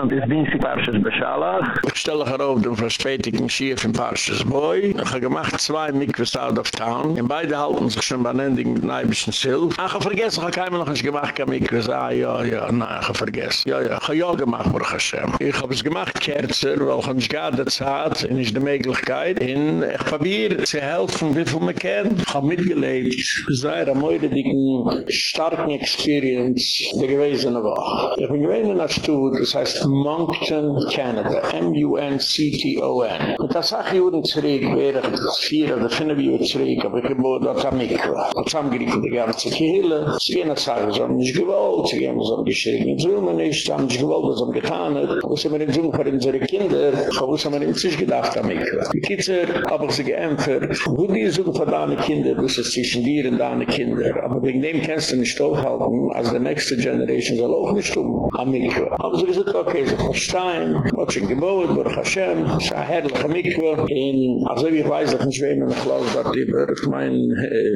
Hand ist Dienstag Parshas Beshalach. Ich stelle hier auf den verspätigen Schiff in Parshas Boy. Ich habe gemacht zwei Mikros out of town. In beide halten sich schon bei Nending mit Neibischen Silf. Ich vergesse, ich habe keinem noch nicht gemacht, kein Mikros. Ah, ja, ja, nein, ich habe vergessen. Ja, ja, ich habe ja gemacht, Baruch Hashem. Ich habe es gemacht, Kerzer, weil ich nicht gerade Zeit und nicht die Möglichkeit. Und ich probiere zu helfen, wie viel man kennt. Ich habe mitgelebt. Es war eine mehrere starken Experience der gewesene Woche. Ich bin gewesen in der Stutt, das heißt Moncton, Canada. M-U-N-C-T-O-N. Und das ich Juden zurück, während vier oder fünf Jahre zurück, aber ich habe dort am Mikro. Das haben geriefen die ganze Kehle. Sie gehen nach Sagen, sie haben nicht gewollt, sie haben so geschrieben, sie haben nicht, sie haben nicht gewollt, was haben getan. Was haben wir in Zoom für unsere Kinder, was haben wir in sich gedacht am Mikro. Die Kitzer habe ich sie geämpft, wo die Zoom für deine Kinder, das ist zwischen dir und deine Kinder. Aber wegen dem kannst du nicht aufhalten, als der nächste Generation soll auch nicht tun, am Mikro. Aber sie gesagt, okay, sie verstehen, was schon gebaut, Baruch Hashem, es ist ein herrlicher Mikro. Und also ich weiß, dass ich wein und ich glaube, dass die Baruch mein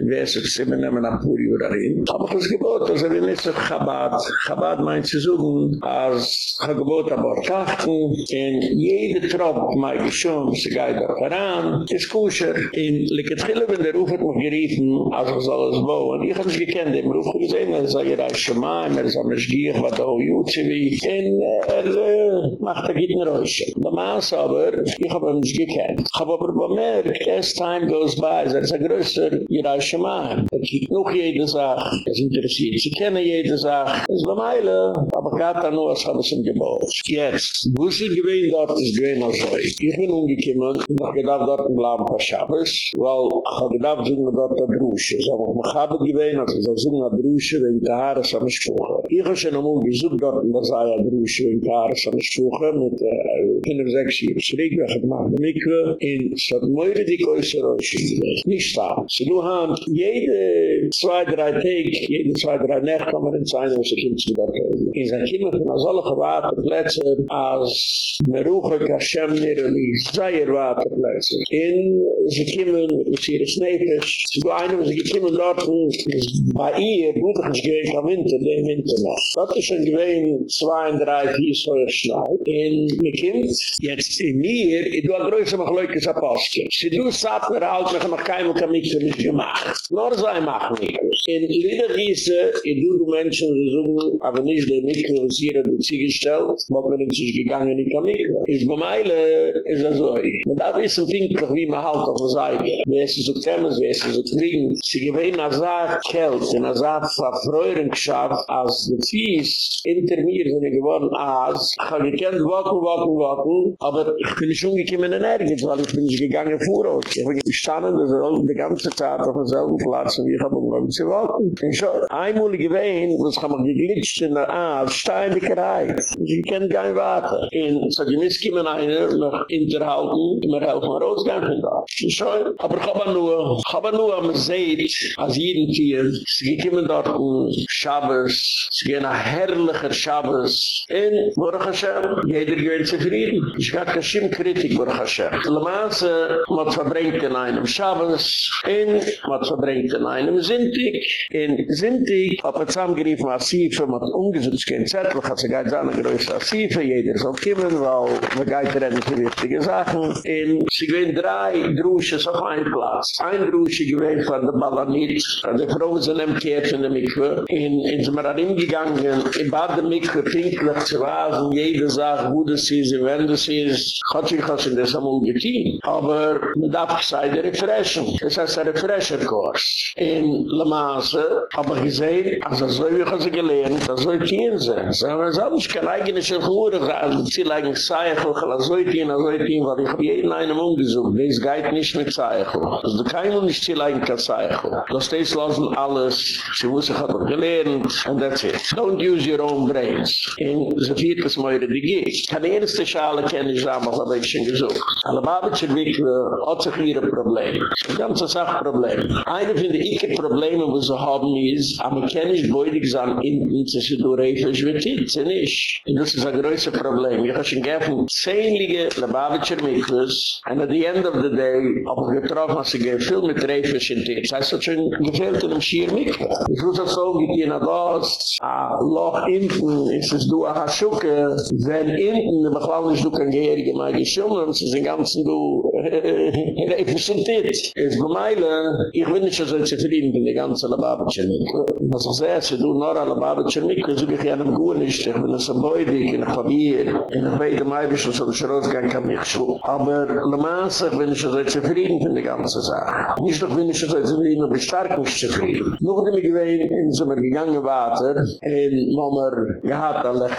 Wesen zu sehen, nehmen am Puri oder darin. Aber ich habe gebaut, also wir nicht so Chabad. Chabad meint zu suchen, als ich habe gebaut, aber Tachten. Und jede Trop, mein Geschum, sie geht da voran, ist kusher. Ich habe wenn der Ruf hat mich geriefen, als ich soll es bauen. Ich habe nicht gekannt, den Ruf gesehen, er er ist schon mal, er ist am Schgier, was auch Jutzewi. Und er macht er gitten Räusche. Aber, ich habe ihn nicht gekannt. Ich habe aber bemerkt, as time goes by, er ist ein größer Jiraische Mann. Er kriegt noch jede Sache, er ist interessiert, sie kennen jede Sache. Es war Meile, aber Kata nur, es hat es ihm gebaut. Jetzt, wo ist er gewesen dort, ist gewesen als euch. Ich bin umgekommen, ich habe gedacht, dort ein Blam paar Schabes, weil ich habe gedacht, sind wir dort ein Drusche. So, ich habe gewesen, also so sind wir Drusche, wenn die Haare sind gesprochen. Ich habe schon einmal gesucht dort, da sei ein Drusche, wenn die Haare sind nicht gesprochen, mit fünf, sechs Jahren schräg, wir haben gemacht, mit Mikve, in so hat meure die größere Räusche gewesen. Nicht da. Sie nur haben, jede zwei, drei Tage, jede zwei, drei Nächte, kann man in sein, was ich ins dort In sein Kimmel von der Solche Waterplätze, als Meruche, Kashem, Nereli, Zayir Waterplätze. In sie kimmen, sie ihre Schneefisch, sie do einem, sie kimmen dort, bei ihr, gut, ich gehe am Winter, den Winter noch. Das ist schon gewesen, zwei, drei, vier, so ein Schnee. In mir kind, jetzt in mir, ich do a größer, mach leuke, sa Poske. Sie do satt mir halt, mich noch kein, mich mich nicht gemacht. Nur so ein Mach nicht. In Lieder Riese, ich do du Menschen, die suchen, aber nicht der Mikro, was hier hat sie gestellt, wo man in sich gegangen, ich kann nicht. Ist bei Meile, ist das so. Man darf wissen, pinklich, wie man halt auf der Seite. Wer ist so kämmen, wer ist so kriegen. Sie gewähnen als er kält, in als er verfreuren geschafft, als die Fies hinter mir sind geworden, als ich habe gekannt, wacken, wacken, wacken, aber ich bin nicht umgekommen in Ergens, weil ich bin nicht gegangen vor uns. Ich bin gestanden, das ist die ganze Zeit auf demselben Platz, und ich habe umgekommen zu wacken. Ich habe einmal gewähnt, das haben wir geglitscht in der Aal, Steindikerei. Sie kennen gar nicht weiter. Und so die Misskommen einer noch hinterhalten, immer helfen wir rausgehen von da. Schön. Aber ich habe nur, ich habe nur am Seid, als jeden Tier, sie kommen dort um Shabbos, sie gehen nach herrlicher Shabbos, in Baruch Hashem, jeder gewinnt zufrieden. Ich habe keine Schimmkritik, Baruch Hashem. Le Maße, man verbringt in einem Shabbos, in, man verbringt in einem Sintig, in Sintig, hat man zusammengeriefen, als Siefe, man hat umgesetzt, kein Zettel, hat sie geht an eine größere Siefe, jeder soll kommen, weil man geht rennen für wichtige Sachen, in, sie gehen drei Drusches auf einen Platz. Ein Drusche gewinnt von der Balanit, der Frau sind im in der Mikve, in, in sind wir an ihm gegangen, in Bad der Mikve, pinklich zu wasen, jede sagt, wo das ist, wenn das ist, Gott sich das in das einmal getan. Aber man darf sei der Refreshung. Das heißt der Refresher-Kurs. In Le Masse habe ich gesehen, also so wie ich sie gelernt, das soll tien sein. So haben gesagt, ich kann eigentlich schon gehören, also ich ziehe eigentlich Zeichel, das soll tien, das soll tien, weil ich habe jeden einen umgesucht. Das geht nicht mit Zeichel. Also du kann nicht ziehe eigentlich kein Zeichel. Das ist lassen alles, sie muss sich aber gelernt, and that's it. Don't use your own brains. In so viertes Meure, die geht. Keine erste Schale kenne ich damals, habe ich schon gesucht. Alle Babetsche Wikwe hat sich hier ein Problem. Ein ganzes Sachproblem. Eine von den Ike-Problemen, die sie haben, ist, aber kenne ich beutig sein, in den Zessidurreifisch wird hin, sie nicht. Und das ist ein größer Problem. Ich habe schon geöffnet, zehnlige Babetsche Wikwes, and at the end of the day, habe ich getroffen, als ich viel mit Reifisch in Tee. Das heißt, es hat schon gefehlt in einem Schier Mikve. Ich muss das so, geht ihr nach das, a Loch hinten, ist es du a Haschuke, Wenn in, aber klar nicht du kann geherige, mal geschummen, sie sind ganz du, repräsentiert. Es bei ich bin nicht so zufrieden mit der ganzen Lababitschirmik. Was ich sehe, sie du nur an Lababitschirmik, so ich ja einem Guen ist, ich bin ein Beudig, in der Papier, in der Beide Meibisch, so ich rausgehen kann mich so. Aber Le Mans, ich bin nicht so zufrieden mit der ganzen Sache. Nicht doch bin ich so zufrieden, aber stark nicht zufrieden. Wenn ich gewähne, in so einem gegangen Water, in Mommer gehad, an der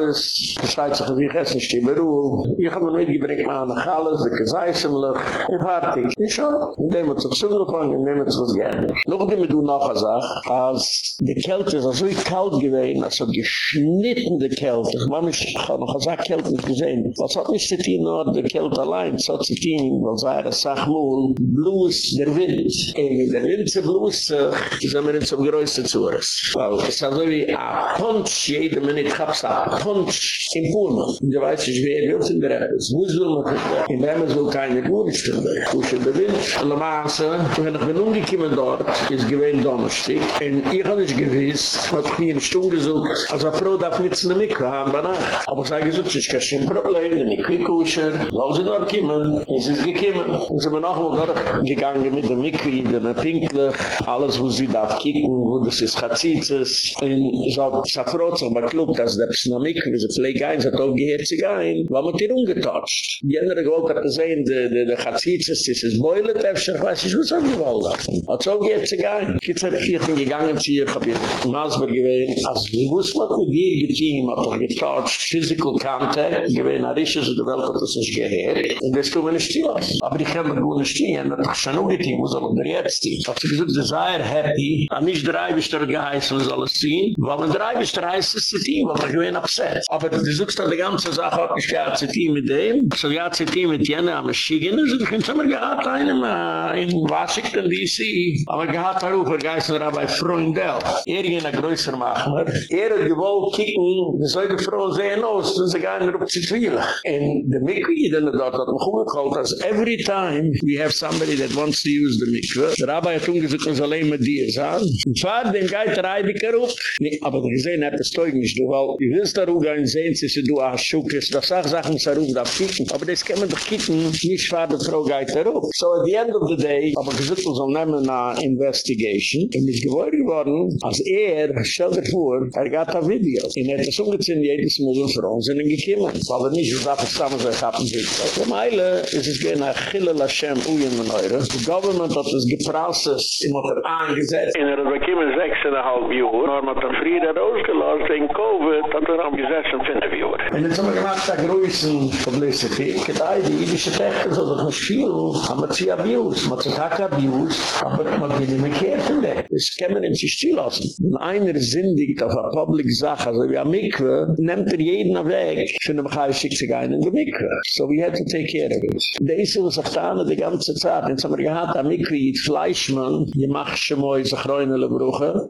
Shabbos, gestalt sich, wie ich esse, ich stehe beruhl. Ich habe mir mitgebringt, mal an der Challes, der Geseissemlich, in Hartig. Ich schau, in dem hat sich zugefangen, in dem hat sich was gerne. Noch dem du noch eine Sache, als die Kälte ist so kalt gewesen, also geschnittene Kälte. Ich habe mich noch eine Sache Kälte nicht gesehen. Was hat nicht die nur der Kälte allein? So hat sich die, weil es eine Sache wohl, bloß der Wind. Und der Wind ist bloß, ist immer nicht so größte Zures. Weil es ist so wie ein Punch, jede Minute gab ein Punch in Puma. Und du weißt, ich will in der Eppes. Wo ist man? In der Eppes will keine Gurenstunde. Wo ist der Wind? Alle Maße, wenn ich bin umgekommen dort, ist gewähnt Donnerstag. Und ich habe nicht gewiss, was ich mir in Stunde gesucht, als eine Frau darf nicht zu einer Mikro haben, aber nach. Aber ich habe gesagt, ich habe kein Problem, wenn ich kriege Kusher, wo sie dort kommen, es ist gekommen. Und sind noch mal dort gegangen mit der Mikro, in der Pinkler, alles, wo sie darf kicken, wo das ist Chazitzes. Und ich habe gesagt, Frau, ich habe geklappt, dass der Psna Mikro, wie sie pflege ein, hat auch gehört sich ein, man die umgetoucht. Die andere gewollt hat gesehen, der Chazitzes, das ist Beule, ich weiß nicht, was ich gewollt hat. so geht es gar nicht. Jetzt ich bin gegangen zu ihr, hab ich in Masberg gewesen, als wir wussten, was mit dir getan hat, doch getoucht, physical contact, gewesen, er ist es, der Welt hat das nicht gehört, und das tun wir nicht still. Aber ich mir gut nicht stehen, das ist schon auch getan, wo soll der jetzt stehen? Hat sie gesagt, sie sei er happy, an nicht drei bist du geheißen, wir sollen ziehen, weil man drei bist du heißt, es zu tun, weil man gewinn upset. Aber du suchst dann die ganze Sache, nicht gehabt zu tun mit dem, so ja zu tun mit jenen am Schigen, und ich bin immer gehabt, einem äh, in Washington, D.C., aber gehad da ruf, er geißen Rabbi Freundel. Er ging a größer Machmer. Er hat gewollt kicken, die Frau sehen aus, wenn sie gar nicht rup zu twielen. Und die Mikve, dort hat mich umgekallt, dass every time we have somebody that wants to use the Mikve, der Rabbi hat umgesucht uns allein mit dir, sagen. Und zwar, den geht der Reibiker rup. Nee, aber du gesehen, hat das Zeug nicht, du, weil du willst da ruf, ein sehen, sie sind du hast Schukes, das sag Sachen, sie ruf, da kicken. Aber das kann man doch kicken, nicht der Frau geht da rup. So at the end of the day, aber gesucht uns um nehmen na investigation und ist gewohnt geworden, als er, stell dir vor, er gab da Videos. In er hat es umgezogen, jedes Mal und Frauen sind gekommen. Aber nicht, so darf es damals ein Kappen sich. Auf der Meile ist es gehen nach Chille Lashem Uyen und Eure. Die Government hat es geprasst, immer hat er angesetzt. In er bekommen sechseinhalb Jahre, aber man hat dann Frieden rausgelassen, wegen Covid, hat er am gesessen fünf Jahre. Und jetzt haben wir gemacht, der größten Publicity. Gedei, die jüdische Pächter, so doch nicht viel, haben wir sie abuse. Man hat auch abuse, aber man will nicht mehr kehren. Das kann man sich still lassen. Wenn einer sindigt auf eine public Sache, also wie ein Mikve, nimmt er jeden weg, für den Bechai schickt sich einen in die Mikve. So we had to take care of it. Das ist was ich da die ganze Zeit. Jetzt haben wir gehabt, ein Mikve, die Fleischmann, die macht schon mal diese Kräunele Brüche.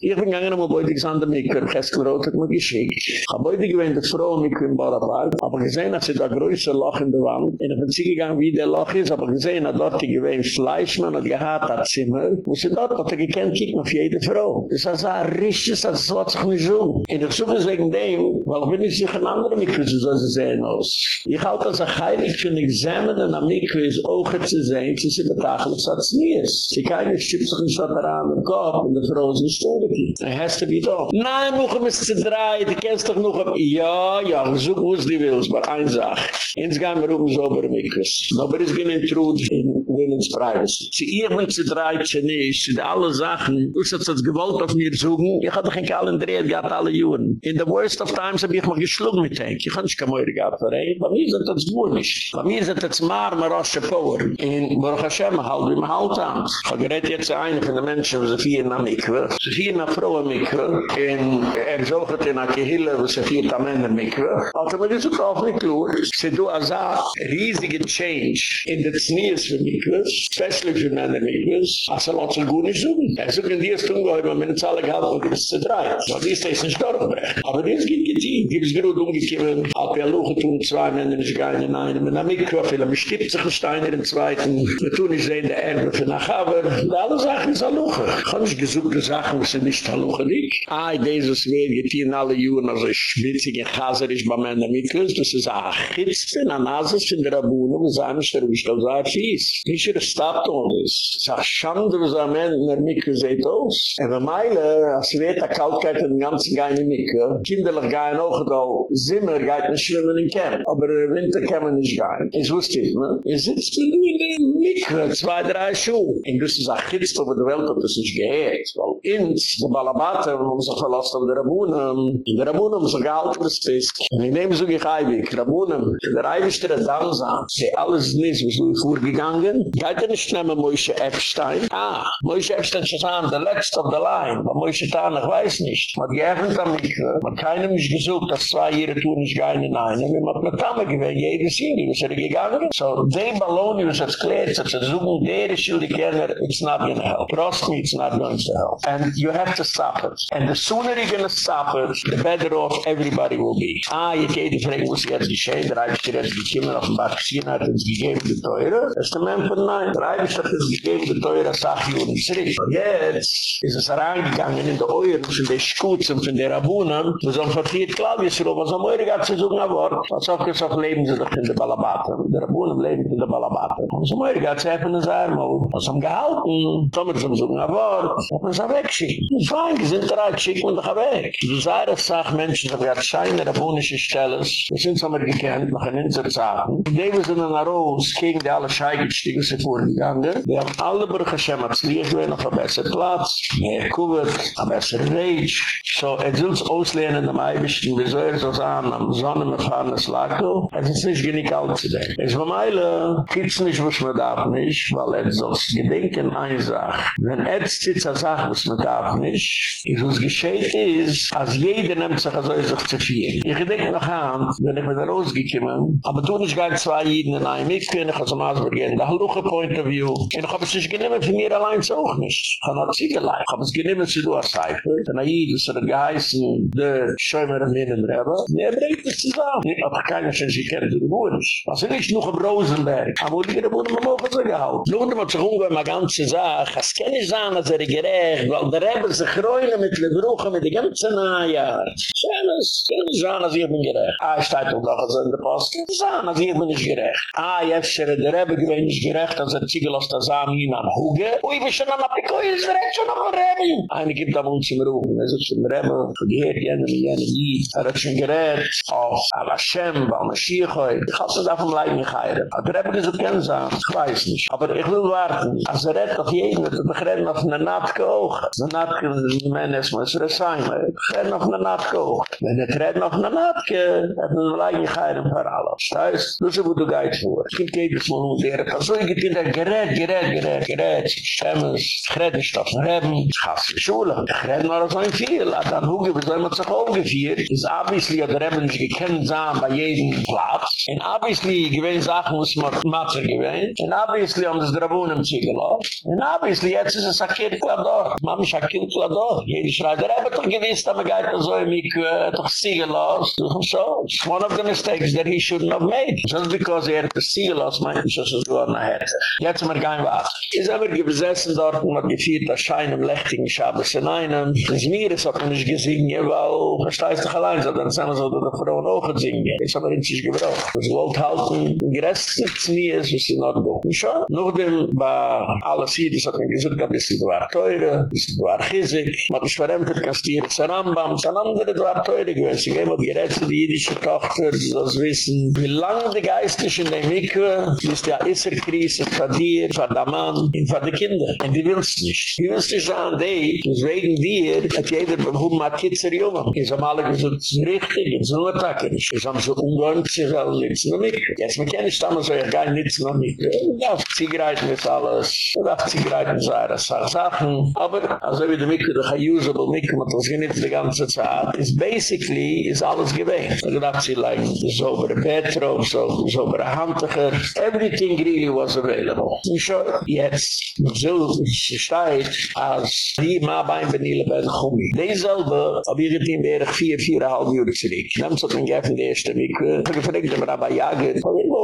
Ich bin gegangen, aber an der Mikve, Keskel Rot hat mir geschickt. Ich habe gewähnt, die Frau Mikve im Bauerpark, aber gesehen, dass sie da größer Loch in der Wand, und ich bin sie gegangen, wie der Loch ist, aber gesehen, dass dort die gewähnt Fleischmann hat gehabt, hat Zimmer, wo sie dort hat er gekannt, kicken auf jede Frau. Das ist ein richtig, das hat sich nicht so. Und ich suche es wegen dem, weil ich bin nicht sicher, ein anderer Mikve, so sie sehen aus. Ich halte das auch heilig für ein Examen, und am Mikve ist auch zu sehen, sie sind betachlich, dass es nie ist. Sie kann nicht schützen sich nicht daran im Kopf, und die Frau ist nicht so. Er has to be da. Nein, noch ein bisschen zu drei, du kennst doch noch ein... Ja, ja, such was die willst, aber eine Sache. Jetzt gehen wir oben so über. Aber es ging in Trude. Women's privacy. Sie irgendwann zu drei, zu nicht, zu alle Sachen, du hast das gewollt auf mir suchen, ich hatte kein Kalender gehabt alle Juren. In the worst of times habe ich mich geschlungen mit Henk. Ich habe nicht mehr gehabt, aber hey, bei mir sind das gut nicht. Bei mir sind das Marmer aus der Power. In Baruch Hashem, halt wie man halt an. Ich habe gerät jetzt eine von den Menschen, die vier nach Mikve. Sie vier nach Frauen Mikve. In er sucht in der Kehille, wo sie vier nach Männer Mikve. Also man ist auch nicht klar. Sie do a riesige Change in der Znees für Mikve. Mikus, especially für Männer Mikus, als er lot sich gut nicht suchen. Er sucht in die erst ungeheuer, wenn man in Zahle gehabt und ist zu drei. So, die ist jetzt nicht dort. Aber ist geht getein. Die ist gut umgekommen, hat ja Luche tun, zwei Männer nicht gar in einem. Und dann Mikus, viele, man stippt sich ein Stein in den Zweiten. Wir tun nicht sehen, der Erbe für nach Aber. Alle Sachen ist Luche. Ich habe nicht gesucht, die Sachen, was sind nicht Luche liegt. Ah, dieses Weg, die in alle Juren, also schwitzig in Chaserisch bei Männer Mikus, das ist ein Chitzpen, ein Nasis in der Abune, wo sie nicht der Wischtel sei fies. Die should have stopped all this. Es ist eine Schande, wo sie am Ende in der Mikke seht aus. Und wenn Meile, als wir da Kaltkeit in den ganzen Gein in Mikke, kinderlich gehen auch da, Zimmer geht nicht schwimmen in Kern. Aber im Winter kann man nicht gehen. Ich wusste nicht, ne? Ihr sitzt in der Mikke, zwei, drei Schuhe. Und das ist ein Chitzpen, wo die Welt hat das nicht gehört. Weil ins, die Balabate, wo man sich verlasst auf der Abune, in der Abune, um so gehalten das Pisk. Und ich nehme so geheibig, Abune, der Eibischte, der Danza, sie alles nicht, was du Geht er nicht nehmen Moishe Epstein? Ah, Moishe Epstein ist an der letzte of the line. Aber Moishe Tan, ich weiß nicht. Man hat geöffnet am Mikve. Man hat keinem nicht gesucht, dass zwei Jahre tun nicht gehen in einen. Man hat mit Tamme gewähnt, Jahr, die ist er gegangen. So, den Balloni, was es klärt, dass er suchen, der ist schuldig it's not gonna help. Trust me, it's not going to help. And you have to stop it. And the sooner you're gonna stop it, the better off everybody will be. Ah, je geht die Frage, muss jetzt geschehen, der Eibisch jetzt gekommen, auf dem Bakzien hat uns gegeben, die Teure. Das ist der Mann von Nein. Der Eibisch hat uns gegeben, die Teure, sag ich, und schritt. Und jetzt ist es reingegangen in die Euren, von der Schuzen, von der Abunnen, wo so ein Vertiert Claudius rum, was am Eure gab zu suchen, ein Wort. Auch ist, auch leben sie doch in der Balabate. Der Abunnen leben in der Balabate. Was am Eure gab zu helfen, ist einmal. Was am gehalten, Tomer zum suchen, ein Wort. Was am wegschicken. Fein, die sind drei, schicken und doch weg. Du sagst, das sagt Menschen, die haben scheine Abunische Stelles, wir sind so mal gekannt, noch in Inzer Zaten. Die sind in der Rose, gegen die alle Jeden sich vorhin gegangen. Wir haben alle Brüche schon als Lieg, wir haben noch einen besseren Platz, mehr Kugel, einen besseren Rage. So, er es soll es auslehnen am Eibischen, wie soll er so sein, am Sonnen mit Fahnen es lag, es ist nicht genug alt zu sein. Es ist bei Meile, gibt es nicht, was man darf nicht, weil er es soll es gedenken ein Sach. Wenn es sich zur Sache, was man darf nicht, ist ist, als jeder nimmt sich also sich zu viel. Ich denke noch an, wenn ich mit der aber du nicht gar zwei Jiden in einem, Mix, kann nicht aus dem Ausbruch gehen, da hallo, haluche Point of View. Und ich habe es nicht genommen für mir allein so auch nicht. Ich habe es nicht gleich. Ich habe es genommen für du als Cipher. Der Naid ist er geheißen, der Schäumer im Innen Rebbe. Und er bringt es zusammen. Ich habe keine Chance, ich kenne den Wunsch. Was ist nicht noch im Rosenberg? Aber die Gebunden haben auch so gehalten. Nun, wenn man sich umgehen, mal ganze Sache, es kann nicht sein, als er gerecht, weil der Rebbe sich reuen mit den Brüchen, mit den ganzen Jahr. Schönes, kann nicht sein, als ich bin gerecht. Ah, ich stehe doch noch so in der Post. Kann nicht sein, als ich bin nicht gerecht. Ah, jetzt ist der Rebbe gewinnt nicht gerecht, als er Ziegel aus der Samen hin an Huge. Ui, wir schon an Apikoi, ist direkt schon am Rebbe. Eine gibt am uns im Rufen, er sitzt im Rebbe, vergeht jene, jene, jene, er hat schon gerät, auf Al-Hashem, bei Mashiachoi. Ich hab's nicht auf dem Leid nicht heiren. Der Rebbe gesagt, kennen sie, ich weiß nicht. Aber ich will warten, als er redt auf jeden, dass er begrennt auf eine Natke auch. Eine Natke, die Männer ist, muss er sein, er begrennt auf eine Natke auch. Wenn er redt auf eine Natke, hat er Leid nicht heiren für alle. Das heißt, du sie, wo du gehit vor. Ich kann jedes Mal um der so ich in der gerät, gerät, gerät, gerät, Schemmes, ich rede nicht auf den Reben, ich hasse die Schule. Ich rede nur so ein viel, dann huge, wie soll man sich aufgeführt? Ist obviously, hat der Reben nicht gekannt sein bei jedem Platz. Und obviously, gewähne Sachen muss man Matze gewähne. Und obviously, haben das Drabunen zugelassen. Und obviously, jetzt ist es ein Kirklador. Man ist ein Kirklador. Jede schreit, der Reben doch gewiss, dass man geht so in mich, doch zugelassen. So, it's one of the mistakes that he shouldn't have made. Just because he had to zugelassen, meint nicht, dass es geworden hätte. Jetzt sind wir kein Wach. Ist aber gebesessen dort, und hat gefiert, das Schein im Lechtigen Schabes in einem. Das Mieres hat man nicht gesingen, weil, verstehst doch allein, so, dann sind wir so, dass die Frauen auch singen. Das haben wir in sich gebraucht. Das wollt halten, die Gräste des Mieres, was sie noch gut. Und schon, noch dem, bei alles hier, das hat man gesagt, ein bisschen war teure, ein bisschen war chizig, man hat nicht verrempelt, kannst hier zu Rambam, es andere, war teure gewesen. Sie gehen mal die Rätsel, die jüdische Tochter, das wissen, wie lange die Geist ist in der Mikve, ist ja Isser-Krise, für dir, für der Mann, und für die Kinder. Und die willst nicht. Die willst nicht sagen, die, das wegen dir, hat jeder behoben, hat Kitzer Jungen. Die haben alle gesagt, das ist richtig, das ist nur tackerisch. Die haben so ungeheuert, sie sollen nichts noch nicht. Jetzt, man kann nicht damals so, ja, gar nichts noch nicht. Man darf Zigaretten ist alles. Man darf Zigaretten sein, das sind Sachen. Aber, also wie die Mikve, die usable Mikve, man das genitzt die ganze Zeit, ist basically is alles gewesen. Ich dachte, sie like sobere Bedroom, so sobere Handtucher. Everything really was was available. Und schon jetzt, noch so, es steht, als die ma bein benile bei der Gummi. Dezelfde hab ich getein berg 4, 4,5 Uhr zurück. Nehmt so den gefen der erste Mikve, eh, ich gefragt dem Rabbi Jager,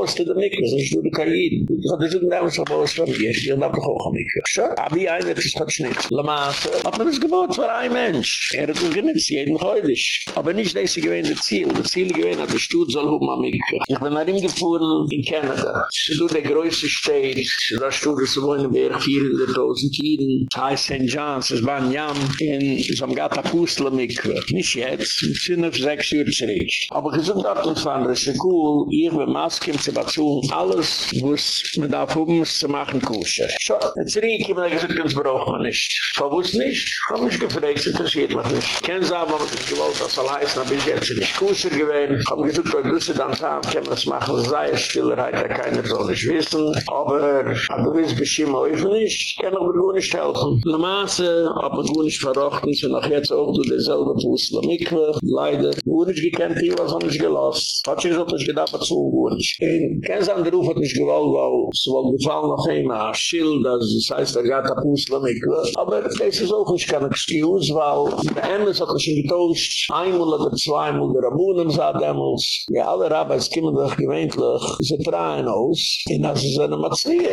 aus de mikros und du kaid du hat du nemt so aus von hier hier na pro kham ik scho abi ein der ist doch nicht la ma hat man es gebaut für ein mensch. Er du gnimmt sie jeden heulich aber nicht des gewende ziel. Das ziel gewende der stut soll hob ma mik ich bin nach ihm gefahren in kanada du der größte stadt da stut so wollen wir vier in der tausend kiden st johns is ban yam in zum gata pusle Mikve. nicht jetzt sind auf 6 uhr zurück. Aber gesund hat uns waren das cool ihr mit maskim im Zibatsun. Alles, was man da muss zu machen, kusche. So, jetzt riech ich mir gesagt, das braucht man nicht. Verwusst nicht? Ich hab mich gefragt, interessiert mich nicht. Sie aber, was ich gewollt, das soll heißen, aber ich jetzt nicht kusche gewesen. Ich hab gesagt, du sie dann sagen, kann man das machen, sei es Stillerheit, da keiner soll nicht wissen. Aber, du willst bestimmt häufig nicht, kann auch gut nicht helfen. Ob man gut nicht verrochten, sind auch jetzt auch du derselbe Fussler Mikve, leider. Gut nicht gekannt, die was haben nicht gelost. Hat sich gesagt, dass ich gedacht habe, so gut nicht. Kein anderer Ruf hat nicht gewollt, weil es war gefallen auf einmal, ein Schild, das heißt, er ein Fussler Mikve. Aber das ist auch nicht kein Excuse, weil der Emmes hat sich getauscht, einmal oder zweimal der Rabunem sah damals. Ja, alle Rabbis kommen doch gewöhnlich, sie trauen aus. Und als sie immer zieh,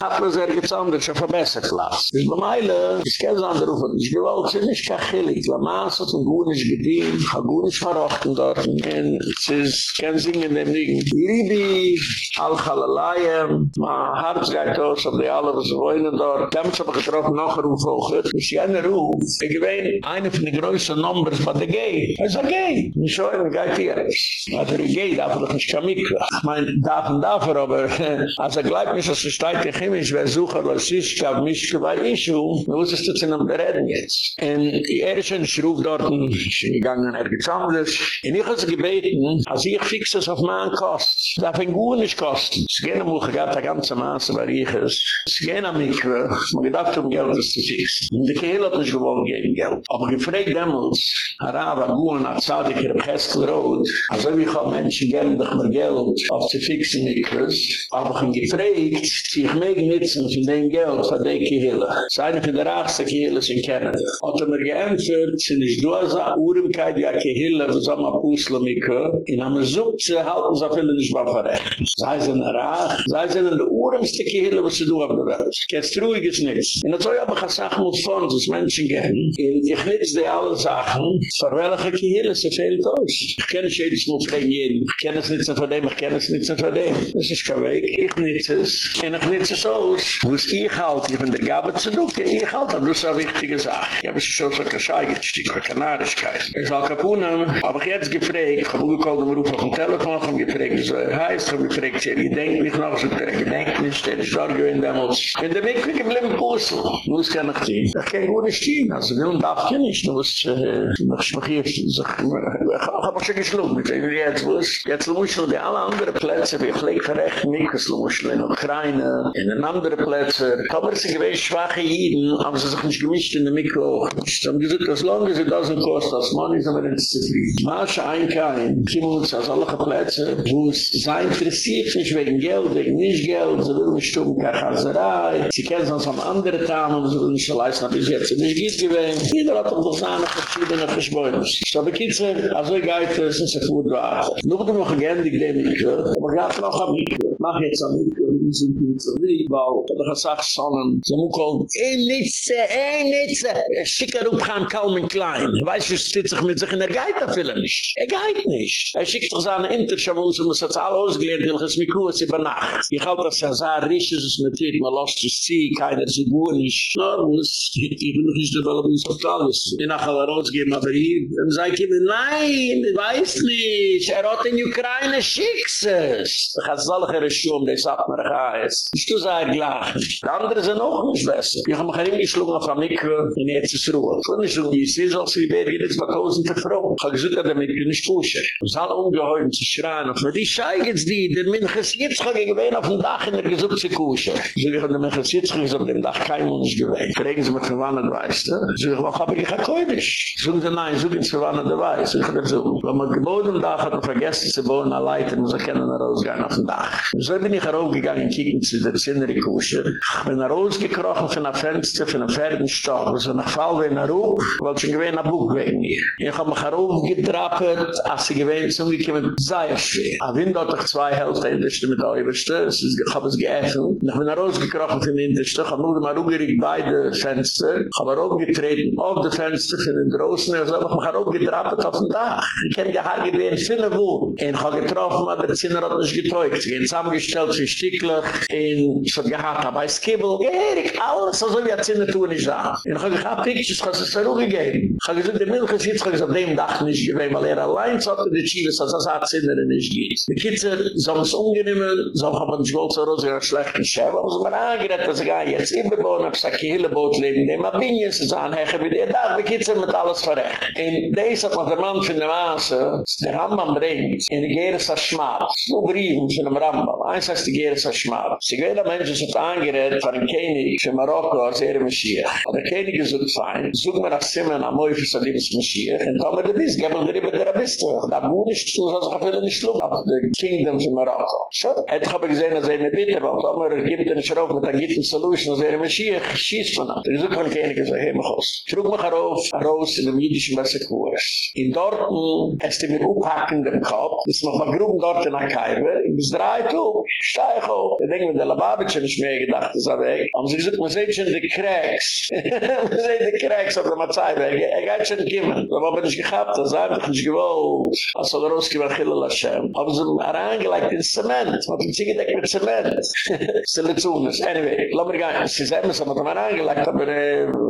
hat man jetzt anders schon verbessert lassen. Das ist bei Meile, ich kenne es andere Ruf hat nicht gewollt, sie ist nicht kachillig. La Maas hat ein gut nicht gedient, gut nicht verrochten dort. Und es ist kein Singen Ding. Libi, Al-Khalalayem, ma Harz geht aus, ob die alle was wollen dort. Hab ich getroffen, noch ein Ruf auch. Das ist ja ein Ruf. Ich gewähne, eine von den größten Numbers bei der Gay. Ist ein Gay. Ich schau, er geht hier. Er darf er doch nicht kamikwa. Ich mein, und darf er, aber als er gleibt mich, als er steigt in Chemisch, wer suche, was ich hab mich gewei Ischu, wo ist es zu zinnen, der Reden jetzt. Er ist ein Schruf dort, ich bin gegangen, er anders. Und ich habe gebeten, als ich fix es auf meinen Kost, darf ein gut kosten. Es gehen am Uche, gab der ganze Maße, weil ich es. Gehen am Mikve, man gedacht, um Geld ist zu fixen. Und die Kehle hat nicht gewollt geben Geld. Aber gefragt damals, Araba, Guan, Azadik, hier im Heskel Road, also wie kann Menschen geben doch mehr Geld auf zu fixen Mikves. Aber ich gefragt, sie ich mich nützen von dem Geld von der Kehle. Es ist eine von der Achse Kehle in Canada. Hat er mir geämpft, sind ich du als Uremkeit, eine Kehle, was am Apusle Mikve, in einem Sucht, sie halten so viele nicht mehr verrecht. Sei sie in der sei sie in Uremste Kehle, was du auf der Welt. Jetzt ruhig ist nichts. Und das soll aber Sachen muss von, dass Menschen gehen. Ich nütze die alle Sachen, für welche Kehle sie fehlt aus. Ich kenne es jedes Mal von jedem. Ich kenne es nicht so von dem, ich kenne es nicht so von dem. Das ist kein Weg. Ich nütze es. Und ich nütze es aus. Wo es ich halte, ich bin der Gabe zu ducken. Ich halte, das ist eine wichtige Sache. Ich habe es schon so gescheiget, eine Kanarischkeit. Es ist auch kapunen. Aber ich jetzt gefragt, ich habe gekocht, um Ruf auf dem Telefon, ich habe gefragt, wie er heißt, ich habe gefragt, ich denke mich noch, ich denke nicht, der ist dort gewinnt damals. In der Mikve geblieben Pussel. Wo es kann ich ziehen? Ich kann gut nicht ziehen. Also, will und darf ich nicht. Du musst, äh, ich mach hier, ich habe auch schon geschluckt. Ich will jetzt, es, jetzt muss ich die alle anderen Plätze, wie ich lege verrecht, Mikve, muss in Ukraine, in den anderen Plätze. Aber sie gewesen schwache Jiden, haben sie sich nicht gemischt in der Mikve auch. Sie haben gesagt, as long as it doesn't cost us money, sind wir nicht zufrieden. Masche ein kein, kommen uns aus allen Plätze, wo es sei interessiert, nicht wegen Geld, wegen nicht Geld, sie will nicht tun, keine Chaserei. Sie kennen uns am anderen Tag, und sie will nicht so leisten, aber bis jetzt nicht geht gewesen. Jeder hat doch seine verschiedene Verspäunis. So bekitze, also ich gehe, es ist ein war. Nur noch die Gräbe, aber gab noch am Mikro. Mach jetzt am Mikro, hier zu lieb, weil, da gesagt, sonnen, so muss kommen, ey, Nitze, ey, Nitze, schicker upgaan, kaum in klein. Weiß, wie steht sich mit sich in der Geiter, er nicht. Er geht nicht. Er schickt doch seine Interschammus, und es hat alle ausgelehrt, weil es mich kurz über Nacht. Ich halte das ja sehr richtig, es ist mit dir, man lässt es ziehen, keiner zu gut nicht. Na, muss, ich bin noch nicht der muss auf alles. Ich nach alle rausgeben, aber hier, dann sage ich ihm, nein, ich weiß nicht, er hat in Ukraine schicks es. Ich habe solche Schuhe, die sagt mir, ich weiß. Ich tue sehr gleich. Die anderen sind auch nicht besser. Ich habe mich hingeschlagen auf der Mikve, in jetzt ist Ruhe. Ich will nicht so, wie es ist, als wie wer geht jetzt mal tausend der Frau. Ich habe gesagt, dass mir nicht pushen. Es ist alle ungeheuer zu schreien, auf mir, die schei geht's dir der Minchas Yitzchak gewesen auf dem Dach in der gesuchte Kusche. So ich habe der Minchas Yitzchak auf dem Dach kein Mensch gewesen. Fragen Sie mich, wann er weiß, so ich habe ich gekoidisch. So ich nein, so ich wann er weiß. Ich habe so, wenn man geboten Dach hat, vergessen zu bauen, eine Leiter, muss er kennen, er rausgehen auf dem Dach. So bin ich heraufgegangen, kicken zu der Zinnere Kusche. Ich bin rausgekrochen von der Fenster, von der Pferdenstock, so nach Fall, wenn er ruf, weil ich ein Buch wegen mir. Ich habe mich heraufgetrappet, als sie so wie ich mit sehr schwer. A Wind hat doch zwei Hälfte in der Stimme der Oberste, ich habe es geöffnet. Ich bin rausgekrochen von der Stimme, ich habe nur mal umgeregt beide Fenster, ich habe raufgetreten auf die Fenster von den Drossen, ich habe mich heraufgetrappet auf den Dach. Ich Haare gewesen, viele wohl. Und ich habe getroffen, aber der Zinner hat nicht getäugt. Ich habe zusammengestellt für Stickler, und ich habe gehabt, aber ich skibbel, Erik, alles, so wie ein Zinner tun ich da. Und ich habe Pictures, ich habe es zurückgegeben. Ich habe gesagt, der Milch ist jetzt, ich habe dem Dach nicht gewesen, weil er allein sollte die Chivas, als er sagt, Zinner nicht geht. Die Kitzer, so haben es ungenehmen, so haben uns gewollt, so raus, ja, schlechten Schäfer, aber so man angerett, dass ich jetzt immer bauen, ob es ein Kieleboot leben, dem ich jetzt so anhechen, wie der Dach, die Kitzer mit alles verrecht. Und das hat der Mann von der Maße, der Rambam bringt, in die Geres a Schmab, so Briefen von dem Rambam, eins heißt die Geres a Schmab. Sie gewähnt, der Mensch ist angerett, von dem König, von Marokko, als er Mashiach. Und der König ist so fein, such mir nach Simen, am an dem ist Mashiach, und dann wird er bis, geben wir dir, der bist du. Da muss ich, so soll sich auf nicht schlug, auf der Kingdom von Marokko. So, hätte ich aber gesehen, dass er mir bitte, weil da mir gibt er nicht rauf, mit einer guten Solution, als er Mashiach, schießt von ihm. Ich such von König, so, hey, mach aus. Trug mich herauf, heraus in dem jüdischen Wasserkurs. In Dorten, es ist mir uphacken dem Kopf, ist noch mal grub dort in der Kaiwe, ich bis drei tu, steig Ich denke, mit der Lababitsch ich mir gedacht, das habe ich. Aber sie gesagt, man sieht schon die Cracks. Man sieht die Cracks auf der Matzaiwe. Er geht schon kommen. Aber wenn ich gehabt, das habe ich nicht gewollt. Also der Roski war Chilal Hashem. Aber sie haben herangelegt in Zement. Man hat sich gedeckt mit Zement. Silizunis. Anyway, lass mir gehen. Sie sagen, sie haben herangelegt, aber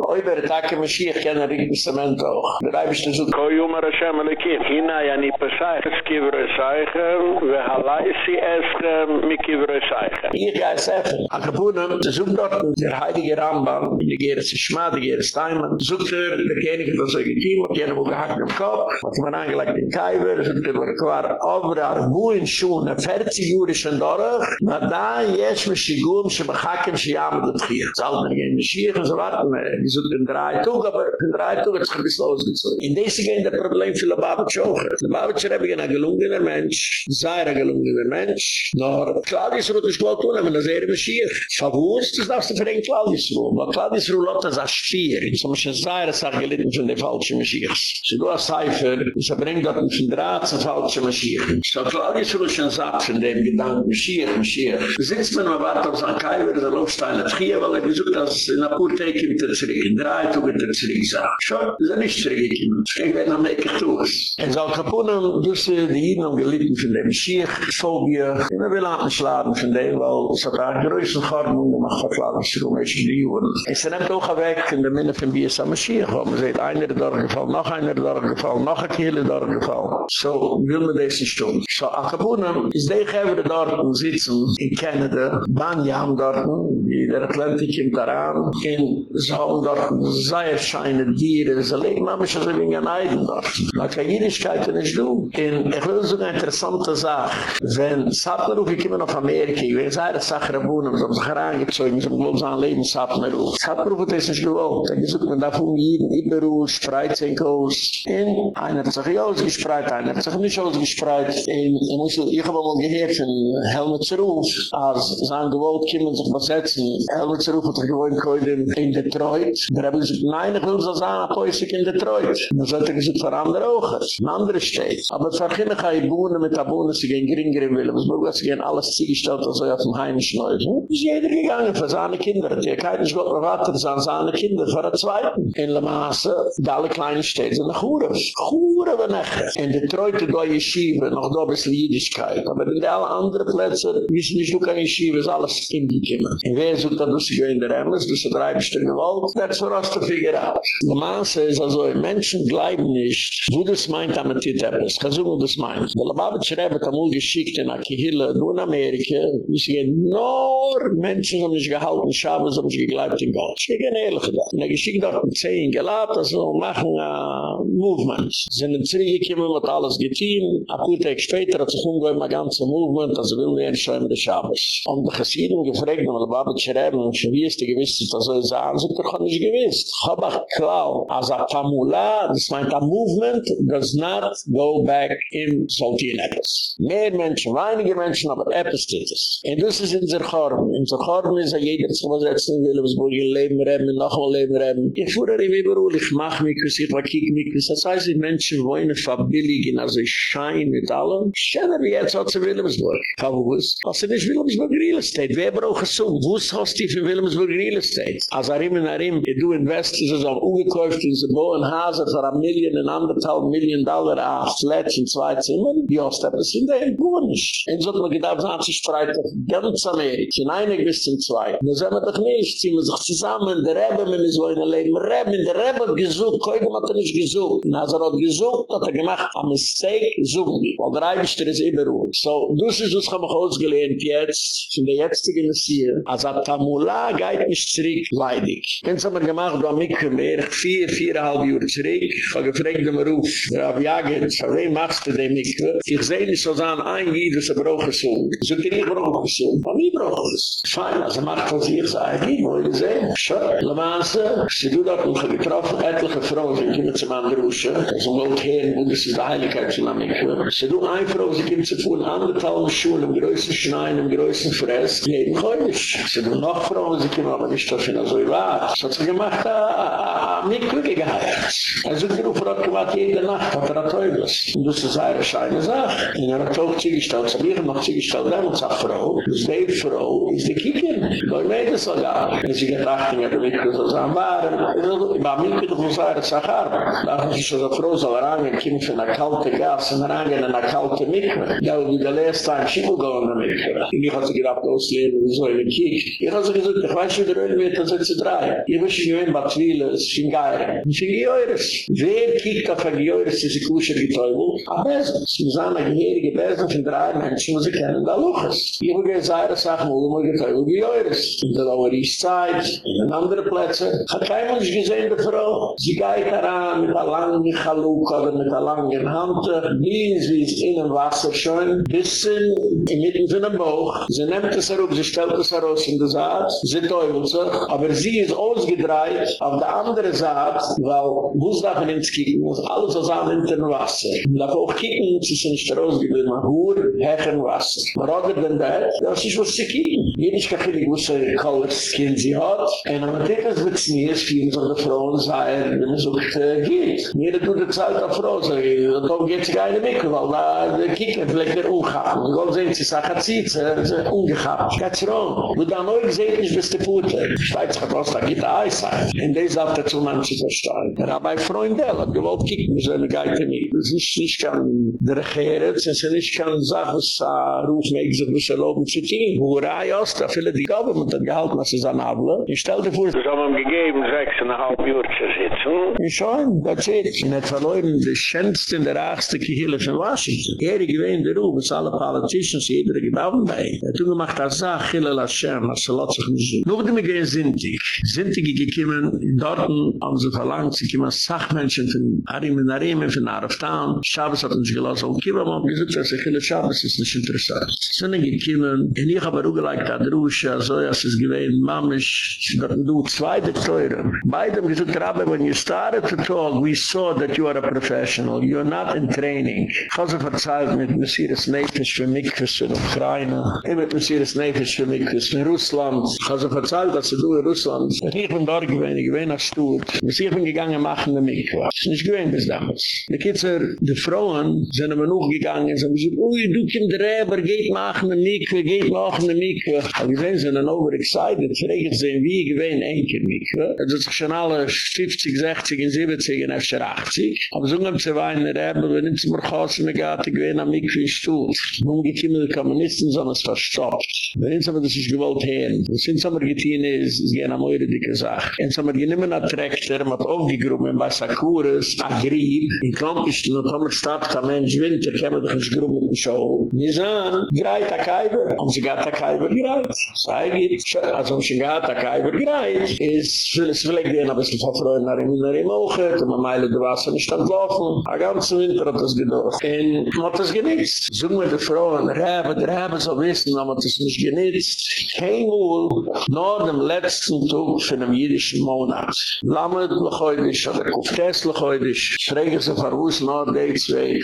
oiber Tage Mashiach kann er in Zement auch. Der Reibisch ist so. Koi Yuma Hashem Alekim. Hina ya ni Pesach es kivre Seichem ve halaisi eschem mi kivre Seichem. Zeichen. Hier gehe es effen. An Kapunem, sie sucht dort der heilige Rambam, in der Gere Sischma, der Gere Steinmann, sucht er, der König hat das Legitim, hat jener wo gehackt im Kopf, hat man angelegt den Kuiper, er sucht er, wo war over Arbuin schon, a 40 Jure schon dorach, na da jesch mich schigum, she bechakem, she jamet und chier. Zalmer gehen die Schiech und so warten, die sucht den drei Tug, aber den drei Tug hat sich ein bisschen ausgezogen. In desi gehen der Problem für Lubavitch auch. Lubavitch habe ich ein gelungener Mensch, sei ein gelungener Mensch, nor klar, Ruth nicht gewollt tun, aber das wäre eher ein Schiech. Favus, das darfst du für den Kladisruh. Aber Kladisruh lott das als Schiech. Ich muss schon sagen, das hat gelitten von den falschen Schiechs. Sie do a Cipher, das bringt dort ein Drahts auf falschen Schiech. So Kladisruh schon sagt von dem Gedanken, Schiech, Schiech. Sitzt man aber wart auf St. Kaiver, der Laufstein hat hier, weil er gesagt, dass in der Apotheke mit der zurück, in drei Tugend der zurück, sagt. Er. Schon, das ist er nicht Zirik. Ich bin er am Ecke Und so kapunen, du sie, die Jeden und gelitten von dem Schiech, Phobie, immer will anschlagen von dem, day, weil es hat um ein größer Chormen gemacht, hat alles schon ein bisschen Jungen. Es nimmt auch weg in der Minne von B.S. Amashiach, wo man sieht, einer da gefallen, noch einer da gefallen, noch ein Kiel da gefallen. So, will man das nicht tun. So, Akabunem, ist der Gehebre da sitzen in Canada, Banyam da, wie der Atlantik im Taran, in Zahun da, sei es scheine Dieren, sie leben, aber ich habe ihn geneiden da. Na, kein Jüdischkeiten ist du. Und ich will so eine interessante Sache, wenn Sattler, wie auf Amerika, Ich weiß, er ist ein Rabun, er ist ein Rang, er ist ein Glaubens Leben, es hat mir auch. Es hat mir auch, es hat mir auch, es mir auch, man darf um jeden, immer auch, es spreit sein Kurs, und einer hat sich auch gespreit, einer hat sich nicht auch gespreit, und ich muss, ich habe mal gehört, von Helmut Zeruf, als es an Gewalt kommen, sich besetzen. Helmut Zeruf hat er gewohnt, kann in Detroit, da habe ich gesagt, nein, ich will so sein, ich weiß nicht in Detroit, man sollte er, ich gesagt, für andere auch, in andere Städte, aber es war keine Rabun, mit der Rabun, sie gehen geringer in Willem, sie gehen alles zugestellt, als also auf dem heimischen Häusen. Ist jeder gegangen für seine Kinder. Die kein Gott mehr warten, sind seine Kinder für den Zweiten. In Le Masse, da alle kleinen Städte sind nach Hures. Hure wir nachher. In Detroit, da Yeshiva, noch da ein bisschen Jüdischkeit. Aber in alle anderen Plätze, wissen nicht, du kann Yeshiva, ist alles in die. In wer sucht da, du sie gehen in der Emmes, du sie drei bestimmt gewollt, that's for us to figure out. Le Masse ist also, Menschen bleiben nicht, wo das meint, am Tit etwas. Kann so, wo das meint. Der Lubavitch Rebbe hat amul geschickt in Akihille, nur in Amerika, sie gehen, nur Menschen haben sich gehalten, Schabes haben sich geglaubt in Gott. Ich gehe ehrlich gesagt. Und er geschickt dort ein Zehn gelabt, also machen ein uh, Movement. Sie sind in Zürich gekommen, hat alles getan. Ein paar Tage später hat sich umgehend mal ganze Movement, also will wir schon mit der Schabes. Und die Chassiden gefragt, weil die Babel schreiben, wie ist die gewiss, dass so ist, also doch kann ich gewiss. Ich habe auch klar, als ein Tamula, das meint ein Movement, does not go back in Saltien Eppes. Mehr Menschen, weinige Menschen, aber Eppes steht es. Und das ist in der Chorm. In der Chorm ist ja jeder zu übersetzen in Wilhelmsburg, in Leben reben, noch mal Leben reben. Ich fuhre da immer überall, ich mach mich, ich war kiek mich, das heißt, die Menschen wollen verbilligen, also ich schein mit allem. Schöner wie jetzt hat sie Wilhelmsburg. Aber wo ist? Was ist nicht Wilhelmsburg Real Estate? Wer braucht es so? Wo ist hast du für Wilhelmsburg Real Estate? Als und Arim, du investest es auch ungekauft in so Bohen Hase für ein Million, ein anderthalb Million Dollar, a Flat in zwei Zimmern, die hast du etwas in der Bohen nicht. Und so hat man gedacht, dass sich spreit auf ganz Amerika, von einig bis zum Zwei. Und dann sagen wir doch nicht, ziehen wir sich zusammen, der Rebbe, wir in der Leben, Rebbe, der Rebbe hat gesucht, Koigem hat er nicht gesucht. Und als er hat gesucht, hat er gemacht, a mistake, suchen wir. Weil der Eibischter ist überall. So, du siehst, was haben wir ausgelehnt jetzt, von der jetzigen Messier, als er Tamula geht nicht zurück, leidig. Kennst du, was gemacht, du am Mikro mehr, vier, viereinhalb Jahre zurück, ich habe gefragt, der Ruf, der Rav Jaget, von wem machst du den Mikro? Ich sehe nicht so sagen, ein Gied, das er braucht es so. So, die nicht so. Aber wie braucht es? Fein, also macht von sich, ein Gied, wo ich sehe. Schau, Le Manse, sie du dort, und getroffen, etliche Frauen, die kommen zum Andrusche, so ein Gott wo das ist die Heiligkeit von Mikro. Sie du ein Frau, sie kommt zu fuhren, andere Tauen Schuhen, im größten Schnein, im größten Fress, jeden Keulisch. Sie du noch Frauen, sie kommen aber nicht, dass sie noch so war. So hat sie gemacht, a Mikro geheilt. Also die Rufer hat gemacht, jede Nacht hat er ein Teufels. Und das ist eine scheine Sache. Er hat auch zugestellt, sie haben noch zugestellt, er hat gesagt, Frau, Frau, dus die Frau ist die Kicker. Goy meid es sogar. Und sie gedacht, ich habe mich so sagen, waren, bei mir bitte von Zahra Zahar. Da hat sich so eine Frau soll rangehen, kommt von einer kalte Gas, und rangehen in einer kalte Mikve. Da wurde der letzte Tag Schimmel gehauen in der Mikve. Und ich habe sie gedacht, auslehnen, wieso ich mich kiek. Ich habe sie gesagt, ich weiß, wie der Öl wird, das ist zu drei. Ich wünsche, ich bin Batwile, es ist ein Geier. Es ist ein Geheures. Wer kiekt auf ein Geheures, ist ein Kusher getäubel? Ein Besen. Es ist ein Geheurige Besen von drei Menschen, die sie kennen, da Luches. Ich habe gesagt, ich sage, wo immer Teufel Geires. In der Lower East Side, in anderen Plätzen. Hat kein Mensch gesehen, die Frau. Sie geht daran mit einer langen Chaluk oder mit einer langen Hand. Blies, wie es in dem Wasser schon, bisschen in mitten von dem Bauch. Sie nimmt es herup, sie stellt es heraus in der Saat. Sie teufelt sich. Aber sie ist ausgedreht auf der andere Saat, weil wo es darf man ins Kicken, muss alles aus einem hinter dem Wasser. Man darf auch kicken, sie sind nicht rausgegeben, man hoher, hecher Wasser. Aber other than that, das ist was sie kicken. Jenisch kachillig wusser kallet skin sie hat. En am a mit zwitsni es fiehm so de Frauen sei, wenn es um auch geht. Nere tut de zahl auf Frau sei, da tog geht sich eine Mikke, weil da de Kikker vielleicht der Ungehaft. Und gott sehnt sie, sag hat sie, sie hat sie ungehaft. Ich kann sie da neu gesehen ist, bis die Pute. Steigt sich raus, da geht der Eis ein. In des hat er zu verstehen. zerstört. Er hat hat gewollt kicken, so eine Geite nicht. Das ist nicht kann der Gehret, es ist nicht kann sagen, es Ruf, mei, ich sag, wo sie loben, wo sie. Wo rei, er er ist, da viele die Government hat gehalten, was ist an Able. Ich stell dir vor, Das haben ihm gegeben, sechseinhalb Uhr zu sitzen. Ich schon, das ist In der Verleuren, die schönste in der achtste Kihille von Washington. Er gewähnt der Ruf, es alle Politicians, jeder gedauert bei. Er hat gemacht, er sagt, Chile Lashem, als er lot sich nicht so. Nog die mir gehen Sintig. Sintig gekommen, in Dorten haben sie verlangt, sie kommen Sachmenschen von Arim und Arim, von Araftan. Schabes hat uns gelassen, und Kiva haben gesagt, dass ich Chile Schabes ist nicht interessant. Sind die gekommen, und ich habe auch gleich da Drusha, so als es gewähnt, Mamisch, dachten, du, zwei Dekteure. Beide haben gesagt, Rabbi, when you started to talk, we saw that you are a professional, you're not in training. Ich habe verzeiht mit Messias Nefisch für Mikvis in Ukraine, und mit Messias Nefisch für Mikvis in Russland. Ich habe verzeiht, dass du in Russland, ich bin dort gewesen, ich bin nach Stutt, ich bin gegangen machen die Mikva. Das ist nicht gewesen bis damals. Die Kitzer, die Frauen, sind aber noch gegangen, haben gesagt, ui, du kim der Reber, geht machen die Mikva, geht machen die Mikva. Aber die sind dann overexcited, frage ich sie, wie gewesen Enkel Mikva. Das ist schon alle 50, 60, 70, und 80. Aber so haben sie weinen, Reber, wenn ich mir kosten, mir geht, ich gewesen am Mikva in Stutt. Nun geht immer die Kommunisten, sondern es verstopft. Wenn ich aber das ist gewollt hören, was sind so getein ist, ist gerne eine neue dicke Sache. Und so haben wir nicht mehr Traktor, man hat aufgegrubben bei Sakuras, Agrib, in Klampisch, und haben wir statt, der Mensch Winter, kann man doch nicht dem Show. Wir sagen, greit der Kaiber, und sie geht der Kaiber greit. Greit. Sei geht, also um Schingata kaiber greit, ist, es will ich gehen, ein bisschen verfreuen nach ihm, nach ihm auch, und man meile de Wasser nicht entlaufen. A ganzen Winter hat das gedauert. Und man hat das genitzt. Sogen wir die Frauen, Rebe, der Rebe soll wissen, hat das nicht genitzt. Kein Wohl, nur dem letzten Tag von einem jüdischen Monat. Lammet lechäudisch, oder Kuftes lechäudisch, schräge sie verwus, nur die zwei.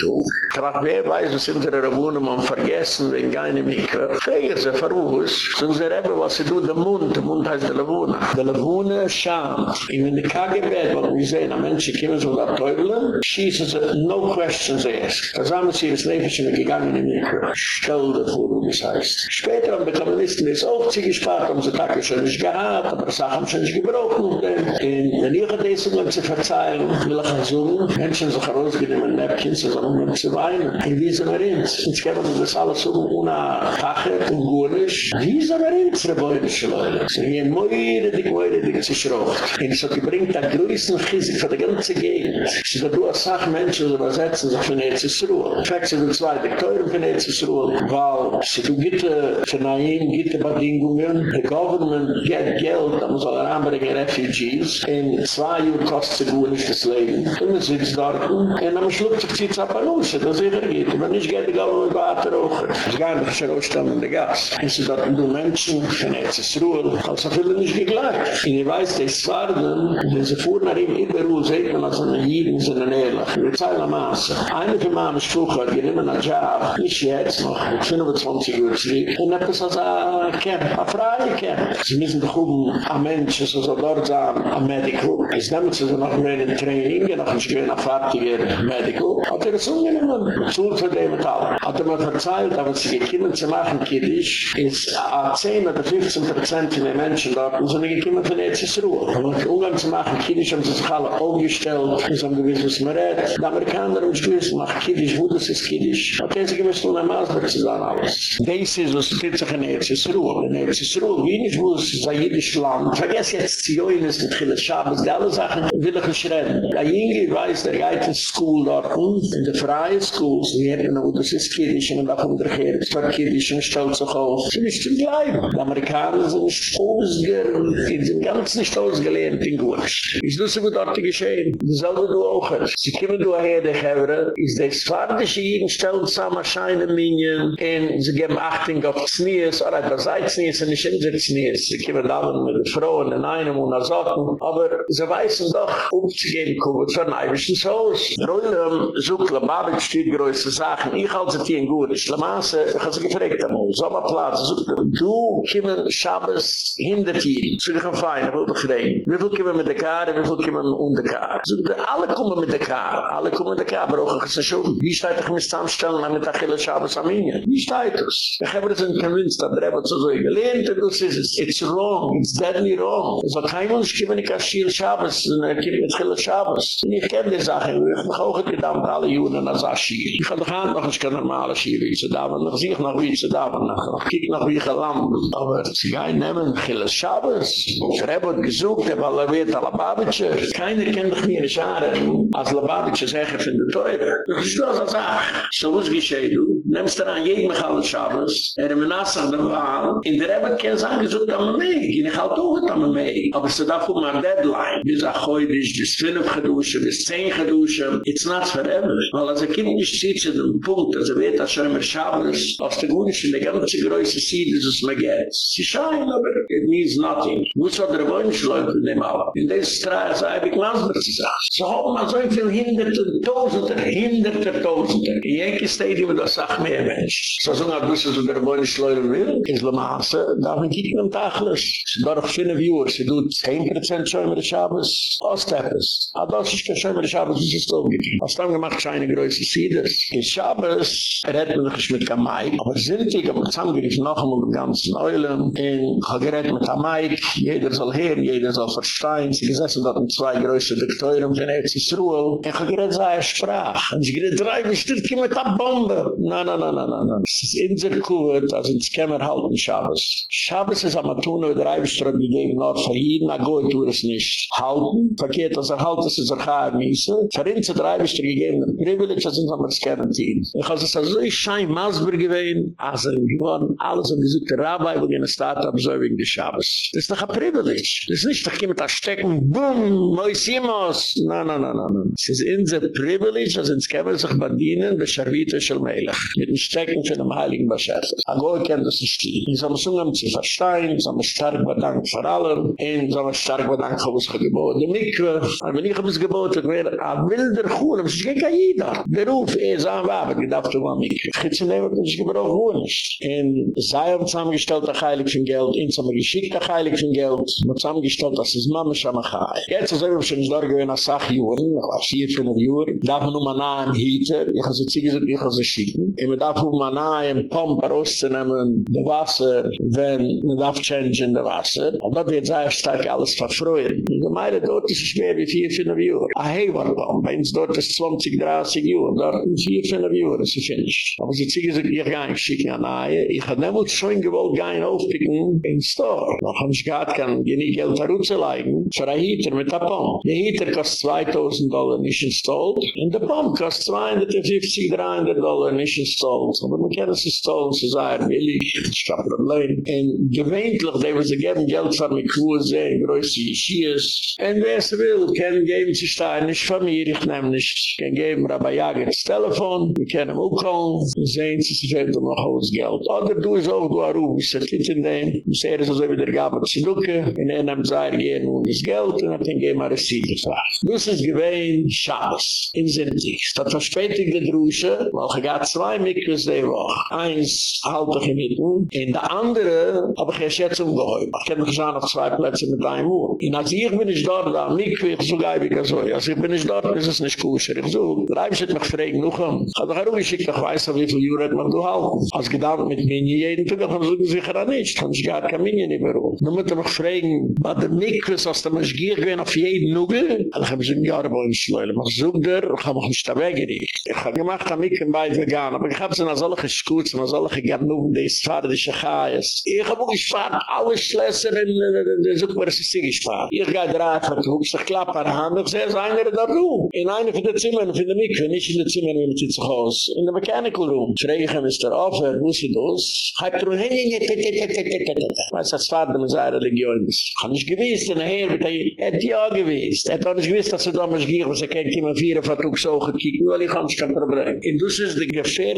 Trag wer weiß, was in der Rabunen man vergessen, wenn keine Mikve. Schräge sie verwus, sogen sie Rebe, was sie tut, der Mund, der Mund heißt der Labuna. Der Labuna scham. In der KGB, wo wir sehen, ein Mensch, kommen so da Teubelen, schießen sie, no questions asked. Das haben sie das Leben schon gegangen in Mikve. Stell dir vor, wie es heißt. Später haben die Kommunisten das auch zu gespart, haben sie Tage schon nicht gehabt, aber Sachen schon nicht gebrochen. In der Nähe desUngen zu verzeihen, will ich so, Menschen sich herausgenehmen, Näpkins, so um zu weinen. In wie sind wir ins? Jetzt können wir das alles so ohne Tache und Gurnisch. Wie sind wir ins, Rebäudische Leute? Sie gehen moire, die moire, die sich schraubt. Und so gebringt der größten Physik für die ganze Gegend. Sie sagt, du hast Sachen Menschen, die übersetzen sich von Erzisruhe. In fact, sie sind zwei Dektoren von Erzisruhe, weil sie du gitte für Naim, gitte Bedingungen, the government get Geld, da muss alle anbringen Refugees, in zwei Uhr kostet sie gut nicht das Leben. Und man sitzt dort, und dann schluckt sich die Zappanusche, das sicher geht. Aber nicht geht die Government weiter hoch. Das ist gar nicht ausstellen in der Gas. Und sie dort, du Menschen von Erzisruhe, also viele nicht geglaubt. Und ich weiß, die Svarden, wenn sie fuhren nach ihm in Beruhl, seht man, als eine Jiden sind in Ehrlich. Wir zeigen am Maße. Eine von meinem Spruch hat, wir nehmen einen Job, nicht jetzt noch, 25 Uhr zurück, und etwas als ein Camp, ein freie Camp. Sie müssen doch oben ein Mensch, so soll dort sein, ein Medical. Es nehmen sie noch mehr in Training, noch ein ein fertiger Medical. Hat er das umgenommen, zu Metall. Hat er mir verzeiht, aber sie gekommen zu machen, Kiddisch, ist 10 oder 15 Prozent von den Menschen dort, und sie gekommen von der Ruhe. Aber um Umgang zu machen, Kiddisch haben sie sich alle aufgestellt, sie haben gewiss, was man redt. Die Amerikaner haben gewiss, mach Kiddisch, wo das ist Kiddisch. Hat er sich gewiss, nur ein Maßberg zu sein, alles. Das ist, was steht sich in Erzis Ruhe. In Erzis Ruhe, wie nicht, wo es ist ein jüdisch Land. Vergesst jetzt Zioines, mit Chiles Schabes, die alle Sachen will ich nicht reden. Der Jinge weiß, der geht in School dort, in der freie Schools, die haben, wo das ist Kiddisch, und da kommt der Kiddisch, und stellt sich auf. Sie nicht bleiben. Die Amerikaner sind ausgelernt, die sind ganz nicht ausgelernt in Gursch. Ist das so gut dort geschehen? Dasselbe du auch. Sie kommen du her, der Hevre, ist der Svartische Jeden stellen zusammen scheinen Minion, und sie geben Achtung auf Znees, oder etwas sei Znees, und nicht in der. Sie kommen da mit den Frauen in einem und Socken, aber sie weißen doch, umzugehen, kommen von einem Haus. Reulam sucht Lababit steht größte Sachen. Ich halte sie in Gursch. Lamaße, ich habe sie gefragt, Sommerplatz, sucht, du kommen Schabes hinter dir. Zu dich ein Fein, ich will reden. Wie viel kommen mit der Kar, wie viel kommen unter der Kar? Sucht, alle kommen mit der Kar, alle kommen mit der Kar, aber auch ich schon. Wie steht ich mich zusammenstellen mit Achille Schabes Arminien? Wie steht das? Ich habe das in convinced, dass der Rebbe so so gelähnt, und das ist, it's wrong, it's deadly wrong. Es war kein Mensch, kommen nicht Achille Schabes, und er mit Achille Schabes. Und ich kenne die Sache, ich mich auch gedacht, alle Juden als Aschir. Ich habe doch an, noch ein normale wie sie da waren, noch sich noch wie sie da waren, noch kiek noch wie geland. Aber sie gehen nehmen, Achille Schabes. Rebbe hat gesucht, der war lewiert alle Babetsche. Keiner kennt doch nie in Schare, als Babetsche sagen von der Teure. Das ist doch so Sache. So was geschehen, du. Nimmst daran jeden Michael Schabes, er im Nassach der Wahl, in der Rebbe kann sagen, gesucht am Meeg, in ich halt auch am Meeg. Aber so da fuhr man Deadline. Bis ach heute ist, bis fünf geduschen, bis zehn geduschen. It's not forever. Weil als er kind nicht sieht zu dem Punkt, also wird das schon immer Schabes, aus der Gunnisch in der ganze Größe sieht, dass es mir geht. Sie scheinen, aber it means nothing. Wo soll der Wunsch leute nehmen alle? In der Straße habe ich Masber zu sagen. So haben wir so viel hinderte Tausender, hinderte Tausender. In jedem Stadium, das sagt mehr Mensch. So sagen wir, dass der Wunsch leute will, in der Maße, darf man kicken am Taglis. Sie darf finden, wie Uhr, sie tut 10% schon mit der Schabes, Osteppes. Aber das ist kein schon mit der Schabes, das ist so gegeben. Was dann gemacht, scheine größe Sieders. In Schabes, redt man nicht mit Kamai, aber sind die, aber zusammengerief noch einmal den ganzen Eulen, in Chagerett mit Kamai, jeder soll her, jeder soll verstehen, sie gesessen dort in zwei größe Dekteuren, wenn er sich ruhel, in Chagerett sei er sprach, und sie gerät drei, wie stürzt mit der Bombe? Na, na, na, na, na, na, na. Es ist in der Kuvert, also ins Kämmer halten Schabes. Schabes ist am Atuna, der Eibestrat gegeben hat, für jeden Agoi tu es nicht halten. Verkehrt, als er halt, es er gar miese. Für ihn zu der Eibestrat gegeben, ein Privileg, als uns am scannen ziehen. Ich habe es so ein Schein Masber gewesen, als er gewonnen, alles und gesagt, der Rabbi, wo gehen Start-up, so wegen des Schabes. Das ist doch ein Privileg. Das ist nicht, da kommt das Stecken, boom, moisimos. Na, na, na, na, na. Es ist in der Privileg, als ins Kämmer sich bedienen, bei Scharvita shel Melech. mit dem Stecken von dem Heiligen Bescherz. Ein Goy kennt das nicht die. Ich soll mich umgehen zu verstehen, ich soll mich stark bedanken vor allem, ich soll mich stark bedanken für unser Gebot. Die Mikve, wenn ich um das Gebot, ich wäre ein wilder Kuhn, aber es geht kein jeder. Der Ruf ist an die ich darf über Mikve. Ich hätte nehmen, ich gebrauche wohl nicht. In Zion zusammengestellt, der Heilig von Geld, in zusammen geschickt, der Heilig von Geld, und zusammengestellt, das ist Mama Schamachai. Jetzt ist er es schon da gewesen, als Sachjuren, als vier, fünf Juren, darf man nur mal nahe im Hieter, ich habe sie zugesagt, ich habe sie schicken. Und man darf nur mal nahe im Pump rauszunehmen, das Wasser, wenn man darf change in das Wasser, und das wird sehr stark alles verfreuen. Und die Meile dort es mehr wie vier, fünf Jahre. Ah, hey, war bei uns dort ist 20, 30 Jahre, dort ist vier, fünf Jahre, ist sie finished. Aber sie ziege, ich gar nicht schicken an nahe, ich habe nämlich schon gewollt, gar nicht aufpicken, in Store. Noch habe ich kann ich nicht Geld herunterlegen, für ein Heater mit der Pump. Der Heater kostet 2000 Dollar nicht installed, und der Pump kostet 250, 300 Dollar nicht. Aber man kann es installed, sie sagen, billig, ich habe ein Problem. Und gewöhnlich, die wir sie geben Geld für mich Kurse, in größte Jeschies. Und wer es will, kann geben sie stein, nicht von mir, ich nehme nicht. Kann geben Rabbi Jager das Telefon, wir können auch kommen, sehen sie, sie fehlt noch Hausgeld. Oder du ist auch, du arruf, ich sage, in dem, ich sehe, es ist so wieder gab, zu ducke, in einem Seir gehen, und das Geld, und dann gehen wir das Ziel gefragt. Das ist gewähnt, Schabes, in Sintigs. Das war spätige Drusche, weil ich gab zwei Mikros die Woche. Eins halte ich Mitten, in der andere habe ich erst jetzt umgehäubt. Ich kenne mich auf zwei Plätze mit einem Uhr. Und als ich bin ich dort, da Mikro, ich so geibig so, als ich bin ich dort, ist es nicht kusher. Ich so, da habe ich mich fragen, noch um. Ich habe doch herumgeschickt, ich weiß, wie viel Jura hat man du halten. Als gedacht mit mir jeden Tag, dann suchen sich er nicht. Dann ist gar kein Minion nicht mehr rum. Dann muss ich mich fragen, was der Mikro ist, als der Maschgier gewinnt auf jeden Nugel? Dann habe ich ein Jahr bei uns schleulen. Ich suche dir, ich habe mich nicht da weggericht. Ich habe gemacht, am Mikro bei vegan, aber ich habe sie nach solchen Schuze, nach solchen Garnuven, die ist fahre, die Schachayes. Ich habe auch gespart, alle Schlösser in der ist sie gespart. Ich gehe drauf, ich habe gesagt, klapp an der Hand, ich sehe, es einer da rum. In einer von den Zimmern, von der Mikro, nicht in den Zimmern, wie man sich zu Hause, in der Mechanical Room. Ich frage Mr. Offer, wo ist das? Ich habe gesagt, hey, hey, hey, hey, hey, hey, hey, Was das Vater mit seiner Religion ist. Ich habe nicht gewiss, denn er hat ja gewiss. Er hat auch nicht gewiss, dass er damals ging, was er kennt, man vier der so gekickt, weil ich habe kein Problem. Und das ist die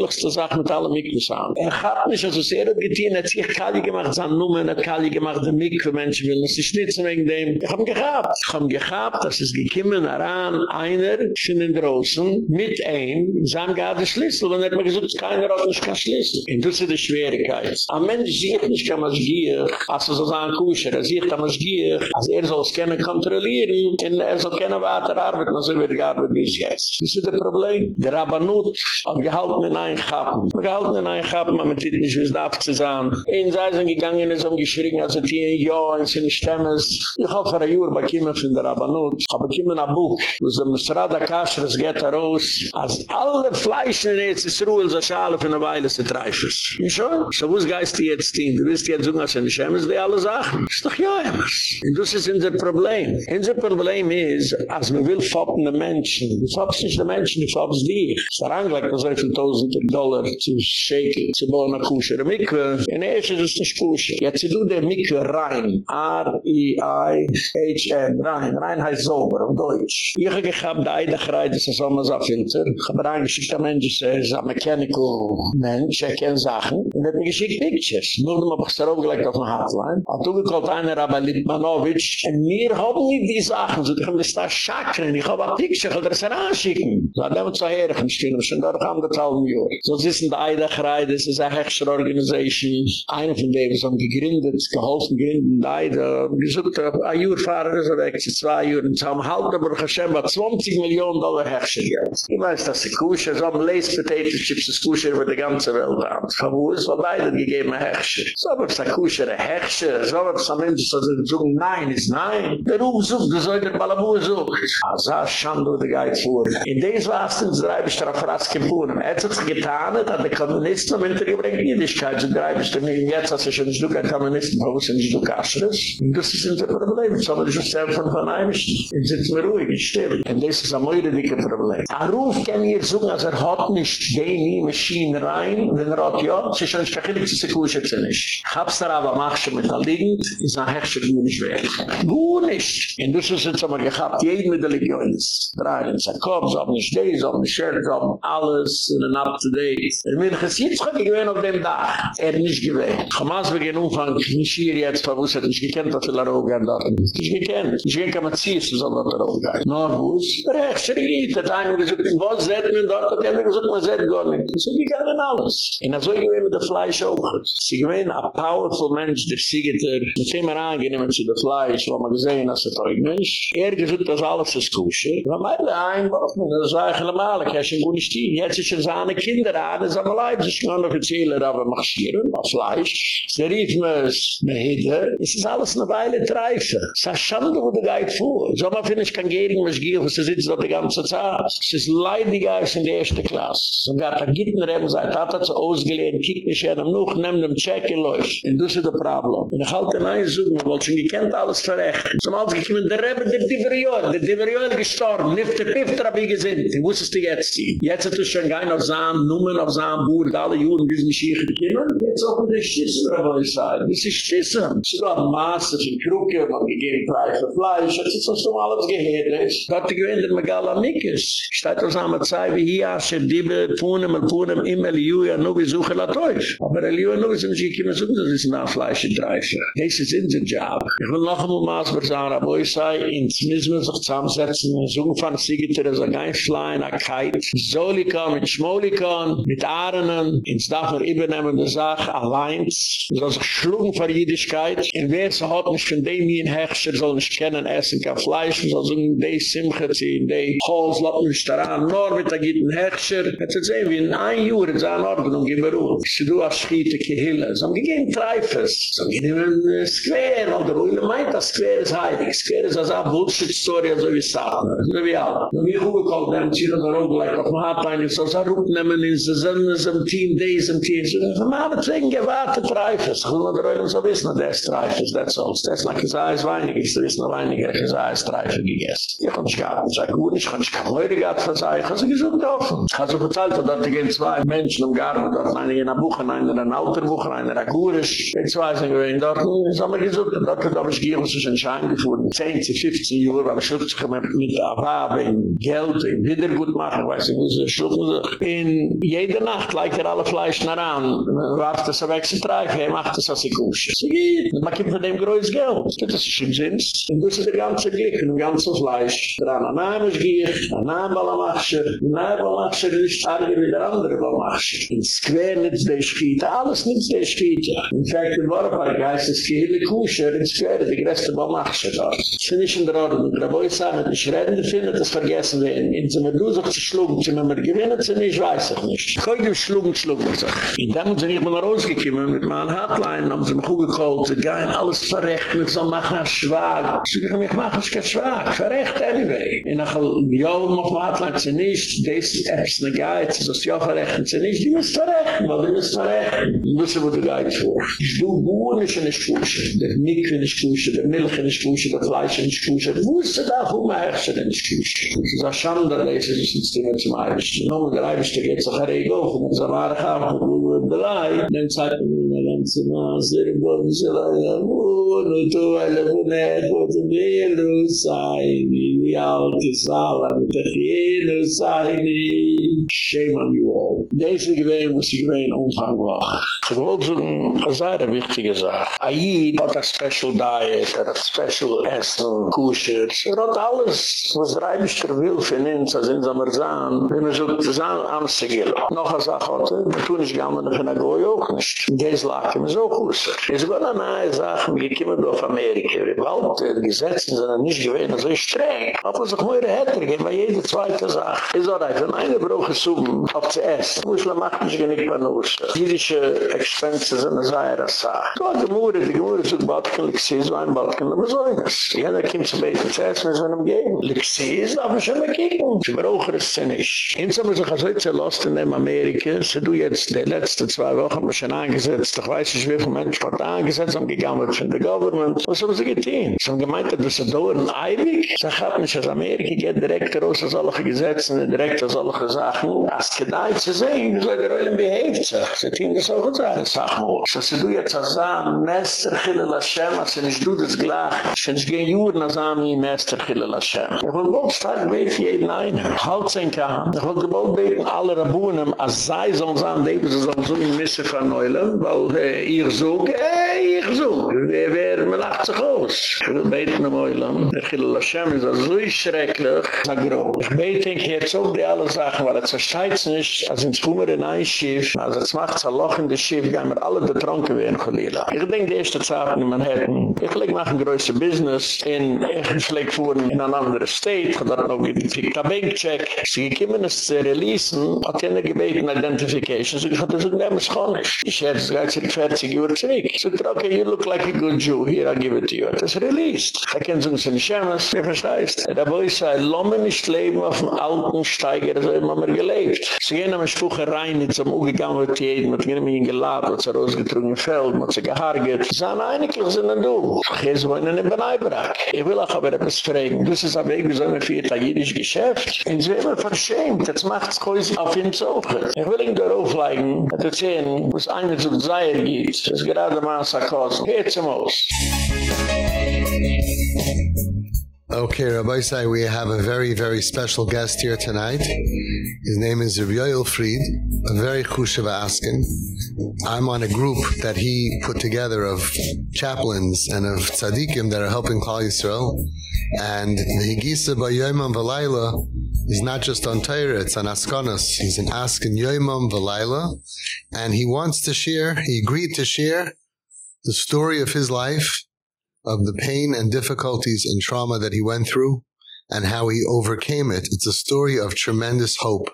gefährlichste Sache mit allen Mikros an. Er hat nicht, also sehr gut getan, er hat sich Kali gemacht, sein Nummer, er hat Kali gemacht, der Mikro, Menschen will, das ist nicht so wegen dem. Ich habe ihn gehabt. Ich habe ihn gehabt, dass es gekommen daran, einer von den Drossen, mit einem, in seinem Garten Schlüssel, und er hat mir gesagt, keiner hat nicht kein Schlüssel. Und das ist die Schwierigkeit. Ein Mensch sieht nicht, kann man gier, als er so sagen, kusher, er sieht, kann man gier, als er soll es können kontrollieren, und er soll keine weiter arbeiten, als er wird gearbeitet bis jetzt. Das ist das Problem. Der Rabbanut hat gehalten in ein Chappen. Gehalten in ein Chappen, man mit nicht, wie es darf zu sein. Ein sei sind gegangen, ist umgeschrien, als er die, ja, in seine Stemmes. Ich habe vor ein Jahr bei Kiemen von der Rabbanut, aber Kiemen ein Buch, wo es im Strada Kasher, es geht raus, als alle Fleisch in jetzt ist Ruhe, so schale von der Weile sind Reifers. Ja, schon? So wo ist Geist die jetzt stehen? Du wirst jetzt sagen, als er nicht die alle Sachen. Ist doch ja immer. Und das ist unser Problem. Unser Problem ist, als man will foppen den Menschen, du foppst nicht den Menschen, du foppst dich. Es ist angelegt, so viel tausend Dollar zu shaken, zu bauen Kusche. Der Mikve, in der Erste ist es nicht Kusche. Jetzt du der Mikve rein. R-E-I-H-N, rein. Rein heißt sauber, auf Deutsch. Ich habe gehabt, die Eidachrei, das ist immer so Filter. Ich habe reingeschickt, der Mensch ist ein mechanical Mensch, er kennt Sachen. Und er hat mir geschickt Pictures. Nur noch habe ich es darauf gelegt auf eine Hotline. Hat du einer, Rabbi Litmanowitsch, und wir haben nicht die Sachen, so ich habe das da schakren, ich habe ein Picture, ich habe das anschicken. Er uns daher, ich stehe, wir sind dort am getalten Jahr. So es ist ein Eidachrei, das ist eine Hechscher Organisation. Einer von denen ist gegründet, geholfen, gegründet, Eide, gesucht, ein Jahr fahren, das ist weg, zwei Jahr, und haben halt, aber Hashem hat 20 Millionen Dollar Hechscher Geld. Ich weiß, dass die Kusche, so haben Lace Potato Chips, das Kusche über die ganze Welt an. Von ist, weil beide gegeben Hechscher. So aber Kusche, ein Hechscher, so aber Mensch, so sagen, nein, ist nein. Der Ruf der soll der Balabu sucht. Also, Schande, der geht vor. In dem des warst ins Dreibischter auf Ratskebunen. Er hat sich getan, hat der Kommunisten am Ende gebringt Jüdischkeit zu Dreibischter. Jetzt hast du schon ein Stück an Kommunisten, wo es ein Stück Aschres. Und das ist unser Problem. Jetzt haben wir schon sehr von von Eimischen. Jetzt sitzen wir ruhig, ich still. Und das ist ein mehr dicke Problem. Er ruft kann hier sagen, als er hat nicht die Maschine rein, wenn er hat, ja, sie schon ein Stück zu sich kusche zu nicht. Hab's da aber mach schon mit der Liegend, ist ein Hechscher gut nicht weg. Gut nicht. Und das ist jetzt aber gehabt, jeden mit der Legion ist. Drei, in sein Kopf, so haben nicht so haben nicht Shirt, haben alles in an up-to-date. Er will gesiebt, ich gewinn auf dem Dach. Er nicht gewinn. Hamas beginn umfang, nicht hier jetzt, verwusset, ich gekennt, dass er auch gern dort. Ich gekennt. Ich gekennt, kann man ziehen, so soll er auch gehen. No, wuss? Rechts, er geht. Der Teil gesagt, was seht man dort? hat er gesagt, man seht gar nicht. So, die gehen alles. Und so gewinn mit der Fleisch auch. Sie gewinn, a powerful Mensch, der Siegeter, mit dem er angenehm zu der Fleisch, wo man gesehen, dass er teug nicht. Er gesagt, dass alles ist kusche. Aber meine ein, man, das normal, ich habe schon gut nicht stehen. Jetzt ist seine Kinder an, ist aber leid, das kann noch erzählen, aber marschieren, auf Fleisch. Sie rief mir es, hitte, es ist alles eine Weile treife. Es ist Schande, wo gehit vor. So man finde ich kein Gehring, was giel, was sitzt dort die ganze Zeit. Es ist leidiger als in der erste Klasse. So gab ein Gittenreben, seit hat er zu ausgelehnt, kiek nicht her, am noch, nehm dem Check in läuft. Und das ist das Problem. Und ich halte nein, so, man wollte schon gekannt alles verrechten. So man hat sich gekommen, der Rebbe, der Diverior, der Diverior gestorben, nicht der Pifter hab gesinnt. Wo ist es dir jetzt ziehen? Jetzt hat es schon gein auf Samen, Numen auf Samen, Buhr, alle Juden, bis in Schiechen gekommen. Jetzt auch in der Schissen, Rebbe, ich sage, das ist Schissen. So da Maße, von Kruke, man gegeben Preis für Fleisch, das ist was du alles gehört ist. Gott, ich gewinne der Megala Mikis. Steht aus einer Zeit, wie hier, Asche, Dibbe, Punem, und Punem, im Eliuja, nur wie suche la Teuf. Aber Eliuja, nur wie sie gekommen, so das ist nach Fleisch in Dreife. Das ist in der Job. Ich will noch einmal sagen, aber ich sage, ins müssen wir sich zusammensetzen, und suchen von Siegiter, das ist ein Flein, ein Kite, Solikon, mit Schmolikon, mit Ahrenen, ins darf man übernehmen, die Sache, allein, soll sich schlugen für Jüdischkeit, in wer es hat nicht von dem hier in Hechscher, soll nicht kennen, essen kein Fleisch, soll so in die Simche ziehen, die Holz, lassen uns daran, nur mit der Gitten Hechscher, jetzt zu sehen, wie in ein Jahr, in seiner Ordnung, gehen wir ruhig, sie du hast Schiete, Kehille, so haben gegeben Treifes, so gehen wir Square, weil der Ruhle meint, das Square ist heilig, Square ist also eine Bullshit-Story, so wie Sachen, so wie alle. Und wir gucken, kommt dann, sie haben auch gleich auf dem Hotline, so sie rupnehmen, in sie sind, in Team, Days, in Team, so, wir haben zwingen gewartet Treifes, ich will noch der so wissen, der ist Treifes, that's all, das ist noch gesagt, es weinig, ich weiß noch weinig, ich sage, es Treife gegessen. Ich kann nicht gar nicht sagen, gut, ich kann nicht gar nicht. Gar nicht sagen, ich habe sie gesagt, offen. Ich habe so bezahlt, dass die gehen zwei Menschen im Garten, dort einer in der Buche, einer in der alten Buche, einer in der Gurisch, die zwei sind gewesen, dort, ich habe mir gesagt, dort habe ich gehen, was ist ein Schein gefunden, 10, 15 Jahre, aber ich habe sich mit Arabe, in Geld, in Wiedergut machen, weiß ich, wo sie schlucken sich. In jeder Nacht legt er alle Fleisch nach an, warft das er weg zu treifen, er macht das, was ich kusche. Sie geht, man gibt von dem größtes Geld. Das ist im Sinn. Und das ist der ganze Glück, ein ganzes Fleisch. Dran an einem ist gier, an einem Ballamachscher, an einem Ballamachscher ist arger wie der andere Ballamachscher. In Square nützt der Schiete, alles nützt der Schiete. In fact, in Warpark heißt es Gehele Kusher, in Square, die größte Ballamachscher da. Sie nicht in der Ordnung, Boy sagt, den Schredden findet, das vergessen wir. In so sich zu schlugen, sie mir gewinnen, sie nicht, weiß ich nicht. Nicht schlugen, schlugen, sich. In dem sind ich mal rausgekommen, mit meinen Hotline, haben sie mich gut gekocht, sie gehen alles verrechten, so machen ein Schwag. Sie sagen, ich mache es kein Schwag, verrecht anyway. Und nach einem Jahr noch mal hat sie nicht, das ist eine Geiz, das ist ja verrechten sie nicht, die müssen verrechten, weil die müssen verrechten. Müssen wo die Geiz vor. Ich will gut nicht in der Kusche, der Mikve in der Kusche, der Milch in der Kusche, der Fleisch in der Kusche, der wusste da, wo man herrscht in der Kusche. Das ist eine Schande, leitsen sich nicht mehr zum Eibisch. Nun, der Eibisch, der geht sich herrego, von uns am Arachab, von uns am Belei, nehm Zeit, um in der ganzen Maße, in Gott, in Schleier, wo, nun, tu, weil er von der Gott, in der Lusay, in Velo sai, shame on you all. Deze geween muss ich geween umfang war. Ich wollte so eine sehr wichtige Sache. Ayid hat a special diet, hat a special Essen, Kuschers. Er hat alles, was der Eibischter will für uns, als in Samarsan, wenn er so zusammen anzugehen. Noch eine Sache hat er, wir tun nicht gerne noch in der Goy auch nicht. Deze lag ihm so gut. Es war eine neue Sache, wir kommen auf Amerika. Weil die Gesetze sind nicht gewesen so streng. Aber sich mehr hätte gehen, bei jeder zweite Sache. Es war ein, wenn einer braucht suchen, auf zu essen. Muschel macht nicht genick bei Nusche. Jüdische Expenses sind eine Seire Sache. So hat die Mure, die Mure sucht Balken, Lixis, ein Balken, aber so eines. Jeder kommt zu beten zu essen, wenn es gehen. Lixis, aber schon mal kicken. Sie brauchen es zu nicht. Inz haben wir sich also jetzt erlost in dem Amerika. Sie du jetzt, die letzte zwei Wochen haben wir schon angesetzt. Ich weiß nicht, wie viele Menschen hat angesetzt, haben gegangen von der Government. Was haben sie getan? Sie haben gemeint, dass sie dauern ewig. Sie haben nicht, dass Amerika geht direkt raus aus solche Gesetzen, direkt aus solche Sachen. Das gedeiht zu sehen, wie soll der Rollen behebt sich. Sie tun das auch sagen, sag mal. So sie du jetzt als Samen, Mester Chile Lashem, als sie nicht du das gleich. Ich finde, ich gehe Juren als Samen, Mester Chile Lashem. Ich will wohl stark beten jeden einen. Halt sein kann. Ich will wohl beten alle Rabunen, als sei so ein Samen, die sie so ein Misse verneuillen, weil ich äh, ich suche. Wer, wer, man lacht sich aus. Ich will beten am Eulam. Der Chile Lashem ist so schrecklich, sag groß. Ich bete jetzt auch die alle Sachen, weil es versteht nicht, als ins Pummer in ein Schiff, als es macht ein Loch in das Schiff, gehen wir alle betrunken werden, Cholila. Ich denke, die erste Zeit in Manhattan, ich will machen größer Business, in, ich will fuhren in ein anderes State, ich habe noch gekriegt, ein Bankcheck, sie kommen es zu releasen, hat jene gebeten Identification, so ich hatte so, nehm es gar nicht. Ich hätte es gleich seit 40 Uhr zurück. So, okay, you look like a good Jew, here I give it to you. Das ist released. Ich kenne so ein Schemes, wie verstehst? Da ich sage, lass mich nicht leben auf dem alten Steiger, so immer mehr gelebt. Sie gehen am Spuche rein, jetzt am Ugegang wird jeden, mit mir ihn geladen, mit so rausgetrunken Feld, mit so gehargert. Sie sagen, eigentlich sind du. Ich gehe so in den Beneibrach. Ich will auch aber etwas fragen. Das ist aber irgendwie so ein vierter jüdisch Geschäft. Und sie immer verschämt, jetzt macht es quasi auf ihn zu Ich will ihn darauf legen, dass er sehen, wo es eine zu Zeier gibt. Das ist gerade mal Sarkosen. Geht zum Aus. Okay, Rabbi Sai, we have a very, very special guest here tonight. His name is Rabbi Yoel Fried, a very chushava askin. I'm on a group that he put together of chaplains and of tzaddikim that are helping Klal Yisrael. And the Higisa by Yoimam Valayla is not just on Torah, it's on Askanas. He's an askin Yoimam Valayla. And he wants to share, he agreed to share the story of his life of the pain and difficulties and trauma that he went through and how he overcame it. It's a story of tremendous hope.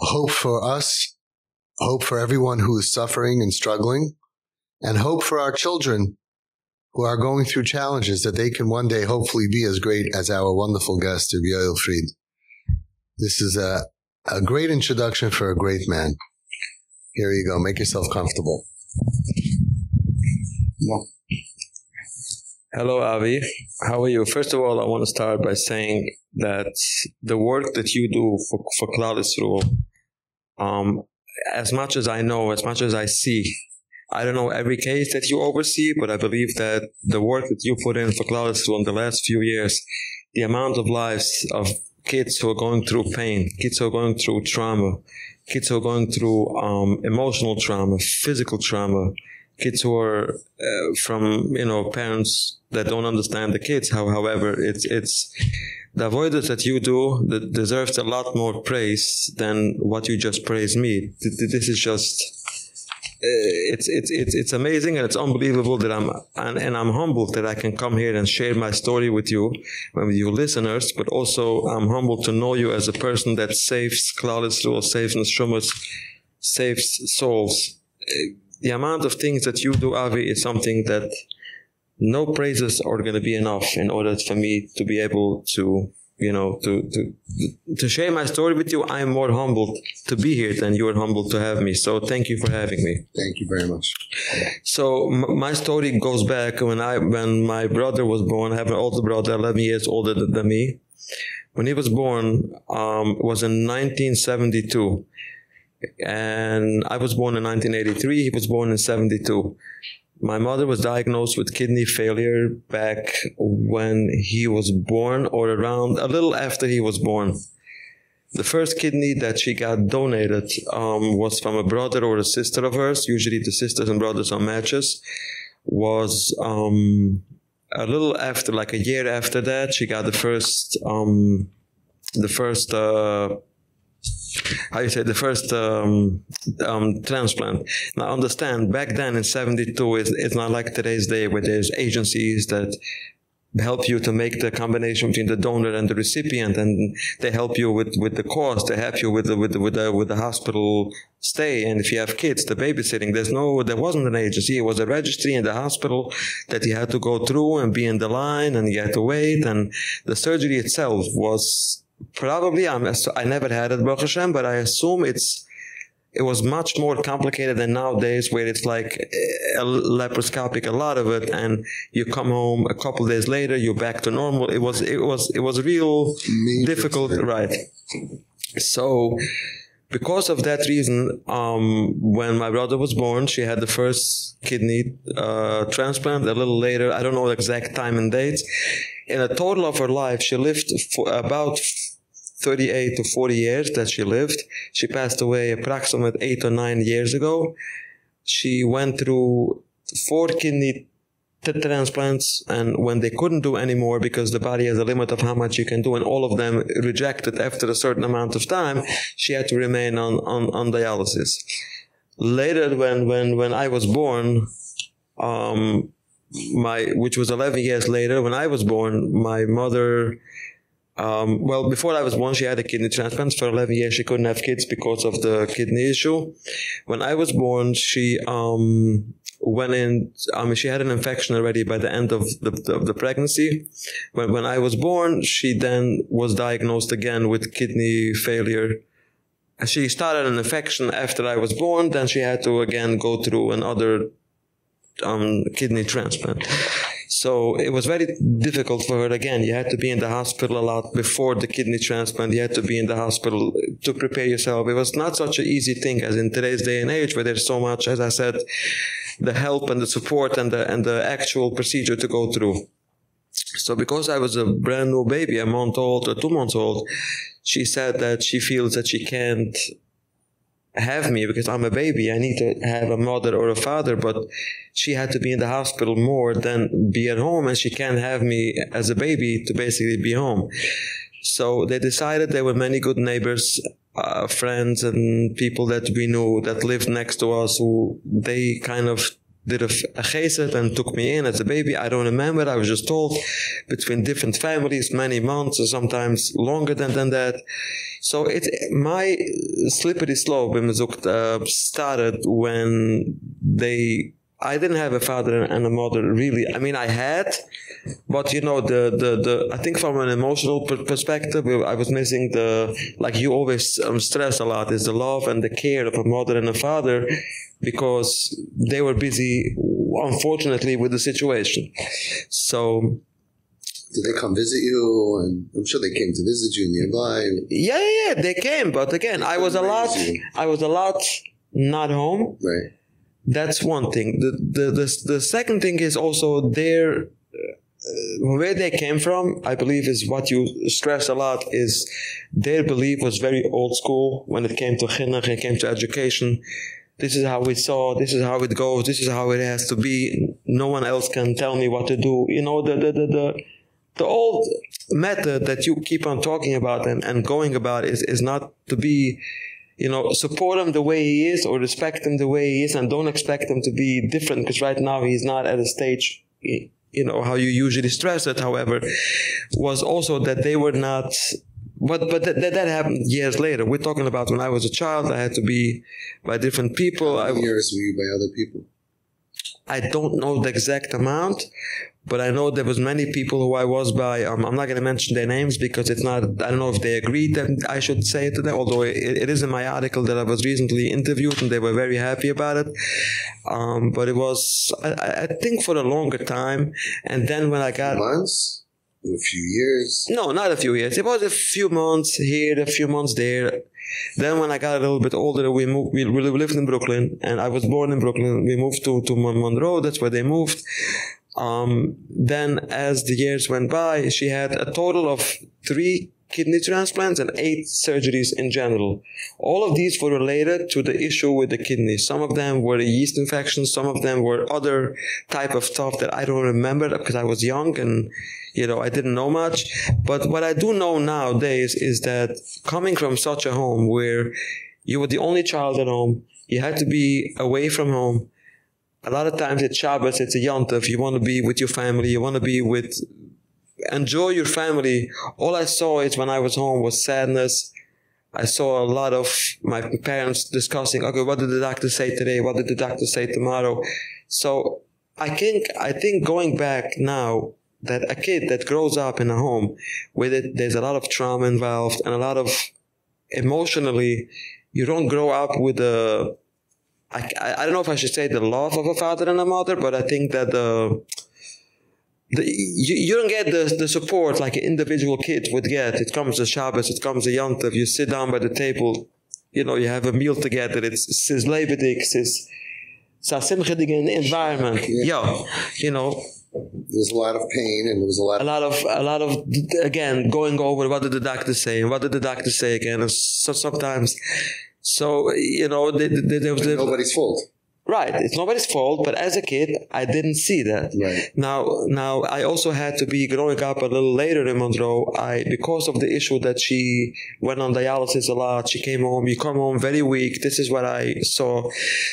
Hope for us, hope for everyone who is suffering and struggling, and hope for our children who are going through challenges that they can one day hopefully be as great as our wonderful guest, Rabbi Fried. This is a, a great introduction for a great man. Here you go. Make yourself comfortable. Hello, Avi. How are you? First of all, I want to start by saying that the work that you do for, for Klal Yisrael, um, as much as I know, as much as I see, I don't know every case that you oversee, but I believe that the work that you put in for Klal Yisrael in the last few years, the amount of lives of kids who are going through pain, kids who are going through trauma, kids who are going through um, emotional trauma, physical trauma, kids who are uh, from you know parents that don't understand the kids. How however it's it's the avoidance that you do that deserves a lot more praise than what you just praise me. This is just uh, it's it's it's it's amazing and it's unbelievable that I'm and, and I'm humbled that I can come here and share my story with you and with you listeners but also I'm humbled to know you as a person that saves Yisrael saves Neshumas saves souls. The amount of things that you do, Avi, is something that no praises are going to be enough in order for me to be able to, you know, to, to, to share my story with you. I'm more humbled to be here than you are humbled to have me. So thank you for having me. Thank you very much. So my story goes back when I, when my brother was born, I have an older brother, 11 years older than me. When he was born, um, was in 1972 and I was born in 1983 he was born in 72 my mother was diagnosed with kidney failure back when he was born or around a little after he was born. The first kidney that she got donated um, was from a brother or a sister of hers. Usually the sisters and brothers are matches. Was um, a little after like a year after that she got the first um, the first uh, how you say the first um, um, transplant. Now understand back then in 72 it's, it's not like today's day where there's agencies that help you to make the combination between the donor and the recipient and they help you with with the cost they help you with the with the with the, with the hospital stay and if you have kids the babysitting there's no there wasn't an agency it was a registry in the hospital that you had to go through and be in the line and you had to wait and the surgery itself was probably I'm, I never had it Baruch Hashem, but I assume it's it was much more complicated than nowadays where it's like eh, a laparoscopic a lot of it and you come home a couple days later you're back to normal. It was it was it was real difficult right. So because of that reason um, when my brother was born she had the first kidney uh, transplant a little later i don't know the exact time and date in a total of her life she lived for about 38 to 40 years that she lived. She passed away approximately 8 or 9 years ago. She went through four kidney transplants and when they couldn't do anymore because the body has a limit of how much you can do and all of them rejected after a certain amount of time she had to remain on on on dialysis later when when when I was born um my which was 11 years later when I was born my mother um, well, before I was born, she had a kidney transplant. For 11 years, she couldn't have kids because of the kidney issue. When I was born, she um, went in, I mean, she had an infection already by the end of the, the, the pregnancy. When, when I was born, she then was diagnosed again with kidney failure. She started an infection after I was born, then she had to again go through another um, kidney transplant. So it was very difficult for her again. You had to be in the hospital a lot before the kidney transplant. You had to be in the hospital to prepare yourself. It was not such an easy thing as in today's day and age where there's so much, as I said, the help and the support and the, and the actual procedure to go through. So because I was a brand new baby, a month old or two months old, she said that she feels that she can't have me because I'm a baby. I need to have a mother or a father, but she had to be in the hospital more than be at home and she can't have me as a baby to basically be home. So they decided there were many good neighbors, uh, friends and people that we knew that lived next to us who they kind of did a, chesed and took me in as a baby. I don't remember. I was just told between different families, many months or sometimes longer than, than that. So it my slippery slope in uh, started when they I didn't have a father and a mother really. I mean I had but you know the the the I think from an emotional perspective I was missing the like you always um, stress a lot is the love and the care of a mother and a father because they were busy unfortunately with the situation. So did they come visit you? And i'm sure they came to visit you nearby. Yeah yeah, yeah they came but again i was a lot i was a lot not home. Right that's one thing. The the the, the second thing is also their uh, where they came from i believe is what you stress a lot is their belief was very old school when it came to chinuch and came to education. This is how we saw this is how it goes this is how it has to be. No one else can tell me what to do. You know the the the the, the old method that you keep on talking about and and going about is is not to be you know support him the way he is or respect him the way he is and don't expect him to be different because right now he's not at a stage you know how you usually stress it however was also that they were not but but that, that happened years later. We're talking about when i was a child i had to be by different people. How many years were you by other people? I don't know the exact amount but I know there was many people who I was by um, I'm not going to mention their names because it's not I don't know if they agreed that I should say it to them although it, it is in my article that I was recently interviewed and they were very happy about it. Um, but it was I, I think for a longer time and then when I got months? A few years? No not a few years. It was a few months here a few months there. Then when I got a little bit older we moved we, we lived in Brooklyn and I was born in Brooklyn. We moved to to Monroe. That's where they moved um, then as the years went by, she had a total of three kidney transplants and eight surgeries in general. All of these were related to the issue with the kidney. Some of them were yeast infections, some of them were other type of stuff that I don't remember because I was young and you know, I didn't know much. But what I do know nowadays is that coming from such a home where you were the only child at home, you had to be away from home, a lot of times it's Shabbos, it's a Yontif, you want to be with your family, you want to be with enjoy your family. All I saw is when I was home was sadness. I saw a lot of my parents discussing, okay, what did the doctor say today? What did the doctor say tomorrow? So I think, I think going back now, that a kid that grows up in a home with it, there's a lot of trauma involved and a lot of emotionally, you don't grow up with a, I, I don't know if I should say the love of a father and a mother, but I think that the, the you, you don't get the, the support like an individual kid would get. It comes to Shabbos, it comes to Yontav, you sit down by the table, you know, you have a meal together, it's, it's Lebedik, it's, simchadige environment. Yeah. you know, There was a lot of pain and there was a lot a lot of a lot of again going over what did the doctor say and what did the doctor say again and so sometimes so you know there, there was of nobody's fault. Right it's nobody's fault but as a kid I didn't see that. Right. now now I also had to be growing up a little later in Monroe. I because of the issue that she went on dialysis a lot she came home you come home very weak this is what I saw.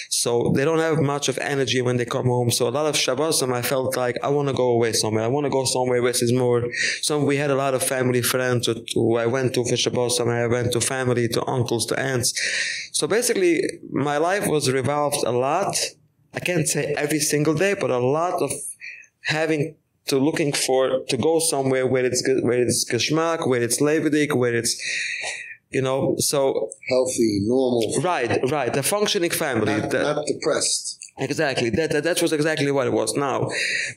So they don't have much of energy when they come home so a lot of Shabbosim I felt like I want to go away somewhere I want to go somewhere where there's more. So we had a lot of family friends who, who I went to for I went to family to uncles to aunts. So basically my life was revolved a lot I can't say every single day but a lot of having to looking for to go somewhere where it's good where it's geschmack where it's lebedik where it's you know so Healthy, normal, right right a functioning family not, not depressed. Exactly. That, that that was exactly what it was. Now,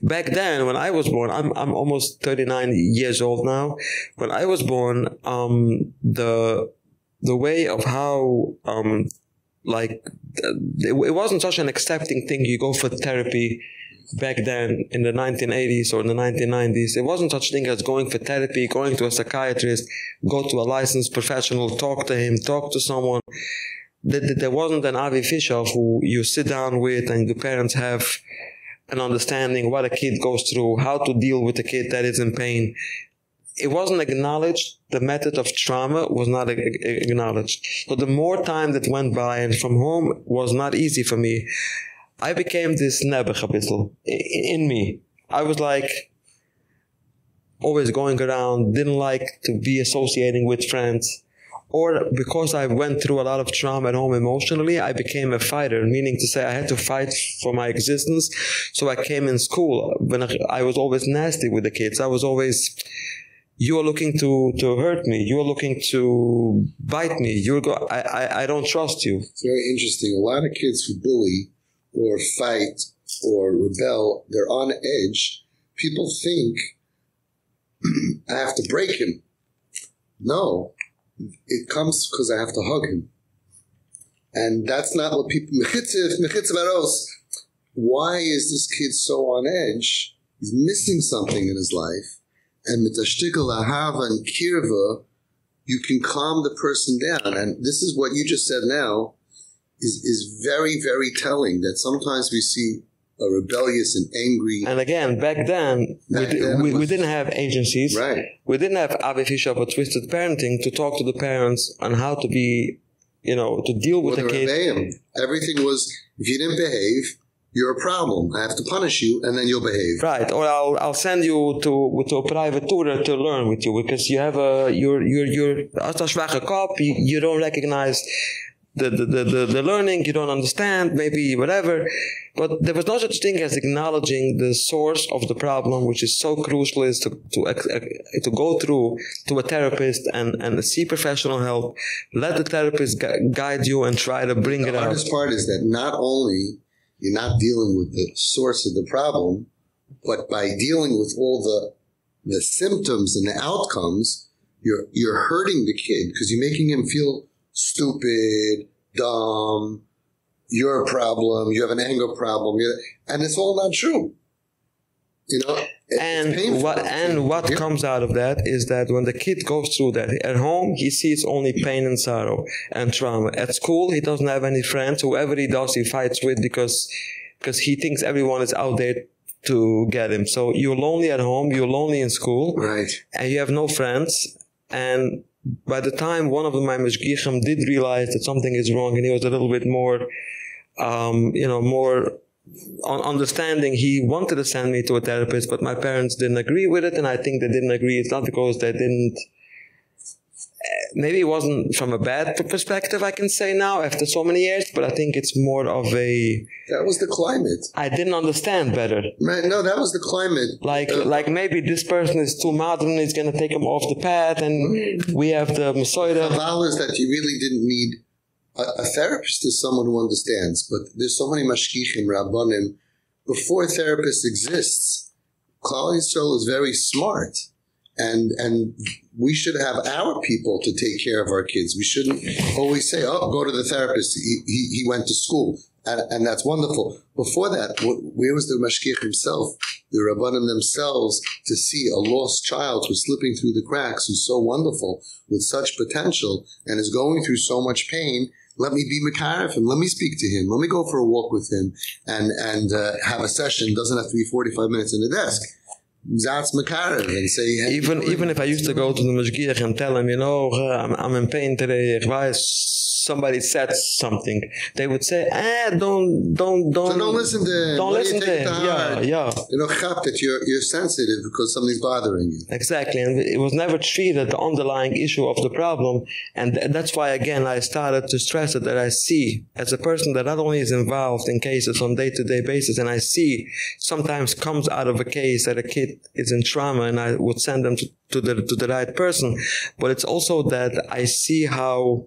back then when I was born, I'm I'm almost 39 years old now. When I was born, um the the way of how um like uh, it, wasn't such an accepting thing. You go for therapy back then in the 1980s or in the 1990s it wasn't such thing as going for therapy going to a psychiatrist go to a licensed professional talk to him talk to someone. There wasn't an Avi Fishoff who you sit down with and the parents have an understanding what a kid goes through, how to deal with a kid that is in pain. It wasn't acknowledged. The method of trauma was not acknowledged. So the more time that went by and from home was not easy for me, I became this nebuch a in me. I was like always going around, didn't like to be associating with friends or because I went through a lot of trauma at home emotionally, I became a fighter, meaning to say I had to fight for my existence. So I came in school when I was always nasty with the kids. I was always, you are looking to, to hurt me. You are looking to bite me. You're go, I, I, I don't trust you. Very interesting. A lot of kids who bully or fight or rebel, they're on edge. People think I have to break him. No, it comes because I have to hug him. And that's not what people. Why is this kid so on edge? He's missing something in his life. And mit ashtikel ahava and kirva, you can calm the person down. And this is what you just said now is, is very, very telling that sometimes we see a rebellious and angry. And again, back then, we, Back di- then we, we didn't have agencies. right. we didn't have Avi Fishoff for twisted parenting to talk to the parents on how to be, you know, to deal with the kid. rebellion. Everything was, if you didn't behave, you're a problem. I have to punish you and then you'll behave. Right, or I'll I'll send you to to a private tutor to learn with you because you have a you're you're you're een schwache kop, you, you don't recognize the the, the the the learning, you don't understand, maybe whatever. But there was no such thing as acknowledging the source of the problem, which is so crucial, is to to to go through to a therapist and and see professional help. Let the therapist gu- guide you and try to bring it The out. hardest part is that not only you're not dealing with the source of the problem, but by dealing with all the the symptoms and the outcomes, you're you're hurting the kid because you're making him feel stupid, dumb. You're a problem. You have an anger problem, and it's all not true. You know, It- and what and what Yeah. comes out of that is that when the kid goes through that at home he sees only pain and sorrow and trauma. At school he doesn't have any friends. Whoever he does he fights with because because he thinks everyone is out there to get him. So you're lonely at home you're lonely in school right? and you have no friends. And by the time one of my mashgichim did realize that something is wrong and he was a little bit more um, you know more understanding he wanted to send me to a therapist but my parents didn't agree with it and I think they didn't agree it's not because they didn't maybe it wasn't from a bad perspective I can say now after so many years but I think it's more of a that was the climate. I didn't understand better. Right no that was the climate. Like uh, like maybe this person is too modern he's going to take him off the path and we have the Masoida the that you really didn't need a, a therapist is someone who understands but there's so many mashkichim rabbanim before a therapist exists Klal Yisrael is very smart and and we should have our people to take care of our kids. We shouldn't always say, "Oh, go to the therapist. He he, he went to school." And, and that's wonderful. Before that, where was the mashkich himself, the rabbanim themselves, to see a lost child who's slipping through the cracks, who's so wonderful, with such potential, and is going through so much pain? Let me be Makar him. Let me speak to him. Let me go for a walk with him and and uh, have a session. Doesn't have to be forty five minutes in the desk Zatz Makarev and say even even if I used to go to the Mashgiach and tell him you know I'm, I'm in pain today ich weiß somebody said something, they would say, "Ah, don't, don't, don't, so don't listen to. Don't listen to him. Yeah, yeah. You know, chap that you're you're sensitive because something's bothering you. Exactly, and it was never treated the underlying issue of the problem, and that's why again I started to stress it that I see as a person that not only is involved in cases on day to day basis, and I see sometimes comes out of a case that a kid is in trauma, and I would send them to, to the to the right person, but it's also that I see how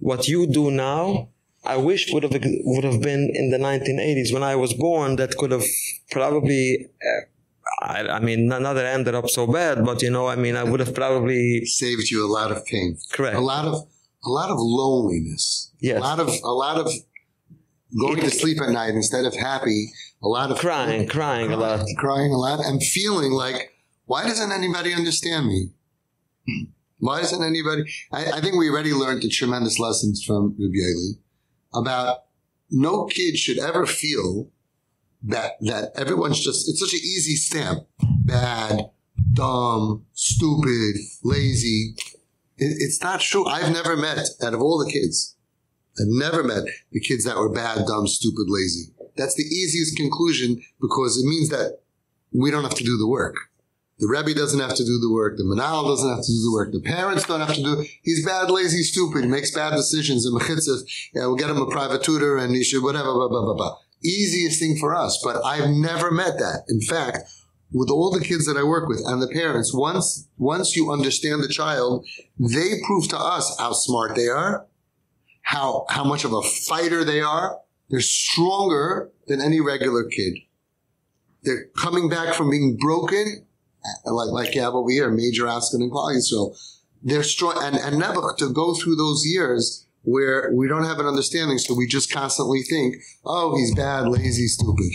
what you do now I wish would have would have been in the 1980s when I was born that could have probably uh, I, I mean not that ended up so bad but you know I mean I would have probably saved you a lot of pain. Correct. A lot of a lot of loneliness. Yes. a lot of a lot of going it, to sleep at night instead of happy a lot of crying crying, crying a lot. Crying a lot and feeling like why doesn't anybody understand me why isn't anybody? I, I think we already learned the tremendous lessons from Rabbi about no kid should ever feel that that everyone's just it's such an easy stamp. Bad dumb stupid lazy. It, it's not true. I've never met out of all the kids i've never met the kids that were bad dumb stupid lazy. That's the easiest conclusion because it means that we don't have to do the work the Rebbe doesn't have to do the work. The Menahel doesn't have to do the work. The parents don't have to do. He's bad, lazy, stupid. He makes bad decisions. And mechitzas, yeah, we'll get him a private tutor, and he should whatever. Blah, blah, blah, blah. Easiest thing for us, but I've never met that. In fact, with all the kids that I work with and the parents, once once you understand the child, they prove to us how smart they are, how how much of a fighter they are. They're stronger than any regular kid. They're coming back from being broken like like you have over here, major Askin and Klal So They're strong, and and Nebuch to go through those years where we don't have an understanding, so we just constantly think, "Oh, he's bad, lazy, stupid."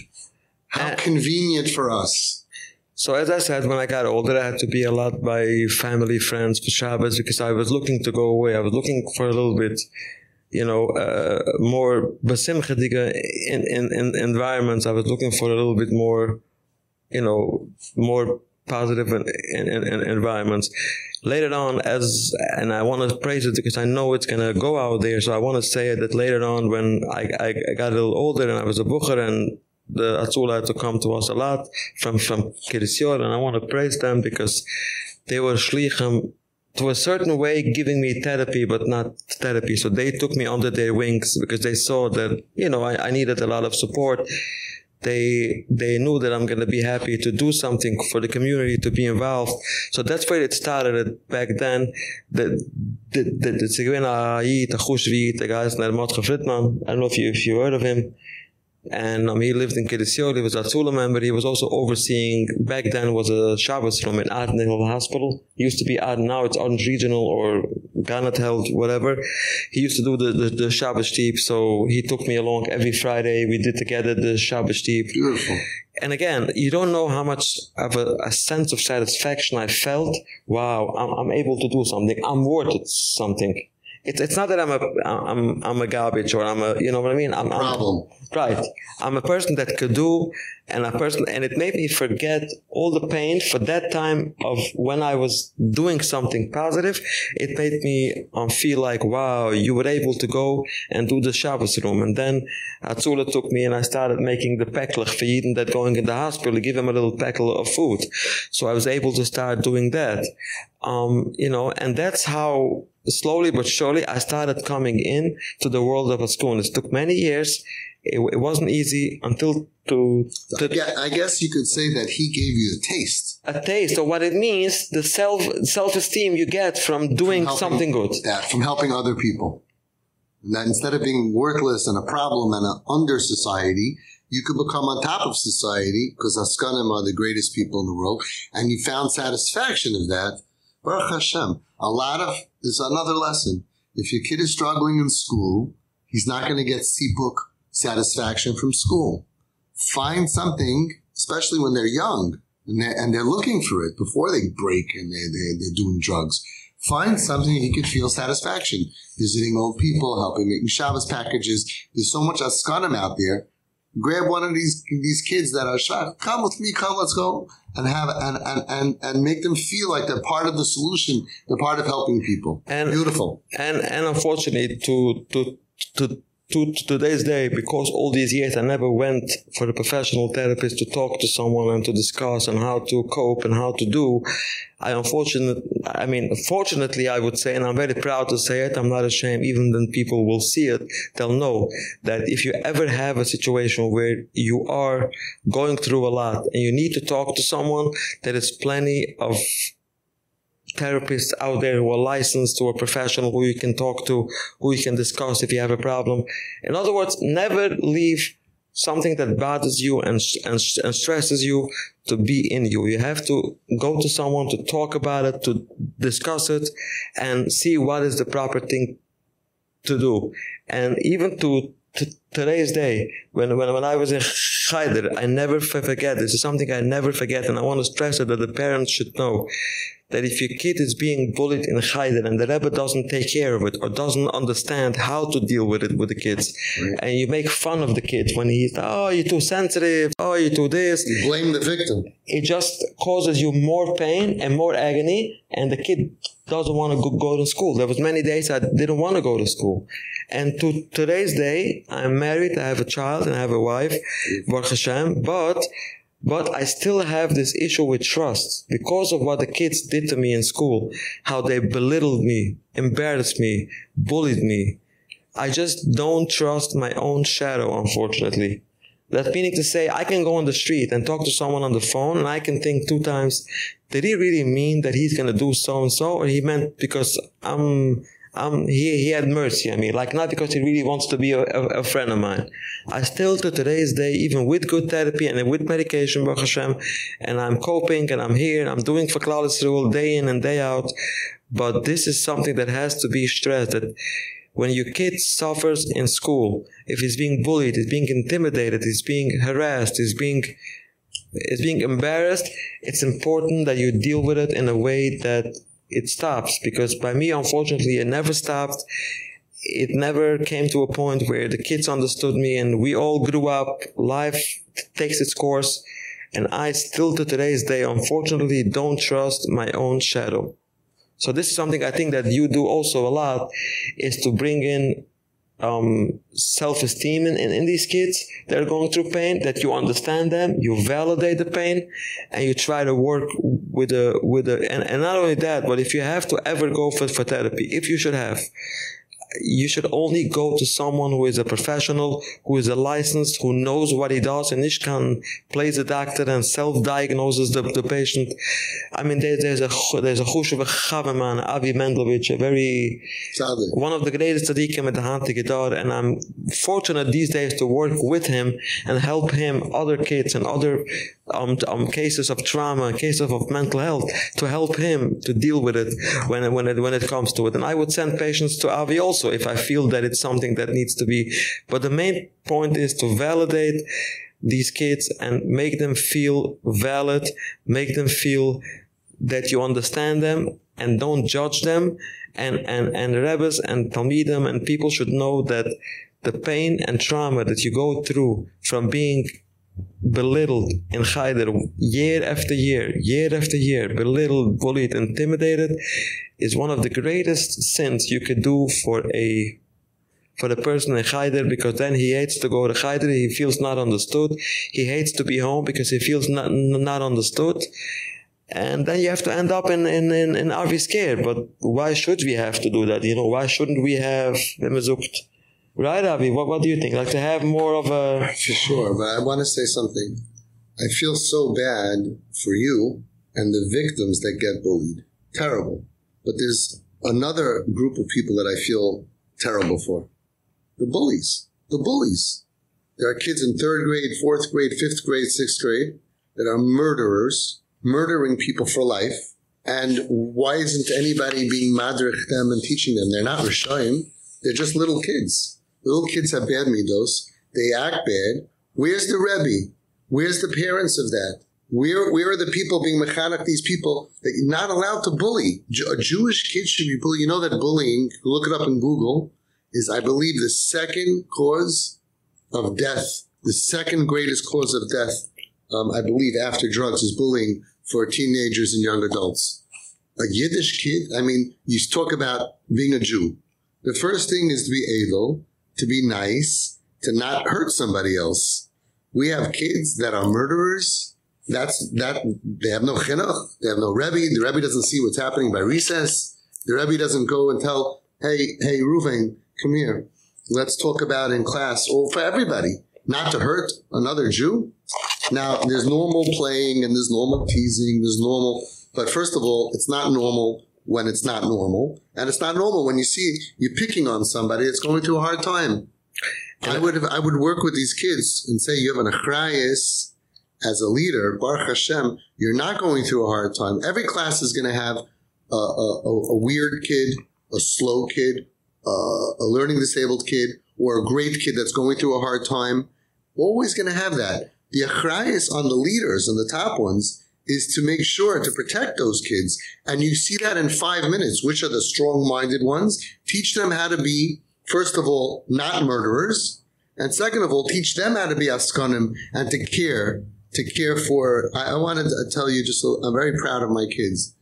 How uh, convenient for us. So as I said, when I got older, I had to be a lot by family, friends for Shabbos because I was looking to go away. I was looking for a little bit, you know, uh, more besimchadige in, in, in environments. I was looking for a little bit more, you know, more positive in, in, in, environments. Later on, as and I want to praise it because I know it's going to go out there. So I want to say that later on, when I, I, got a little older and I was a bucher and the Hatzalah had to come to us a lot from from Kiryas Joel, and I want to praise them because they were shlichim to a certain way giving me therapy but not therapy so they took me under their wings because they saw that you know I, I needed a lot of support they they knew that I'm going to be happy to do something for the community to be involved. So that's where it started back then. The the the Zigwena Ayit Achushvi the guys named Motke Friedman I don't know if you if you heard of him and um, he lived in Kiryas Joel, he was a Hatzalah member, he was also overseeing, back then was a Shabbos room in Aden Hospital, he used to be Aden, now it's Aden Regional or Garnet Health, whatever. He used to do the, the, the Shabbos Teep, so he took me along every Friday, we did together the Shabbos Teep. Beautiful. And again, you don't know how much of a, a sense of satisfaction I felt. Wow, I'm, I'm able to do something. I'm worth it something it's it's not that I'm a I'm I'm a garbage or I'm a you know what I mean? I'm problem. I'm, right. I'm a person that could do and a person and it made me forget all the pain for that time of when I was doing something positive. It made me um, feel like wow you were able to go and do the Shabbos room. And then Hatzalah took me and I started making the peklich for Eden that going in the hospital to give him a little peckle of food. So I was able to start doing that. Um you know and that's how slowly but surely I started coming in to the world of a school. It took many years. It, it wasn't easy until to, to yeah, I guess you could say that he gave you a taste. A taste of what it means, the self self-esteem you get from doing from something good. That from helping other people. And that instead of being worthless and a problem and an under society, you could become on top of society because Askanim are the greatest people in the world, and you found satisfaction of that. Baruch Hashem. A lot of there's another lesson. If your kid is struggling in school, he's not going to get C-book satisfaction from school. Find something, especially when they're young and they're, and they're looking for it before they break and they're, they're, they're doing drugs. Find something he could feel satisfaction. Visiting old people, helping making Shabbos packages. There's so much askanim out there grab one of these these kids that are shot. Come with me. Come, let's go and have and and and and make them feel like they're part of the solution. They're part of helping people. And beautiful. And and unfortunately, to to to to, to today's day, because all these years I never went for a professional therapist to talk to someone and to discuss on how to cope and how to do. I unfortunately, I mean, fortunately, I would say, and I'm very proud to say it, I'm not ashamed, even when people will see it, they'll know that if you ever have a situation where you are going through a lot and you need to talk to someone, there is plenty of therapists out there who are licensed who are professional who you can talk to, who you can discuss if you have a problem. In other words, never leave something that bothers you and, and, and stresses you to be in you. You have to go to someone to talk about it, to discuss it, and see what is the proper thing to do. And even to, to today's day, when, when, when I was in Chayder, I never forget, this is something I never forget, and I want to stress it that the parents should know that if your kid is being bullied in Chayder and the Rebbe doesn't take care of it or doesn't understand how to deal with it with the kids, right. and you make fun of the kid when he's, oh, you're too sensitive, oh, you're too this. You blame the victim. It just causes you more pain and more agony, and the kid doesn't want to go, go to school. There was many days I didn't want to go to school. And to today's day, I'm married, I have a child, and I have a wife, Baruch Hashem, but but I still have this issue with trust because of what the kids did to me in school, how they belittled me, embarrassed me, bullied me. I just don't trust my own shadow, unfortunately. That meaning to say, I can go on the street and talk to someone on the phone and I can think two times, did he really mean that he's going to do so and so? Or he meant because I'm um, he, he had mercy on me, like not because he really wants to be a, a, a, friend of mine. I still to today's day, even with good therapy and with medication, Baruch Hashem, and I'm coping and I'm here and I'm doing for Klal Yisrael day in and day out. But this is something that has to be stressed that when your kid suffers in school, if he's being bullied, he's being intimidated, he's being harassed, he's being is being embarrassed, it's important that you deal with it in a way that it stops because by me unfortunately it never stopped. It never came to a point where the kids understood me and we all grew up life takes its course and i still to today's day unfortunately don't trust my own shadow. So this is something i think that you do also a lot is to bring in um, self-esteem in, in, in, these kids that are going through pain, that you understand them, you validate the pain, and you try to work with a, with a, and, and not only that, but if you have to ever go for, for therapy, if you should have, you should only go to someone who is a professional, who is a licensed, who knows what he does, and each can plays a doctor and self-diagnoses the, the patient. I mean, there, there's a there's a Chushev Chaveman, Avi Mendlovich, a very one of the greatest tzaddikim at the Hanti and I'm fortunate these days to work with him and help him, other kids and other um, um, cases of trauma, cases of mental health, to help him to deal with it when when it when it comes to it. And I would send patients to Avi also if I feel that it's something that needs to be. But the main point is to validate these kids and make them feel valid, make them feel that you understand them and don't judge them and and and rebbes and talmidim and people should know that the pain and trauma that you go through from being belittled in Haider year after year, year after year, belittled, bullied, intimidated, is one of the greatest sins you could do for a for the person in Haider because then he hates to go to Haider, he feels not understood, he hates to be home because he feels not not understood. And then you have to end up in in in, in Avi's care. But why should we have to do that? You know, why shouldn't we have Bemezukt? Right, Avi? What, what do you think? Like to have more of a... For sure, but I want to say something. I feel so bad for you and the victims that get bullied. Terrible. But there's another group of people that I feel terrible for. The bullies. The bullies. There are kids in third grade, fourth grade, fifth grade, sixth grade that are murderers, murdering people for life. And why isn't anybody being madrich them and teaching them? They're not Rishayim. They're just little kids. Little kids have bad midos. They act bad. Where's the Rebbe? Where's the parents of that? Where, where are the people being mechanic, these people that you're not allowed to bully? A Jewish kid should be bullied. You know that bullying, look it up in Google, is, I believe, the second cause of death. The second greatest cause of death, um, I believe, after drugs is bullying for teenagers and young adults. A Yiddish kid, I mean, you talk about being a Jew. The first thing is to be able to be nice, to not hurt somebody else. We have kids that are murderers. That's that they have no chinuch, they have no rebbe. The rebbe doesn't see what's happening by recess. The rebbe doesn't go and tell, "Hey, hey, Ruvain, come here. Let's talk about in class." Or for everybody, not to hurt another Jew. Now, there's normal playing and there's normal teasing. There's normal, but first of all, it's not normal when it's not normal, and it's not normal when you see you're picking on somebody that's going through a hard time. I would have, I would work with these kids and say you have an achrayis as a leader, Baruch Hashem, you're not going through a hard time. Every class is going to have a, a, a, weird kid, a slow kid, uh, a learning disabled kid, or a great kid that's going through a hard time. Always going to have that. The achrayis on the leaders and the top ones is to make sure to protect those kids. And you see that in five minutes. Which are the strong minded ones? Teach them how to be, first of all, not murderers. And second of all, teach them how to be askanim and to care, to care for. I, I wanted to tell you just, I'm very proud of my kids.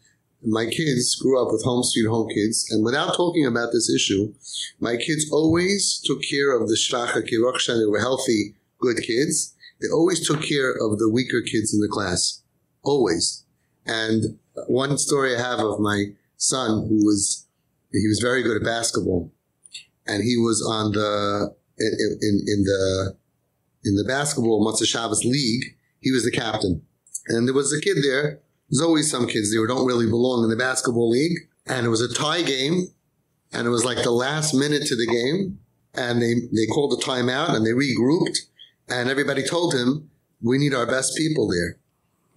My kids grew up with home sweet home kids, and without talking about this issue, my kids always took care of the shvacha kirokshan. They were healthy, good kids. They always took care of the weaker kids in the class always. And one story I have of my son who was he was very good at basketball, and he was on the in, in, in the in the basketball Shabbos league. He was the captain, and there was a kid there. There's always some kids there who don't really belong in the basketball league, and it was a tie game, and it was like the last minute to the game, and they they called a timeout and they regrouped, and everybody told him we need our best people there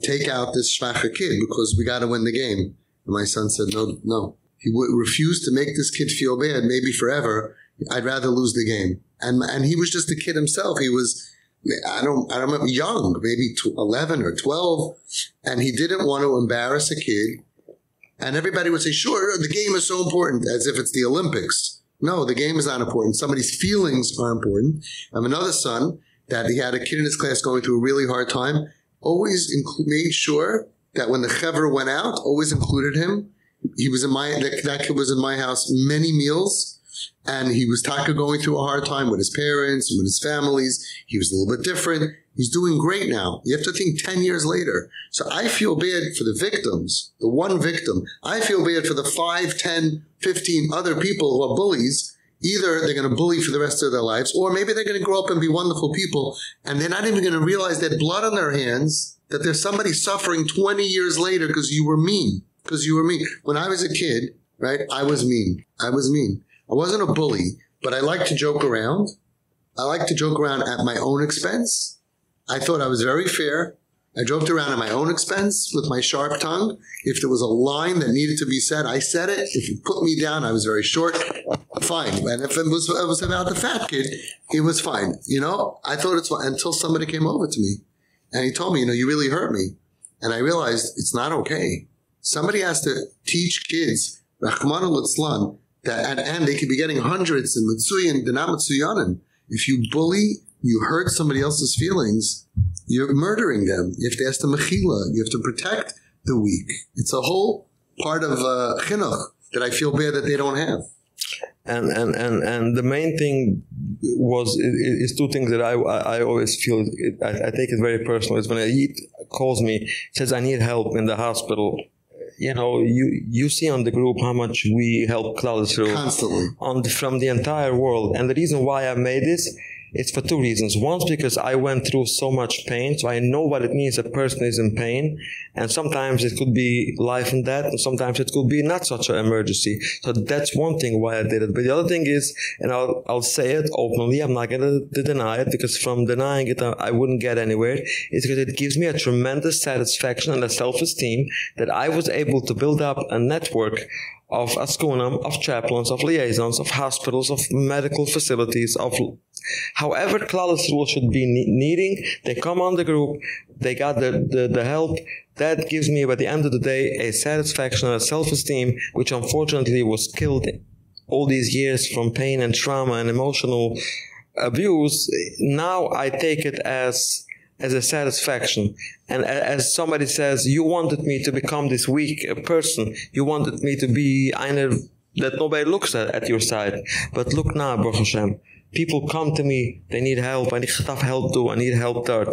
take out this shvacha kid because we got to win the game. And my son said, no, no. He would refuse to make this kid feel bad, maybe forever. I'd rather lose the game. And, and he was just a kid himself. He was, I don't, I don't remember, young, maybe 11 or 12. And he didn't want to embarrass a kid. And everybody would say, sure, the game is so important, as if it's the Olympics. No, the game is not important. Somebody's feelings are important. I have another son that he had a kid in his class going through a really hard time always made sure that when the chevra went out, always included him. He was in my that, that kid was in my house many meals, and he was taka going through a hard time with his parents and with his families. He was a little bit different. He's doing great now. You have to think 10 years later. So I feel bad for the victims, the one victim. I feel bad for the 5, 10, 15 other people who are bullies either they're going to bully for the rest of their lives, or maybe they're going to grow up and be wonderful people, and they're not even going to realize that blood on their hands, that there's somebody suffering 20 years later because you were mean. Because you were mean. When I was a kid, right, I was mean. I was mean. I wasn't a bully, but I liked to joke around. I liked to joke around at my own expense. I thought I was very fair. I joked around at my own expense with my sharp tongue. If there was a line that needed to be said, I said it. If you put me down, I was very short. Fine. And if it was, it was about the fat kid, it was fine. You know, I thought it's until somebody came over to me and he told me, you know, you really hurt me. And I realized it's not okay. Somebody has to teach kids, Rahman al that and, and they could be getting hundreds and Mitsuyan, they're not mitzuyanin. If you bully, you hurt somebody else's feelings, you're murdering them. You have to ask the mechila. You have to protect the weak. It's a whole part of uh, chinuch that I feel bad that they don't have. And and and and the main thing was is two things that I I always feel I, I take it very personal. Is when a Yid calls me says I need help in the hospital. You know, you you see on the group how much we help Klal through constantly on the, from the entire world. And the reason why I made this it's for two reasons. One because I went through so much pain, so I know what it means a person is in pain, and sometimes it could be life and death, and sometimes it could be not such an emergency. So that's one thing why I did it. But the other thing is, and I'll I'll say it openly, I'm not going to deny it because from denying it I wouldn't get anywhere. It's because it gives me a tremendous satisfaction and a self-esteem that I was able to build up a network of askunam, of chaplains, of liaisons, of hospitals, of medical facilities, of however Klal Yisrael should be needing, they come on the group, they got the, the, the help, that gives me, by the end of the day, a satisfaction and a self-esteem, which unfortunately was killed all these years from pain and trauma and emotional abuse. Now I take it as as a satisfaction. And as somebody says, you wanted me to become this weak uh, person. You wanted me to be einer that nobody looks at, at your side. But look now, Baruch Hashem people come to me they need help i need help too i need help there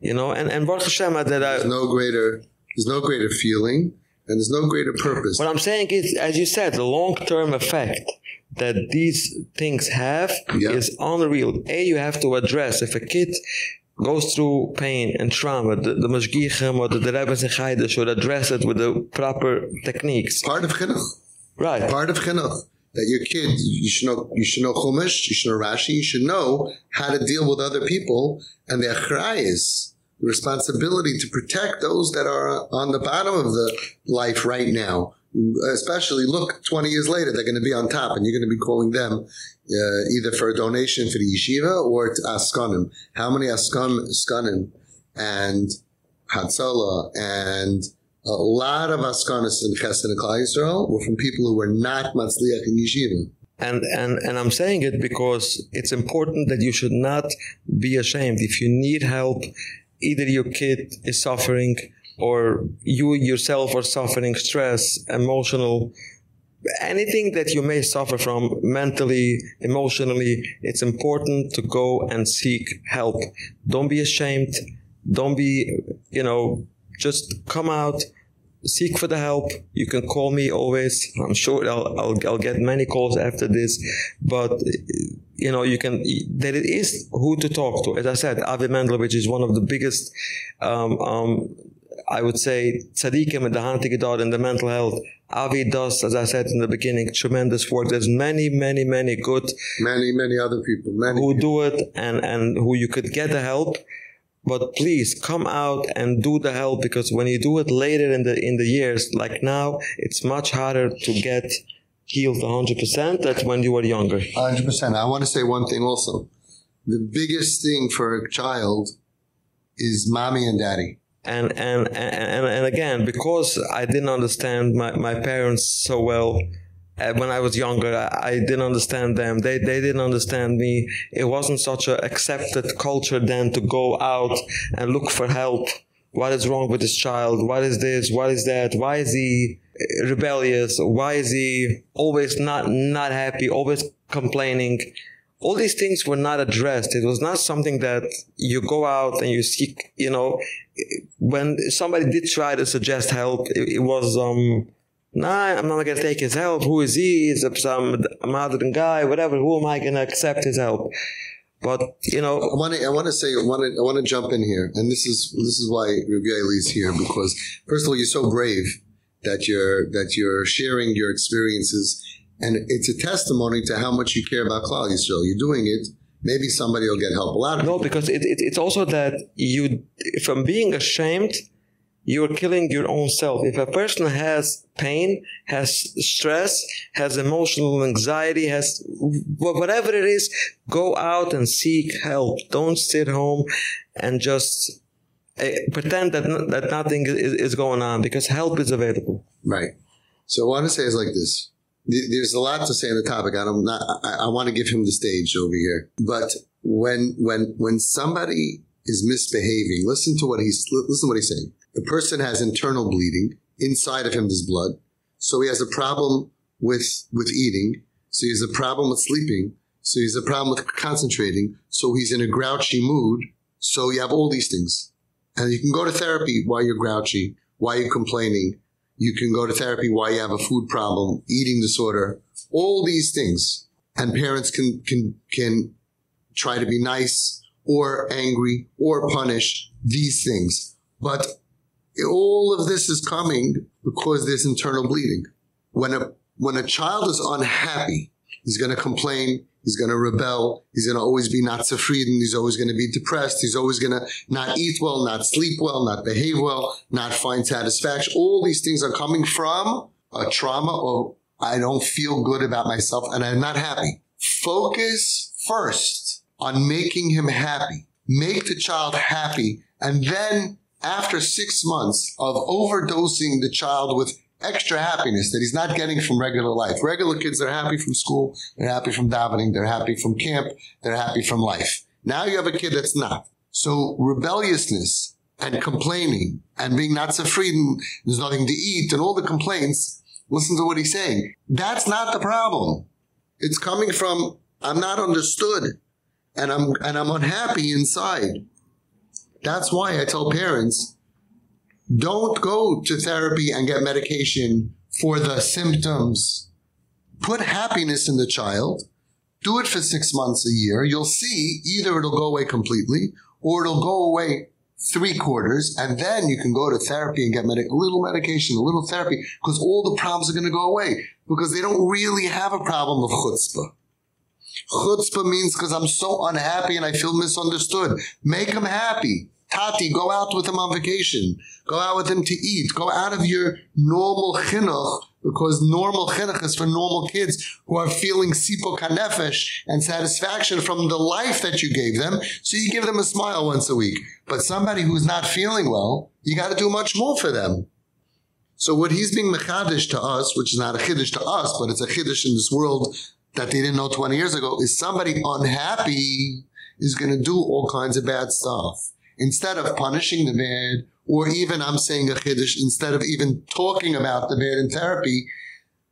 you know and and baruch hashem that there's no greater there's no greater feeling and there's no greater purpose what i'm saying is as you said the long term effect that these things have yeah. is unreal a you have to address if a kid goes through pain and trauma. The, the mashgichim or the, the rabbis and should address it with the proper techniques. Part of chinuch. Right. Part of chinuch. That your kid you should know you should know Chumash, you should know Rashi, you should know how to deal with other people and their achrayis, the responsibility to protect those that are on the bottom of the life right now. Especially look 20 years later they're going to be on top and you're going to be calling them uh, either for a donation for the yeshiva or to askanim. How many askanim and Hatzalah and a lot of askanas in Chesed and Klal Yisrael were from people who were not Matzliach in Yeshiva. And, and, and I'm saying it because it's important that you should not be ashamed. If you need help, either your kid is suffering or you yourself are suffering stress, emotional, anything that you may suffer from mentally, emotionally, it's important to go and seek help. Don't be ashamed. Don't be, you know, just come out seek for the help you can call me always i'm sure I'll, I'll i'll get many calls after this but you know you can there is who to talk to as i said avi which is one of the biggest um, um, I would say tzaddikim and the hantigedad in the mental health. Avi does, as I said in the beginning, tremendous work. There's many, many, many good, many, many other people, many who people. do it, and and who you could get the help. But please come out and do the help because when you do it later in the in the years like now it's much harder to get healed 100% than when you were younger. 100% i want to say one thing also. The biggest thing for a child is mommy and daddy and and and and again because i didn't understand my my parents so well uh, when I was younger I, I, didn't understand them. They they didn't understand me. It wasn't such a accepted culture then to go out and look for help. What is wrong with this child? What is this? What is that? Why is he rebellious? Why is he always not not happy always complaining all these things were not addressed it was not something that you go out and you seek you know when somebody did try to suggest help it, it was um nah, I'm not going to take his help. Who is he? He's some modern guy, whatever. Who am I going to accept his help? But you know, I want to I want to say I want to I want to jump in here, and this is this is why Rabbi is here because first of all, you're so brave that you're that you're sharing your experiences, and it's a testimony to how much you care about Klal Yisrael. You're doing it. Maybe somebody will get help. A lot of no, because it, it, it's also that you from being ashamed you're killing your own self. If a person has pain, has stress, has emotional anxiety, has whatever it is, go out and seek help. Don't sit home and just uh, pretend that that nothing is, is going on because help is available. Right. So what I want to say is like this. Th- There's a lot to say on the topic. I don't not. I, I want to give him the stage over here. But when when when somebody is misbehaving, listen to what he's listen to what he's saying. The person has internal bleeding inside of him. There's blood, so he has a problem with with eating. So he has a problem with sleeping. So he has a problem with concentrating. So he's in a grouchy mood. So you have all these things, and you can go to therapy while you're grouchy, while you're complaining. You can go to therapy while you have a food problem, eating disorder, all these things. And parents can, can, can try to be nice or angry or punish these things. But all of this is coming because there's internal bleeding. When a, when a child is unhappy, he's going to complain. He's going to rebel. He's going to always be not zufrieden. He's always going to be depressed. He's always going to not eat well, not sleep well, not behave well, not find satisfaction. All these things are coming from a trauma or I don't feel good about myself and I'm not happy. Focus first on making him happy. Make the child happy. And then after six months of overdosing the child with extra happiness that he's not getting from regular life. Regular kids are happy from school, they're happy from davening, they're happy from camp, they're happy from life. Now you have a kid that's not. So rebelliousness and complaining and being not so free and there's nothing to eat and all the complaints, listen to what he's saying. That's not the problem. It's coming from I'm not understood and I'm and I'm unhappy inside. That's why I tell parents don't go to therapy and get medication for the symptoms. Put happiness in the child. Do it for six months a year. You'll see either it'll go away completely or it'll go away three quarters, and then you can go to therapy and get medic- a little medication, a little therapy, because all the problems are going to go away because they don't really have a problem of chutzpah. Chutzpah means because I'm so unhappy and I feel misunderstood. Make them happy. Tati, go out with him on vacation. Go out with him to eat. Go out of your normal chinuch because normal chinuch is for normal kids who are feeling sipo kanefesh and satisfaction from the life that you gave them. So you give them a smile once a week. But somebody who's not feeling well, you got to do much more for them. So what he's being mechadish to us, which is not a chiddush to us, but it's a chiddush in this world that they didn't know 20 years ago, is somebody unhappy is going to do all kinds of bad stuff. Instead of punishing the bad, or even I'm saying a chiddush, instead of even talking about the bad in therapy,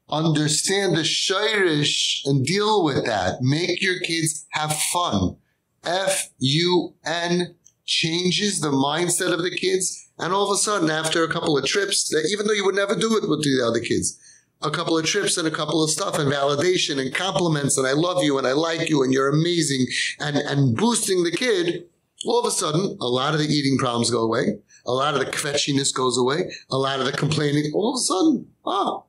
understand the shirish and deal with that. Make your kids have fun. F-U-N changes the mindset of the kids. And all of a sudden, after a couple of trips, that even though you would never do it with the other kids, a couple of trips and a couple of stuff and validation and compliments and I love you and I like you and you're amazing and, and boosting the kid, all of a sudden, a lot of the eating problems go away. A lot of the kvetchiness goes away. A lot of the complaining, all of a sudden, ah,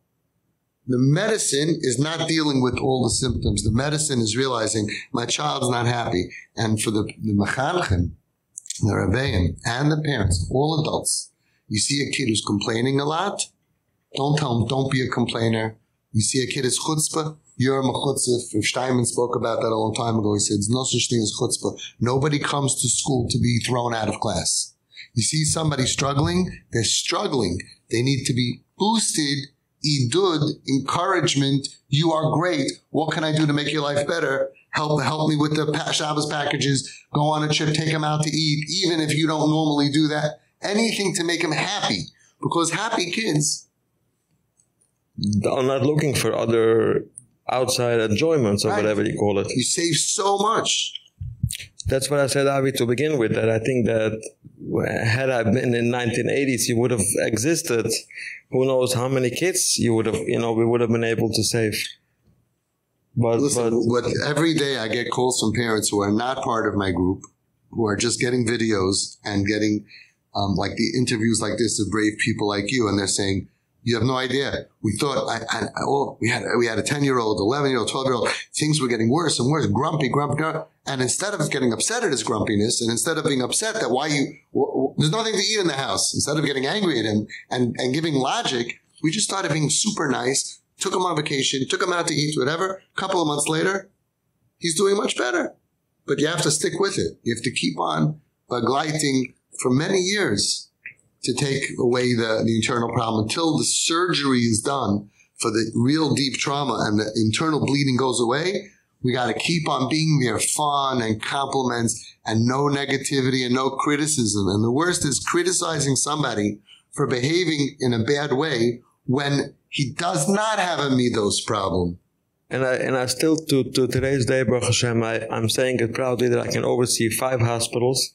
the medicine is not dealing with all the symptoms. The medicine is realizing my child's not happy. And for the, the the rebbeim, and the parents, all adults, you see a kid who's complaining a lot, don't tell him, don't be a complainer. You see a kid is chutzpah, you're a mechutzif. If Steinman spoke about that a long time ago, he said, there's no such thing as chutzpah. Nobody comes to school to be thrown out of class. You see somebody struggling, they're struggling. They need to be boosted, idud, encouragement. You are great. What can I do to make your life better? Help, help me with the Shabbos packages. Go on a trip, take them out to eat, even if you don't normally do that. Anything to make them happy. Because happy kids, are not looking for other outside enjoyments or Right. whatever you call it. you save so much. That's what I said, Avi, to begin with. That I think that had I been in 1980s, you would have existed. Who knows how many kids you would have, you know, we would have been able to save. But, Listen, but but every day I get calls from parents who are not part of my group, who are just getting videos and getting um, like the interviews like this of brave people like you, and they're saying, "You have no idea. We thought I, oh, we had we had a ten year old, eleven year old, twelve year old. Things were getting worse and worse, grumpy, grumpy, grumpy. And instead of getting upset at his grumpiness, and instead of being upset that why you there's nothing to eat in the house, instead of getting angry at him and and giving logic, we just started being super nice." Took him on vacation, took him out to eat, whatever. A couple of months later, he's doing much better. But you have to stick with it. You have to keep on begleiting for many years. To take away the, the internal problem until the surgery is done for the real deep trauma and the internal bleeding goes away. We got to keep on being there, fun and compliments and no negativity and no criticism. And the worst is criticizing somebody for behaving in a bad way when he does not have a midos problem. And I and I still to to today's day, Baruch Hashem, I, I'm saying it proudly that I can oversee five hospitals.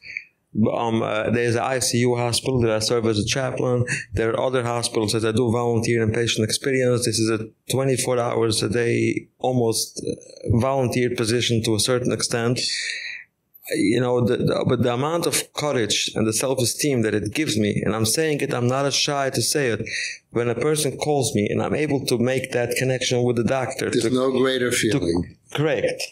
Um, uh, there's an ICU hospital that I serve as a chaplain. There are other hospitals that I do volunteer and patient experience. This is a 24 hours a day, almost uh, volunteer position to a certain extent you know the, the, but the amount of courage and the self-esteem that it gives me and i'm saying it i'm not shy to say it when a person calls me and i'm able to make that connection with the doctor there's to, no greater feeling. To, correct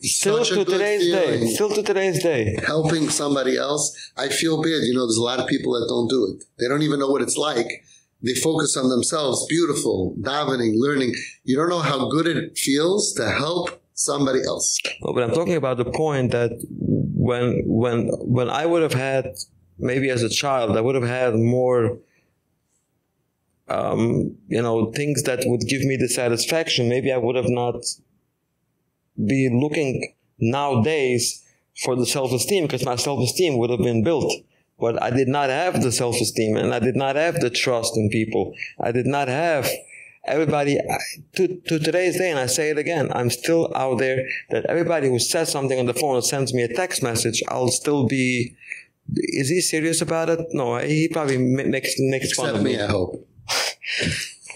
still to today's feeling. day still to today's day. Helping somebody else i feel bad. You know there's a lot of people that don't do it. They don't even know what it's like. They focus on themselves. Beautiful. Davening learning. You don't know how good it feels to help somebody else. but I'm talking about the point that when when when I would have had maybe as a child I would have had more um you know things that would give me the satisfaction. Maybe I would have not be looking nowadays for the self-esteem because my self-esteem would have been built. But I did not have the self-esteem and I did not have the trust in people. I did not have everybody to, to today's day and I say it again I'm still out there that everybody who says something on the phone or sends me a text message I'll still be is he serious about it no he probably makes makes Except fun of me I hope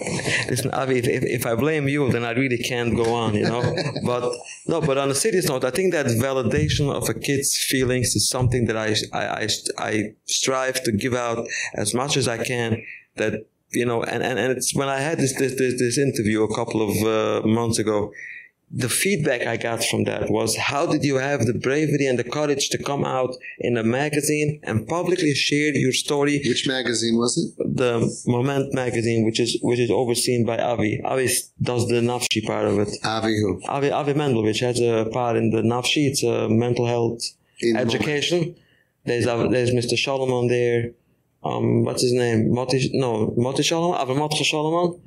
Listen, Avi, if, if, if I blame you, then I really can't go on, you know. but no, but on a serious note, I think that validation of a kid's feelings is something that I, I, I, I strive to give out as much as I can. That you know, and, and, and it's when I had this, this, this, this interview a couple of uh, months ago, the feedback I got from that was how did you have the bravery and the courage to come out in a magazine and publicly share your story? Which magazine was it? The moment magazine which is which is overseen by Avi. Avi does the nafshi part of it. Avi who? Avi Avi Mendel which has a part in the nafshi. It's a mental health in education. There's there's Mr. Solomon there um what's his name? Moti no Moti Solomon Avamot Solomon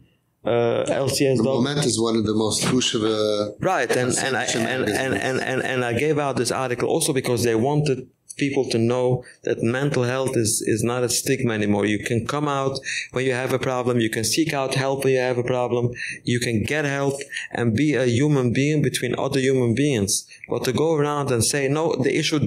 uh LCS the moment is one of the most kosher right and and I, and, and and and and I gave out this article also because they wanted people to know that mental health is is not a stigma anymore. You can come out when you have a problem you can seek out help when you have a problem you can get help and be a human being between other human beings. But to go around and say no the issue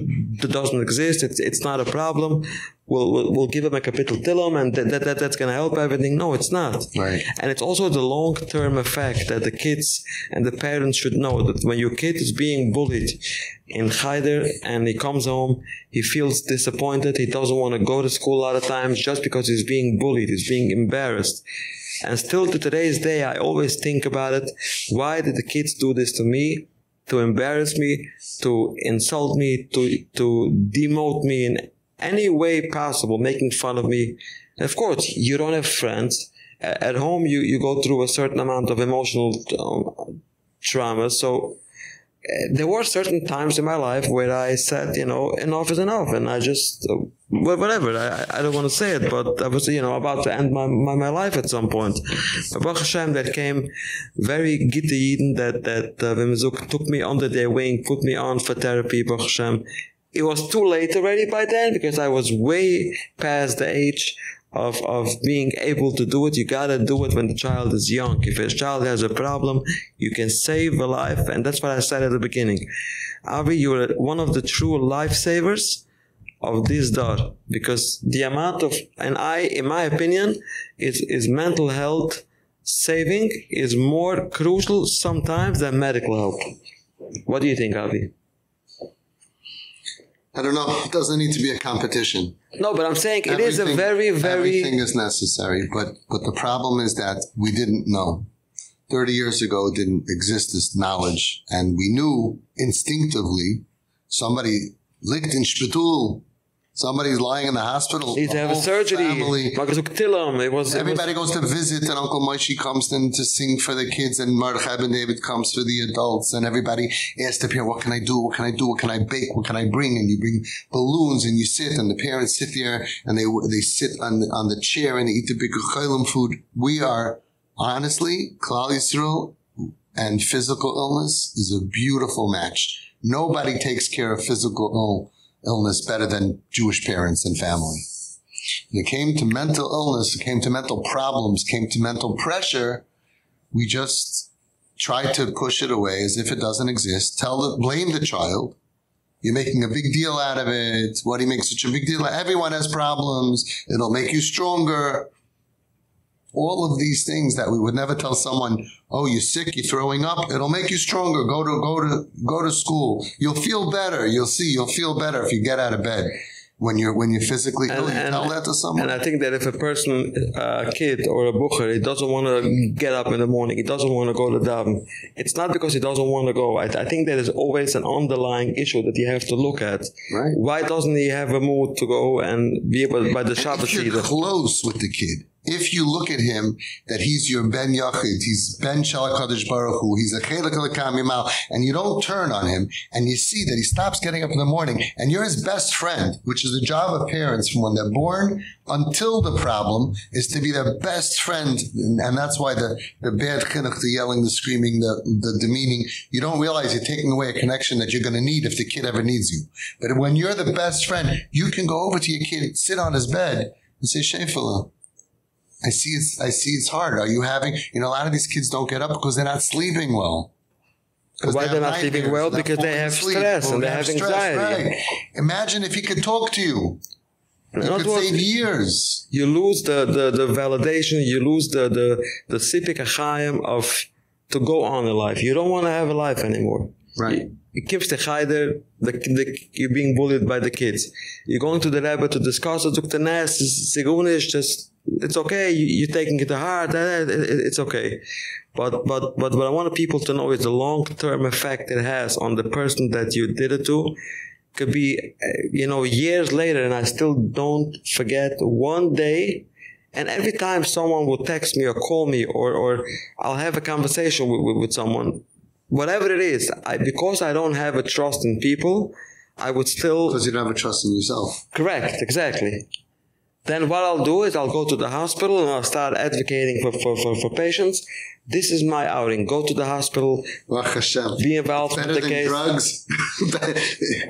doesn't exist it's it's not a problem we'll we'll, we'll give him a kapitel Tehillim and that, that, that that's going to help everything. No it's not. Right. And it's also the long term effect that the kids and the parents should know that when your kid is being bullied in Haider and he comes home he feels disappointed. He doesn't want to go to school a lot of times just because he's being bullied he's being embarrassed. And still to today's day I always think about it. Why did the kids do this to me? To embarrass me? To insult me? To to demote me in any way possible making fun of me. And of course you don't have friends. At home you you go through a certain amount of emotional um, trauma. So uh, there were certain times in my life where I said, you know, enough is enough, and I just, uh, whatever, I, I don't want to say it, but I was, you know, about to end my, my, my life at some point. Baruch Hashem, that came very gitte that, that uh, Vimizuk took me under their wing, put me on for therapy, Baruch Hashem, it was too late already by then because I was way past the age of of being able to do it. You got to do it when the child is young. If a child has a problem you can save a life and that's what I said at the beginning. Avi you're one of the true lifesavers of this dot because the amount of and I in my opinion is is mental health saving is more crucial sometimes than medical help. What do you think Avi I don't know. It doesn't need to be a competition. No, but I'm saying everything, it is a very, very... Everything is necessary, but, but the problem is that we didn't know. 30 years ago didn't exist this knowledge, and we knew instinctively somebody licked in Spitul, Somebody's lying in the hospital. Need to have a surgery. family- Maar ik zoek it was, it Everybody was, goes to visit, and Uncle Moshe comes in to sing for the kids, and Mordechai and David comes for the adults, and everybody asks the parent, "What can I do? What can I do? What can I bake? What can I bring?" And you bring balloons, and you sit, and the parents sit there, and they they sit on the, on the chair and they eat the big food. We are honestly, Klal Yisrael and physical illness is a beautiful match. Nobody takes care of physical Ill, illness better than Jewish parents and family. When it came to mental illness, it came to mental problems, came to mental pressure, we just try to push it away as if it doesn't exist. Tell the blame the child. You're making a big deal out of it. Why do you make such a big deal? Everyone has problems. It'll make you stronger. All of these things that we would never tell someone, oh, you're sick, you're throwing up, it'll make you stronger. Go to go to go to school. You'll feel better. You'll see, you'll feel better if you get out of bed. When you're when you're physically ill, you tell that to someone. And I think that if a person, a kid or a bucher, he doesn't want to get up in the morning, he doesn't want to go to daven, it's not because he doesn't want to go. I, I think there is always an underlying issue that you have to look at. Right. Why doesn't he have a mood to go and be able by the And Shabbat if you're close with the kid, if you look at him, that he's your Ben Yachid, he's Ben Shalakadosh Baruch Hu, he's a Chelik Lekam Yamal, and you don't turn on him, and you see that he stops getting up in the morning, and you're his best friend, which is the job of parents from when they're born until the problem, is to be their best friend, and, and that's why the, the bad chinuch, the yelling, the screaming, the, the demeaning, you don't realize you're taking away a connection that you're going to need if the kid ever needs you. But when you're the best friend, you can go over to your kid, sit on his bed, and say, Shefala, I see it's I see it's hard. Are you having you know a lot of these kids don't get up because they're not sleeping well. Why they they're not sleeping well? Because they have asleep, stress and they they have stress, anxiety. right. Imagine if he could talk to you. Other could words, save years. you lose the, the, the validation, you lose the, the, the sipik achayim of to go on in life. You don't want to have a life anymore. Right. It keeps the chayder, the, the, you're being bullied by the kids. You're going to the Rebbe to discuss it, the nest, sigunish, just, it's okay, you, you're taking it to heart, eh, it- it- it's okay. But, but, but what I want people to know is the long-term effect it has on the person that you did it to could be, you know, years later, and I still don't forget one day. And every time someone will text me or call me, or, or I'll have a conversation with, with, with someone, whatever it is, I, because I don't have a trust in people, I would still Because you don't have a trust in yourself. Correct, exactly. Then what I'll do is I'll go to the hospital and I'll start advocating for, for, for, for patients. This is my outing. Go to the hospital, be involved with the case. drugs.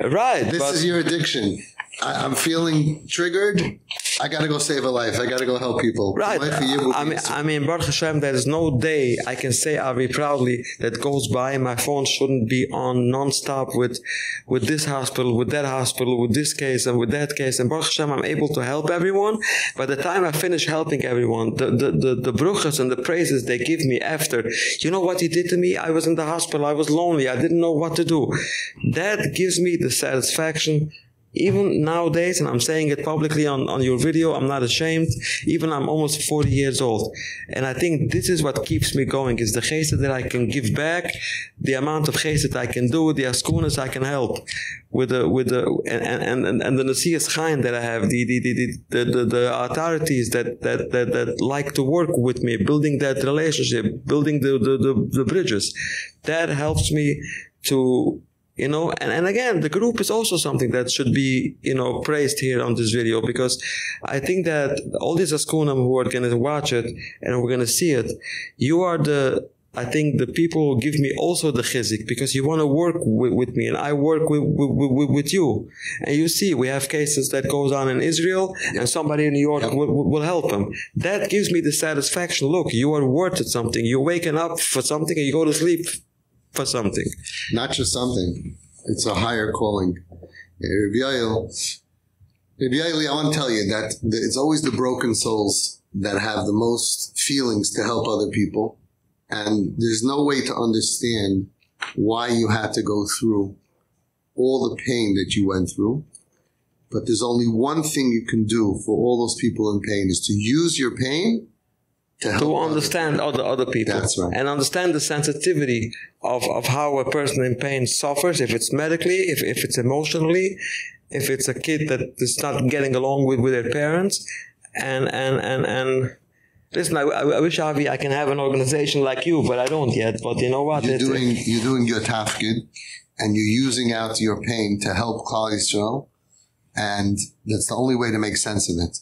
Right, this is your addiction. I, I'm feeling triggered. I got to go save a life. I got to go help people. right. Life for you I mean, I mean, Baruch Hashem, there is no day I can say Avi proudly that goes by. My phone shouldn't be on non-stop with, with this hospital, with that hospital, with this case and with that case. And Baruch Hashem, I'm able to help everyone. By the time I finish helping everyone, the, the, the, the bruchas and the praises they give me after, you know what he did to me? I was in the hospital. I was lonely. I didn't know what to do. That gives me the satisfaction even nowadays, and I'm saying it publicly on, on your video, I'm not ashamed. Even I'm almost 40 years old. And I think this is what keeps me going, is the chesed that I can give back, the amount of chesed that I can do, the askunas I can help with the, with the, and, and, and, the Nasias Chaim that I have, the, the, the, the, the, the authorities that, that, that, that like to work with me, building that relationship, building the, the, the, the bridges. That helps me to you know and, and again the group is also something that should be you know praised here on this video because i think that all these askunam who are going to watch it and we're going to see it you are the I think the people who give me also the chizik because you want to work with, with me and I work with, with, with, with you. And you see, we have cases that goes on in Israel and somebody in New York will, will help them. That gives me the satisfaction. Look, you are worth it something. You're waking up for something and you go to sleep for something. not just something. It's a higher calling. Rabbi Yael, Rabbi Yael, I want to tell you that it's always the broken souls that have the most feelings to help other people. And there's no way to understand why you had to go through all the pain that you went through. But there's only one thing you can do for all those people in pain is to use your pain to to understand other other people. That's right. and understand the sensitivity of, of how a person in pain suffers if it's medically if, if it's emotionally if it's a kid that is not getting along with with their parents. And and and and listen I, I wish Avi I can have an organization like you but I don't yet. But you know what? You're doing you're doing your tafkid and you're using out your pain to help Klal Yisrael and that's the only way to make sense of it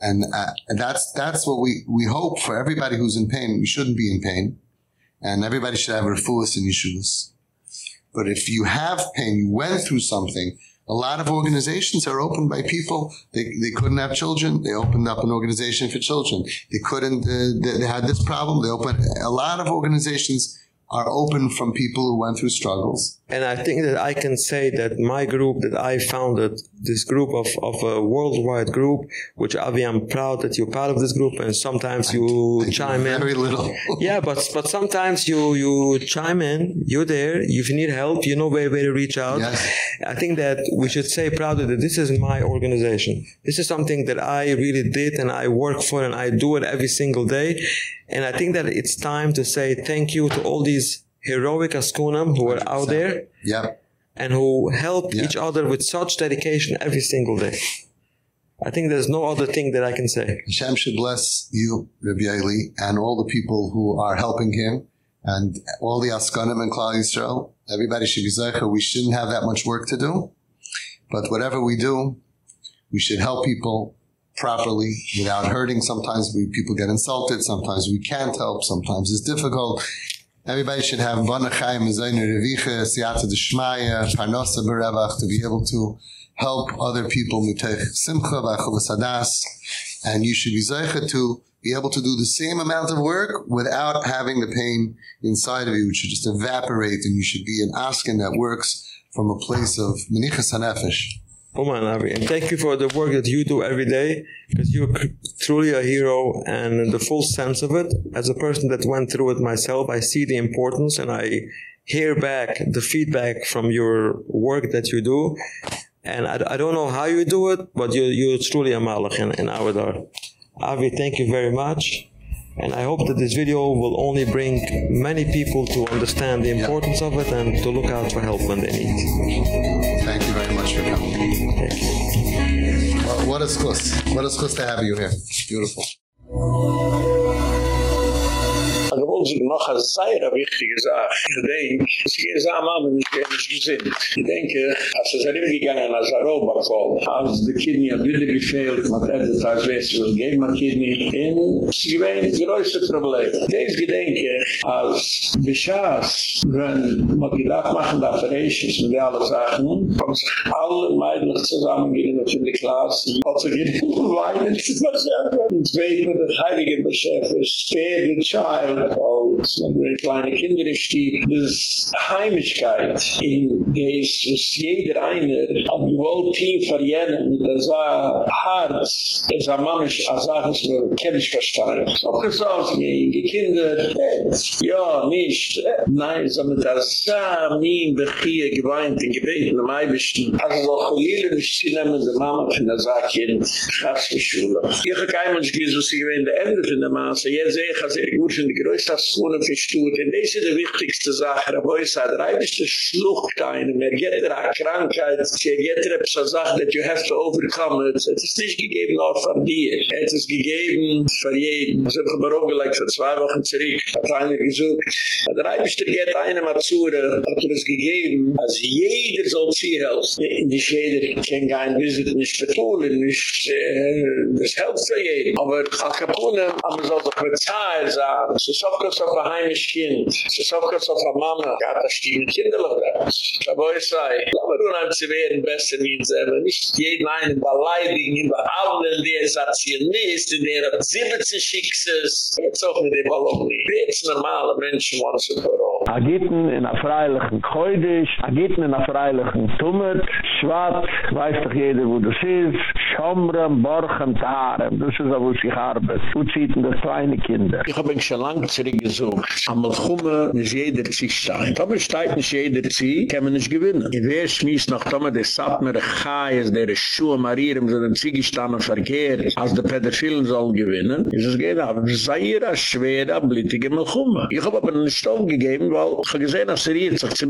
and, uh, and that's that's what we we hope for everybody who's in pain. We shouldn't be in pain. And everybody should have refuahs and yeshuvas. But if you have pain you went through something a lot of organizations are opened by people. They they couldn't have children. They opened up an organization for children. They couldn't uh, they, they had this problem. They opened a lot of organizations are open from people who went through struggles. And I think that I can say that my group that I founded, this group of, of a worldwide group, which Avi, I'm proud that you're part of this group and sometimes you I chime very in. Very little. yeah, but but sometimes you you chime in, you're there, if you need help, you know where, where to reach out. Yes. I think that we should say proudly that this is my organization. This is something that I really did and I work for and I do it every single day. And I think that it's time to say thank you to all these heroic Askunam who are out there. Yep. And who help yep. each other with such dedication every single day. I think there's no other thing that I can say. Hashem should bless you, Rabbi Eli, and all the people who are helping him, and all the Askanim and Klal Yisrael. Everybody should be zeicher. We shouldn't have that much work to do, but whatever we do, we should help people properly without hurting. Sometimes we, people get insulted. Sometimes we can't help. Sometimes it's difficult. Everybody should have Banachayim Zayna Revicha, Siyata Deshmaya, Parnosa Berevach to be able to help other people mitech simcha v'achol and you should be zeicha to be able to do the same amount of work without having the pain inside of you. which should just evaporate, and you should be an askin that works from a place of menichas hanefesh. Oman Avi, and thank you for the work that you do every day, because you're truly a hero, and in the full sense of it, as a person that went through it myself, I see the importance, and I hear back the feedback from your work that you do, and I, I don't know how you do it, but you, you're truly a malach in, in our dar. Avi, thank you very much. And I hope that this video will only bring many people to understand the importance of it and to look out for help when they need. You. Well, what a schus. What a schus to have you here. Beautiful. Sich noch eine sehr wichtige Sache. Ich denke, es geht so am Abend nicht gerne gesinnt. Ich denke, als es er immer gegangen als er Robafall, als die Kidney hat wieder gefehlt, man hat etwas als Wesel und geben man Kidney, und es gewähnt das größte Problem. Des gedenke, als Beschaß, wenn man gedacht machen darf, Operations und alle Sachen, kommen sich alle meidlich zusammengehen in die Klasse, also gehen weinen, das ist was Und wegen der Heilige Beschef, spare the child, als wenn du kleine Kinder stieb, das Heimischkeit in des, was jeder eine hat gewollt team verjenen, das war hart, es war mamisch, als sagen es nur, kenn ich verstanden. Auch gesagt, die Kinder, ja, nicht, nein, sondern das sah nie in Bechia geweint, in gebeten, am Eibischten, also doch geliehle nicht zu nehmen, der Mama von der Saarkind, Schatzgeschule. Ich habe kein Mensch gewusst, was ich gewinnt, der Ende von der Maße, jetzt sehe ich, als ich gut finde, größte Für Stutt. Und das ist die wichtigste Sache. Der Boy sagt, der Eibischte schlucht einem. Er geht dir eine Krankheit. Er geht dir eine Sache, that you have to overcome it. Es ist nicht gegeben nur von dir. Es ist gegeben für jeden. Das habe ich mir auch gelegt für zwei Wochen zurück. Hat einer gesucht. Der Eibischte geht einem Azure. Hat er es gegeben. Also jeder soll sie helfen. Nicht jeder kann kein Visit nicht vertonen. Nicht, äh, das helft für jeden. Aber Al Capone, aber soll doch bezahlen sagen. Es ist auch auf ein heimisch Kind. Auch kurz auf eine Mama. Ja, da stehen Kinder noch da. Aber ich sage, du kannst sie werden besser wie selber. Nicht jeden einen beleidigen, über allen, der ist Aktionist, der hat 17 Schicksals. Jetzt auch mit dem Ballon nicht. Jetzt normale Menschen wollen sie vor Agiten in a freilichen Keudisch, Agiten in a freilichen Tummet, Schwad, weiß doch jeder, wo das ist, Schomren, Borchen, Taren. Das ist so, wo sich arbeitet. Wo zieht denn das kleine Kinder? Ich hab ihn schon lang zurückgesucht. Am Melchume muss jeder Zisch sein. Tomer steigt nicht jeder Zisch, kann man nicht gewinnen. In wer schmiss noch Tomer des Satmer, Chais, der Schuhe marieren, so den Ziege standen verkehrt, als der Pädophilen soll gewinnen. Ist es geht aber es sei hier ein schwerer, blittiger Melchume. Ich hab aber einen Stoff gegeben, weil ich hab gesehen, dass er hier sich zu.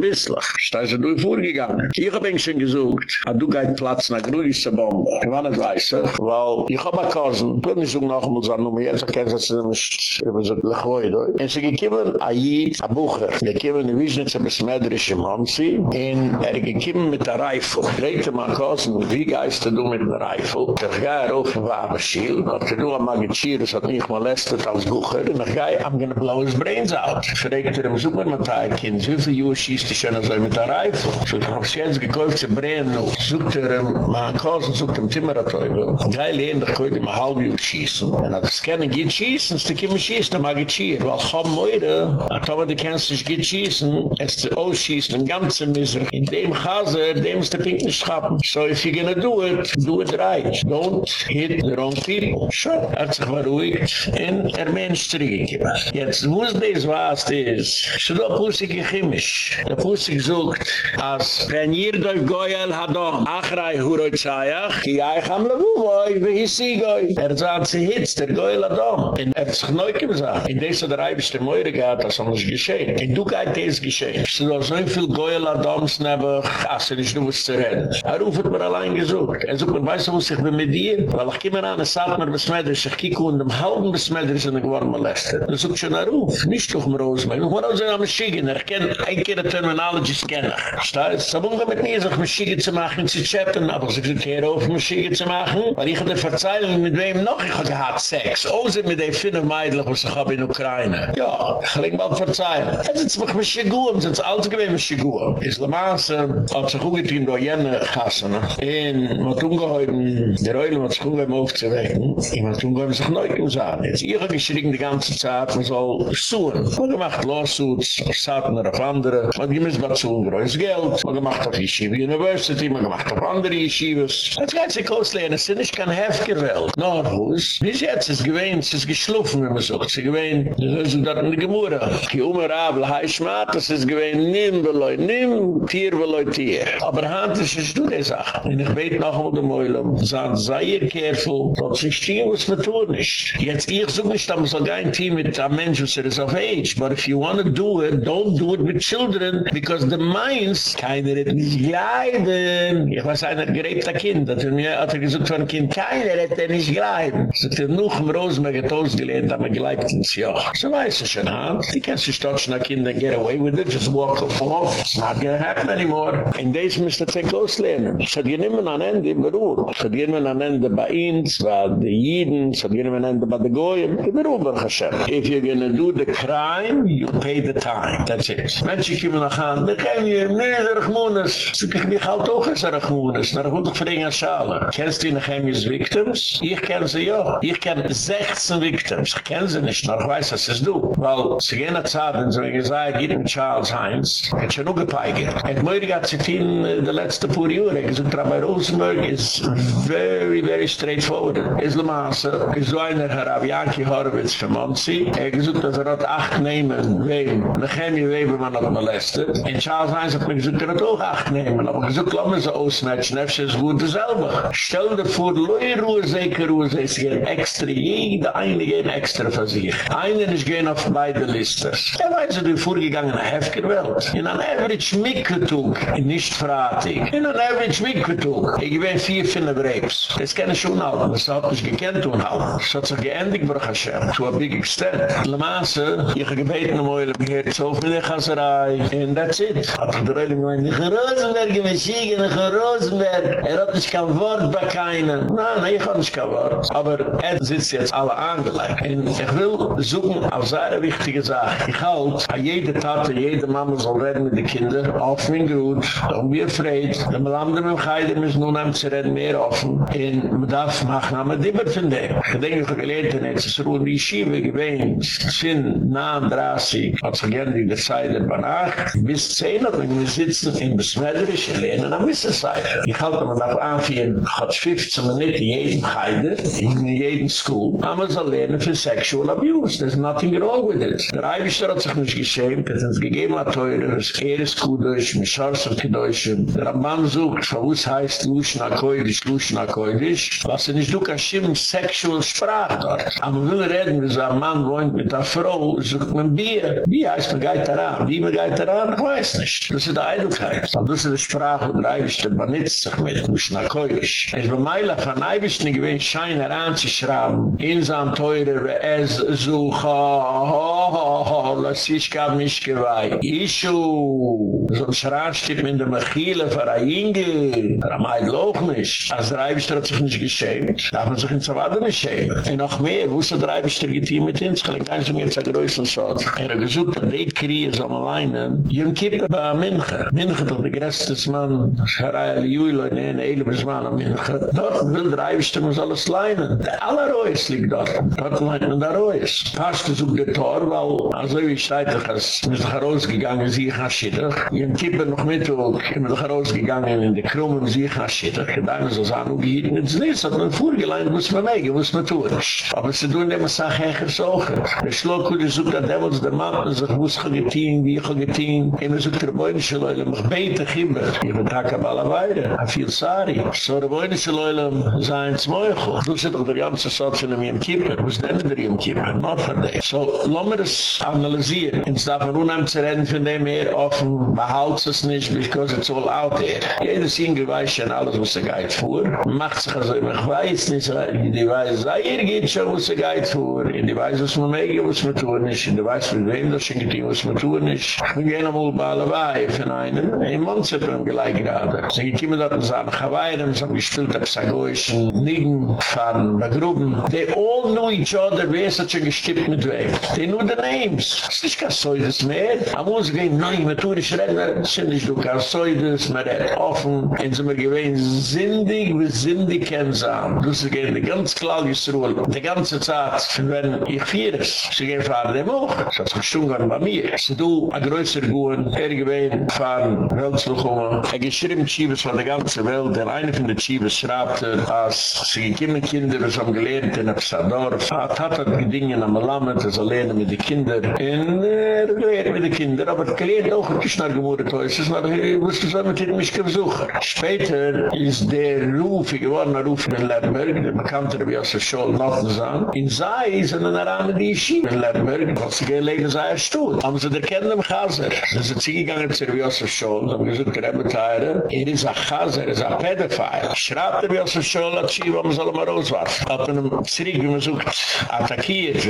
Da ist er durch vorgegangen. Ich hab ihn schon gesucht. Ah, du gehst Platz nach größer Bombe. Ich war nicht weiß, weil ich hab ein Korsen, ich kann nicht noch einmal sagen, aber jetzt erkennst du, dass er nicht über so lechoi, do. Und sie gekiemen Ayid, a Bucher, gekiemen in Wiesnitz, a besmeidrische Monsi, und er gekiemen mit der Reifel. Drehte mal Korsen, wie geist du mit der Reifel? Der Geier auf dem Waberschiel, hat er nur am Magichirus, hat mich molestet als Bucher, und Geier, I'm gonna blow his brains out. Fregt er mit paar kinds. Wie viele Jus schießt die schon also mit der Reifel? So, ich hab's jetzt gekauft, sie brennen und sucht er ihm, mein Kosen sucht ihm Timmeratäubel. Geil, ehen, da könnt ihm ein halb Jus schießen. Wenn er das kennen, geht schießen, ist die Kimme schießen, dann mag ich schießen. Weil ich kaum Meure, a Toma, die kennst dich, geht schießen, es ist die Ausschießen, im ganzen Miser. In dem Chase, dem ist der Pinken schrappen. So, if you're gonna do it, do it right. Don't hit the wrong people. Schö, hat sich verruhigt, in er Mensch zurückgegeben. Jetzt, wo es des warst, ist, da Pusik chemisch. Der Pusik sucht, als wenn ihr durch Goyal Hadom, achrei huroi zayach, ki aich am lewuvoi, wie hissi goi. Er sagt, sie hitzt, der Goyal Hadom. Und er hat sich neu gesagt, in dieser der Eibisch der Meure gehad, das alles geschehen. Und du das geschehen. So da so viel Goyal Hadoms nebe, als er nicht nur was zu reden. Er ruft mir allein gesucht. Er sucht mir, weißt du, was ich bin mit dir? Weil ich komme an, es sagt mir, besmeidrisch, ich kieke und dem halben besmeidrisch und ich war molestet. Er sucht schon, er ruft, nicht durch mir Rosenberg. Ich war auch so am Schigen, er kennt, ein Kere Terminologies kenne ich. Steigt, es habe mit mir, sich Schigen zu machen, zu chatten, aber sich nicht hier auf, Schigen zu machen, weil ich hatte verzeihen, mit wem noch ich habe gehad Sex. Ose mit den Finnen Meidlich, was ich habe in Ukraine. Ja, ich will mal verzeihen. Es ist mich mit Schiguam, es ist alles gewesen mit Schiguam. Islamase hat sich gut getrieben durch jene Kassen. Und man hat umgehalten, der Eulen hat sich gut getrieben aufzuwecken. Und man hat umgehalten, sich neu gesagt. Jetzt, ich habe geschrieben die ganze Zeit, man soll suchen. Man hat gemacht Lawsuits, Saten auf andere. Man gemisst was zu ungeräuß Geld. Man gemacht auf Yeshiva University, man gemacht auf andere Yeshivas. Das sich auslehnen, es ist nicht kein Hefger Welt. Nordhus, bis jetzt ist gewähnt, es ist geschlufen, wenn man sagt. Sie gewähnt, das ist das in der Gemurra. Die Umerabel, heischmat, das ist gewähnt, nimm beloi, nimm, tier beloi, tier. Aber hand ist es du die Sache. Und ich bete noch einmal dem Eulam, sagt, sei ihr careful, dort sich stehen, was man tun ist. Jetzt, ich suche nicht, da muss auch kein Team mit einem Mensch, was er ist auf age, but if you want to do it, don't do it with children, because the minds, keiner hat nicht gleiden. Ich weiß, einer geräbt ein Kind, hat er mir, hat er gesagt von Kind, keiner hat er nicht gleiden. So, der noch im Rosenberg hat ausgelehnt, aber gleibt ins Joch. So weiß ich schon, ha? Die kannst du stotschen ein Kind and get away with it, just walk off. It's not gonna happen anymore. In days ihr zehn auslehnen. Es hat geniemen an Ende im Beruhr. Es hat geniemen an Ende bei uns, bei den Jiden, es hat geniemen an Ende bei den Goyen. Im Beruhr, Baruch Hashem. If you're gonna do the crime, you pay the time. That's it. Menschen kommen nach an, wir kennen hier, nee, der Rechmunes. So ich mich halt auch als Rechmunes. Na, ich doch verdingen Schale. Kennst du die Victims? Ich kenne sie ja. Ich kenne 16 Victims. Ich kenne sie nicht, aber ich weiß, dass es du. Weil sie gehen nach Zaden, so wie gesagt, geht mit Charles Heinz, hat schon nur gepeigert. Und Möhrig hat sich in der letzte paar Jahre gesagt, Rabbi Rosenberg ist very, very straightforward. Islamaße, ist so einer Herr Yankee Horowitz für Monsi. Er gesagt, dass er hat acht nehmen, wem, Nechemie Webermann hat molestet. Und Charles Heinz hat mir gesagt, er hat auch acht nehmen. Aber gesagt, lass mir so ausmatchen, er ist gut dasselbe. Stell dir vor, loi Ruhe, seke Ruhe, sie gehen extra, jede eine gehen extra für sich. Einer ist gehen auf beide Listes. Er weiß, er ist vorgegangen, eine heftige Welt. In an average Mikketug, nicht fratig. In an average Mikketug. Ich gewähne vier, fünf Rapes. Das kann ich schon halten, das hat mich gekannt tun halten. Das hat sich geendigt, Baruch Hashem, to a big extent. Le Masse, ich gebeten, um eure Begehr zu öffnen, die Chasserei, and that's it. Hat er der Eulim gemeint, ich Rosenberg, ich Maschigen, ich Rosenberg, er hat nicht kein Wort bei keinem. Nein, nein, ich habe nicht kein Wort. Aber er sitzt jetzt alle angelegt. Und ich will suchen auf seine wichtige Sache. Ich halte, jede Tate, jede Mama soll reden mit den Kindern, auf mein Grut, und wir freit, wenn wir landen mit dem Geide, müssen nun haben zu reden mehr offen. Und man darf machen, aber die wird von dem. Ich denke, ich habe gelernt, jetzt ist Ruhe, die Schiebe gewähnt, sind nah an 30, hat sich gerne die Zeit in Banach, bis 10, und wir sitzen in Besmeidrisch, lernen am Wissenszeit. Ich halte mir noch an, für ein 15 Minuten in jedem Heide, in jedem School, aber soll lernen für Sexual Abuse. There's nothing wrong with it. Der Eibischter hat sich nicht geschämt, hat uns gegeben hat teure, es ist gut durch, mit Scharz und Gedäuschen. Der Mann sucht, von uns heißt Luschen Akkoidisch, Luschen Akkoidisch, was er nicht du kann schieben, Sexual Sprach dort. Aber wenn wir reden, wie so ein Mann wohnt mit einer Frau, sucht man Bier. Wie heißt man geht daran? Wie man geht daran? Ich weiß nicht. Das ist die Eidlkeit. Das ist die Sprache, wo der Eibischter benutzt sich mit Luschen Akkoidisch. Es war Meila von Eibischter gewinnt, scheiner anzuschrauben, in seinem Teure, es suche, ho, ho, ho, lass ich gar nicht gewei. Ischu, so ein Schraubstipp mit der Mechile für ein Ingel, für ein Meidl auch nicht. Als der Eibischter hat sich nicht geschämt, darf man sich in Zawada nicht schämen. Und noch mehr, wo ist der Eibischter getein mit uns? Ich kann nicht mehr zu größen so. Er hat gesucht, dass die Kriege so mal einen, Jürgen Kippe bei Minche. Minche doch der größte Mann, Scharai Ali Juhilo, in ein Eilebes Mann am Minche. Dort will der Eibischter muss alles leinen. Der aller Reus liegt dort. Dort leint man der Reus. Pasch gesucht der Tor, weil, also wie steht doch, als wir sind rausgegangen, sie ich Schittach. Jürgen Kippe noch mit, wo ich bin rausgegangen in die Krummen, sie ich Schittach. Gedanken so sagen, wo gehitten ins Nis, hat man vorgeleint, muss man mege, muss man tun. Aber sie tun immer Sache hecher sochen. Der Schluck, wo die sucht, der der Mann, sich muss gegetien, wie ich gegetien. Immer sucht der Beunische Leule, mich bete, Kimber. Ich bin aller Weide, a viel Sari. So der Beunische Leule, sein Zmeuchel. Du sie doch der ganze Satz in einem Kippe. Wo ist denn der im Kippe? Not for day. So, lassen wir das analysieren. Ins darf man unheim zu reden von dem her, offen, behalte es nicht, because it's all out there. Jeder Single weiß schon alles, was er geht vor. Macht sich also ich weiß nicht, die weiß, ihr geht schon, was er geht vor. Die weiß, was man mege, was man tun ist. Die weiß, mit wem das schon geht, was man tun ist. Ich bin gerne mal bei Weih von einem, ein Monzerbrum gleich gerade. Sie geht immer sagen, Hawaii, haben sie gespielt, ab Sagoischen, Nigen, fahren, bei Gruppen. They all know each other, wer ist das schon gestippt mit wem. They know the names. Das ist nicht kein Säudes mehr. Aber uns gehen, nein, wir tun nicht reden, das sind nicht du kein Säudes, man redet offen. Und sie mir gewähnt, sindig, wie sindig kennzahn. Du sie gehen, die ganz klar gesruhen. Die ganze Zeit, wenn ich vier ist, sie gehen fahren dem auch. Das hat sich stungen bei mir. Sie du, a größer Guren, er gewähnt, fahren, Weltsluchungen. Er geschrieben Chivas von der ganzen Welt. Der eine von den Chivas schreibt, als sie gekommen Kinder, was haben gelernt in Absadorf. Er hat hat die Dinge am Lammet, er soll lernen mit den Kindern. Und er gelernt mit den Kindern, aber er gelernt auch ein bisschen gemurret heute. Es war, ich wusste so, mit dem ich besuchen. Später ist der Ruf, ich war ein Ruf in Lerberg, der bekannte wie aus der Schule Nottensan. In Zai ist er eine Rame, die ich in Lerberg, was gelegen sei er stuhl. Aber sie erkennen im Chaser. Sie sind sie gegangen zu wie aus der Schule, haben gesagt, der Rebbeteire, er ist ein Chaser, er ist ein Pedophile. Schreibt er der Schule, hat sie, wo man soll mal rauswarfen. Hat man ihm zurück, wie man sucht, attackiert,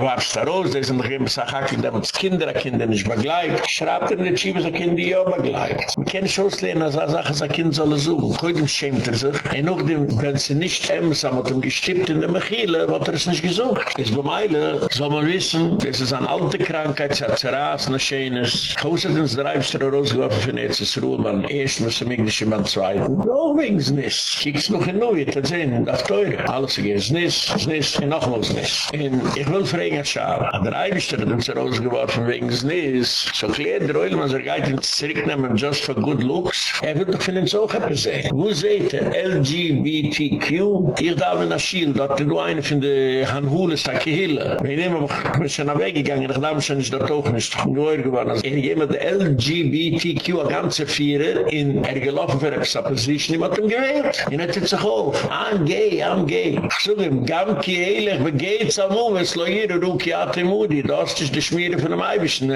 warfst da raus, der ist ein Beginn, sagt, da muss Kinder, Kinder nicht begleitet. Schreibt er nicht, wie Kinder ja begleitet. Man kann nicht auslehnen, als er sagt, ein Kind soll er suchen. Heute schämt er sich. Auch dem, wenn sie nicht emsam hat ihm gestippt in der Mechile, hat er es nicht gesucht. Es bei Meile soll man wissen, es ist eine alte Krankheit, hat zerrasen, ein schönes. Hauset ins Dreibster rausgeworfen für nächstes Ruhe, beim ersten, was er mich nicht immer zweiten. Auch wegen des Nis. Kiekst noch in Neue, das sehen, das teure. Alles geht, Nis, Nis, und nochmals Nis. Und ich will fragen, Herr Schaar, an der Eibischter hat uns rausgeworfen wegen des Nis. So klärt der Oil, man soll geht ihn zurücknehmen, just for good looks. Er wird doch von uns auch etwas sehen. Wo seht ihr, LGBTQ? Ich darf in Aschiel, dort du eine von der Hanhules, der Kehille. Wir nehmen aber, ich bin schon weggegangen, ich darf schon nicht dort auch nicht. Gehör geworden. Also, mit der LGBTQ, ein ganzer Vierer, in er gelaufen für eine Supposition, ich hab ihm gewählt. Ich nette sich auf. I'm gay, I'm gay. Ich sage ihm, Gamki, Eilich, wie geht's am Um, es lohiere, Ruki, Atemudi, das ist die Schmiere von dem Eibischen,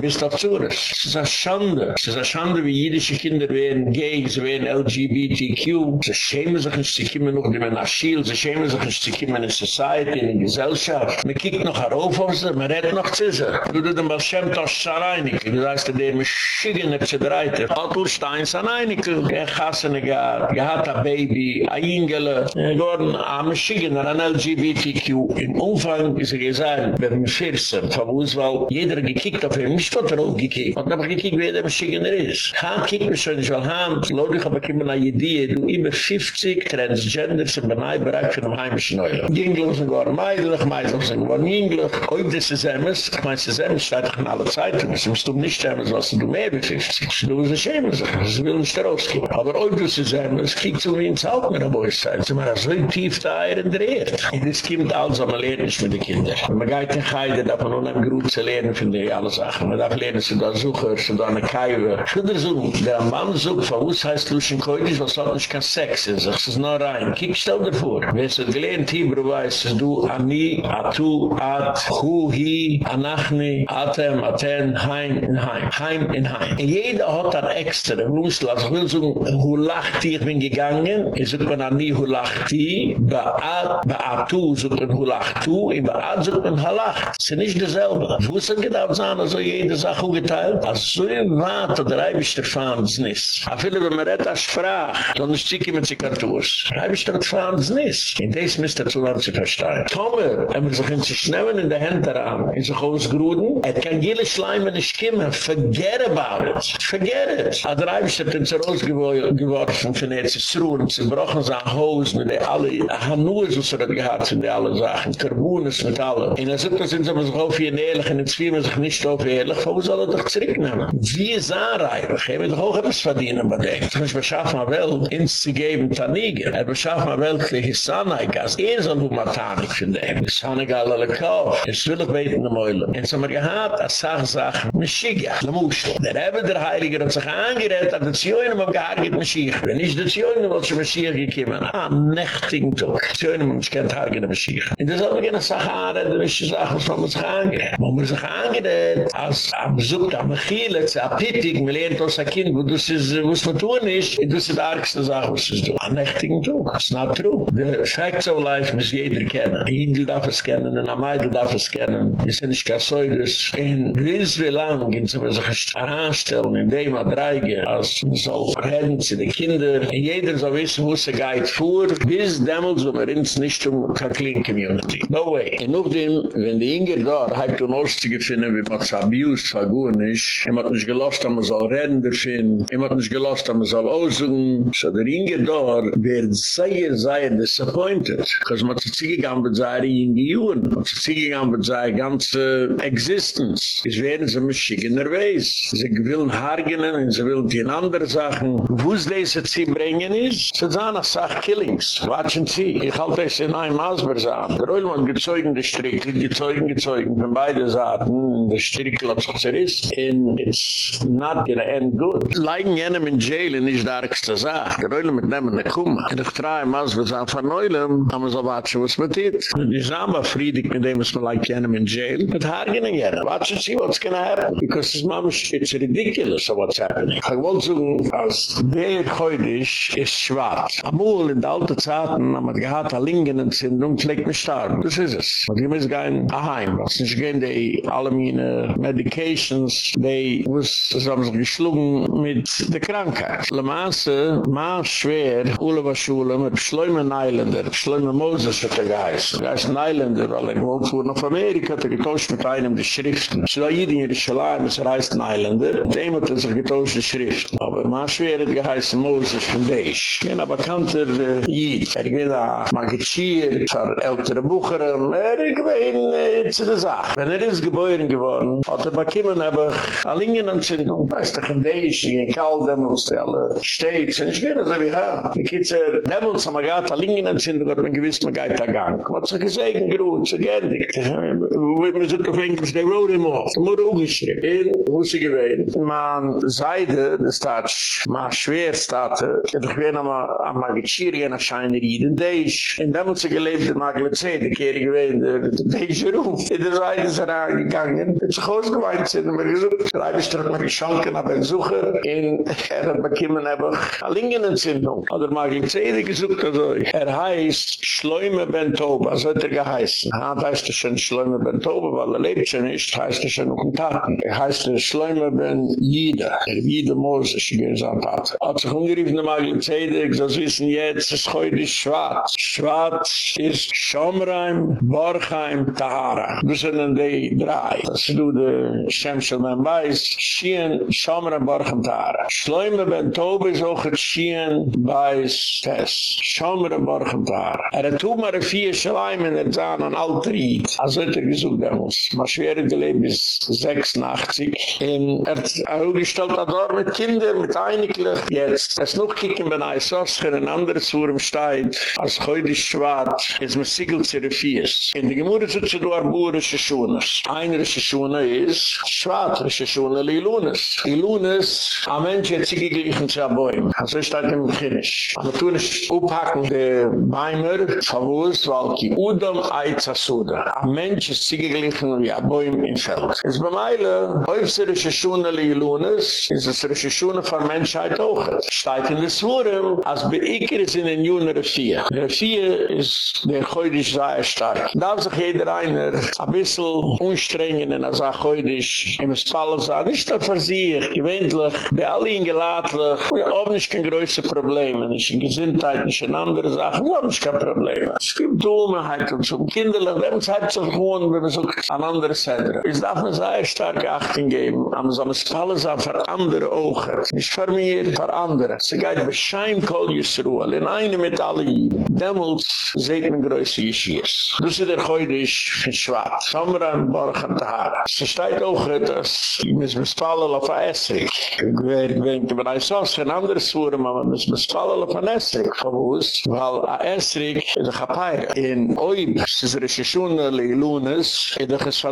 bis auf Zures. Es ist eine Schande. Es ist eine Schande, wie jüdische Kinder werden gay, sie werden LGBTQ. Sie schämen sich nicht, sie kommen noch in den Aschiel, sie schämen sich nicht, sie kommen in Society, in die Gesellschaft. Man kiegt noch herauf auf sie, man redt noch zu sie. Du du den Balschem Tosh Zareinik, du sagst, der mich schicken, der zu dreite. Altur Stein Zareinik, er chassene gehad, gehad a Baby, a Ingele, er gordon am schicken, an LGBTQ. Im Umfang ist er gesagt, bei dem Fürsten, von uns, weil jeder gekickt auf ihn, nicht hat er auch gekickt. Und aber gekickt, wer der Schigener ist. Haan kickt mich schon nicht, weil Haan, Lodich habe ich immer eine Idee, du immer 50 Transgenders im Beneibereich von einem heimischen Eulen. Jinglich sind geworden meidlich, meidlich sind geworden jinglich. Ob das ist Emmes, ich meine, es ist Emmes, steht doch in alle Zeiten. Es musst du nicht Emmes, was du mehr wie 50. Du wirst schämen sich, das will nicht rausgehen. Aber ob das ist Emmes, kiegt zu mir wie ins Halt aber ist sein. Sie machen so tief da Eier in der. Und das kommt alles, aber man lernt nicht mit den Kindern. Wenn man geht in Heide, darf man unheim gut zu lernen, finde ich alle Sachen. Man darf lernen, sie da suchen, sie da eine Kaiwe. Ich würde so, der Mann sucht, von uns heißt Luschen Koidisch, was hat nicht kein Sex in sich. Es ist nur rein. Kiek, stell dir vor. Wenn es gelernt, Hebrew weiß, du, Ani, Atu, At, Hu, Hi, Anachni, Atem, Aten, Heim, in Heim. Heim, in Heim. Und jeder hat dann extra, der Mussel, also ich will so, Hu lacht, ich bin gegangen, ich such man Ani, Hu lacht, ba At, ba Atu, such man Hu lacht, in ba At, such man Ha lacht. Es ist nicht dasselbe. Wo ist denn gedacht, also jede Sache geteilt? Also so im Warte, der Eibisch der Fahnsnis. A viele, wenn man redet, sprach, dann ist Ziki mit Zikatus. Eibisch der Fahnsnis. In des müsste zu lang zu verstehen. Tomer, wenn man sich in sich nehmen in der Hände daran, in sich ausgruden, er kann jede Schleime nicht kommen. Forget about it. Forget it. A der Eibisch hat uns rausgeworfen von jetzt ist Ruhen, sie brochen sein Haus mit der alle, Hanues, was er hat gehad, sind alle Sachen, Karbunes mit allem. Und er sagt, da sind sie sich auf ihr Ehrlich, und jetzt fühlen sich nicht auf Ehrlich, wo soll er doch zurücknehmen? Wie ist er reibig? Er wird auch etwas verdienen bei dem. Zum Beispiel beschaffen wir Welt, ins zu geben, Taniger. Er beschaffen wir Welt, die Hissaneik, als er soll nur mal Tanik von dem. Hissaneik alle le Kauf. Es will ich beten in der Meule. Und so haben wir gehad, gehad a sach sach mischiga lamusch der habe der heiliger hat sich angerät dat der zioinem am gehargit mischich wenn is der zioinem wat schon mischich gekiemen a nechtigen tog zioinem und ich kennt hargit mischich in der selbe gena sach haare der mischi sachen von uns gehangerät wo man sich angerät? Als am besucht am mechile zu apitig me lehnt aus a kind wo du siz was man tun ist du siz der argste sach was du a nechtigen tog it's not true. The facts of life muss jeder kennen. Die Indel darf es kennen und am Eidel darf es kennen. Ist ja nicht gar so, das dass in Wies wie lang, in so sich anstellen, in dem Adreige, als man soll reden zu den Kindern, und jeder soll wissen, wo sie geht vor, bis damals, wo wir uns nicht um Kaklin Community. No way. Und noch dem, wenn die Inger da, hat zu gefunden, wie man es abused, war gut nicht. Er hat nicht gelost, dass man soll reden dürfen. Er hat nicht gelost, dass man soll aussuchen. So der Inger da, wird sehr, sehr disappointed. Because man hat sich gegangen mit seinen Inge Juren. Man hat sich gegangen mit seiner ganzen Existence. Es werden sie mich schicken, er weiß. Sie wollen hargenen und sie wollen die in andere Sachen. Wo es diese zu bringen ist, sie sagen, ich sage Killings. Watschen Sie. Ich halte es in einem Masbersam. Der Oilmann gezeugen, der die gezeugen, gezeugen, von beiden Seiten, der Strick, hat sich zerriss. And it's not gonna end good. Leigen jenem in jail in is darkste Sache. Der Oilmann mit nehmen, ne kumma. In der Vertrauen, Masbersam von Oilmann, haben wir so watschen, was mit dit. Die Sama friedig mit dem, was man like jenem in jail. Mit hargen in jenem. Watschen Sie, what's gonna happen. Because it's mamish, it's ridiculous of what's happening. Ich wollte sagen, als der ist, ist schwarz. Amul in der alte Zeiten, haben wir gehad, a Lingenentzündung, pflegt mich starben. Das ist es. Und die müssen gehen daheim. Was nicht gehen, die alle meine Medications, die was, das sie geschlungen mit der Krankheit. Le Masse, maß schwer, Uleva Schule, mit Schleumen Eilander, Schleumen Moses hat er geheißen. Er heißt Eilander, weil er gewohnt wurde auf Amerika, hat er getauscht mit einem der Schriften. So hier in Jerusalem, es heißt Eilander, dem hat er sich getauscht die Schriften. Aber maß schwer hat geheißen Moses von Deisch. Ich bin aber kannter Jid. Er geht da, Magichir, für ältere Bucheren, er gewinn äh, zu der Sache. Wenn er ist geboren geworden, hat er bekommen aber Alingenentzündung. Weißt du, in Deisch, in Kaldemels, die alle States, und ich bin das wie ha. Die Kitzer, Demmels haben wir gehabt, Alingenentzündung, hat man gewiss, man geht da gang. Was er gesegen, grun, zu gendigt. Wir sind auf Englisch, they wrote Maurimo. Maurimo geschrieb. In Hussi gewein. Man seide, das tat, ma schwer staat, jedoch wein am a magichir gen a scheine rieden, deisch. In demutze gelebt, ma glitzede, kere gewein, deisch rum. Er in der Seide ist er angegangen, ist sich ausgeweint sind, er aber ich so, schreibe ich drück mal die Schanken Suche, in er hat bekimmen einfach a Lingenentzündung. Oder ma glitzede gesucht, also er, er heißt Schleume Bentoba, so hat er geheißen. Ha, da ist er schon Schleume Bentoba, weil er lebt schon nicht. Heißt er schon noch ein Taten. Er heißt er Schleume Ben Jida, er Jida Moses, ich gehe so ein Tat. Er hat sich umgeriefen, der Maglezee, das wissen jetzt, es ist heute schwarz. Schwarz ist Schomreim, Borchheim, Tahara. Das sind die drei. Das du de Shemshel men weiß, Schien, Schomreim, Borchheim, Tahara. Schleume Ben Tobe ist auch ein Schien, weiß, Tess. Schomreim, Borchheim, Tahara. Er hat tu mal vier Schleim in der Zahn an Altried. Also hat er gesucht damals. Ma schwere gelebt bis 86. Und er hat auch gestellt, da war mit Kindern, mit Einiglöch. Jetzt, es noch kicken bei einer Soske, ein anderes Wurm im Stein, als heute schwarz, ist mit Siegel zu der Fies. In der Gemüse sind sie da burische Schuhners. Einrische Schuhner ist, schwarzrische Schuhner, Lilunes. Lilunes, ein Mensch hat sich geglichen zu erbäumen. Also ist das im Kinnisch. Aber tun ich uphacken, der Beimer, Favus, Walki, die Udom, Eizasuda. Ein Mensch ist sich geglichen wie erbäumen, Im Feld. Es bemeile, häufig Rische Schune li Lunes, ist es Rische Schune von Menschheit auch. Steigt in des Wurm, als bei Iker ist in den Juni Refia. Refia ist der Chöydisch sehr stark. Darf sich jeder einer ein bisschen unstrengen, als er Chöydisch im Spalle sagt, nicht nur für sich, gewöhnlich, bei allen Ingelatlich, wir haben nicht kein größer Problem, nicht in Gesundheit, nicht in andere Sachen, wir haben nicht kein Problem. Es gibt Dummheit und so, kinderlich, wir haben Zeit zu wohnen, wenn wir so an andere Sedre. Es darf mir sehr stark Achtung geben, aber so ein Spalle sagt, für andere Augen, nicht für mir, für andere. Sie geht beschein kol Yisroel, in eine mit alle Jiden. Demmels seht men größe Yishies. Du sie der Chöydisch von Schwarz. Samra in Borchan Tahara. Sie steht auch, dass mis misfallen auf a Esrik. Wer gewinnt über ein Sos, ein anderes Wurm, aber mis misfallen auf a Esrik. Verwus, weil a Esrik ist a Chapayra. In Oib, es ist Rishishuna li Lunes, ist a Chis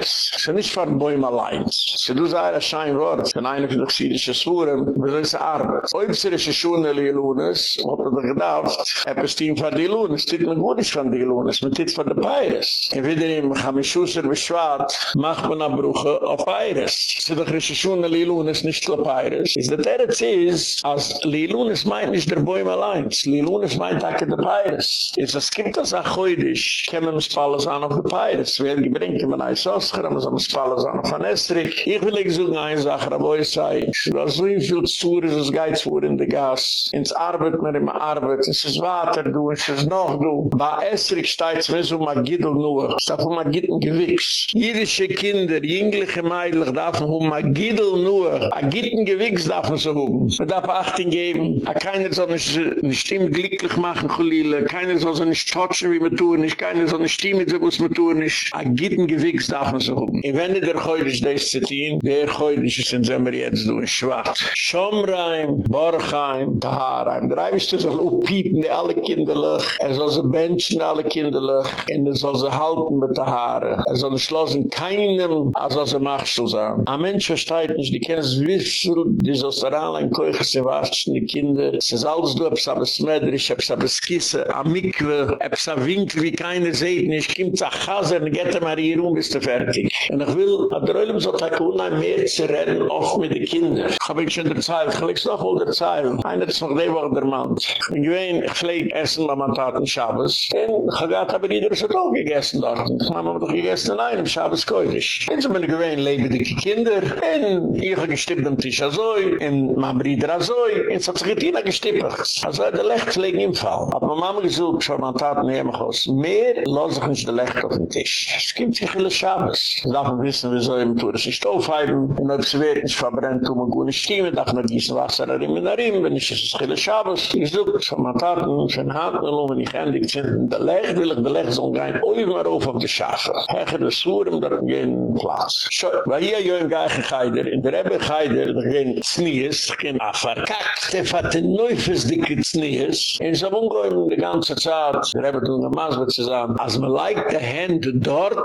Schieres. Es ist nicht von Bäumen allein. Sie du sei ein Scheinwort von einer von der chsidischen Schwuren, wir sind sie Arbeit. Oibsirische Schuene die Lunes, hat er doch gedacht, er bestimmt von die Lunes, tit man gut nicht von die Lunes, man tit von der Peiris. Und wieder im Chamischusser beschwart, macht man eine Brüche auf Peiris. Sie doch rische Schuene die Lunes, nicht auf Peiris. Ist der Terz ist, als die Lunes meint nicht der Bäumen allein, die Lunes meint auch der Peiris. Ist das Kind das auch heute, kämen uns alles an auf der Peiris, wer gebringt man ein Soss, Sosker, aber so muss an Estrik. Ich will nicht sagen, eine Sache, aber ich sage, es war so viel Zures, es geht vor in de Gas, ins Arbeit, mer im Arbeit, es ist Water, du, es ist noch du. Bei Estrik steht es, wenn so mal Giddel nur, es darf man Giddel gewichs. Jüdische Kinder, jüngliche Meidlich, darf man mal Giddel nur, a Giddel gewichs darf man so hoben. Man darf Achtung geben, a keiner soll nicht, nicht stimm glücklich machen, Cholile, keiner soll so nicht totschen, wie man tun, nicht keiner soll nicht stimmen, so muss man tun, nicht. A Giddel gewichs darf man so hoben. Wende der ist des Zettin, der heute ist in Semmer jetzt du in Schwarz. Schomreim, Borchheim, Taharaim, der Eiwischte soll uppiepen, die alle kinderlich, er soll sie benchen, alle kinderlich, und er soll sie halten mit der Haare. Er soll schlossen keinem, er sie macht zu sein. Ein Mensch versteht nicht, die kennen es wissel, die soll sie ranlein, koiche sie waschen, die Kinder, es ist alles du, hab's aber smedrisch, hab's aber skisse, am Mikve, hab's a Winkel, wie keiner seht nicht, kommt a Chaser, und geht er hier rum, bist du fertig. Und ich will, an der Ölm soll tak unheim mehr zu reden, oft mit den Kindern. Ich hab ich schon der Zeil, ich leg's noch wohl der Zeil. Einer ist noch die Woche der Mann. Ich bin ich pfleg essen, bei man taten Schabes. Und ich hab aber jeder ist auch gegessen dort. Ich hab doch gegessen in einem Schabes Koidisch. Und so bin ich gewähn, lebendige Kinder. Und ich hab gestippt am Tisch azoi, und mein Bruder azoi. Und so hat sich Tina gestippt. Also der Lecht pfleg im Fall. Hab meine Mama gesucht, schon man taten Hemmachos. Mehr los ich nicht der Lecht auf den Tisch. Es gibt sich viele Schabes. Darf man wissen, wieso im Tour ist nicht aufheiben. Und ob es wird nicht verbrennt, um ein gutes Stimme, darf man gießen Wasser darin mit darin, wenn ich es schille Schabes. Ich suche schon mal Taten, schon Hand, und wenn ich endlich sind in der Lech, will ich der Lech so ein Oiv mal auf auf die Schafe. Heche des Surem, da gehen Glas. So, weil hier jo im Geichen Geider, in der Ebbe Geider, da gehen Znies, da gehen Afarkak, der fährt Neufes dicke Znies, in so umgehen die ganze Zeit, der Ebbe tun der Masbe zusammen, als man leikt der Hand dort,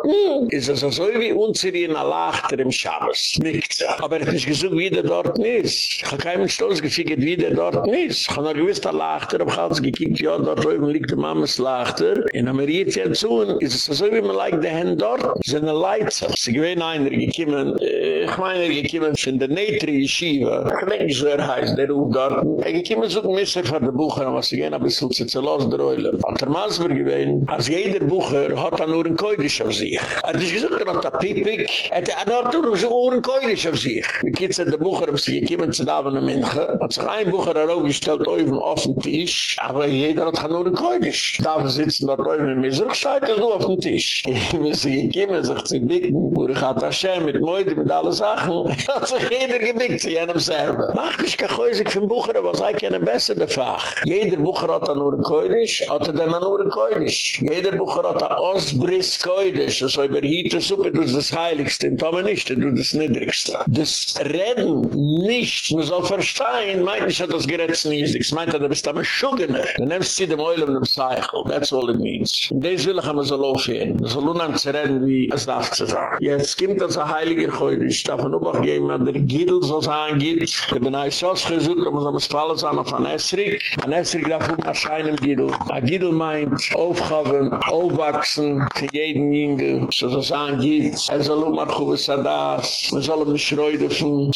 ist es so wie unzerien Alachter im Schabes. Nicht. Aber ich hab nicht gesagt, wie der dort ist. Ich hab keinen Stoß gefickt, wie der dort ist. Ich hab noch gewiss, der Lachter, ich alles gekickt, ja, dort oben liegt der Mamas Lachter. In Amerika jetzt zu, ist es so, wie man leikt der Hand dort. Es sind eine Leitze. Sie gewähnen einer gekommen, ich meine, er gekommen von der Netri Yeshiva. Ich denke, so er heißt, der Ruf dort. Er gekommen so ein Messer von der Bucher, aber sie gehen ein bisschen zu zerlassen, der Eule. Hat der Masber gewähnt, als jeder Bucher hat er nur ein Koidisch auf sich. Er hat sich gesagt, Bucher auf der Pipik, hat er dort nur so ohren Keulisch auf sich. Die Kids hat der Bucher, ob sie gekiemen zu da von der Minche, hat sich ein Bucher darauf gestellt, auf dem offenen Tisch, aber jeder hat keine Ohren Keulisch. Da sitzen dort auf dem Miser, schreit er nur auf dem Tisch. Wir sind gekiemen, sich zu bicken, wo ich hat Hashem mit Meude, mit alle Sachen, hat sich jeder gebickt zu jenem selber. Mach ich kein Keulisch für den Bucher, aber sei keine Besser der Fach. Jeder Bucher hat er Ohren ein Keulisch, hat er dann nur Ohren Keulisch. Jeder Bucher hat er aus Briss Keulisch, das ist über Hitler, Suppe, ist das Heiligste, in Tome nicht, du das Niedrigste. Das Reden nicht, man soll verstehen, meint nicht, hat das gerät musics. Meint du bist am Schugener. Du nimmst sie dem of the Cycle. That's all it means. In des will ich am so laufen. Soll unheim zu reden, wie es darf zu sagen. Jetzt kommt das ein Heiliger heute. Ich darf nur noch geben, an der Giddel so sagen geht. Ich bin ein Schoss gesucht, um uns fallen sein auf ein Esrik. Ein Esrik darf um erscheinen Giddel. Ein Giddel meint aufgaben, aufwachsen für jeden Jinge. So so sagen geht. Er soll um auch über Sadas. Man soll um Schreude von.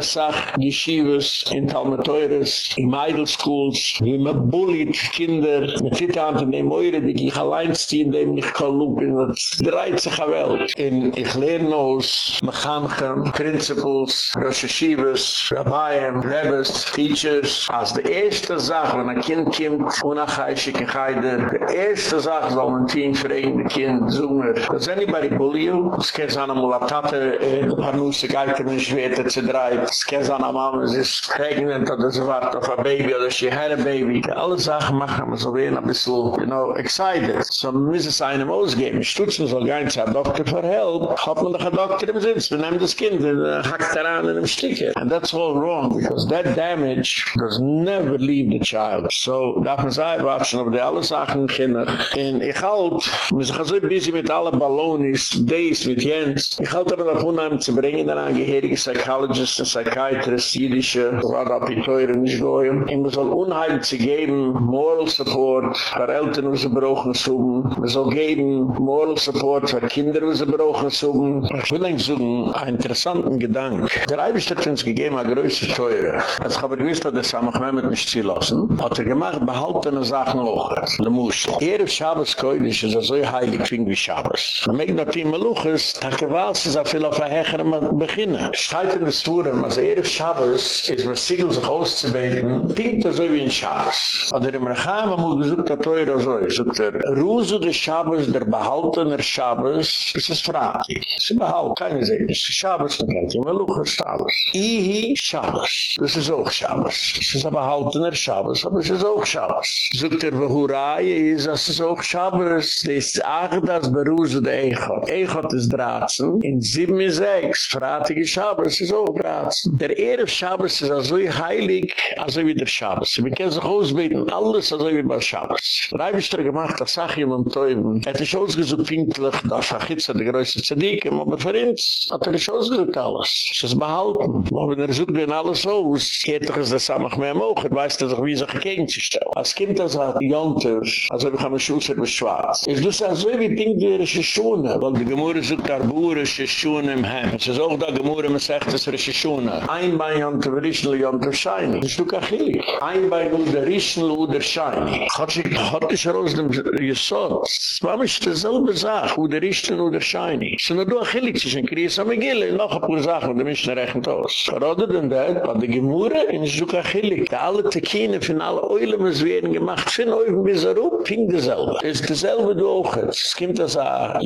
Sag, Yeshivas in Talmeteures, in Meidl Schools, wie man bullied Kinder, mit Titan in dem Eure, die ich allein ziehen, dem ich kann lupen, das dreht sich Welt. Und ich lerne aus Mechanchen, Principles, Rosh Hashivas, Rabbayim, Rebbes, Teachers, als die erste Sache, wenn ein Kind kommt, unachheishig in Heide, die erste Sache soll ein Team für Kind zoomer. Does anybody bully you? Es kann sein, am Ulatate, ein paar Nusse, geiten, ein Schwerte zu dreit. Es kann sein, am Mama, sie ist pregnant, oder sie wart auf ein Baby, oder she had a baby. Alle Sachen machen, man so wen ein bisschen, you know, excited. So, muss es einem ausgeben. Stutzen soll gar nicht sein, Doktor for help. Hat man doch ein Doktor im Sitz, wir nehmen das Kind, wir hackt daran in einem Sticker. And that's all wrong, because that damage does never leave the child. So, darf man sagen, watschen, ob die alle Sachen kennen. Und ich halt, wir sind so busy mit allen Ballonis, Days mit Jens. Ich halt aber noch unheimlich zu bringen, dann angehörige Psychologists und Psychiatrists, jüdische, was da die Teure nicht gehen. Und man soll unheimlich zu geben, Moral Support, für Eltern, die sie brauchen zu. Man soll geben, Moral Support, für Kinder, die sie brauchen zu. Ich will Ihnen suchen, einen interessanten Gedanke. Der Eibisch hat uns gegeben, eine größte Teure. Als ich aber habe, dass er mich mit mich ziehen lassen, hat er gemacht, behaltene Sachen auch. Le Muschel. Ehre Schabes Koidisch ist er so heilig, wie Schabes. Man mag noch die Meluches, da gewalt sie so viel auf der Hecher beginnen. Steigt in der Sturm, als Ehre Schabes ist mit Siegel sich auszubeten, pinkt er so wie ein Schabes. Oder im Recham, man muss gesucht, der Teure so ist. Sogt er, Ruse des Schabes, der behaltener Schabes, das ist fraglich. Sie behalten, keine Seele. Das ist Schabes, man kennt die Meluches, Schabes. Ihi Schabes. Das ist auch Schabes. Das ist ein behaltener Schabes, aber es ist auch Schabes. Sogt er, wo Hurai ist, das ist auch Schabes. Das ist auch das Beruse der Echot. Echot ist Dratzen. In 7 bis 6, fratige Schabes, ist auch Dratzen. Der Erev Schabes ist so heilig, also wie der Schabes. Wir können sich ausbeten, alles also wie bei Schabes. Reibischter gemacht, das sag ich ihm am Teuben. Er hat sich ausgesucht, pinklich, das Achitza, der größte Zedik, aber für uns hat er sich ausgesucht alles. Das ist behalten. Aber wenn er sucht, wenn alles aus, geht doch es das Samach mehr weiß er sich, wie sich gegen zu. Als Kind, das hat Jonter, also wir haben Schuhe mit Schwarz. Es ist so wie Pink, wie er Schuhe, weil die Gemurre sucht, Buhre, Schuhe im Heim. Es ist auch da Gemurre, man sagt, es ist Schuhe. Ein Bein, Jonter, Rischel, Jonter, Scheini. Das ist doch achillig. Ein Bein, der Rischel, oder Scheini. Hat sich, hat sich raus dem Jesod. Es war nicht dieselbe Sache, wo der Rischel, oder Scheini. Es ist nur doch achillig, sich ein Kriess am Gille, noch ein paar Sachen, die Menschen rechnen aus. Rather than that, war die Gemurre, es doch achillig. Da alle Tekine von allen Eulen, was werden gemacht, sind Eulen bis er up, fing dieselbe. Es ist dieselbe du. Es kommt das a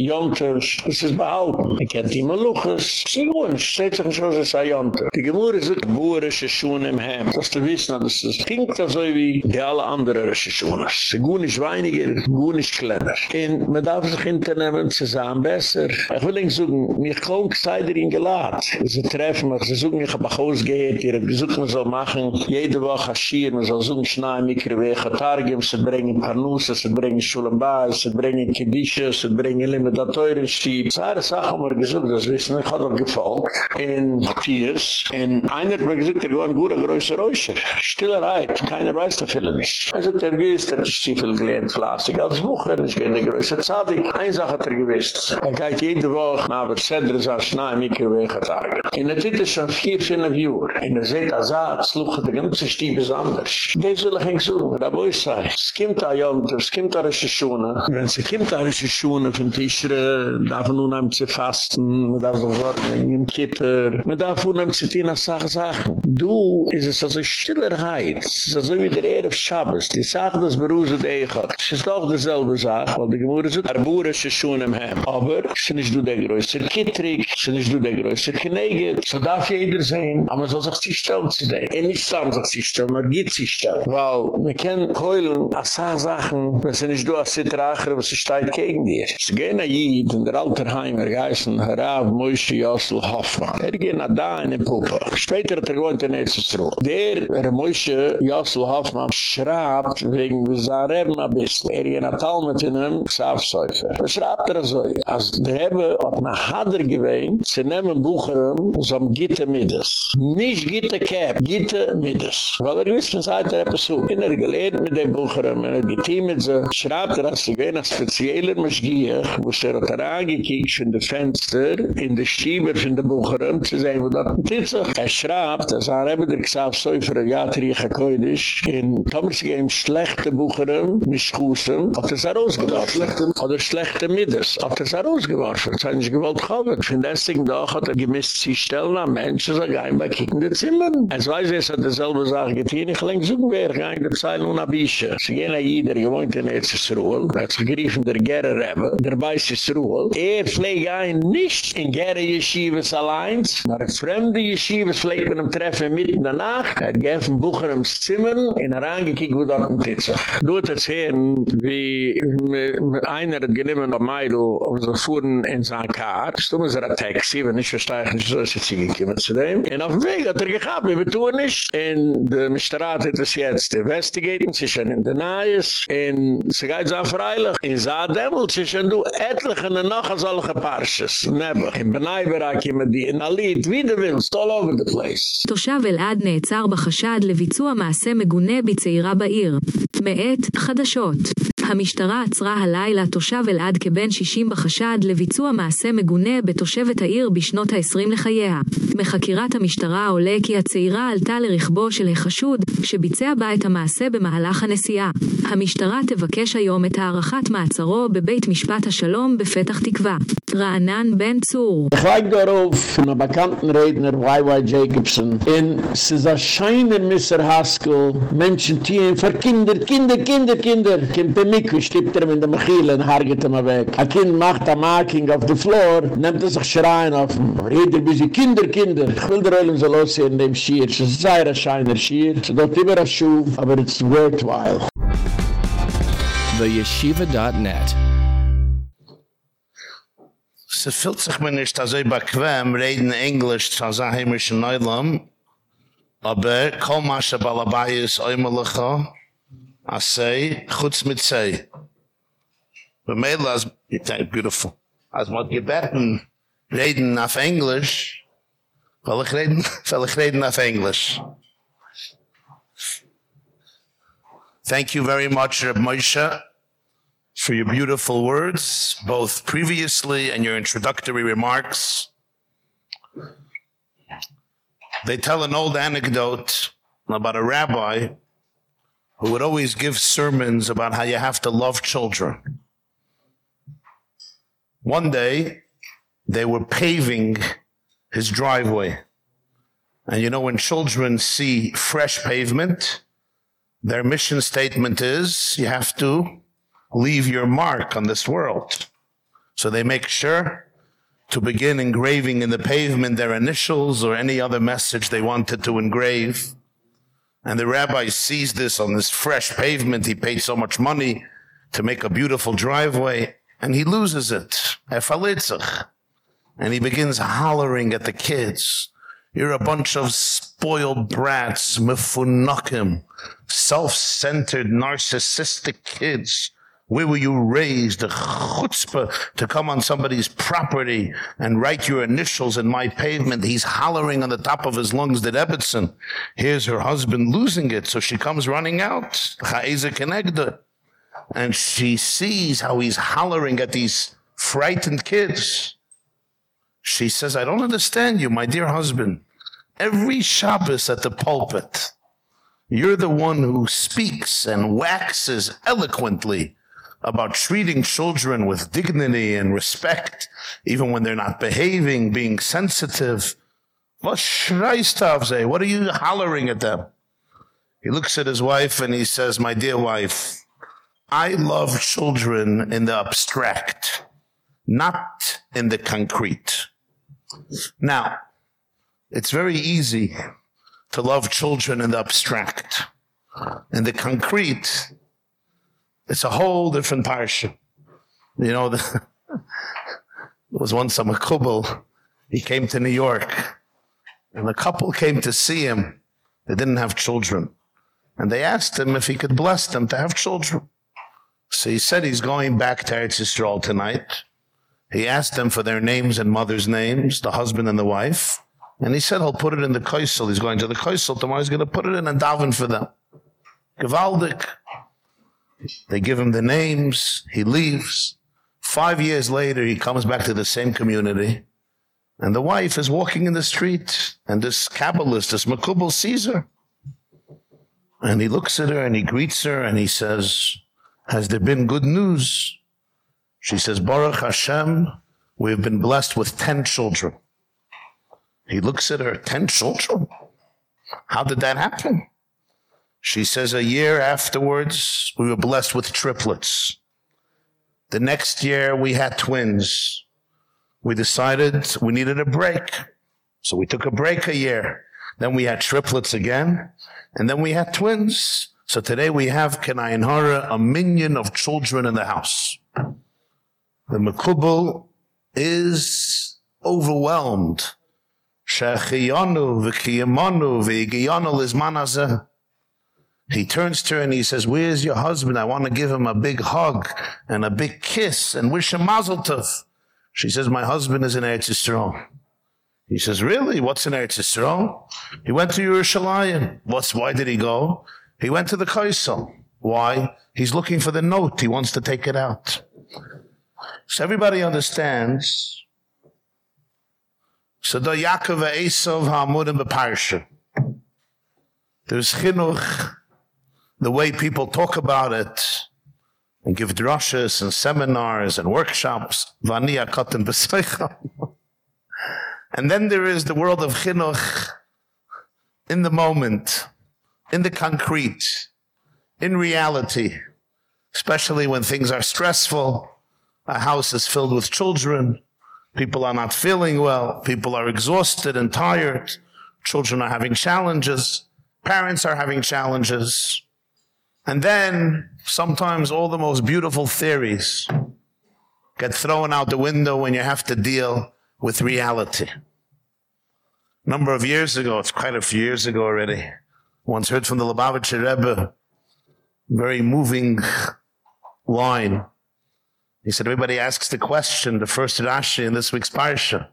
Es ist behalten. Ich kennt die Maluches. Sie es steht sich schon, es ist a Jonter. Die Gemurre sind boerische Schuhe im Hem. Das zu wissen, das ist, klingt das so wie die alle anderen Schuhe. Sie gehen nicht weiniger, gehen nicht kleiner. Und man darf sich hinternehmen, sie sagen besser. Ich will nicht sagen, mich kommt sei der in gelad. Sie treffen mich, sie suchen, ich habe ein Haus gehört, ihr besucht man soll machen, jede Woche schieren, man soll suchen, schnell, Mikrowege, Targum, sie bringen Parnusse, sie bringen Schulenbar, sie bringen Kedische, sie bringen Limitatoren, So eine Sache haben wir gesucht, das wissen wir, ich habe gefolgt, in Piers, und einer hat mir gesagt, er war ein guter, größer Räuscher. Stille Reit, keiner weiß da viele nicht. Er sagt, er wisst, er ist viel gelähnt, flassig, als Bucher, er ist kein größer Zadig. Eine Sache hat er gewiss. Er geht jede Woche, aber Zedre ist ein Schnee, Mikrowege, Tage. In der Titel schon vier, fünf Jahre. In der Zeta Azad, sluche der ganze Stieb ist anders. Das will ich nicht so, da wo ich sei. Es kommt ein Jont, es kommt ein Rische Wenn es kommt ein Rische Schuhe von Tischre, darf nun einem zu fasten, man darf so in den Kitter, man darf nun einem zu tun, als Sache Sachen. Du, ist es also Stillerheit, es ist also wie der Erev Shabbos, die Sache, das beruze der Echot. Es ist doch dieselbe Sache, weil die Gemüse sind, bohre sich schon im Heim. Aber, ist nicht du der größte Kittrig, ist nicht du der größte Kneget, so darf jeder sehen, aber man soll sich sich stellen zu dem. Er nicht sagen, sich sich stellen, man geht sich stellen. Weil, wir können heulen, als Sachen, wenn sie nicht du als Sittracher, was sie steht gegen dir. Es gehen nach Jid, in der Alterheimer, geheißen, Rav Moshe Yossel Hoffmann. Er nach da in den Puppe. Später hat er gewohnt in Erzsruhe. Der der Moshe Yossel Hoffmann schraubt wegen Zareben a bissl. Er in a Talmud in einem Xavsäufer. Er schraubt er so, als der Rebbe hat nach Hader gewehen, sie nehmen Bucherem, so am Gitte Middes. Nicht Gitte Keb, Gitte Middes. Weil er gewiss, sagt er etwas so. In er gelehrt mit dem Bucherem, in er getiem mit so, schraubt er, als sie gehen nach spezieller Maschgier, wo sie er hat er angekickt von der Fenster, in der Schieber von der Bucherem, zu sehen, wo das ein Titzig. Er schraubt, als er Rebbe der Xavsäufer, ja, Triecha Koidisch, in Thomas gehen schlechte Bucherem, mit Schussem, hat er es herausgeworfen. Oder schlechte Middes, hat er es herausgeworfen. Das hat nicht gewollt kommen. Von deswegen doch hat er gemisst sich stellen am Menschen, so gehen bei kicken die Zimmer. Es weiß, es hat dieselbe Sache getan, ich lenk suchen wer, gehen die Zeilen und abische. Sie gehen an jeder, gewohnt in Erzsruel, da hat sich geriefen der Gerre Rebbe, der weiß Erzsruel. Er pflegt ein nicht in Gerre Yeshivas allein, aber fremde Yeshivas pflegt man am Treffen mitten in der Nacht, er hat geöffnet Bucher im Zimmer, in er angekickt, wo dort ein Titzig. Du hat es hören, wie einer hat genommen auf Meilu, und so fuhren in sein Kart, stumm ist er ein Taxi, wenn ich verstehe, ich so ist sie gekommen zu dem. Und auf dem Weg hat er gehabt, wir tun nicht. Und der Misterat hat es jetzt investigating, sie schon in der Nahes, und sie geht so freilich. In Saademel, sie schon du etliche und noch solche Parches. Never. In die in Alit, wie du willst, all over the place. תושב אלעד נעצר בחשד לביצוע מעשה מגונה בצעירה בעיר. מאת חדשות. המשטרה עצרה הלילה תושב אלעד כבן 60 בחשד לביצוע מעשה מגונה בתושבת העיר בשנות ה-20 לחייה. מחקירת המשטרה עולה כי הצעירה עלתה לרכבו של החשוד, שביצע בה את המעשה במהלך הנסיעה. המשטרה תבקש היום את הארכת מעצרו בבית משפט השלום בפתח תקווה. רענן בן צור Ich weig darauf von einem bekannten Redner, Y.Y. Jacobson, in es ist ein scheiner Mr. Haskell, Menschen tieren für Kinder, Kinder, Kinder, Kinder. Kind der Mikro, stippt er ihm in der Mechile und hargert ihm weg. Ein Kind macht ein Marking auf the floor, nimmt er sich schreien auf ihm. Reder bis die Kinder, Kinder. Ich will der Öllen so lossehen in dem Schier. Es ist ein sehr scheiner Schier. Es ist dort immer ein Schuh, aber it's worthwhile. theyeshiva.net. Se fühlt sich mir nicht so bequem, reden Englisch zu sein heimischen Neulam, aber kaum masche Balabayis oimelicha, a sei, chutz mit But Bemela is, beautiful. Als man gebeten, reden auf Englisch, will ich reden, will ich reden auf Englisch. Thank you very much, Reb Moshe, for your beautiful words, both previously and your introductory remarks. They tell an old anecdote about a rabbi who would always give sermons about how you have to love children. One day, they were paving his driveway. And you know, when children see fresh pavement, their mission statement is you have to leave your mark on this world. So they make sure to begin engraving in the pavement their initials or any other message they wanted to engrave. And the rabbi sees this on this fresh pavement. He paid so much money to make a beautiful driveway and he loses it. Efalitzach. And he begins hollering at the kids. You're a bunch of spoiled brats, mefunakim, self-centered, narcissistic kids. Where were you raised? The chutzpah to come on somebody's property and write your initials in my pavement. He's hollering on the top of his lungs that Rebbetzin. Here's her husband losing it. So she comes running out. And she sees how he's hollering at these frightened kids. She says, I don't understand you, my dear husband. Every Shabbos at the pulpit, you're the one who speaks and waxes eloquently about treating children with dignity and respect, even when they're not behaving, being sensitive. What are you hollering at them? He looks at his wife and he says, My dear wife, I love children in the abstract, not in the concrete. Now, it's very easy to love children in the abstract. In the concrete, it's a whole different parsha. You know, the, there was once a makubal. He came to New York, and a couple came to see him. They didn't have children. And they asked him if he could bless them to have children. So he said he's going back to Eretz Yisrael tonight. He asked them for their names and mother's names, the husband and the wife. And he said he'll put it in the Kaisel. He's going to the Kaisel tomorrow. He's going to put it in and daven for them. Gewaldig. They give him the names. He leaves. Five years later, he comes back to the same community. And the wife is walking in the street. And this Kabbalist, this Makubal sees her. And he looks at her and he greets her and he says, Has there been good news? She says, Baruch Hashem, we have been blessed with 10 children. He looks at her, 10 children? How did that happen? She says, A year afterwards, we were blessed with triplets. The next year, we had twins. We decided we needed a break. So we took a break a year. Then we had triplets again. And then we had twins. So today we have Kenayin Hara, a minion of children in the house. The Makubal is overwhelmed. Shechiyanu v'kiyamanu v'igiyanu lizmanazeh. He turns to her and he says, Where's your husband? I want to give him a big hug and a big kiss and wish him mazel tov. She says, My husband is in Eretz Yisrael. He says, Really? What's in Eretz Yisrael? He went to Yerushalayim. What's, why did he go? He went to the Kaisel. Why? He's looking for the note. He wants to take it out. So everybody understands. So the Yaakov Esav Hamurim Beparsha. There's chinuch, the way people talk about it, and give drushes and seminars and workshops. Vania katan b'seicham. And then there is the world of chinuch in the moment, in the concrete, in reality, especially when things are stressful. A house is filled with children. People are not feeling well. People are exhausted and tired. Children are having challenges. Parents are having challenges. And then sometimes all the most beautiful theories get thrown out the window when you have to deal with reality. A number of years ago, it's quite a few years ago already, once heard from the Lubavitcher Rebbe, very moving line. He said, everybody asks the question, the first Rashi in this week's Parsha.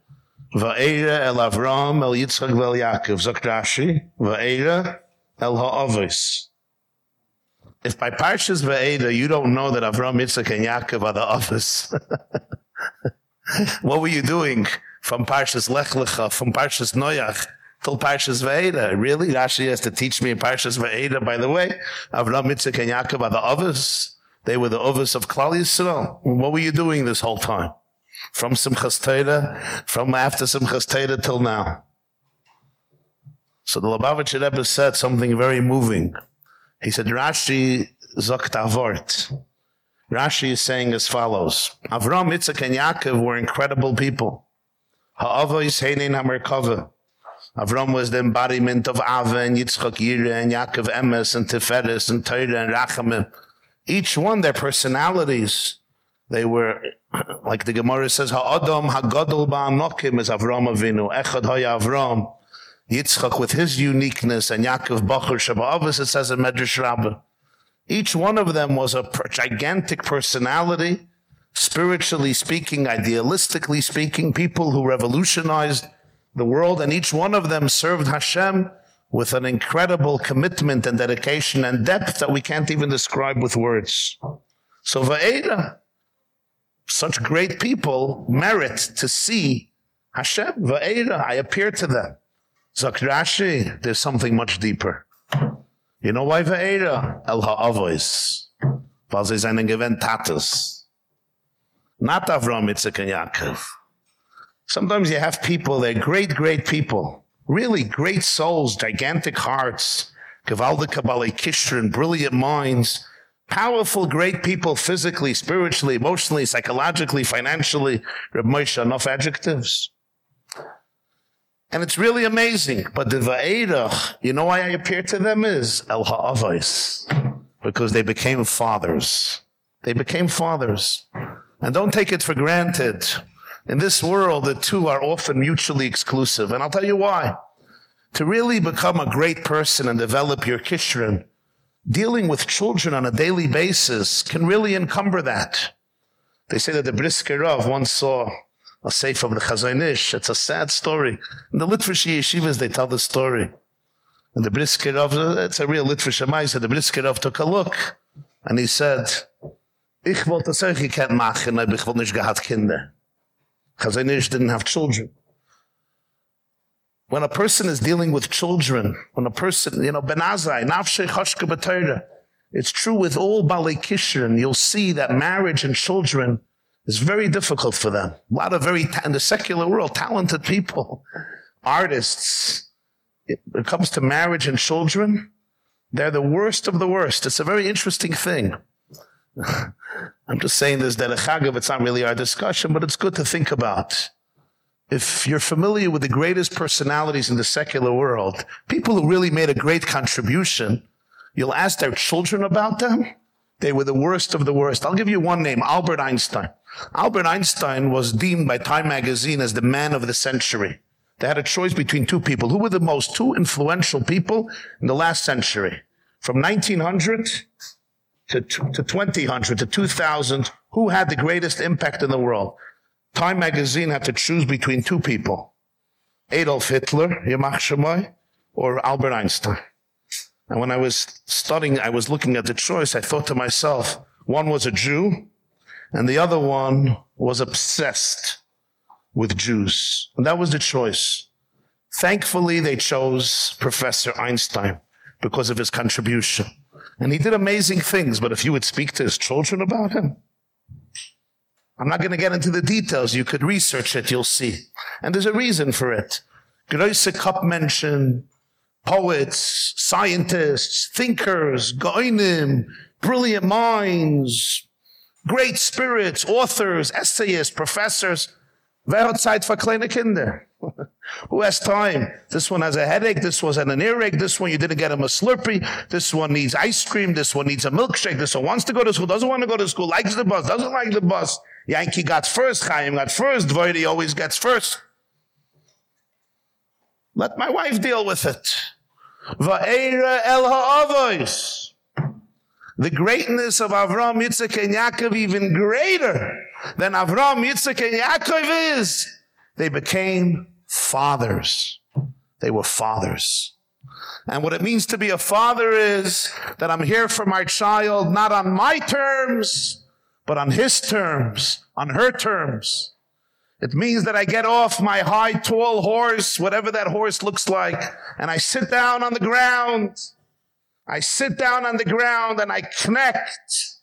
Va'era el Avram el Yitzchak vel Yaakov. Zok Rashi, Va'era el Ha'avis. If by Parshas Va'era you don't know that Avram, Yitzchak, and Yaakov are the office, what were you doing from Parshas Lech Lecha, from Parshas Noach, till Parshas Va'era? Really? Rashi has to teach me in Parshas Va'era, by the way. Avram, Yitzchak, and Yaakov are the office. They were the office of Klal Yisrael. What were you doing this whole time? From Simchas Torah, from after Simchas Torah till now. So the Lubavitcher Rebbe said something very moving. He said, Rashi zokt avort. Rashi is saying as follows. Avram, Yitzchak, and Yaakov were incredible people. Avram was the embodiment of Ava and Yitzchak Yira and Yaakov Emes and Tiferes and Torah and Rachamim. Each one, their personalities, they were, like the Gemara says, Ha'adam ha'gadol ba'anokim is Avram Avinu. Echad ha'ya Avram. Yitzchak with his uniqueness and Yaakov Bachur Shabbat it says in Medrash Rabbah. Each one of them was a gigantic personality, spiritually speaking, idealistically speaking, people who revolutionized the world, and each one of them served Hashem with an incredible commitment and dedication and depth that we can't even describe with words. So Va'eda, such great people merit to see Hashem. Va'eda, I appear to them. Zakrashi, there's something much deeper. You know why Ve'era? El Ha'avois. Weil sie seinen gewähnt Tatus. Not Avram, Yitzhak, and Yaakov. Sometimes you have people, they're great, great people. Really great souls, gigantic hearts, gewaldige Kabbalah Kishrin, brilliant minds, powerful, great people physically, spiritually, emotionally, psychologically, financially. Reb Moshe, enough adjectives. And it's really amazing. But the Va'edach, you know why I appear to them is El Ha'avais. Because they became fathers. They became fathers. And don't take it for granted. In this world, the two are often mutually exclusive. And I'll tell you why. to really become a great person and develop your kishrin, dealing with children on a daily basis can really encumber that. They say that the Brisker Rav once saw a safe of the Chazonish. It's a sad story. In the Litvish yeshivas, they tell the story. And the Brisker Rav, it's a real Litvish Amaisa, the Brisker Rav took a look and he said, Ich wollte solche Ket machen, aber ich wollte nicht gehad Kinder. Chazonish didn't have children. When a person is dealing with children, when a person, you know, benazai, nafshe chashke b'teira, it's true with all Bali Kishrin. You'll see that marriage and children is very difficult for them. A lot of very, in the secular world, talented people, artists. It, when it comes to marriage and children, they're the worst of the worst. It's a very interesting thing. I'm just saying this that a chagav, it's not really our discussion, but it's good to think about. If you're familiar with the greatest personalities in the secular world, people who really made a great contribution, You'll ask their children about them. They were the worst of the worst. I'll give you one name, Albert Einstein. Albert Einstein was deemed by Time magazine as the man of the century. They had a choice between two people. Who were the most two influential people in the last century? From 1900 to, to 2000 to 2000, who had the greatest impact in the world? Time magazine had to choose between two people. Adolf Hitler, Yamach Shemoy, or Albert Einstein. And when I was studying, I was looking at the choice, I thought to myself, one was a Jew and the other one was obsessed with Jews. And that was the choice. Thankfully, they chose Professor Einstein because of his contribution. And he did amazing things, but if you would speak to his children about him, I'm not going to get into the details. You could research it, you'll see. And there's a reason for it. Cup mentioned poets, scientists, thinkers, goinim, brilliant minds, great spirits, authors, essayists, professors. Wer hat Zeit für kleine Kinder? Who has time? This one has a headache. This one has an earache. This one you didn't get him a Slurpee. This one needs ice cream. This one needs a milkshake. This one wants to go to school. Doesn't want to go to school. Likes the bus. Doesn't like the bus. Yankee got first. Chaim got first. Voidy always gets first. Let my wife deal with it. Va'era el ha'avois. The greatness of Avram, Yitzchak, and Yaakov even greater than Avram, Yitzchak, and Yaakov is. They became fathers. They were fathers. And what it means to be a father is that I'm here for my child, not on my terms, but on his terms, on her terms. It means that I get off my high, tall horse, whatever that horse looks like, and I sit down on the ground. I sit down on the ground and I connect.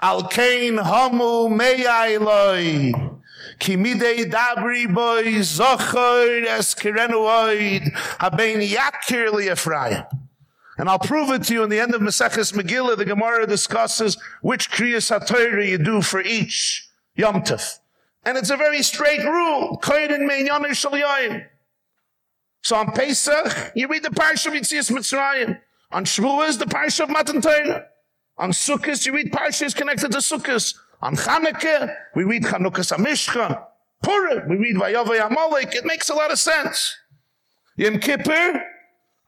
Al kain hamu meyailoi. Kimide dabri boy zochor es kirenu oid habein yakir li Ephraim. And I'll prove it to you in the end of Maseches Megillah. The Gemara discusses which Kriyas HaTorah you do for each Yom Tov. And it's a very straight rule. So on Pesach, you read the Parsha of Yitzias Mitzrayim. On Shavuos, the Parsha of Matan Torah. On Sukkot, you read Parshas connected to Sukkot. On Chanukah, we read Chanukah Samishcha. Purim, we read Vayavay Amalek. It makes a lot of sense. Yom Kippur,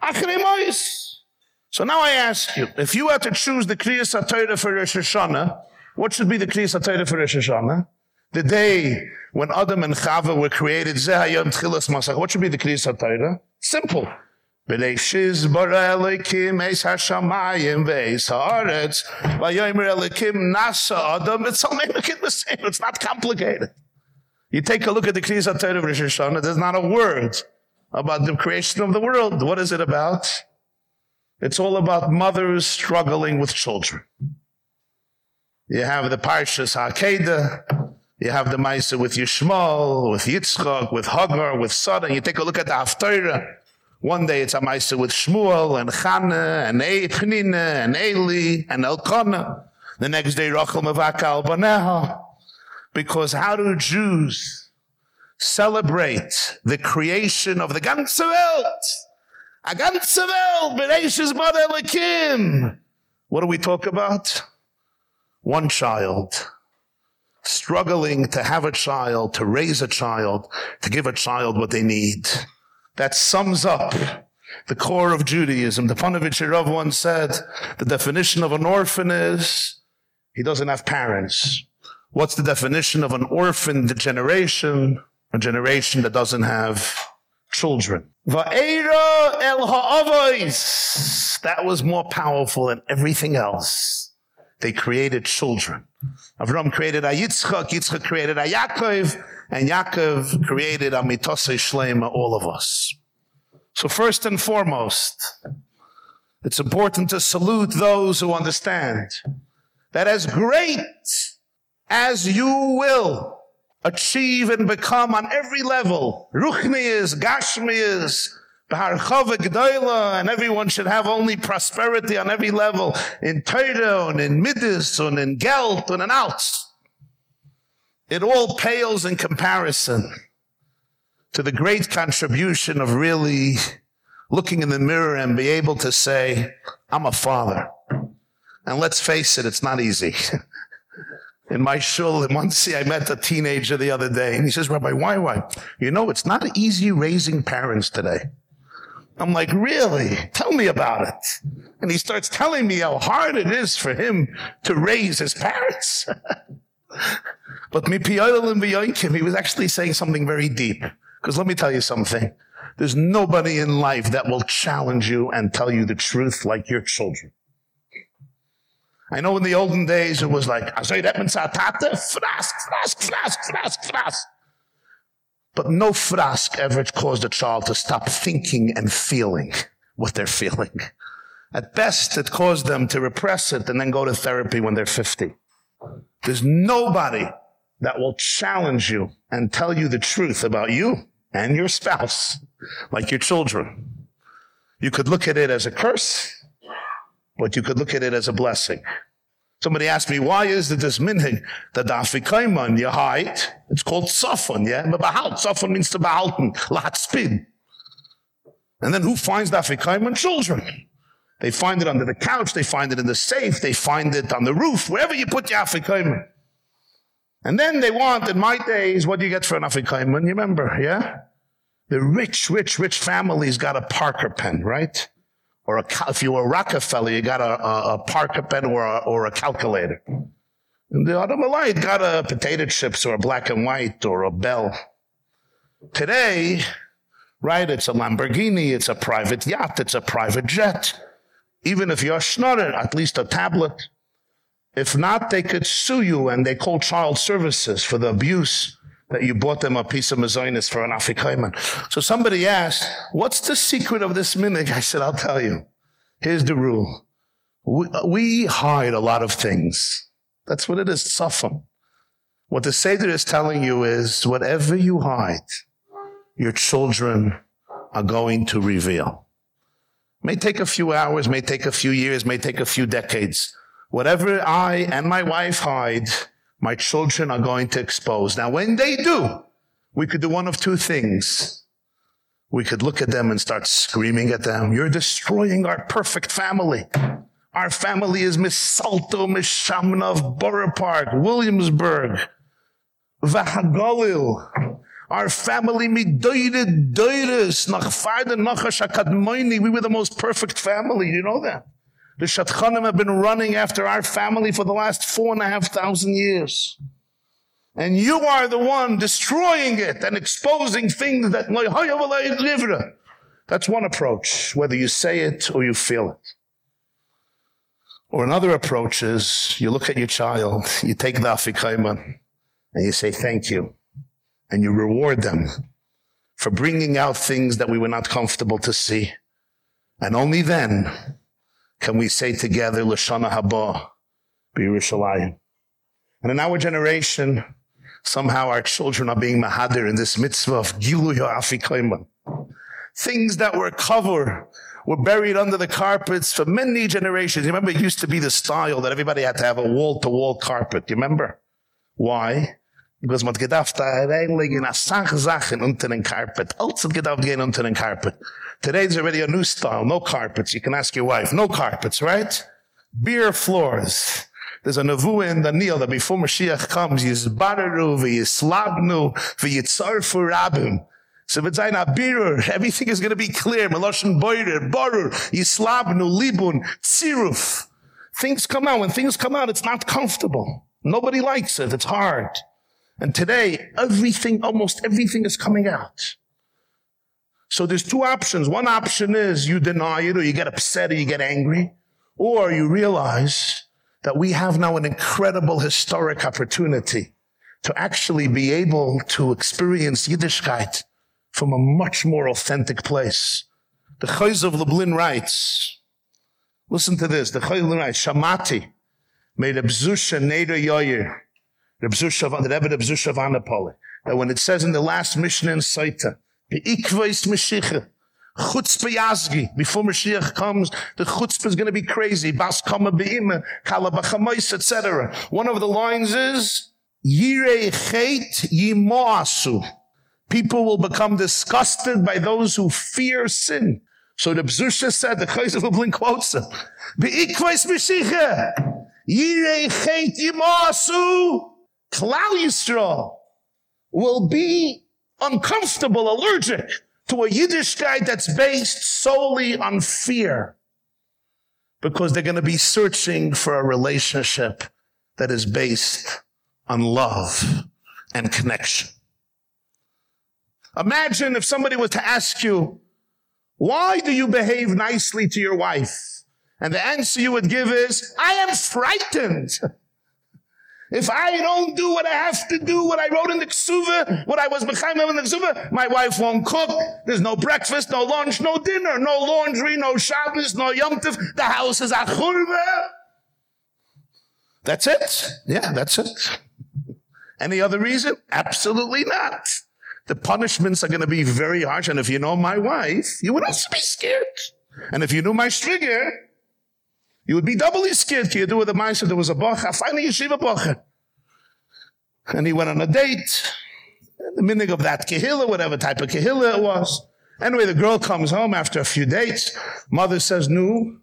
Achrei Mois. So now I ask you, if you had to choose the Kriyas HaTorah for Rosh Hashanah, what should be the Kriyas HaTorah for Rosh Hashanah? The day when Adam and Chava were created, Zehayam Tchilas Masach. what should be the Kriyas HaTorah? Simple. Bereishiz bara Elokim eis hashamayim veis haaretz. Vayomer Elokim nasa Adam. It's not complicated. You take a look at the Kriyas HaTorah of Hashanah there's not a word about the creation of the world. What is it about? It's all about mothers struggling with children. You have the Parshas HaKedah you have the Maisa with Yishmael, with Yitzchak, with Hagar, with Sarah. You take a look at the Haftarah. One day it's a Maisa with Shmuel and Chana and Pnina and Eli and Elkanah. The next day Rachel Mavaka al Because how do Jews celebrate the creation of the ganze Welt? A ganze Welt, Bereishis Mother Lekim. What do we talk about? One child struggling to have a child, to raise a child, to give a child what they need. That sums up the core of Judaism. The Panovich Rav once said the definition of an orphan is he doesn't have parents. What's the definition of an orphaned generation? A generation that doesn't have children. Va'era el ha'avos. That was more powerful than everything else. They created children. Avram created a Yitzchak, Yitzchak created a Yaakov, and Yaakov created a mitose shlema, all of us. So first and foremost, it's important to salute those who understand that as great as you will achieve and become on every level, Ruchni is, Gashmi is, and everyone should have only prosperity on every level, in Torah, and in Midas, and in Geld, and in Alts. It all pales in comparison to the great contribution of really looking in the mirror and be able to say, I'm a father. And let's face it, it's not easy. in my shul in I met a teenager the other day and he says, Rabbi, why, why? You know, it's not easy raising parents today. I'm like, really? Tell me about it. And he starts telling me how hard it is for him to raise his parents. but he was actually saying something very deep. Because let me tell you something. There's nobody in life that will challenge you and tell you the truth like your children. I know in the olden days it was like, that means tate, frask, frask, frask, frask, frask. But no frask ever caused a child to stop thinking and feeling what they're feeling. At best, it caused them to repress it and then go to therapy when they're 50. There's nobody that will challenge you and tell you the truth about you and your spouse, like your children. You could look at it as a curse, but you could look at it as a blessing. Somebody asked me, why is it this minhag that the Afrikaiman you hide? It's called safon, yeah? But behalt, safon means to behalten, lahat spin. And then who finds the Afrikaiman? Children. They find it under the couch, they find it in the safe, they find it on the roof, wherever you put your Afrikaiman. And then they want, in my days, what do you get for an Afrikaiman? You remember, yeah? The rich, rich, rich families got a Parker pen, right? Or a, if you were a Rockefeller, you got a, a, a Parker pen or a, or a calculator. And the other Malay got a potato chips or a black and white or a bell. Today, right, it's a Lamborghini, it's a private yacht, it's a private jet. Even if you're schnorrer, at least a tablet. If not, they could sue you and they call child services for the abuse that you bought them a piece of mazonis for an afikaiman. So somebody asked, what's the secret of this mimic? I said, I'll tell you. Here's the rule. We, we hide a lot of things. That's what it is, safam. What the Seder is telling you is whatever you hide, your children are going to reveal. May take a few hours, may take a few years, may take a few decades. Whatever I and my wife hide, my children are going to expose. Now, when they do, we could do one of two things. We could look at them and start screaming at them. You're destroying our perfect family. Our family is Miss Salto, Miss Boro Park, Williamsburg, Vahagalil. Our family, we were the most perfect family. You know that? The Shatchanim have been running after our family for the last four and a half thousand years. And you are the one destroying it and exposing things that that's one approach, whether you say it or you feel it. Or another approach is you look at your child, you take the afikaiman, and you say thank you. And you reward them for bringing out things that we were not comfortable to see. And only then can we say together, Lashana Haba, Yerushalayim. And in our generation, somehow our children are being mahadir in this mitzvah of Gilu Afikoiman. Things that were covered were buried under the carpets for many generations. You remember it used to be the style that everybody had to have a wall-to-wall carpet. You remember? Why? Because man gedacht, da reinlegen a sach Sachen unter den carpet. Als het gedacht gehen unter den carpet. Today already a new style. No carpets. You can ask your wife. No carpets, right? Beer floors. There's a nevu in Daniel that before Mashiach comes, yizbararu, v'yislabnu, v'yitzarfu rabim. So ein abirur, everything is going to be clear. Meloshin boirer, borur, yislabnu, libun, tziruf. Things come out. When things come out, it's not comfortable. Nobody likes it. It's hard. And today, everything, almost everything is coming out. So there's two options. One option is you deny it or you get upset or you get angry, or you realize that we have now an incredible historic opportunity to actually be able to experience Yiddishkeit from a much more authentic place. The Chayz of Lublin writes, listen to this, the Chayz of Lublin writes, Shamati, made a bzusha neder yoyer, the bzusha, the Rebbe bzusha of Anapoli, that when it says in the last Mishnah in Saita, the ikvais Mashiach, chutzpah yazgi, before Mashiach comes, the chutzpah is going to be crazy, bas kama be'ima, kala etc. One of the lines is, Yirei chet yimoasu. People will become disgusted by those who fear sin. So the Bzusha said, the Chayz of Lublin quotes him, Be'ikvais Mashiach, Yirei chet yimoasu. Klal Yisrael will be uncomfortable, allergic to a Yiddishkeit that's based solely on fear. Because they're going to be searching for a relationship that is based on love and connection. Imagine if somebody was to ask you, why do you behave nicely to your wife? And the answer you would give is, I am frightened. If I don't do what I have to do, what I wrote in the ksuva, what I was behind in the ksuva, my wife won't cook. There's no breakfast, no lunch, no dinner, no laundry, no Shabbos, no Yom Tov. The house is a churva. That's it. Yeah, that's it. Any other reason? Absolutely not. The punishments are going to be very harsh. And if you know my wife, you would also be scared. And if you knew my strigger, you would be doubly scared. You do with the mice there was a bocha, finally yeshiva bocha. And he went on a date. The meaning of that kehillah, whatever type of kehillah it was. Anyway, the girl comes home after a few dates. Mother says, no.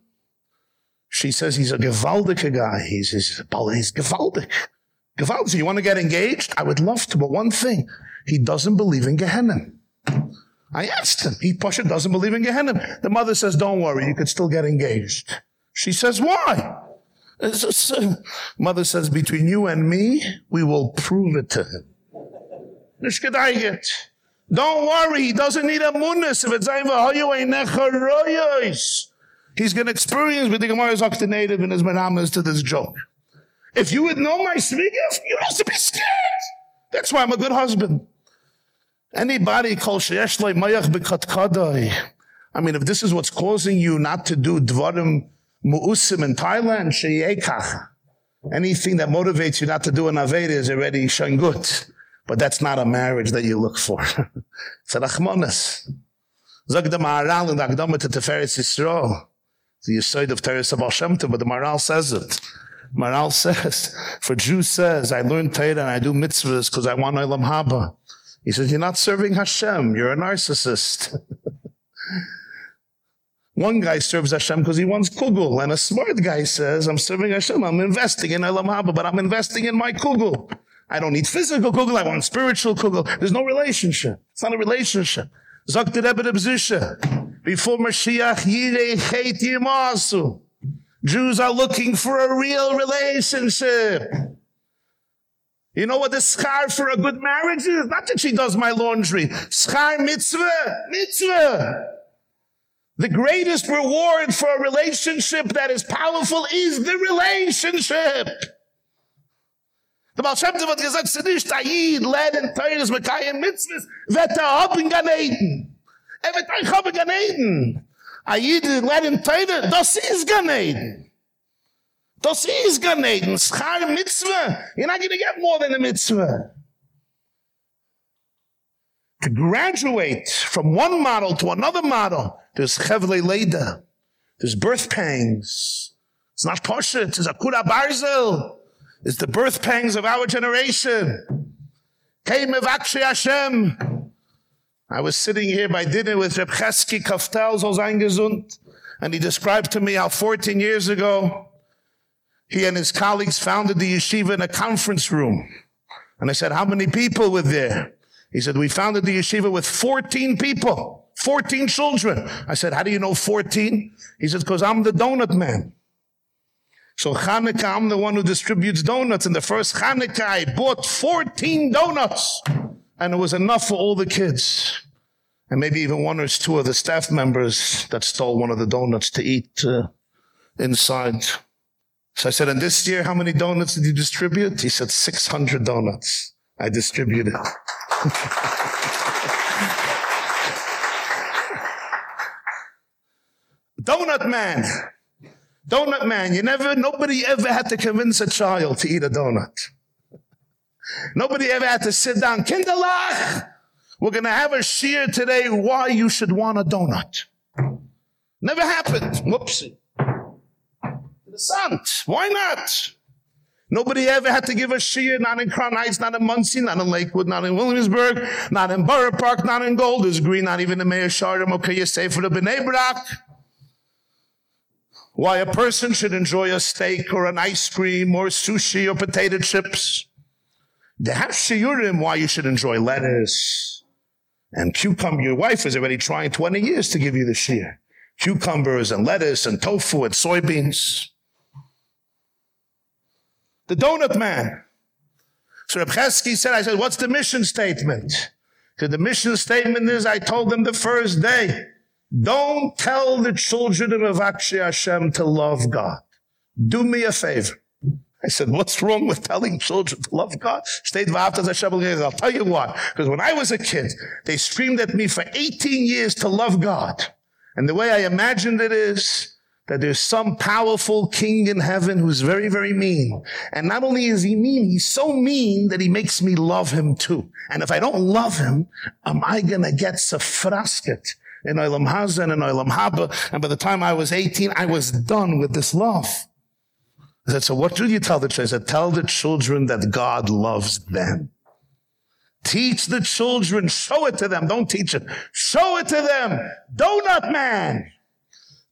She says he's a gewaldige guy. He's, he's, he's gewaldig. Gewaldig. You want to get engaged? I would love to, but one thing. He doesn't believe in Gehenna. I asked him. He Pasha doesn't believe in Gehenna. The mother says, don't worry, you could still get engaged. She says, why? Mother says, between you and me, we will prove it to him. Don't worry, he doesn't need a munis. If it's He's going to experience with the Gemara's native and his manamas to this joke. If you would know my smigif, you have to be scared. That's why I'm a good husband. Anybody called sheyesh mayach bekatkadai. I mean, if this is what's causing you not to do dvarim mu'usim in Thailand, sheyekach. Anything that motivates you not to do an aveda is already good. But that's not a marriage that you look for. it's a rachmanis. Zog the Maharal in the Akdama to Teferes Yisrael. The Yisoid of Teres of Hashem, but the Maharal says it. Maharal says, for Jew says, I learn Torah and I do mitzvahs because I want Olam Haba. He says, you're not serving Hashem, you're a narcissist. One guy serves Hashem because he wants kugel, and a smart guy says, I'm serving Hashem, I'm investing in Olam Haba, but I'm investing in my kugel. I don't need physical kugel, I want spiritual kugel. There's no relationship. It's not a relationship. Zok the Rebbe. Before Mashiach, Yirei Chet Yimasu. Jews are looking for a real relationship. You know what the schar for a good marriage is? Not that she does my laundry. Schar mitzvah, mitzvah. The greatest reward for a relationship that is powerful is the relationship. The Baal Shem Tov hat gesagt, sie nicht Ayid, lernen teures, mitzvahs, wird er hab in Gan Eden. Er wird euch hab in Gan Eden. Ayid, lernen teures, das ist Gan Eden. Das ist Gan Eden. Schar mitzvah. You're not going to get more than a mitzvah. To graduate from one model to another model, there's chevle leda. There's birth pangs. It's not poshet. It's akura barzel. It's the birth pangs of our generation. Came Mevakshi Hashem. I was sitting here by dinner with Reb Chesky Kaftel, so gesund, and he described to me how 14 years ago, he and his colleagues founded the yeshiva in a conference room. And I said, how many people were there? He said, we founded the yeshiva with 14 people, 14 children. I said, how do you know 14? He said, because I'm the donut man. So Hanukkah, I'm the one who distributes donuts. And the first Hanukkah, I bought 14 donuts. And it was enough for all the kids. And maybe even one or two of the staff members that stole one of the donuts to eat uh, inside. So I said, and this year, how many donuts did you distribute? He said, 600 donuts. I distributed. donut man. Donut man. You never, nobody ever had to convince a child to eat a donut. Nobody ever had to sit down. Kinderlach! We're going to have a shear today why you should want a donut. Never happened. Whoopsie. Interessant. Why not? Nobody ever had to give a shear, not in Crown Heights, not in Monsey, not in Lakewood, not in Williamsburg, not in Boro Park, not in Golders Green, not even in Mayor you say for the B'nai. Why a person should enjoy a steak or an ice cream or sushi or potato chips. They have shiurim why you should enjoy lettuce and cucumber. Your wife is already trying 20 years to give you the shear. Cucumbers and lettuce and tofu and soybeans. The donut man. So Reb Chesky said, I said, what's the mission statement? Because the mission statement is, I told them the first day, don't tell the children of Avakshe Hashem to love God. Do me a favor. I said, what's wrong with telling children to love God? I'll tell you what. Because when I was a kid, they screamed at me for 18 years to love God. And the way I imagined it is that there's some powerful king in heaven who's very, very mean. And not only is he mean, he's so mean that he makes me love him too. And if I don't love him, am I going to get safrasket in Olam Hazan and Olam Haba? And by the time I was 18, I was done with this love. I said, so what do you tell the children? I said, tell the children that God loves them. Teach the children, show it to them. Don't teach it. Show it to them. Donut man.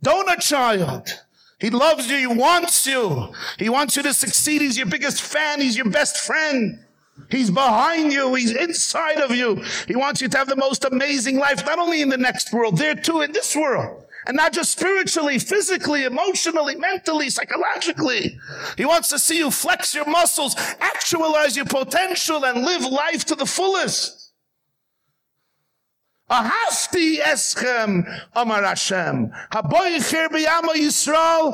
Donut child. He loves you. He wants you. He wants you to succeed. He's your biggest fan. He's your best friend. He's behind you. He's inside of you. He wants you to have the most amazing life, not only in the next world, there too in this world. And not just spiritually, physically, emotionally, mentally, psychologically. He wants to see you flex your muscles, actualize your potential, and live life to the fullest. Ahafti eschem, Amar Hashem. Haboicher b'yama Yisrael.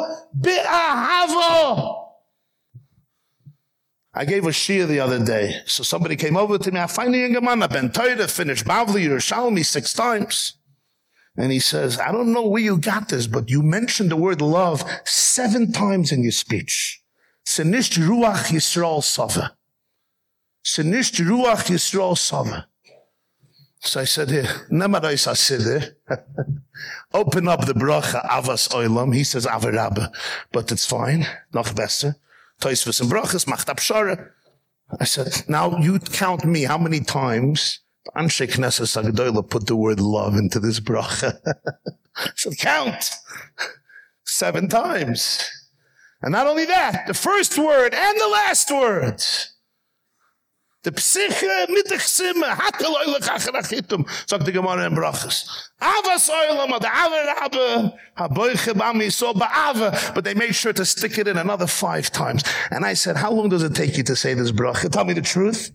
I gave a shia the other day. So somebody came over to me. I find a young finally in Gemana, Ben Torah, finished Bavli, Yerushalmi six times. And he says, I don't know where you got this, but you mentioned the word love seven times in your speech. Sinisht ruach Yisrael sava. Sinisht ruach Yisrael sava. So I said, here, nemarais asidir. Open up the bracha avas oilam. He says avarabba, but it's fine. Noch besser. Brachas, macht. I said, now you count me how many times Anshe Knesset Sagdoila put the word love into this bracha. so count seven times. And not only that, the first word and the last word. The psiche mitachsime hakel oilech er acharachitum, sagt die Gemara in Brachas. Avas oilam, the ava rabbe, haboiche bami so ba'ava, but they made sure to stick it in another five times. And I said, how long does it take you to say this bracha? Tell me the truth.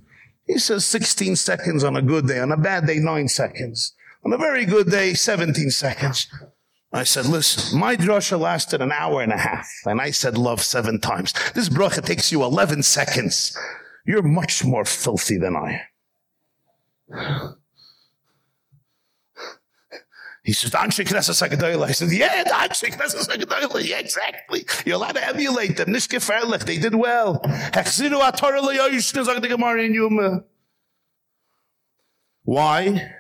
He says 16 seconds on a good day. On a bad day, 9 seconds. On a very good day, 17 seconds. I said, listen, my drasha lasted an hour and a half. And I said love seven times. This bracha takes you 11 seconds. You're much more filthy than I. He says, Anshe Knesset Hagdolah. I said, yeah, Anshe Knesset Hagdolah. Yeah, exactly. You're allowed to emulate them. Nicht gefährlich. They did well. Hechziru in Yuma. Why?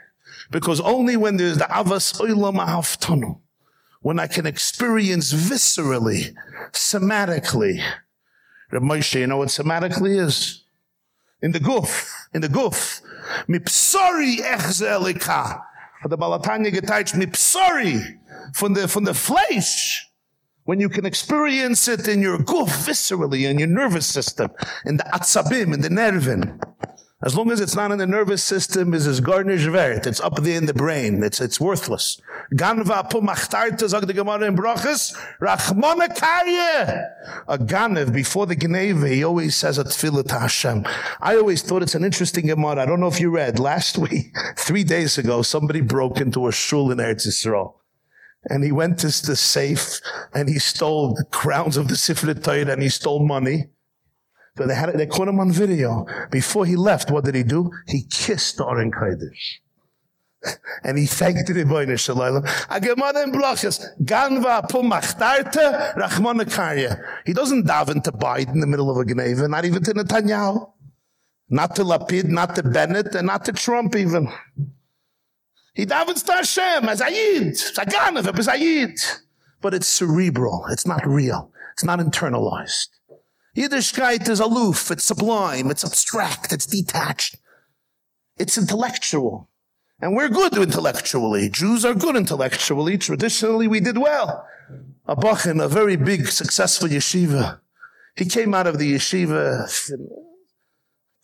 Because only when there's the avas oilam ahaftanu, when I can experience viscerally, somatically. Reb Moshe, you know what somatically is? In the guf, in the guf. Mipsori echze elikah hat der Balatanya geteilt mit Psori von der, von der Fleisch. When you can experience it in your guf, viscerally, in your nervous system, in the atzabim, in the nerven. As long as it's not in the nervous system, is as garnish wert. It's up there in the brain. It's, it's worthless. Ganva pu machtarte, sagt the Gemara in Brachas, Rachmona karye. A ganev, before the Geneva, he always says a tefillah to Hashem. I always thought it's an interesting Gemara. I don't know if you read. Last week, three days ago, somebody broke into a shul in Eretz Yisrael. And he went to the safe and he stole the crowns of the Sifrit Torah and he stole money. But they had they caught him on video. Before he left, what did he do? He kissed the Oren Kodesh. And he thanked the Rebbeinu Shalom. A gemara in Brachas, Ganva pum machtarte, Rachmana karya. He doesn't daven to Biden in the middle of a Geneva, not even to Netanyahu. Not to Lapid, not to Bennett, and not to Trump even. He davens to Hashem as Ayid. It's a Ganav, it's Ayid. But it's cerebral. It's not real. It's not internalized. Yiddishkeit is aloof, it's sublime, it's abstract, it's detached. It's intellectual. And we're good intellectually. Jews are good intellectually. Traditionally, we did well. A Bachin, a very big, successful yeshiva. He came out of the yeshiva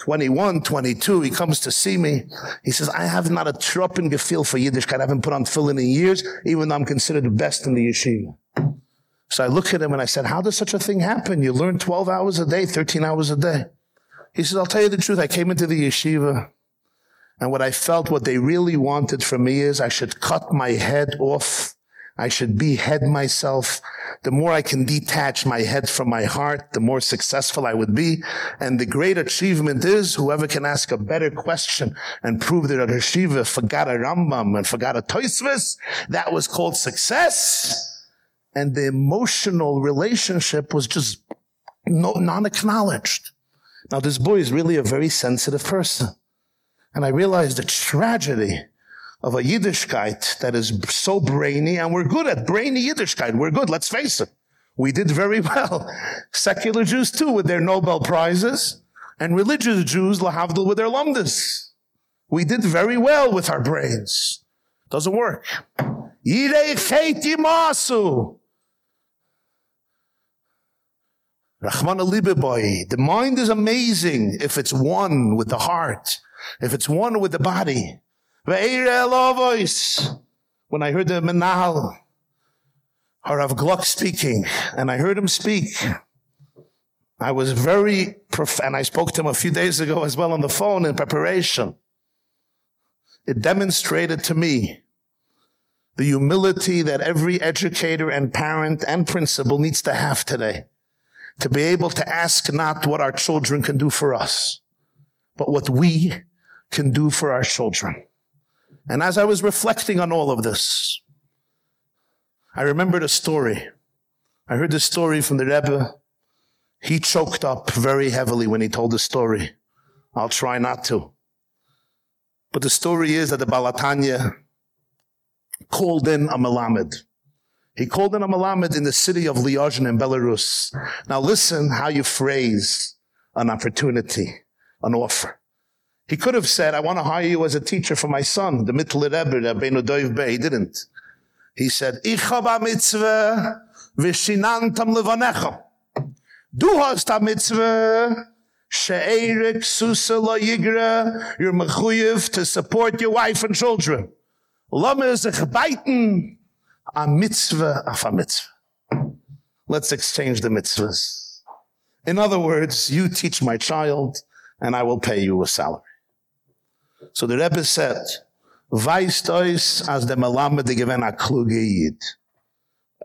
21, 22. He comes to see me. He says, I have not a troppen gefil for Yiddishkeit. I haven't put on tefillin in years, even though I'm considered the best in the yeshiva. So I look at him and I said, how does such a thing happen? You learn 12 hours a day, 13 hours a day. He says, I'll tell you the truth. I came into the yeshiva and what I felt what they really wanted from me is I should cut my head off. I should behead myself. The more I can detach my head from my heart, the more successful I would be. And the great achievement is whoever can ask a better question and prove that a yeshiva forgot a Rambam and forgot a Toysvis, that was called success and the emotional relationship was just no, non-acknowledged. Now this boy is really a very sensitive person. And I realized the tragedy of a Yiddishkeit that is so brainy, and we're good at brainy Yiddishkeit. We're good, let's face it. We did very well. Secular Jews too with their Nobel Prizes, and religious Jews, lahavdil, with their lumdis. We did very well with our brains. Doesn't work. Yirei masu. Rahman. The mind is amazing if it's one with the heart, if it's one with the body. When I heard the Menahel, Harav Gluck speaking, and I heard him speak, I was very, prof- and I spoke to him a few days ago as well on the phone in preparation. It demonstrated to me the humility that every educator and parent and principal needs to have today to be able to ask not what our children can do for us, but what we can do for our children. And as I was reflecting on all of this, I remembered a story. I heard the story from the Rebbe. He choked up very heavily when he told the story. I'll try not to. But the story is that the Balatanya called in a Melamed. He called in a Malamed in the city of Lyozhin in Belarus. Now listen how you phrase an opportunity, an offer. He could have said, I want to hire you as a teacher for my son, the Mittler Rebbe, Rabbeinu Doiv Bey. He didn't. He said, Ich hab a mitzvah, v'shinantam levanecha. Du hast a mitzvah, she'erik susa lo yigra, you're mechuyev to support your wife and children. Lama is a a mitzvah of a mitzvah. Let's exchange the mitzvahs. In other words, you teach my child and I will pay you a salary. So the Rebbe said, Weißt euch, as the Melamed given a kluge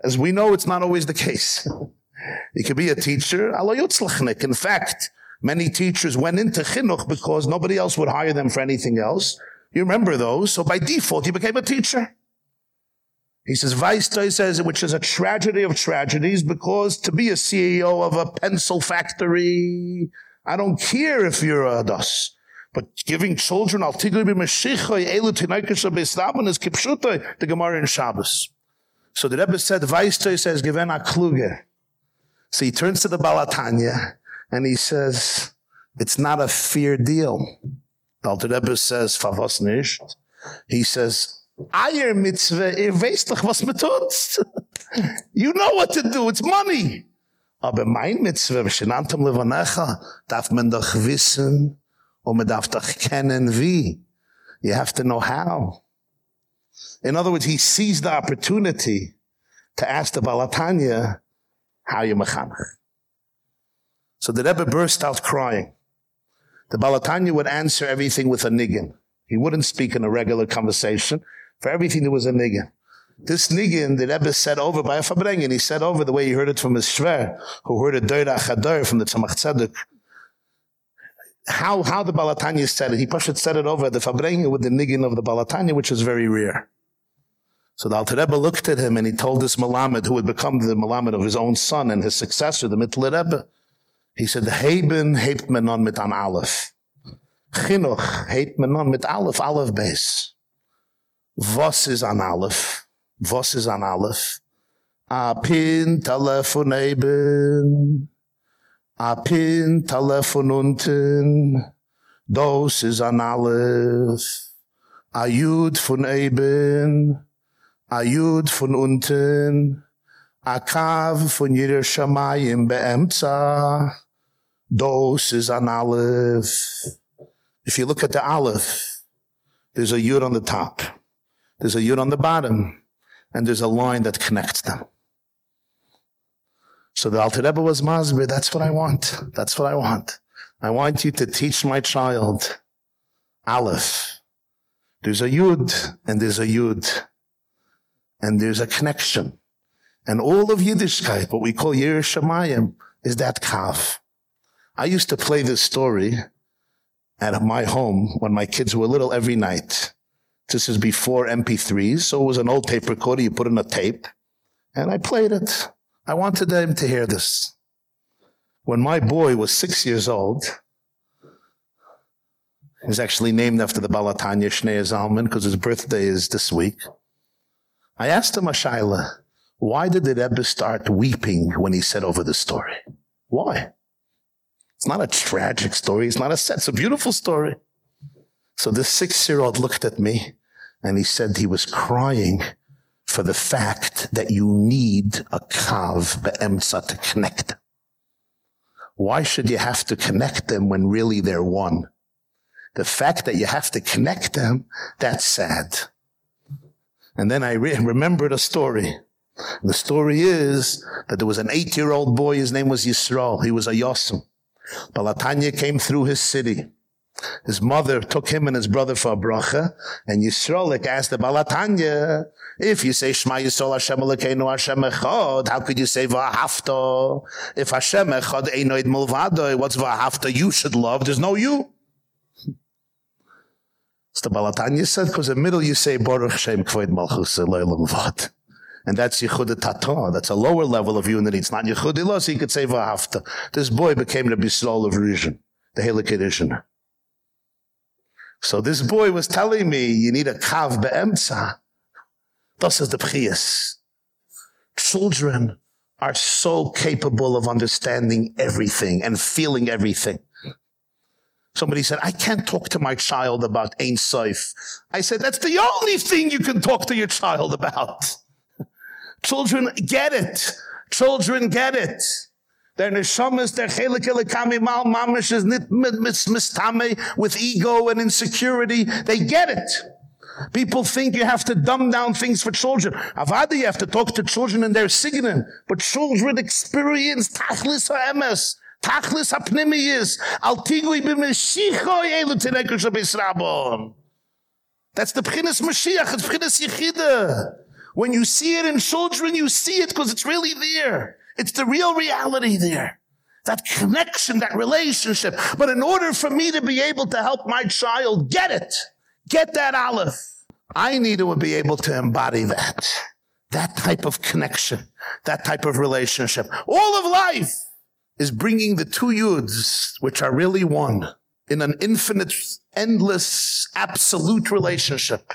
As we know, it's not always the case. you could be a teacher, In fact, many teachers went into chinuch because nobody else would hire them for anything else. You remember those, so by default, he became a teacher. He says, Weistai says, which is a tragedy of tragedies, because to be a CEO of a pencil factory, I don't care if you're a das. But giving children al tigli b'mashicha elu tinaikasha b'estaban is kipshuta, the Gemara in Shabbos. So the Rebbe said, Weistai says, given a kluge. So he turns to the Balatanya and he says, it's not a fair deal. The Rebbe says, favos. He says, Eier ihr doch, was man tut. You know what to do, it's money. Aber mein mitzvah, Antam levanecha, darf man doch wissen, Und man darf doch kennen wie. You have to know how. In other words, he seized the opportunity to ask the Balatanya, how you mechanech. So the Rebbe burst out crying. The Balatanya would answer everything with a niggin. He wouldn't speak in a regular conversation. For everything there was a niggin. This niggin, the Rebbe said over by a Farbrengen. He said over the way he heard it from his Shver, who heard it Deira Chadar from the Tzemach Tzedek. How, how the Balatanya said it. He pushed said it over the Farbrengen with the niggin of the Balatanya, which is very rare. So the Alter Rebbe looked at him and he told this Malamed, who would become the Malamed of his own son and his successor, the Mittler Rebbe, he said, Heben hebt men on mit an Aleph. Chinuch hebt men on mit Aleph, Aleph base. Was an Aleph? Was an Aleph? A pin telefon eben. A pin telefon unten. Dos is an Aleph. A Jud von eben. A Jud von unten. A Kav von Yerushalayim beemtza. Dos is an Aleph. If you look at the Aleph, there's a Yud on the top. There's a Yud on the bottom. And there's a line that connects them. So the Alter Rebbe was Masber. That's what I want. That's what I want. I want you to teach my child Aleph. There's a Yud and there's a Yud. And there's a connection. And all of Yiddishkeit, what we call Yerushalayim, is that Kav. I used to play this story at my home when my kids were little every night. This is before MP3s, so it was an old tape recorder. You put in a tape, and I played it. I wanted them to hear this. When my boy was six years old, he's actually named after the Balatanya Shnei Zalman because his birthday is this week. I asked him a why did the Rebbe start weeping when he said over the story? Why? It's not a tragic story. It's not a sad. It's a beautiful story. So this six-year-old looked at me and he said he was crying for the fact that you need a kav be'emtza to connect. them. Why should you have to connect them when really they're one? The fact that you have to connect them, that's sad. And then I re- remembered a story. The story is that there was an eight-year-old boy. His name was Yisrael. He was a Yosem. Balatanya came through his city. His mother took him and his brother for a bracha, and Yisrolik asked the Balatanya, if you say Shema Yisrael Hashem Elokeinu Hashem Echad, how could you say V'ahavta? If Hashem Echad Einoid Mulvado, what's V'ahavta you should love? There's no you. So the Balatanya said, because in the middle you say Baruch Shem Kvoid Malchus Eloilam Vad. And that's Yichud Tata. That's a lower level of unity. It's not Yichud Ilah, so you could say V'ahavta. This boy became the Bisrol of Rishon, the Helik So this boy was telling me, you need a Kav Be'emtza. Thus is the Pchias. Children are so capable of understanding everything and feeling everything. Somebody said, I can't talk to my child about Ein Sof. I said, that's the only thing you can talk to your child about. Children get it. Children get it. Their neshamas, their chelik elikami mal mamish is nit mistame with ego and insecurity. They get it. People think you have to dumb down things for children. Avada, you have to talk to children in their signin. But children experience tachlis ha'emes. Tachlis ha'pnimiyis. Al tigui b'meshicho elu tinekul shabis That's the Pchinas Mashiach. It's Pchinas Yechida. When you see it in children, you see it because it's really there. It's the real reality there. That connection, that relationship. But in order for me to be able to help my child get it, get that aleph, I need to be able to embody that. That type of connection, that type of relationship. All of life is bringing the two yuds, which are really one, in an infinite, endless, absolute relationship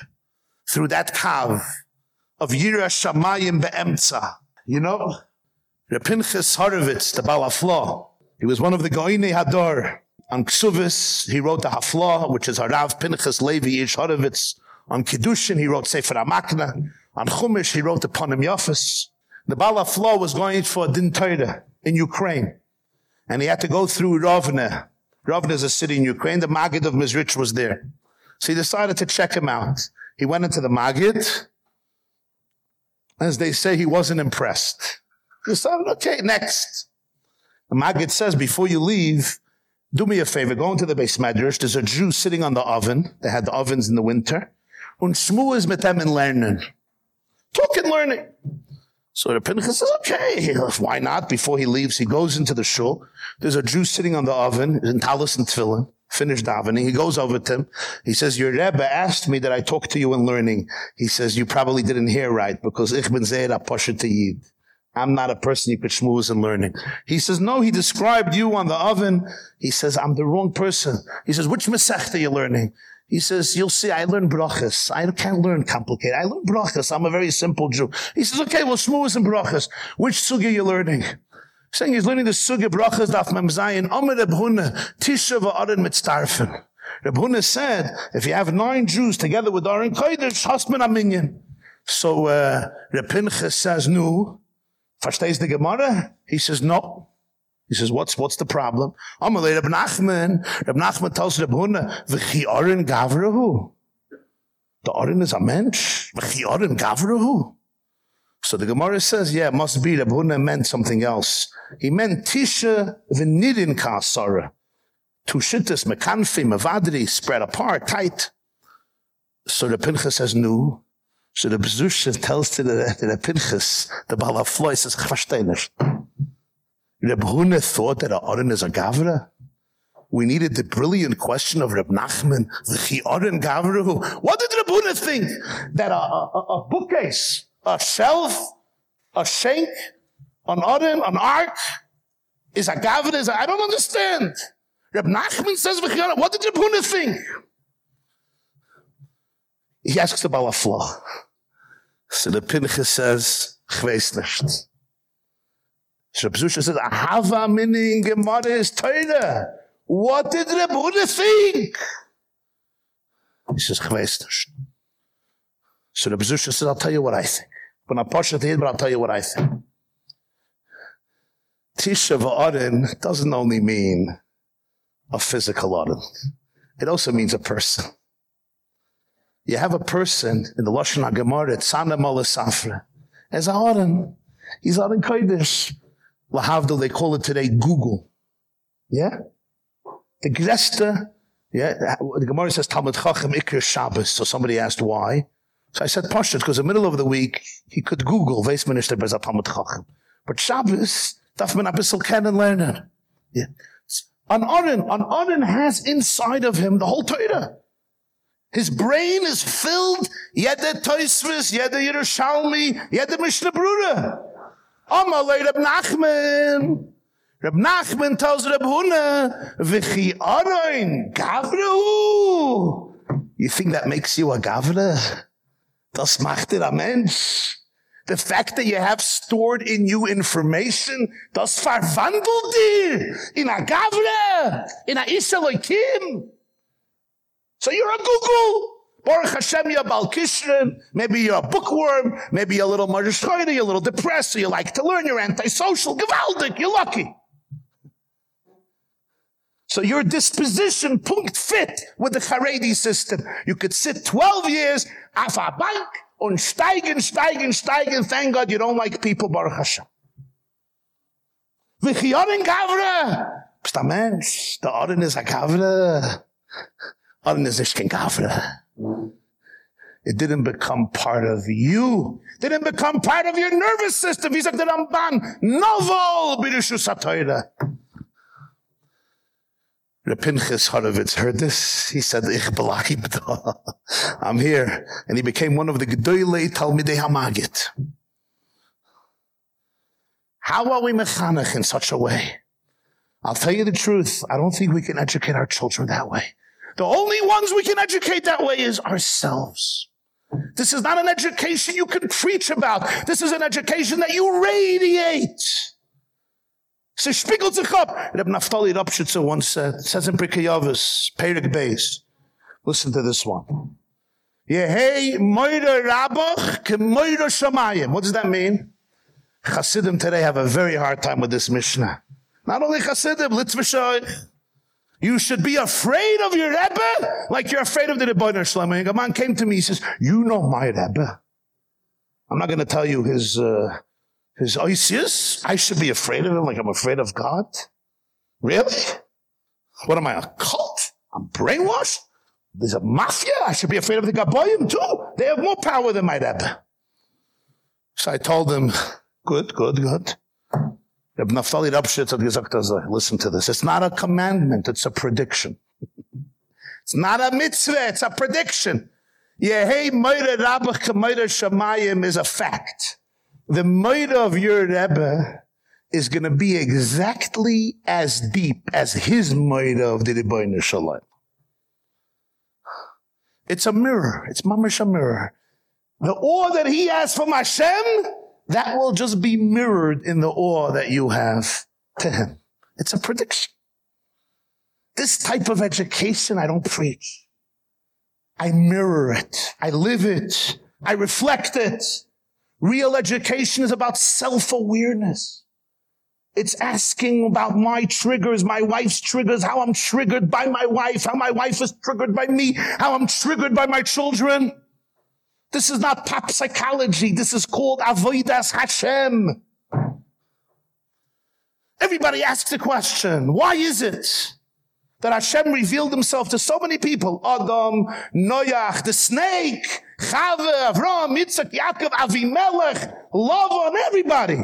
through that kav of Yira Shamayim Be'emtza. You know, Repinchas Horovitz, the Balafla, he was one of the Goine Hador. On Ksuvis, he wrote the Hafla, which is Harav Pinchas Levi Ish Horovitz. On Kiddushin, he wrote Sefer HaMakna. On Chumash, he wrote the Ponim Yofis. The Balafla was going for Din Torah in Ukraine. And he had to go through Rovne. Ravna is a city in Ukraine. The Maggid of Mizrich was there. So he decided to check him out. He went into the Maggid. As they say, he wasn't impressed. He decided, okay, next. The Maggid says, before you leave, do me a favor, go into the base medrash. There's a Jew sitting on the oven. They had the ovens in the winter. Und shmu is mit them in learning. Talk and learning. So the Pinchas says, okay, why not? Before he leaves, he goes into the shul. There's a Jew sitting on the oven in talis and tefillin, finished davening. He goes over to him. He says, your Rebbe asked me that I talk to you in learning. He says, you probably didn't hear right because ich bin zeir to yid. I'm not a person you could schmooze and learning. He says, no, he described you on the oven. He says, I'm the wrong person. He says, which Masechta are you learning? He says, you'll see, I learn brachas. I can't learn complicated. I learn brachas. I'm a very simple Jew. He says, okay, well, smooth and brachas. Which sugi are you learning? He's saying he's learning the sugi brachas daf mem zayin. Omer Reb Huna, tisha va'arin mitztarfen. Reb said, if you have nine Jews together with Aron Kodesh, hasman a minyan. So, uh, Reb Pinchas says, no. Verstehst the Gemara? He says, no. He says, what's, what's the problem? Amalei Reb Nachman. Reb Nachman tells Reb Huna, v'chi gavrahu. The orin is a mensch. V'chi gavrahu. So the Gemara says, yeah, it must be Reb Huna meant something else. He meant tisha v'nidin kasara. Two shittas, mekanfi, mavadri, spread apart, tight. So the Pinchas says, no. So the Bezusha tells to the, to the Pinchas, the Balafloy says, ich verstehe nicht. Reb thought that a Aron is a Gavra. We needed the brilliant question of Reb Nachman, the Aron Gavra. What did Reb Huna think? That a, a, a bookcase, a shelf, a shank, an Aron, an ark, is a Gavra? Is a, I don't understand. Reb Nachman says, what did Reb Huna think? He asks about a flaw. So the Pinchas says, Chweis nicht. So Pzusha says, Ahava mini in Gemara is Teire. What did the Buddha think? He says, Chweis nicht. So the Pzusha says, I'll tell you what I think. When I push it here, but I'll tell you what I think. Tisha V'Arin doesn't only mean a physical Arin. It also means a person. You have a person in the Lashon HaGemara, Tzana Safra, as Aaron. He's Aaron Kodesh. Lahavdil, they call it today Google. Yeah? The Gresta, yeah, the Gemara says Talmud Chacham Ikr Shabbos. So somebody asked why. So I said Pashtus, because in the middle of the week, he could Google Vice Minister Bezat Talmud Chacham. But Shabbos, darf man ein bisschen kennen. Yeah. An Aaron, an Aaron has inside of him the whole Torah. His brain is filled, yede Toisvis, yede Yerushalmi, yede Mishnah Brura. Amalei Reb Nachman. Reb Nachman tells Reb Huna, V'chi Aroin, Gavru. You think that makes you a Gavra? Das macht dir a Mensch. The fact that you have stored in you information, das verwandelt dir in a Gavra, in a Isaloikim. So you're a Google. Baruch Hashem, you're Balkishrin. Maybe you're a bookworm. Maybe you're a little Marishkoida. You're a little depressed. So you like to learn. You're antisocial. Gewaldig. You're lucky. So your disposition punkt fit with the Haredi system. You could sit 12 years auf a bank und steigen, steigen, steigen. Thank God you don't like people, Baruch Hashem. V'chiyorin gavra. Bist a mensch. Der a gavra. It didn't become part of you. It didn't become part of your nervous system. Wie sagt der Ramban? Novel b'rishus ha-toira. The Pinchas heard this. He said, Ich bleib da. I'm here. And he became one of the Gedolei Talmidei HaMagit. How are we mechanech in such a way? I'll tell you the truth. I don't think we can educate our children that way. The only ones we can educate that way is ourselves. This is not an education you can preach about. This is an education that you radiate. So spiegelt sich up. Reb Naftali Rapshitzer once said, says in Prikayavis, Perik Beis. Listen to this one. Yehei moira rabach ke moira shamayim. What does that mean? Chassidim today have a very hard time with this Mishnah. Not only Chassidim, Litzvah You should be afraid of your Rebbe like you're afraid of the Rebbeinu Shalom. And a man came to me, he says, you know my Rebbe. I'm not going to tell you his, uh, his Isis. I should be afraid of him like I'm afraid of God. Really? What am I, a cult? I'm brainwashed? There's a mafia? I should be afraid of the Gaboyim too. They have more power than my Rebbe. So I told him, good, good, good. Reb Naftali Rapshitz hat gesagt, listen to this. It's not a commandment, it's a prediction. it's not a mitzvah, it's a prediction. Yehei Moira Rabbach Moira Shamayim is a fact. The Moira of your Rebbe is going to be exactly as deep as his Moira of the Rebbeinu Shalom. It's a mirror. It's mamash a mirror. The awe that he has from Hashem, that will just be mirrored in the awe that you have to him. It's a prediction. This type of education I don't preach. I mirror it. I live it. I reflect it. Real education is about self-awareness. It's asking about my triggers, my wife's triggers, how I'm triggered by my wife, how my wife is triggered by me, how I'm triggered by my children. This is not pop psychology. This is called avodas Hashem. Everybody asks the question, why is it that Hashem revealed himself to so many people? Adam, Noach, the snake, Chava, Avram, Yitzchak, Yaakov, Avimelech, Lavan, everybody.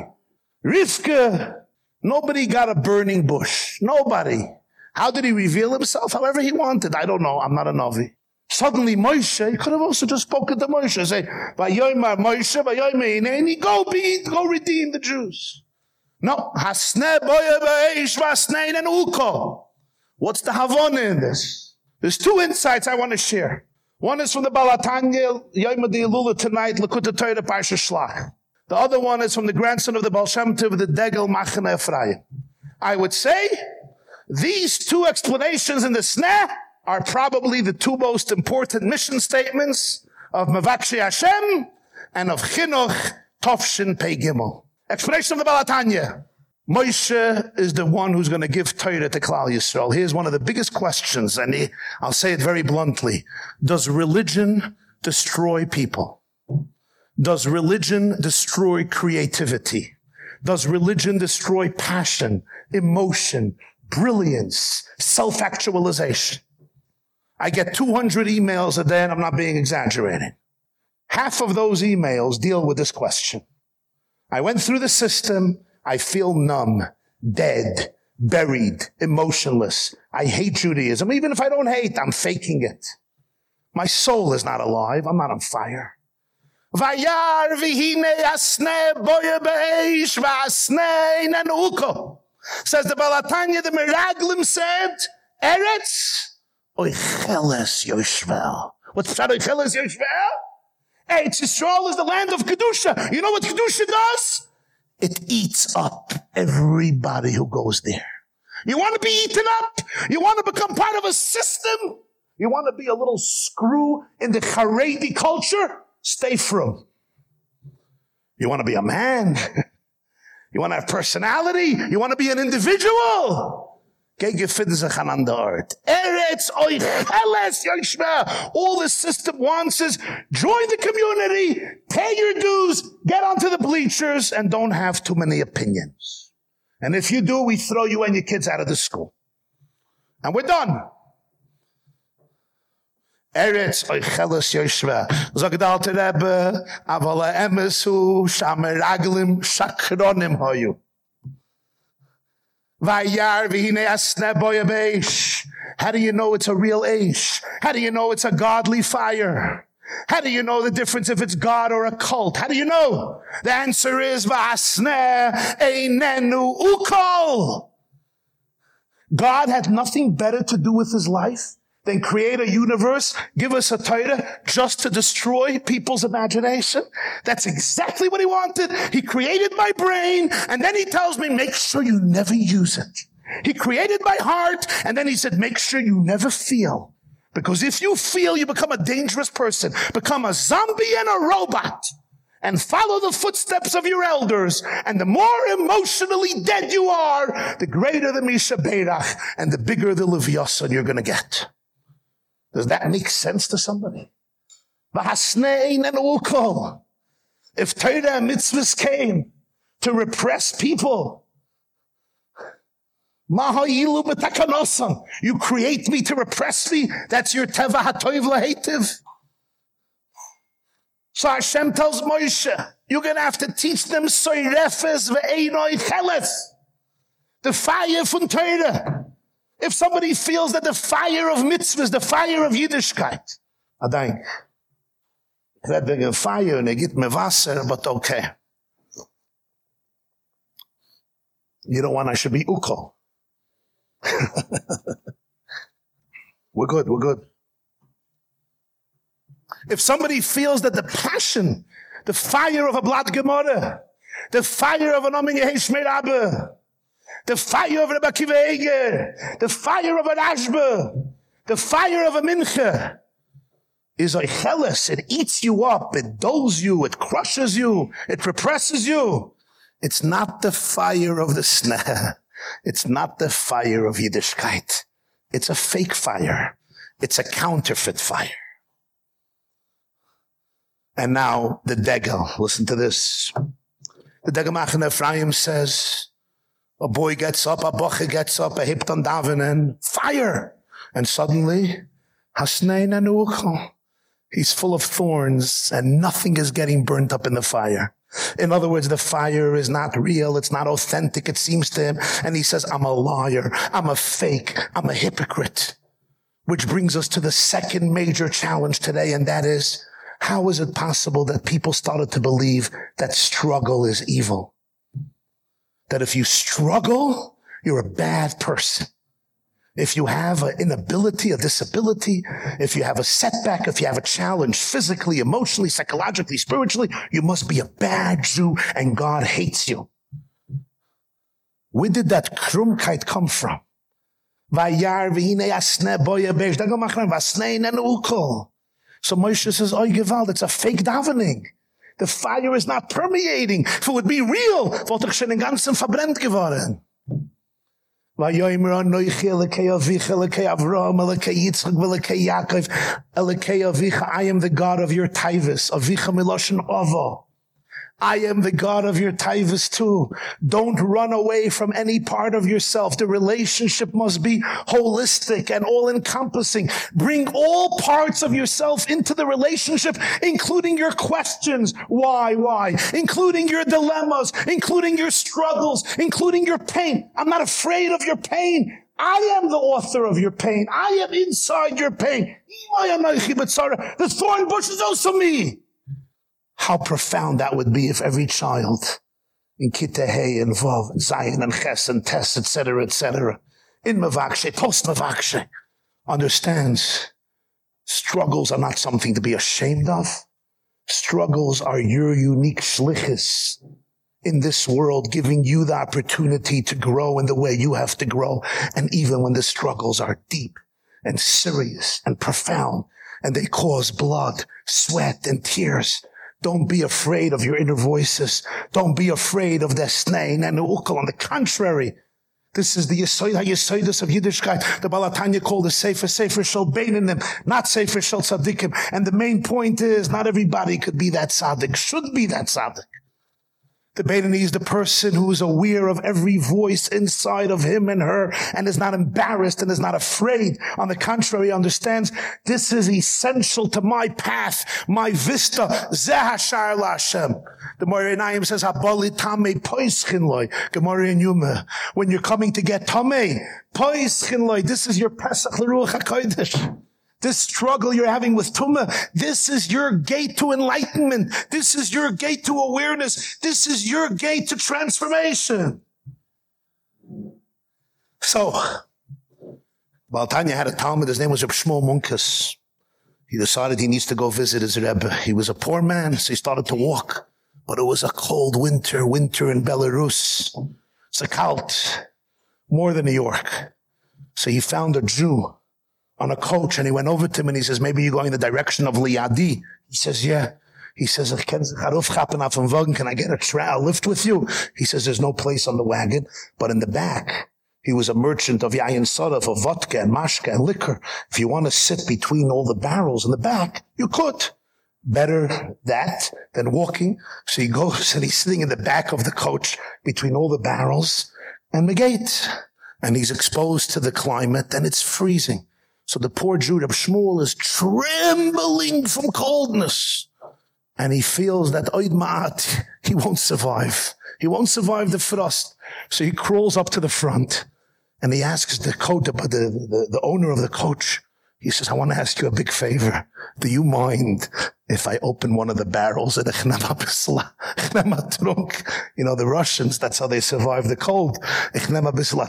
Rivka, nobody got a burning bush. Nobody. How did he reveal himself? However he wanted. I don't know. I'm not a Navi. Suddenly Moshe, he could have also just spoken to Moshe, and say, Vayoymar Moshe, Vayoymar Ineni, go be, go redeem the Jews. No, Hasne Boya Ba'esh Vasnein and Uko. What's the Havana in this? There's two insights I want to share. One is from the Balatanya, Yom Lula tonight, Likutei Torah Parsha Shlach. The other one is from the grandson of the Baal Shem Tov, the Degel Machane Ephraim. I would say, these two explanations in the snare are probably the two most important mission statements of Mavakshi Hashem and of Chinuch Tovshin Pei Gimel. Explanation of the Balatanya. Moshe is the one who's going to give Torah to Klal Yisrael. Here's one of the biggest questions, and he, I'll say it very bluntly. Does religion destroy people? Does religion destroy creativity? Does religion destroy passion, emotion, brilliance, self-actualization? I get 200 emails a day and I'm not being exaggerating. Half of those emails deal with this question. I went through the system. I feel numb, dead, buried, emotionless. I hate Judaism. Even if I don't hate, I'm faking it. My soul is not alive. I'm not on fire. Vayar vihine asne boye be'esh v'asne. Says the Balatanya, the Miraglim said, Eretz Oicheles Yoshvel. What's Pshat Oicheles Yoshvel? Eretz Yisrael is the land of Kedusha. You know what Kedusha does? It eats up everybody who goes there. You want to be eaten up? You want to become part of a system? You want to be a little screw in the Haredi culture? Stay from. You want to be a man? you want to have personality? You want to be an individual? Gegenfinden sich an der Ort. Eretz euch Cheles Yishma. All the system wants is join the community, pay your dues, get onto the bleachers, and don't have too many opinions. And if you do, we throw you and your kids out of the school. And we're done. Eretz euch Cheles Yishma. Zog der alte Rebbe, avala emesu, shameraglim, shakronim hoyu. Vayar v'hine asne boyabesh. How do you know it's a real Aish? How do you know it's a godly fire? How do you know the difference if it's God or a cult? How do you know? The answer is Vasne Einenu Ukol. God had nothing better to do with his life than create a universe, give us a Torah just to destroy people's imagination. That's exactly what he wanted. He created my brain and then he tells me, make sure you never use it. He created my heart and then he said, make sure you never feel. Because if you feel, you become a dangerous person, become a zombie and a robot. and follow the footsteps of your elders. And the more emotionally dead you are, the greater the Misha Beirach and the bigger the Leviathan you're going to get. Does that make sense to somebody? And. If Torah mitzvahs came to repress people. You create me to repress me. That's your teva hatoiv lahetiv. So Hashem tells Moshe, you're going to have to teach them soirefes ve'enoi cheles. The fire from Torah. If somebody feels that the fire of mitzvahs, the fire of Yiddishkeit, I think, that wegen fire and they get me Wasser, but okay. You don't want I should be uko. we're good, we're good. If somebody feels that the passion, the fire of a blood Gemara, the fire of an Omin Yeheshmer Abba, the fire of Akiva Eiger, the fire of an Rashba, the fire of a Mincha, is a cheles. It eats you up. It dulls you. It crushes you. It represses you. It's not the fire of the snare. It's not the fire of Yiddishkeit. It's a fake fire. It's a counterfeit fire. And now the Degel. Listen to this. The Degel Machane Ephraim says, a boy gets up, a boche gets up, a hipton davenen, fire. And suddenly, hasnein anuchel. He's full of thorns and nothing is getting burnt up in the fire. In other words, the fire is not real. It's not authentic. It seems to him. And he says, I'm a liar. I'm a fake. I'm a hypocrite. Which brings us to the second major challenge today. And that is, how is it possible that people started to believe that struggle is evil? That if you struggle, you're a bad person. If you have an inability, a disability, if you have a setback, if you have a challenge physically, emotionally, psychologically, spiritually, you must be a bad Jew and God hates you. Where did that krumkeit come from? So Moshe says, oh, Gewalt, it's a fake davening. The fire is not permeating. If it would be real, wollte ich schon den ganzen verbrennt geworden. Vayomer anoichi elekei avicha elekei Avraham elekei Yitzchak elekei Yaakov elekei avicha I am the God of your taivus avicha miloshin ava I am the God of your taivas too. Don't run away from any part of yourself. The relationship must be holistic and all encompassing. Bring all parts of yourself into the relationship, including your questions. Why? Why? Including your dilemmas, including your struggles, including your pain. I'm not afraid of your pain. I am the author of your pain. I am inside your pain. The thorn bush is also me how profound that would be if every child in Kitehe and Vav, Zion and Ches and Tes, etc., etc., in Mavakshe, post Mavakshe, understands struggles are not something to be ashamed of. Struggles are your unique shlichus in this world, giving you the opportunity to grow in the way you have to grow. And even when the struggles are deep and serious and profound, and they cause blood, sweat, and tears, don't be afraid of your inner voices. Don't be afraid of the snain and the ukal. On the contrary, this is the Yisoid HaYisoidus of Yiddishkeit. The Balatanya called the Sefer Sefer Shal not Sefer Shal Tzadikim. And the main point is, not everybody could be that Tzadik, should be that Tzadik. The Beinoni is the person who is aware of every voice inside of him and her and is not embarrassed and is not afraid. On the contrary, understands this is essential to my path, my vista. Zehashar Lashem. The Morinayim says, Habali Tame Poischinloi. Gemara in Yuma. When you're coming to get Tame, Poischinloi. This is your Pesach L'Ruach HaKodesh. This struggle you're having with Tumah, this is your gate to enlightenment. This is your gate to awareness. This is your gate to transformation. So, Baltanya had a Talmud, his name was Shmuel Munkes. He decided he needs to go visit his Rebbe. He was a poor man, so he started to walk. But it was a cold winter, winter in Belarus. It's a cult, more than New York. So he found a Jew on a coach and he went over to him and he says, maybe you're going in the direction of Liadi. He says, yeah. He says, "Ich sich auf Wagen. Can I get a lift with you? He says, there's no place on the wagon, but in the back, he was a merchant of yayin soda for vodka and mashka and liquor. If you want to sit between all the barrels in the back, you could. Better that than walking. So he goes and he's sitting in the back of the coach between all the barrels and the gate. And he's exposed to the climate and it's freezing. So the poor Jude of Shmuel is trembling from coldness. And he feels that oid ma'at, he won't survive. He won't survive the frost. So he crawls up to the front and he asks the coach, the, the, the owner of the coach, he says, I want to ask you a big favor. Do you mind if I open one of the barrels at trunk? You know, the Russians, that's how they survive the cold.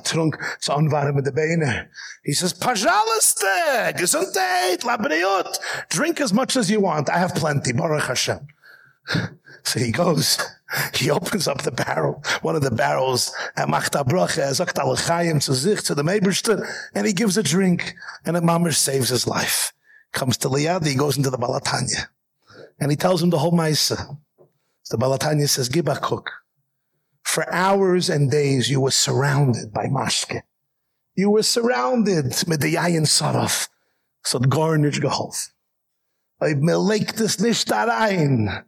trunk, it's unwarm in the beine. He says, Pajalaste, gesundheit, labriot. Drink as much as you want. I have plenty, Baruch Hashem. So he goes, he opens up the barrel, one of the barrels, and machta bracha, sagt al chayim to zich, to the Meberster, and he gives a drink, and the mamish saves his life. Comes to Liad, he goes into the Balatanya, and he tells him the whole Maisa. The Balatanya says, Gibakuk, for hours and days you were surrounded by mashke. You were surrounded with the yayin saraf. So the garnish geholf. I melek this nicht rein.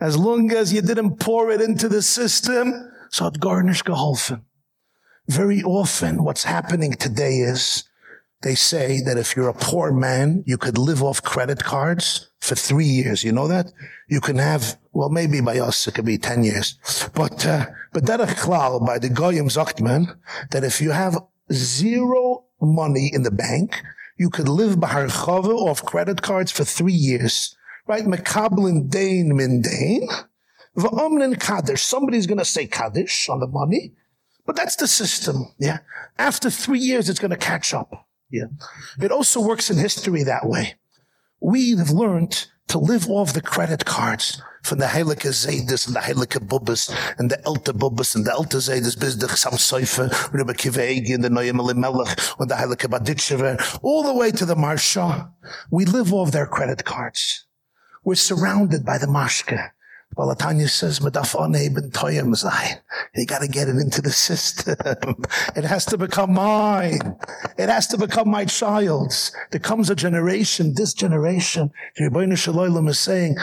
As long as you didn't pour it into the system, so it garnish geholfen. Very often what's happening today is they say that if you're a poor man, you could live off credit cards for three years. You know that? You can have, well, maybe by us it could be 10 years. But, uh, but that klal by the Goyim Zachtman, that if you have zero money in the bank, you could live by off credit cards for three years right? Mekablin dain min dain. V'omnin kaddish. Somebody's going to say kaddish on the money. But that's the system. Yeah. After three years, it's going to catch up. Yeah. It also works in history that way. We have learned to live off the credit cards from the Heilige Zaydis and the Heilige Bubbas and the Elte Bubbas and the Elte Zaydis Bizdich Sam Seifer, Rebbe Kivegi and the Noyim Elimelech and the Heilige Baditshever, all the way to the Marsha. We live off their credit cards. We're surrounded by the mashke. Balatanya says, You gotta get it into the system. It has to become mine. It has to become my child's. There comes a generation, this generation, Rebbeinu Shalom is saying,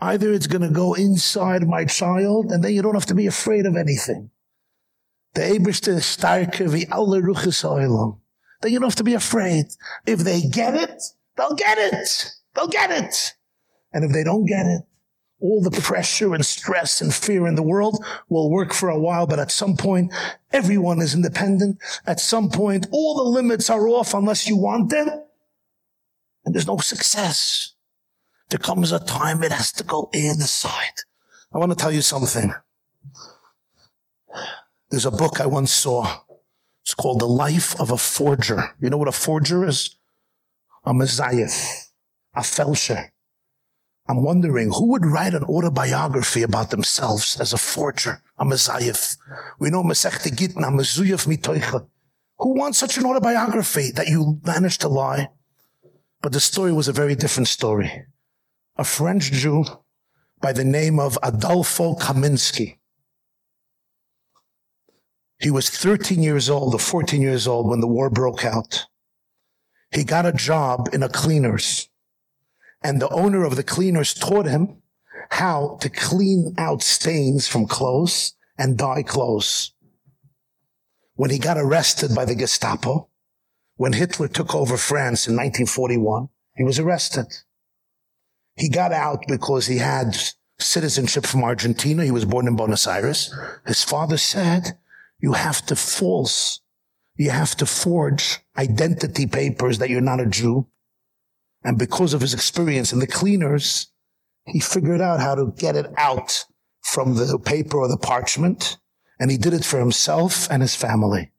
Either it's gonna go inside my child, and then you don't have to be afraid of anything. The Eberste starke wie alle Then you don't have to be afraid. If they get it, They'll get it. They'll get it. And if they don't get it, all the pressure and stress and fear in the world will work for a while, but at some point, everyone is independent. At some point, all the limits are off unless you want them. And there's no success. There comes a time it has to go inside. I want to tell you something. There's a book I once saw. It's called The Life of a Forger. You know what a forger is? A messiah, a felsher. I'm wondering who would write an autobiography about themselves as a forger, a messiah. We know Masechta Gitna, Mezuyaf Mitoicha. Who wants such an autobiography that you managed to lie? But the story was a very different story. A French Jew by the name of Adolfo Kaminsky. He was 13 years old or 14 years old when the war broke out he got a job in a cleaners. And the owner of the cleaners taught him how to clean out stains from clothes and dye clothes. When he got arrested by the Gestapo, when Hitler took over France in 1941, he was arrested. He got out because he had citizenship from Argentina. He was born in Buenos Aires. His father said, you have to false you have to forge identity papers that you're not a Jew. And because of his experience in the cleaners, he figured out how to get it out from the paper or the parchment. And he did it for himself and his family.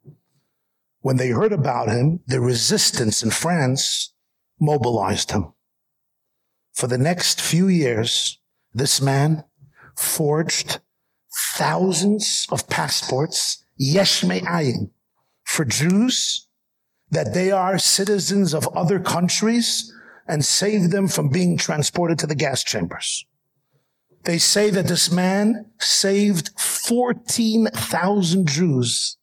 When they heard about him, the resistance in France mobilized him. For the next few years, this man forged thousands of passports, yesh ayin, for Jews that they are citizens of other countries and saved them from being transported to the gas chambers. They say that this man saved 14,000 Jews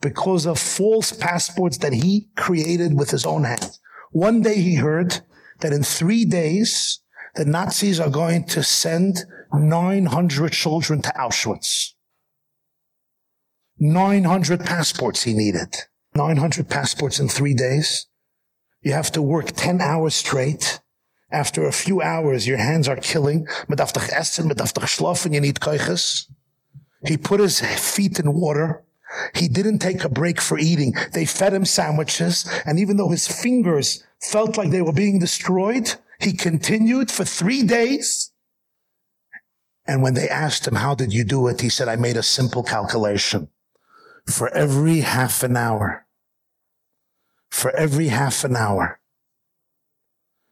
because of false passports that he created with his own hands. One day he heard that in three days, the Nazis are going to send 900 children to Auschwitz. 900 passports he needed. 900 passports in three days. You have to work 10 hours straight. After a few hours, your hands are killing. Met after essen, met after schlafen, you need koiches. He put his feet in water. He didn't take a break for eating. They fed him sandwiches. And even though his fingers felt like they were being destroyed, he continued for three days. And when they asked him, how did you do it? He said, I made a simple calculation. For every half an hour, for every half an hour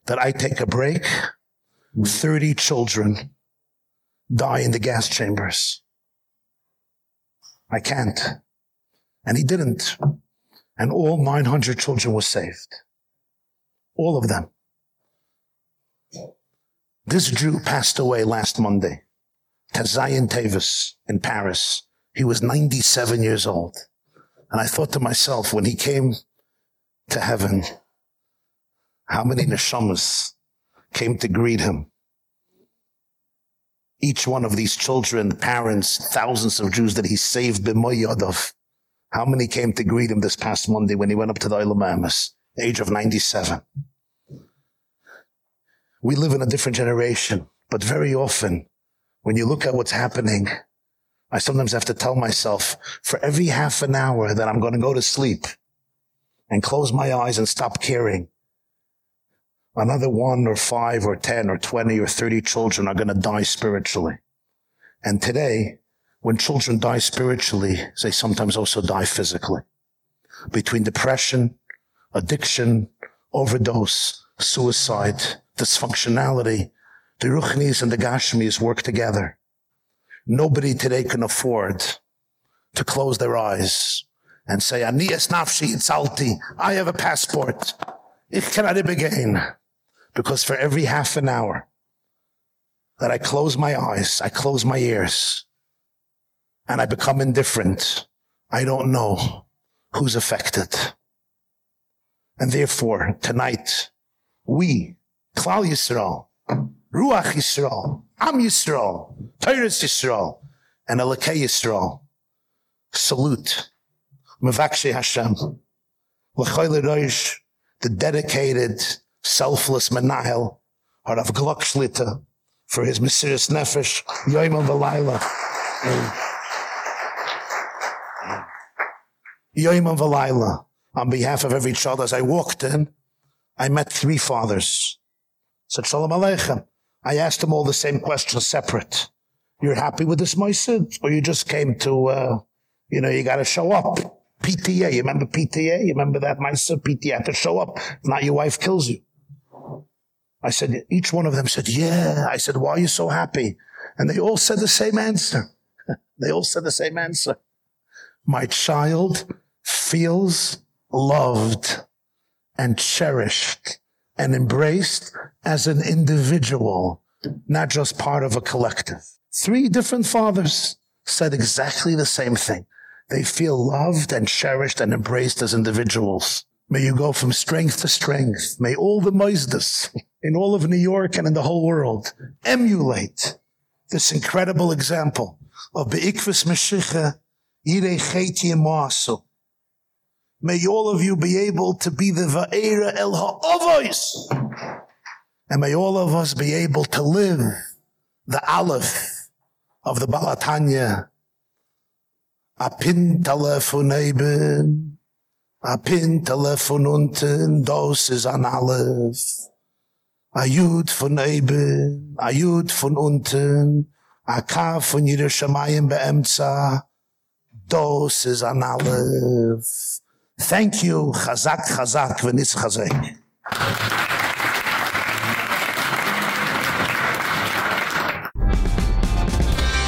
that I take a break, 30 children die in the gas chambers. I can't. And he didn't. And all 900 children were saved. All of them. This Jew passed away last Monday. Tazayin Tavis in Paris. He was 97 years old. And I thought to myself, when he came to heaven, how many neshamas came to greet him? Each one of these children, parents, thousands of Jews that he saved b'moyadov. How many came to greet him this past Monday when he went up to the Olam age of 97? We live in a different generation, but very often when you look at what's happening, I sometimes have to tell myself for every half an hour that I'm going to go to sleep and close my eyes and stop caring, another one or five or 10 or 20 or 30 children are going to die spiritually. And today, when children die spiritually, they sometimes also die physically. Between depression, addiction, overdose, suicide, dysfunctionality, the Ruchnis and the Gashmis work together. Nobody today can afford to close their eyes and say, Anias nafshi itzalti. I have a passport. Ich kann begin. Because for every half an hour that I close my eyes, I close my ears, and I become indifferent, I don't know who's affected. And therefore, tonight, we, Klal Yisrael, Ruach Yisrael, Am Yisrael, Tyrus Yisrael, and Elokei Yisrael, salute Mavakshe Hashem, L'choyle Roish, the dedicated, selfless Menahel, Harav Glock Shlita, for his mysterious nefesh, Yoim Valayla. Yoim Valayla. On behalf of every child, as I walked in, I met three fathers. Said Shalom Aleichem. I asked them all the same questions separate. You're happy with this Moisid? Or you just came to, uh, you know, you got to show up. PTA. You remember PTA? You remember that Moisid? PTA to show up. Not, your wife kills you. I said, each one of them said, yeah. I said, why are you so happy? And they all said the same answer. they all said the same answer. My child feels loved and cherished and embraced as an individual, not just part of a collective. Three different fathers said exactly the same thing. They feel loved and cherished and embraced as individuals. May you go from strength to strength. May all the Moisdas in all of New York and in the whole world emulate this incredible example of Be'ikvis Meshicha Yirei Cheti. May all of you be able to be the Va'era El Ha'ovois. And may all of us be able to live the Aleph of the Balatanya. Apin telefoneben. Apin telefon unten, dos is an Aleph. A Jud von eben, a von unten, a Kaf von Yerushalayim beemtza, dos is an Aleph. Thank you, Chazak, Chazak, v'nitz Chazek.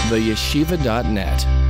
theyeshiva.net.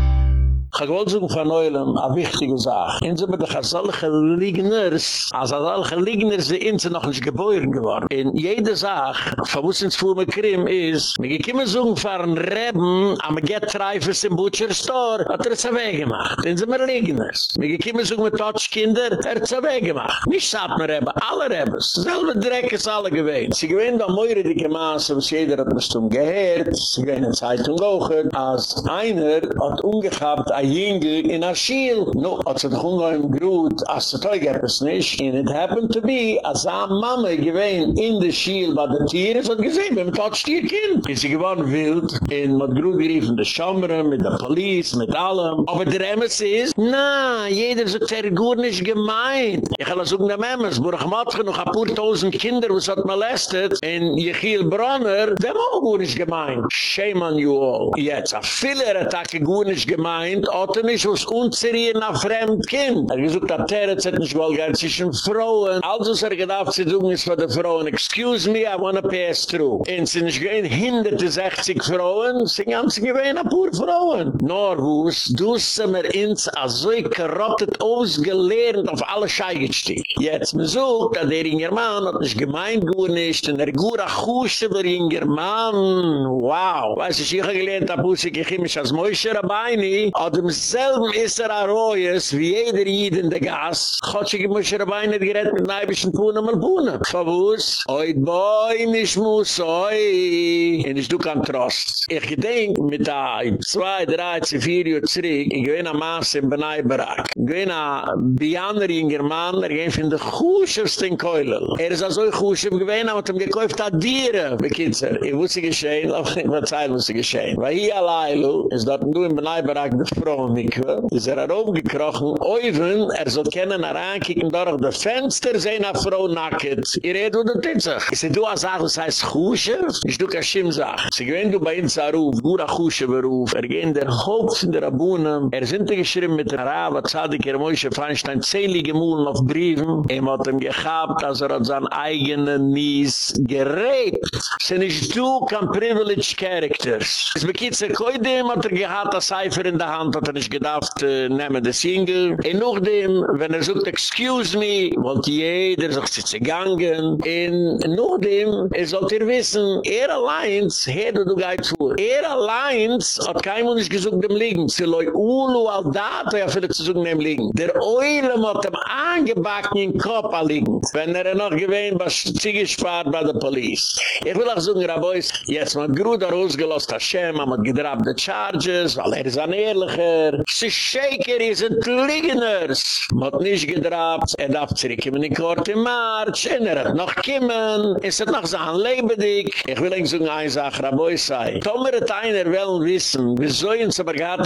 Ich wollte sagen eine wichtige Sache. In so mit der Chasalche Ligners, als Chasalche Ligners, die in noch nicht geboren geworden. In jede Sache, von wo sind es mir Krim, ist, wir kommen so von Reben, am Get-Treifers im Butcher Store, hat er es weggemacht. In so mit Ligners. Wir kommen so mit Totschkinder, er hat es weggemacht. Nicht sagt mir Reben, alle Rebens. Selbe Dreck ist alle. Sie gewähnt da moire dicke Maße, was jeder hat mich zum Gehört, sie gewähnt in Zeitung auch, als einer hat ungehabt, Jüngel in Aschiel. No, hat sie doch ungeheuer Grut, als sie teug etwas nicht. And it happened to be, als eine Mama gewähnt in der Schiel bei den Tieren, hat gesehen, wenn man tatscht ihr Kind. Ist sie geworden wild, in mit Grut geriefen der Schamre, mit der Police, mit allem. Aber der Emmes ist, na, jeder sagt, er gut nicht gemeint. Ich kann das auch nicht mehr, es wurde gemacht, noch ein paar tausend Kinder, was hat molestet, in Jechiel Bronner, dem auch gut nicht gemeint. Shame on you all. Jetzt, a viele Attacke gut nicht gemeint, hat er nicht aus unzerieren a fremd Kind. Er gesagt, der Territz hat nicht wohl gern zwischen Frauen. Also ist er gedacht, sie tun es für die Frauen. Excuse me, I wanna pass through. Und sie nicht gehen hinderte 60 Frauen, sie ganz gewähne pur Frauen. Nor wuss, du sind mir ins a so korruptet ausgelernt auf alle Scheigestieg. Jetzt, man sucht, dass der Inger Mann hat nicht gemeint gut nicht, und er gut achusche der Inger Mann. Wow. Weiß ich, ich habe gelernt, dass ich immer als Moishe Rabbeini, hat im selben Isser Arroyes, wie jeder Jid in der Gas, hat sich Moishe Rabbeini gerett mit Neibischen Pune mal Pune. Verwus? Oid boi, nicht muss, oi. Und ich du kann Trost. Ich gedenk, mit zwei, drei, zwei, vier Uhr zurück, ich gewinne am Maas in Benai Barak. Ich gewinne am Bianer Inger Mann, er ging von der Kuschewsten Keulel. Er ist also ein Kuschew gewinne, aber hat ihm gekauft hat Dieren, bekitzer. Ich wusste geschehen, aber ich muss zeigen, was geschehen. Weil hier allein, ist dort du in Benai Barak, Frau Mikve, ist er herumgekrochen, Oiven, er soll kennen, er ankicken, durch das Fenster, sehen eine Frau nackt. Ihr redet, wo du titzig. Ich seh, du hast gesagt, was heißt Kuschew? Ich du Kashim sag. Sie gewinne du bei uns Aruf, Gura Kuschew beruf, er gehen der Haupt in der Abunnen, er sind geschrieben mit Rava, Zadik, er Moishe Feinstein, zählige Mulen auf Briefen, er hat ihm gehabt, als er hat sein eigenen Nies geräbt. Sie nicht du, kann privileged characters. Es bekitzt er koidem, hat er gehad, das Cipher in der Hand, hat er nicht gedacht, äh, nehmen das Single. Und noch dem, wenn er sagt, excuse me, wollte jeder sich zu gegangen. Und noch dem, er sollt ihr wissen, er allein, herde du geit vor, er allein hat kein Mensch gesucht dem Liegen. Sie loi ulu al dato, ja vielleicht zu suchen dem Liegen. Der Eulem hat ihm angebacken in Kopf liegen. Wenn er noch gewähnt, was sie gespart bei der Police. Ich will auch sagen, Rabois, jetzt mal Gruder ausgelost Hashem, haben gedrabt die Charges, weil er ist ein Ehrlicher. Schäker! Sie Schäker, ihr seid Liegeners! Mott nicht gedrabt, er darf zurückkommen in Korte March, und er hat noch kommen, is er noch so ein Ich will Ihnen so ein Sache, Raboi sei. Tomer hat einer will wissen, wieso in zu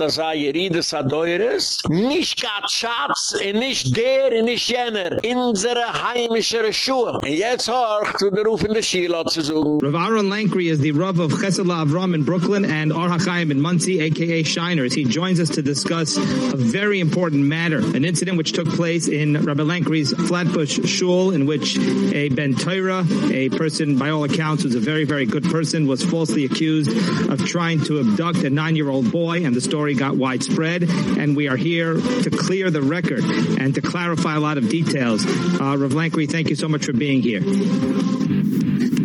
sei, ihr Riedes hat Eures? Nicht gar Schatz, und nicht der, und nicht jener. Insere heimischere Schuhe. Und jetzt hoch, zu der Ruf in der Schiele zu suchen. Ravaron Lankri ist die Rav of Chesela Avram in Brooklyn and Ar HaChaim in Muncie, a.k.a. Shiner. He joins us to discuss a very important matter, an incident which took place in Rabbi Lankry's Flatbush Shul, in which a Ben Torah, a person by all accounts who's a very, very good person, was falsely accused of trying to abduct a nine-year-old boy, and the story got widespread. And we are here to clear the record and to clarify a lot of details. Uh, Rav Lankry, thank you so much for being here.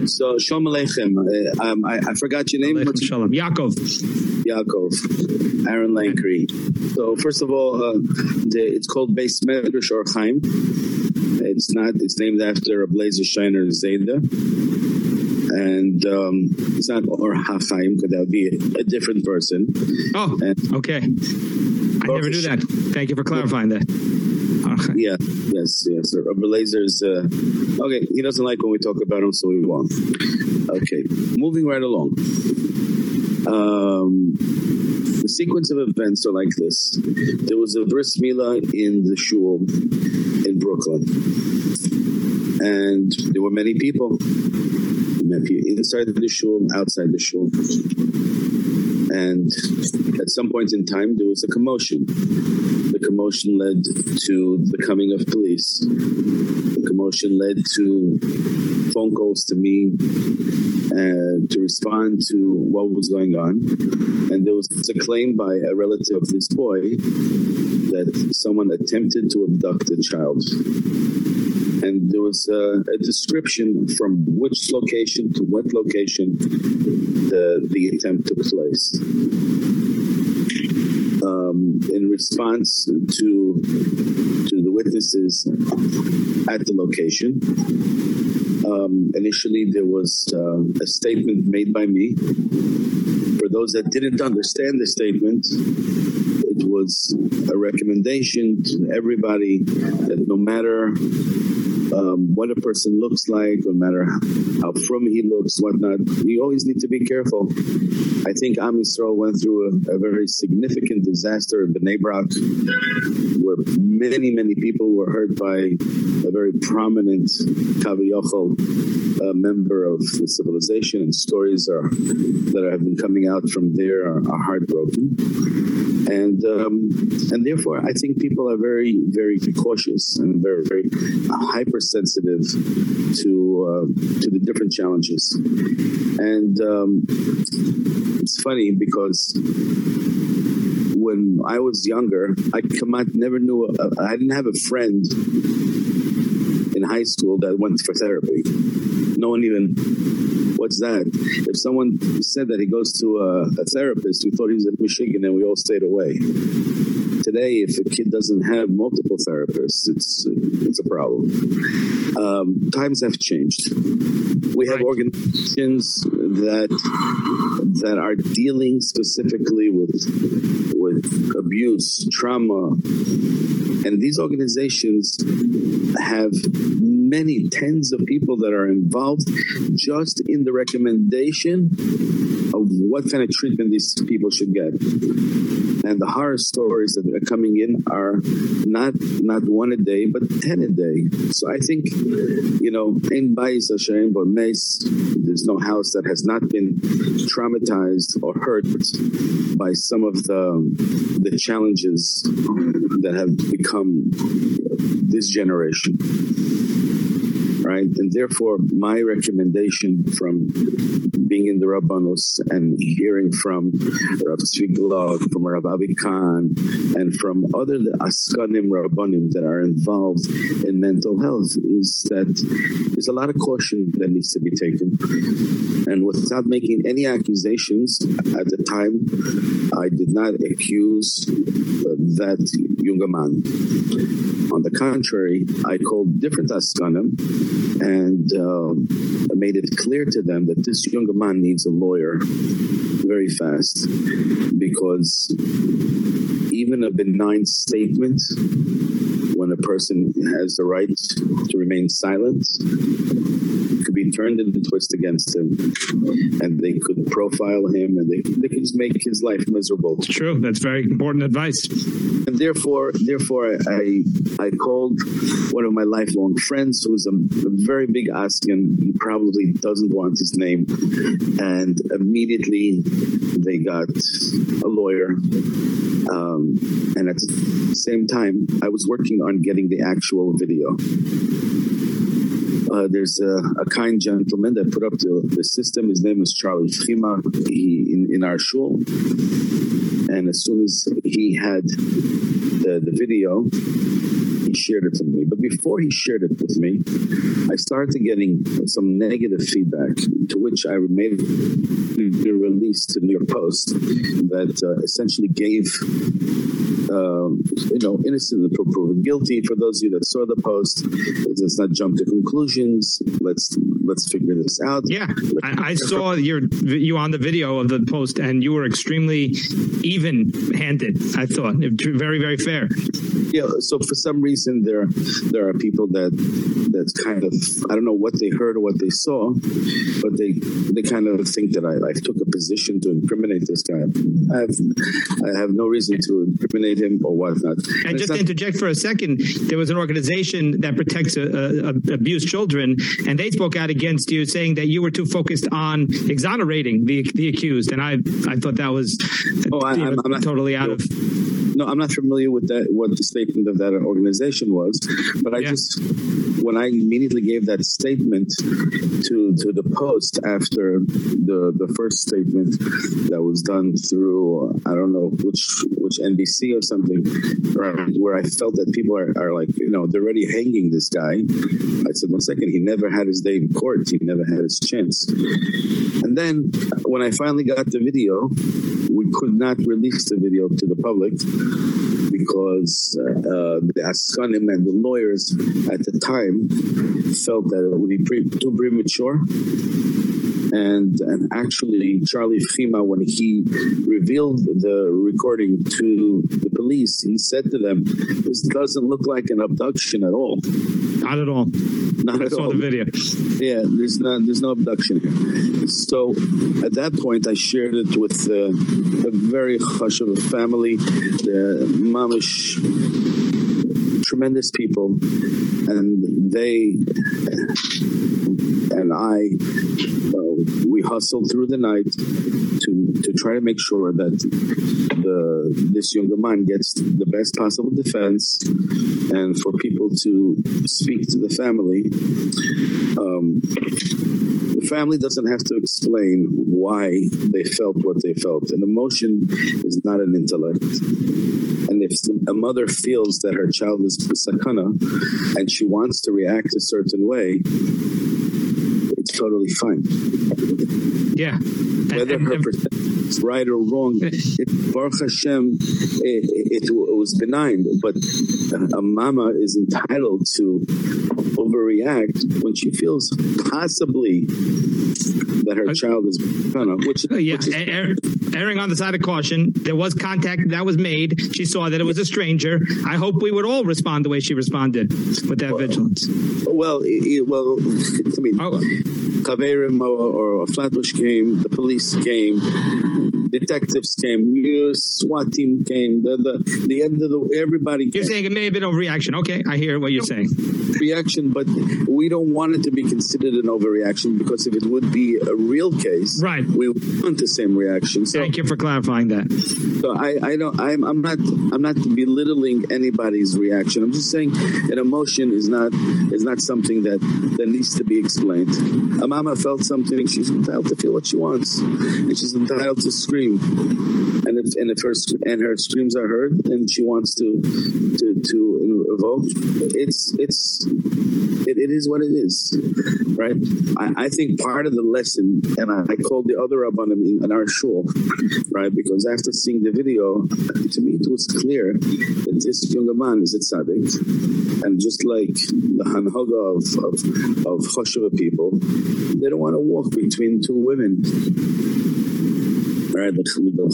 So, Shalom Aleichem. Uh, um, I, I forgot your name. Aleichem Shalom. Yaakov. Yaakov. Aaron Lankry. So, first of all, uh, the, it's called Beis Medrash Or Chaim. It's not, it's named after a Blazer Shiner Zayda. And um, it's not Or HaChaim, because that would be a, a different person. Oh, And- okay. I never knew that. Thank you for clarifying that. Yeah, yes, yes. Lazar's, uh, okay, he doesn't like when we talk about him, so we won't. Okay, moving right along. Um, the sequence of events are like this. There was a bris milah in the shul in Brooklyn. And there were many people. Many people inside the shul, outside the shul. And at some point in time there was a commotion. The commotion led to the coming of police. The commotion led to phone calls to me uh, to respond to what was going on. And there was a claim by a relative of this boy that someone attempted to abduct a child. And there was a, a description from which location to what location the the attempt took place um, in response to to the witnesses at the location. Um, initially there was uh, a statement made by me. For those that didn't understand the statement it was a recommendation to everybody that no matter um, what a person looks like, no matter how from he looks, whatnot, you always need to be careful. I think Am Yisrael went through a, a very significant disaster in Bnei Brak, where many, many people were hurt by a very prominent Kaviyachal uh, member of the civilization, and stories are that have been coming out from there are, are heartbroken. And um, and therefore, I think people are very, very cautious and very, very hypersensitive to uh, to the different challenges. And um, it's funny because when I was younger, I come out never knew a, I didn't have a friend in high school that went for therapy. No one even what's that? If someone said that he goes to a, a therapist, we thought he was at Michigan and we all stayed away. Today, if a kid doesn't have multiple therapists, it's it's a problem. Um, times have changed. We have organizations that that are dealing specifically with with abuse, trauma, and these organizations have many tens of people that are involved just in the recommendation of what kind of treatment these people should get. And the horror stories that are coming in are not not one a day but 10 a day. So i think you know in Bais Hashem but Mace there's no house that has not been traumatized or hurt by some of the the challenges that have become this generation right? And therefore my recommendation from being in the Rabbanos and hearing from Rav Tzvi from Rav Avi Khan and from other Askanim Rabbanim that are involved in mental health is that there's a lot of caution that needs to be taken. And without making any accusations at the time I did not accuse uh, that younger man on the contrary I called different Askanim and um, made it clear to them that this younger man needs a lawyer very fast because even a benign statement when a person has the right to remain silent could be turned into a twist against him. And they could profile him and they, they could just make his life miserable. It's true. That's very important advice. And therefore therefore i i called one of my lifelong friends who's a very big asking he probably doesn't want his name. And immediately they got a lawyer um, and at the same time I was working on getting the actual video. Uh, there's a, a, kind gentleman that put up the, the system. His name is Charlie Frima he in, in our shul. And as soon as he had the, the video shared it to me. But before he shared it with me I started getting some negative feedback to which I made a release to New York Post that uh, essentially gave um, you know innocent until proven guilty. For those of you that saw the post let's not jump to conclusions. Let's let's figure this out. Yeah I, I saw your you on the video of the post and you were extremely even handed I thought. Very very fair. Yeah so for some reason there there are people that that's kind of I don't know what they heard or what they saw but they they kind of think that I, I took a position to incriminate this guy. I have I have no reason to incriminate him or whatnot. And, and just to interject for a second there was an organization that protects uh, uh, abused children and they spoke out against you saying that you were too focused on exonerating the the accused and I I thought that was oh, I, am not totally out of no, I'm not familiar with that what the statement of that organization was, but I yeah. just when I immediately gave that statement to to the post after the the first statement that was done through I don't know which which NBC or something where I felt that people are are like, you know, they're already hanging this guy. I said one second, he never had his day in court. He never had his chance. And then when I finally got the video, we could not release the video to the public because uh, the Askanim and the lawyers at the time felt that it would be pre too premature and and actually Charlie Fima when he revealed the recording to the police he said to them this doesn't look like an abduction at all. Not at all. Not I at all. the video. Yeah there's not there's no abduction. Here so at that point I shared it with uh, a very hush of a family the mamish tremendous people and they and I uh, we hustled through the night to to try to make sure that the this younger man gets the best possible defense and for people to speak to the family. Um, the family doesn't have to explain why they felt what they felt. An emotion is not an intellect. And if a mother feels that her child is sakana and she wants to react a certain way it's totally fine. Yeah. Whether her is right or wrong it, Baruch Hashem it, it, it was benign but a mama is entitled to overreact when she feels possibly that her child is gonna which, uh, yeah which is, er, erring on the side of caution. There was contact that was made. She saw that it was a stranger. I hope we would all respond the way she responded with that well, vigilance. well well i mean oh. Chaverim or, a Flatbush came, the police came, detectives came, the SWAT team came, the, the, the end of the, everybody You're saying it may have been overreaction. Okay, I hear what you're saying. Reaction, but we don't want it to be considered an overreaction because if it would be a real case, right. we want the same reaction. So, Thank you for clarifying that. So I, I don't, I'm, I'm not, I'm not belittling anybody's reaction. I'm just saying an emotion is not, is not something that, that needs to be explained. A mama felt something, she's entitled to feel what she wants. And she's entitled to scream and if and if her and her screams are heard and she wants to to to evoke. It's it's it, it is what it is right? I, I think part of the lesson and I, I called the other up on in, in our shul right? Because after seeing the video to me it was clear that this young man is a tzaddik. And just like the hanhaga of of of people they don't want to walk between two women right the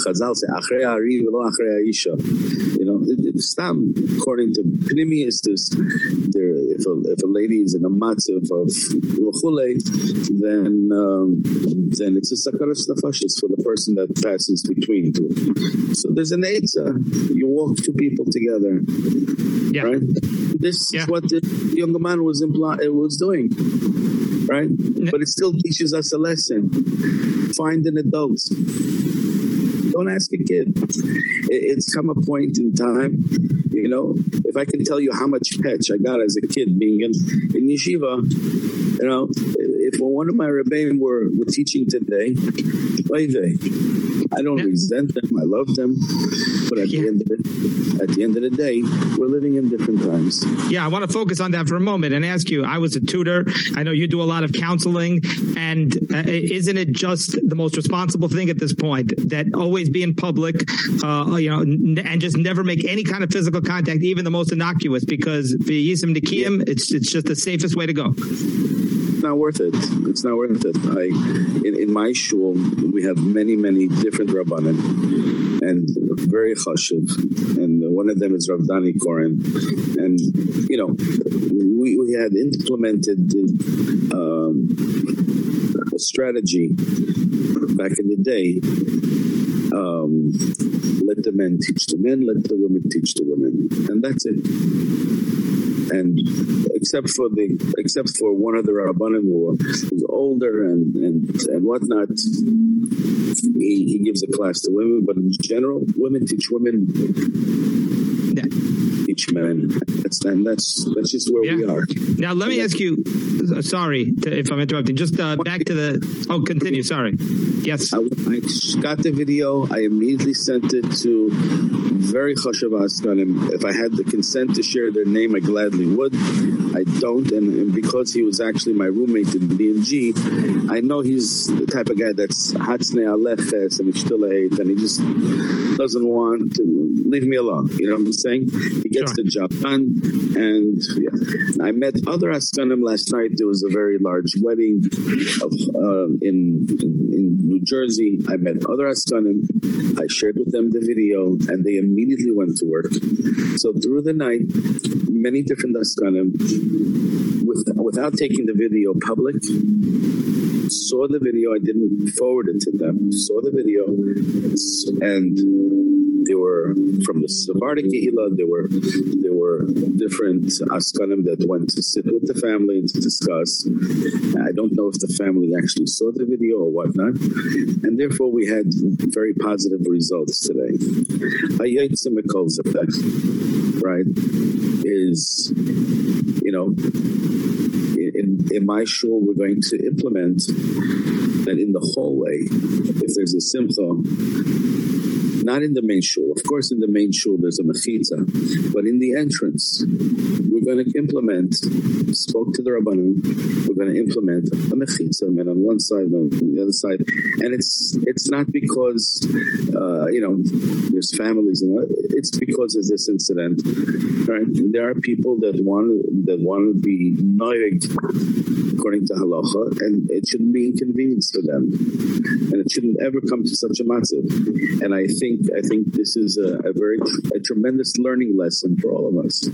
Chazal say achrei ari v'lo achrei isha. You know stam. According to there's there if a, if a lady is in a matzav of l'chule then um, then it's a sakaras nefashis for the person that passes between two. So there's an eitzah. You walk two people together. Yeah. right? This yeah. is what the younger man was it was doing right? But it still teaches us a lesson. Find an adult. Don't ask a kid. It's come a point in time, you know, if I can tell you how much petch I got as a kid being in, in yeshiva, you know, if one of my rebbeim were, were teaching today, I don't yeah. resent them. I love them. But at, yeah. the end of the, at the end of the day, we're living in different times. Yeah, I want to focus on that for a moment and ask you, I was a tutor. I know you do a lot of counseling. And uh, isn't it just the most responsible thing at this point that always be in public, uh, you know, and just never make any kind of physical contact, even the most innocuous, because v'yisim nikim, yeah. it's it's just the safest way to go. Not worth it. It's not worth it. I, in, in my shul, we have many, many different rabbanim, and very chashiv, and one of them is Rav Dani Koren, and you know, we, we had implemented um, a strategy back in the day um, let the men teach the men, let the women teach the women. And that's it. And except for the except for one of the rabbanim who was older and and and whatnot, he, he gives a class to women. But in general, women teach women. Yeah man. That's and that's that's just where yeah. we are. Now let me ask you. Uh, sorry to, if I'm interrupting. Just uh, back to the. Oh, continue. Sorry. Yes. I, I got the video. I immediately sent it to very chashav askanim. If I had the consent to share their name, I gladly would. I don't, and, and because he was actually my roommate in BMG, I know he's the type of guy that's hatzne aleches and still and he just doesn't want to leave me alone. You know what I'm saying? He gets sure. Done. And yeah. I met other Askanim last night. There was a very large wedding of, uh, in, in New Jersey. I met other Askanim. I shared with them the video and they immediately went to work. So through the night, many different Askanim, with, without taking the video public, saw the video. I didn't forward it to them. Saw the video and they were from the Sephardic Kehillah. There were there were different askanim that went to sit with the family and to discuss. I don't know if the family actually saw the video or whatnot, and therefore we had very positive results today. effect, right, is you know in, in my shul we're going to implement that in the hallway if there's a simcha not in the main shul. Of course, in the main shul there's a mechitza, but in the entrance, we're going to implement. Spoke to the rabbanim. We're going to implement a mechitza, man, on one side, and on the other side, and it's it's not because uh, you know there's families, and it's because of this incident. Right? There are people that want that want to be noig according to halacha, and it shouldn't be inconvenience for them, and it shouldn't ever come to such a massive. And I think think I think this is a, a very a tremendous learning lesson for all of us.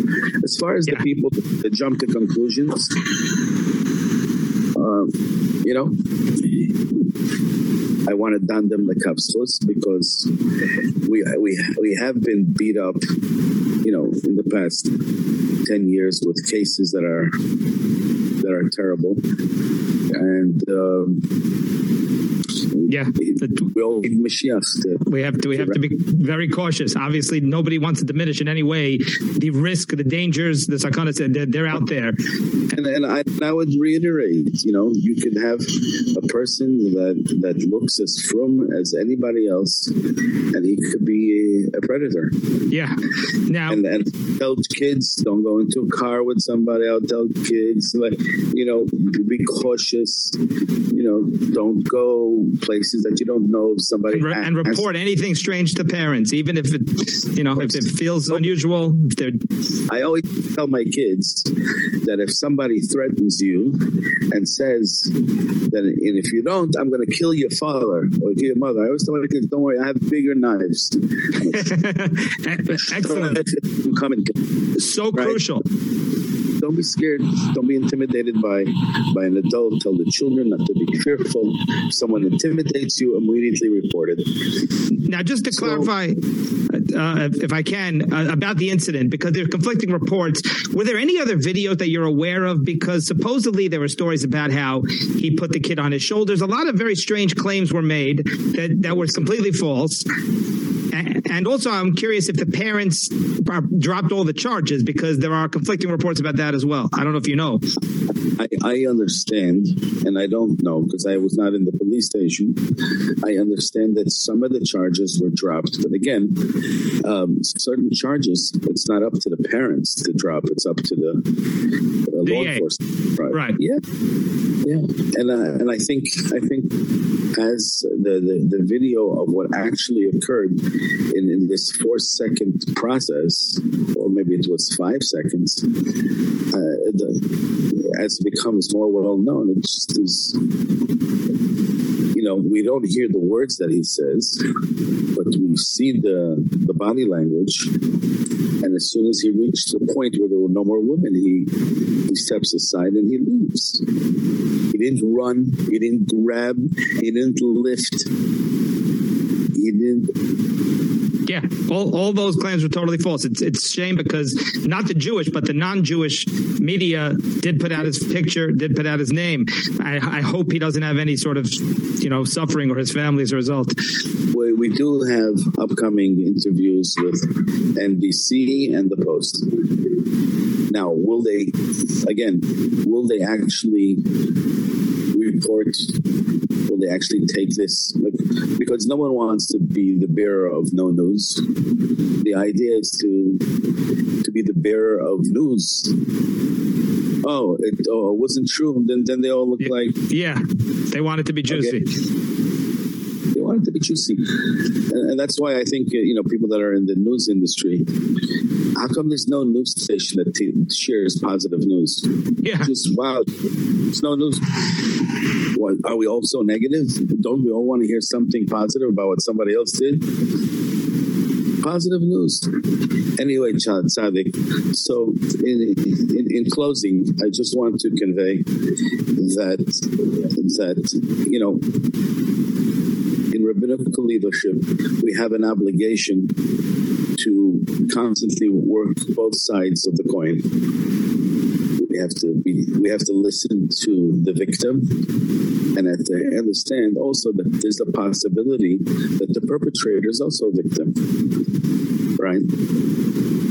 As far as yeah. the people that jump to conclusions, um, you know, I want to dan them the kapsuls because we we we have been beat up, you know, in the past 10 years with cases that are that are terrible and um, yeah. We all need Mashiach. we have to we have to be very cautious. Obviously, nobody wants to diminish in any way the risk, the dangers, the sakana said they're, they're out there. And, and I, I would reiterate, you know, you could have a person that that looks as from as anybody else, and he could be a, a predator. Yeah. Now and, and tell kids don't go into a car with somebody. I'll tell kids like you know be cautious. You know, don't go places that you don't know somebody and, re and report anything strange to parents even if it you know if it feels unusual if they're I always tell my kids that if somebody threatens you and says that and if you don't I'm going to kill your father or your mother. I always tell my kids don't worry I have bigger knives. Excellent. Come and so right? crucial. Don't be scared. Don't be intimidated by by an adult. Tell the children not to be fearful. If someone intimidates you immediately report it. Now just to so, clarify uh, if I can uh, about the incident because there are conflicting reports. Were there any other videos that you're aware of? Because supposedly there were stories about how he put the kid on his shoulders. A lot of very strange claims were made that that were completely false and also I'm curious if the parents dropped all the charges because there are conflicting reports about that as well. I don't know if you know. I, I understand and I don't know because I was not in the police station. I understand that some of the charges were dropped but again um, certain charges it's not up to the parents to drop it's up to the, law enforcement right. right. Yeah. Yeah. And uh, and I think I think as the, the the video of what actually occurred in, in this four second process, or maybe it was five seconds, uh, as it becomes more well known, it just is you know, we don't hear the words that he says, but we see the the body language. And as soon as he reached the point where there were no more women, he he steps aside and he leaves. He didn't run, he didn't grab, he didn't lift did yeah, all, all those claims were totally false. It's it's shame because not the Jewish, but the non-Jewish media did put out his picture, did put out his name. I, I hope he doesn't have any sort of, you know, suffering or his family as a result. We, we do have upcoming interviews with NBC and the Post. Now, will they, again, will they actually report will they actually take this because no one wants to be the bearer of no news. The idea is to to be the bearer of news. Oh it oh it wasn't true. Then then they all look yeah. like yeah. They want it to be juicy. Okay. they want it to be juicy. And, and that's why i think uh, you know people that are in the news industry how come there's no news station that shares positive news? Yeah. Just wow there's no news. What are we all so negative? Don't we all want to hear something positive about what somebody else did? Positive news. Anyway Chad Sadik so in, in in closing I just want to convey that that you know in rabbinical leadership we have an obligation to constantly work both sides of the coin we have to be we have to listen to the victim and at the understand also that there's a possibility that the perpetrator is also a victim right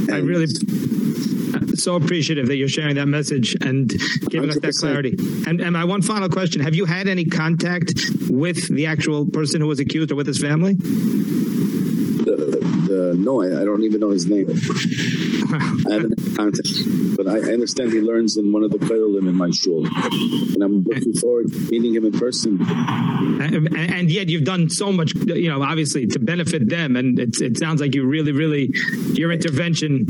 and I really uh, so appreciative that you're sharing that message and giving 100%. us that clarity. And, and my one final question, have you had any contact with the actual person who was accused or with his family? The, no, I, I don't even know his name. I haven't had contact, but I, I, understand he learns in one of the kohelim in my shul, and I'm looking forward to meeting him in person. And, and, yet, you've done so much, you know, obviously to benefit them, and it, it sounds like you really, really, your intervention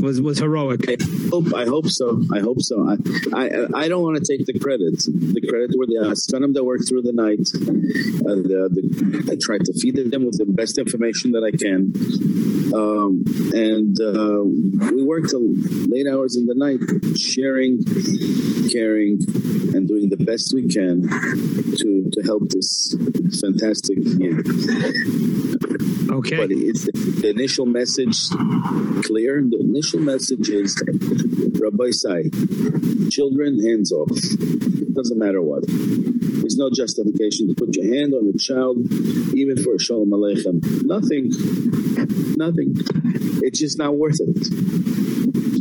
was was heroic. I hope, I hope so. I hope so. I, I, I don't want to take the credit. The credit were the Askanim that worked through the night. Uh, the, the, I tried to feed them with the best information that I can, um, and. Uh, we work till late hours in the night sharing caring and doing the best we can to to help this fantastic year. okay. But it's the, the, initial message clear? The initial message is rabbi say children hands off. It doesn't matter what. There's no justification to put your hand on a child even for a shalom aleichem. Nothing. Nothing. It's just not worth it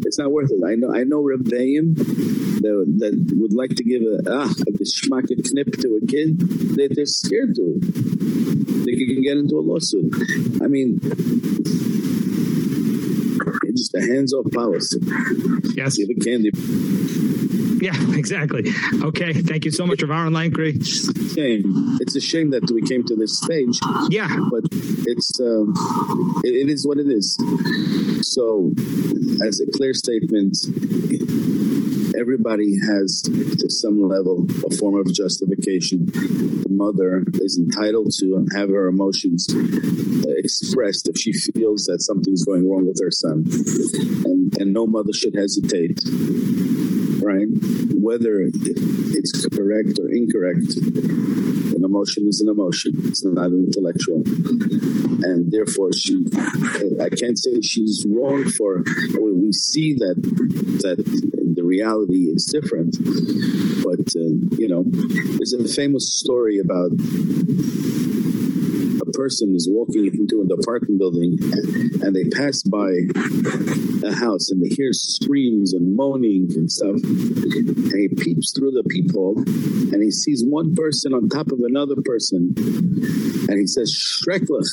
it's not worth it. I know I know Rebbeim that, that would like to give a ah a geschmack a knip to a kid. They, they're scared to. They can get into a lawsuit. I mean, just a hands-off policy. Yes. Give a candy. Yeah, exactly. Okay, thank you so much, Aaron Lankry. Shame. It's a shame that we came to this stage. Yeah, but it's um, it, it is what it is. So, as a clear statement, everybody has to some level a form of justification the mother is entitled to have her emotions expressed if she feels that something's going wrong with her son and, and no mother should hesitate right? Whether it's correct or incorrect an emotion is an emotion. It's not an intellectual. And therefore she I can't say she's wrong for we see that that the reality is different. But uh, you know there's a famous story about person is walking into an apartment building and they pass by a house and they hear screams and moaning and stuff and he peeps through the peephole and he sees one person on top of another person and he says Shreklich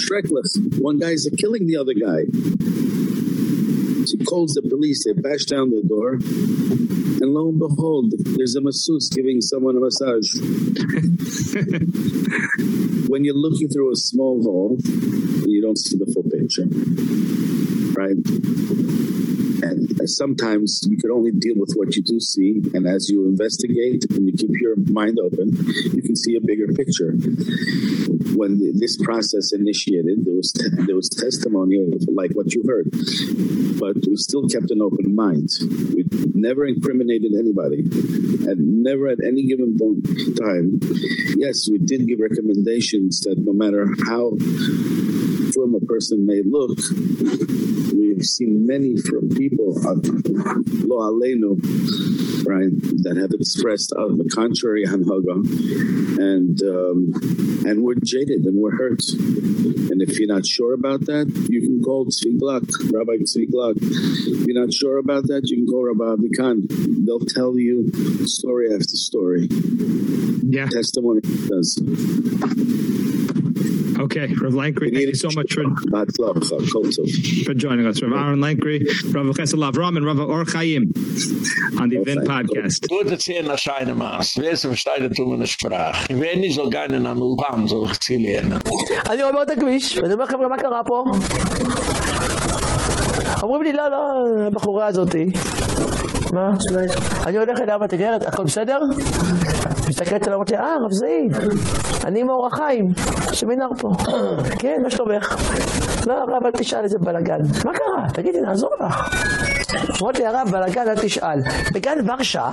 Shreklich one guy's killing the other guy she calls the police they bash down the door and lo and behold there's a masseuse giving someone a massage. When you're looking through a small hole you don't see the full picture right and sometimes you can only deal with what you do see and as you investigate and you keep your mind open you can see a bigger picture when this process initiated, there was there was testimony like what you heard, but we still kept an open mind. We never incriminated anybody, and never at any given time. Yes, we did give recommendations that no matter how from a person may look, we've seen many people, lo aleinu, right, that have expressed on the contrary hanhaga, and um, and we're jaded and we're hurt. And if you're not sure about that, you can call Tzvi Gluck, Rabbi Tzvi Gluck. If you're not sure about that, you can call Rabbi Avikan. They'll tell you story after story. Yeah. Testimony does. Okay, Rav Lankry, thank you so much for, for joining us. Rav Aaron Lankry, Rav Chesel Avram, and Rav Or Chaim on the Event Podcast. Du das hier nach scheine Maß. Wer ist versteht das um eine Sprache? Wer nicht so gerne in einem Ulpan so ich zu lernen. אני עובר את הכביש, ואני אומר חבר'ה, מה קרה פה? אומרים לי, לא, לא, הבחורה הזאתי. מה? אני הולך אליה, אמרתי, גרת, הכל בסדר? מסתכלת עליו, אמרתי, אה, רב זאיב, אני מאור החיים, שמינר פה. כן, מה שלומך? לא, הרב, אל תשאל איזה בלאגן. מה קרה? תגידי, נעזור לך. אמרתי לי, הרב, בלאגן, אל תשאל. בגן ורשה,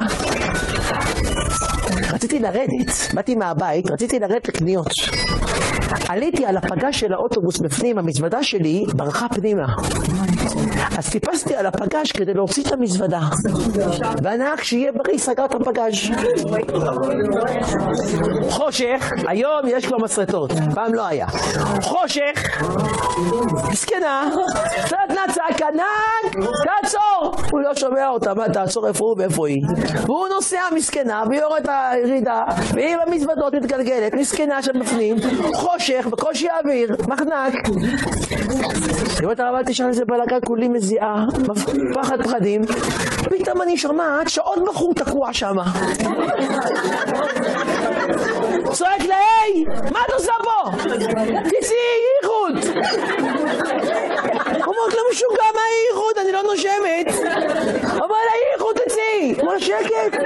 רציתי לרדת, באתי מהבית, רציתי לרדת לקניות. עליתי על הפגש של האוטובוס בפנים, המזוודה שלי ברחה פנימה. אז טיפסתי על הפגש כדי להוציא את המזוודה. והנהג שיהיה בריא סגר את הפגש. חושך, היום יש כבר מסרטות, פעם לא היה. חושך, מסכנה, קצת נצק, הנהג, תעצור! הוא לא שומע אותה, מה תעצור איפה הוא ואיפה היא? והוא נוסע מסכנה ויורד הירידה, ועם המזוודות מתגלגלת, מסכנה שם בפנים, חושך, בקושי האוויר, מחנק. אומרת הרב אל תשאל איזה בלאגן כולי מזיעה, פחד פחדים, פתאום אני שומעת שעוד בחור תקוע שם. צועק לה, היי, מה את עושה פה? תצאי, ייחוד. אומרת לה, משוגע, מה ייחוד? אני לא נושמת. אומר לה, ייחוד, תצאי. אמר שקט.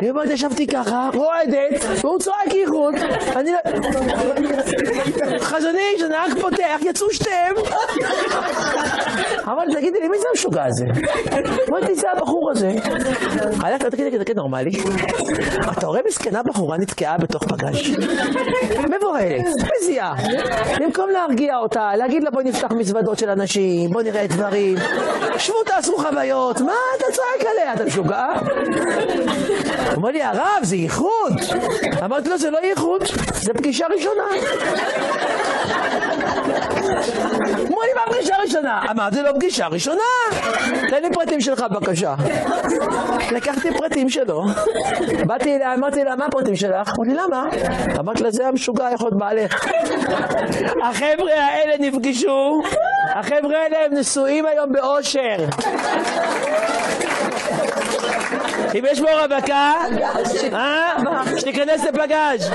היא אומרת, ישבתי ככה, רועדת, והוא צועק ייחוד. אני לא... חזוני, שנהג פותח, יצאו שתיהם. אמרתי, תגידי לי, מי זה המשוגע הזה? אמרתי, זה הבחור הזה. הלכת, תגידי, תגיד, נורמלי? אתה רואה מסכנה בחורה נתקעה בתוך פגש? מבוהלת, מזיעה. במקום להרגיע אותה, להגיד לה בואי נפתח מזוודות של אנשים, בואי נראה דברים, שבו תעשו חוויות, מה אתה צועק עליה, אתה משוגע? אומר לי, הרב, זה ייחוד. אמרתי לו, זה לא ייחוד, זה פגישה ראשונה. אמרו לי, מה פגישה ראשונה? אמרתי לו, פגישה ראשונה. תן לי פרטים שלך, בבקשה. לקחתי פרטים שלו, באתי אליה, אמרתי לה, מה הפרטים שלך? אמרתי למה? אמרתי לה, זה המשוגע יכול להיות בעלך. החבר'ה האלה נפגשו, החבר'ה האלה הם נשואים היום באושר. אם יש בו רווקה, אה? שתיכנס לפגז'.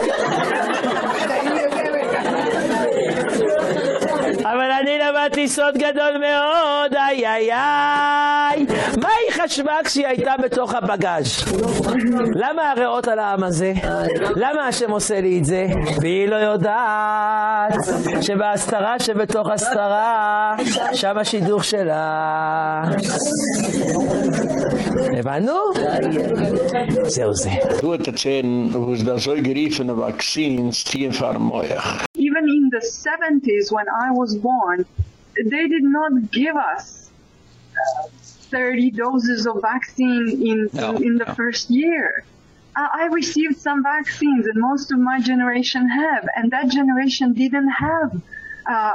אבל אני למדתי סוד גדול מאוד, איי איי איי. מה היא חשבה כשהיא הייתה בתוך הפגז'? למה הריאות על העם הזה? למה השם עושה לי את זה? והיא לא יודעת שבהסתרה שבתוך הסתרה, שם השידוך שלה. הבנו? זהו זה. Du hat erzählen, wo Vaccines. The 70s when I was born, they did not give us uh, 30 doses of vaccine in, No, in, in the no. first year. I I received some vaccines and most of my generation have, and that generation didn't have uh,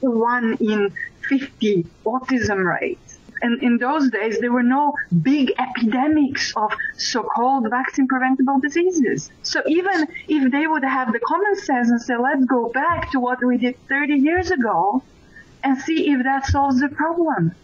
one in 50 autism rate. And in those days, there were no big epidemics of so-called vaccine preventable diseases. So even if they would have the common sense and say, let's go back to what we did 30 years ago and see if that solves the problem.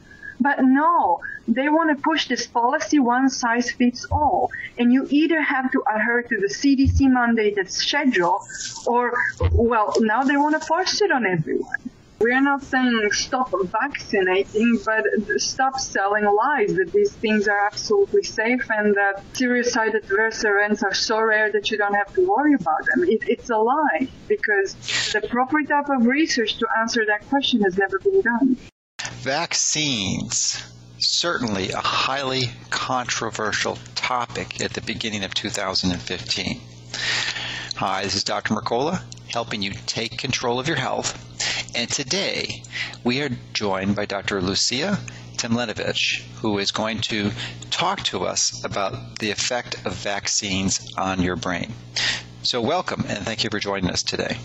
But no, they want to push this policy one size fits all. And you either have to adhere to the CDC mandated schedule or, well, now they want to force it on everyone. We're not saying stop vaccinating, but stop selling lies that these things are absolutely safe and that serious side adverse events are so rare that you don't have to worry about them. It, it's a lie because the proper type of research to answer that question has never been done. Vaccines certainly a highly controversial topic at the beginning of 2015. Hi, this is Dr. Mercola, helping you take control of your health. And today we are joined by Dr. Lucia Tomljenovic, who is going to talk to us about the effect of vaccines on your brain. So, welcome and thank you for joining us today.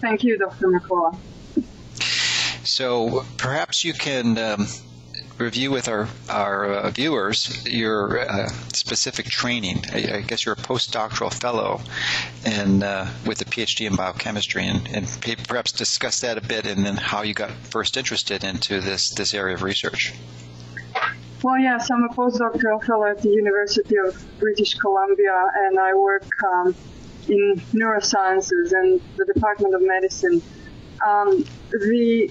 Thank you, Dr. Mercola. So, perhaps you can um, review with our our uh, viewers your uh, specific training. I, I, guess you're a postdoctoral fellow, and uh, with a PhD in biochemistry, and, and perhaps discuss that a bit, and then how you got first interested into this this area of research. Well, yes, I'm a postdoctoral fellow at the University of British Columbia, and I work um, in neurosciences and the Department of Medicine. Um, the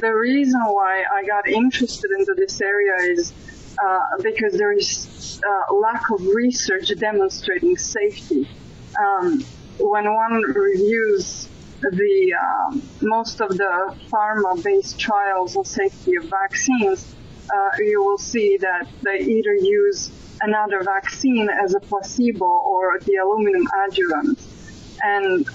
the reason why I got interested into this area is uh, because there is uh, lack of research demonstrating safety. Um, when one reviews the um, most of the pharma-based trials on safety of vaccines, uh, you will see that they either use another vaccine as a placebo or the aluminum adjuvant and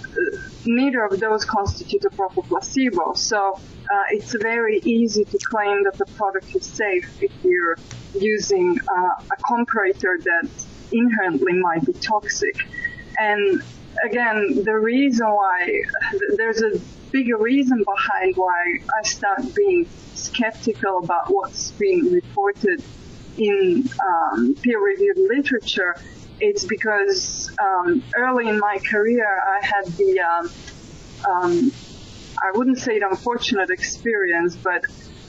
neither of those constitute a proper placebo. So uh, it's very easy to claim that the product is safe if you're using uh, a comparator that inherently might be toxic. And again, the reason why there's a bigger reason behind why I start being skeptical about what's being reported in um, peer-reviewed literature it's because um, early in my career I had the um, um, I wouldn't say an unfortunate experience, but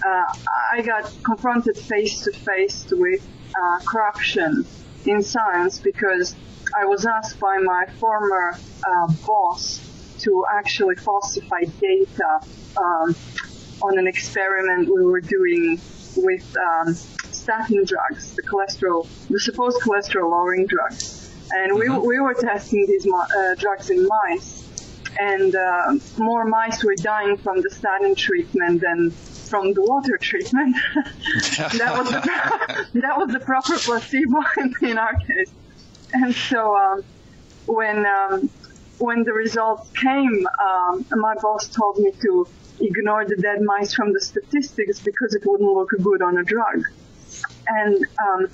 uh, I got confronted face to face with uh, corruption in science because I was asked by my former uh, boss to actually falsify data um, on an experiment we were doing with um, statin drugs, the cholesterol, the supposed cholesterol lowering drugs. And we, mm-hmm. we were testing these uh, drugs in mice. And uh, more mice were dying from the statin treatment than from the water treatment. that was the, that was the proper placebo in, in our case. And so um, when um, when the results came, um, my boss told me to ignore the dead mice from the statistics because it wouldn't look good on a drug. And um,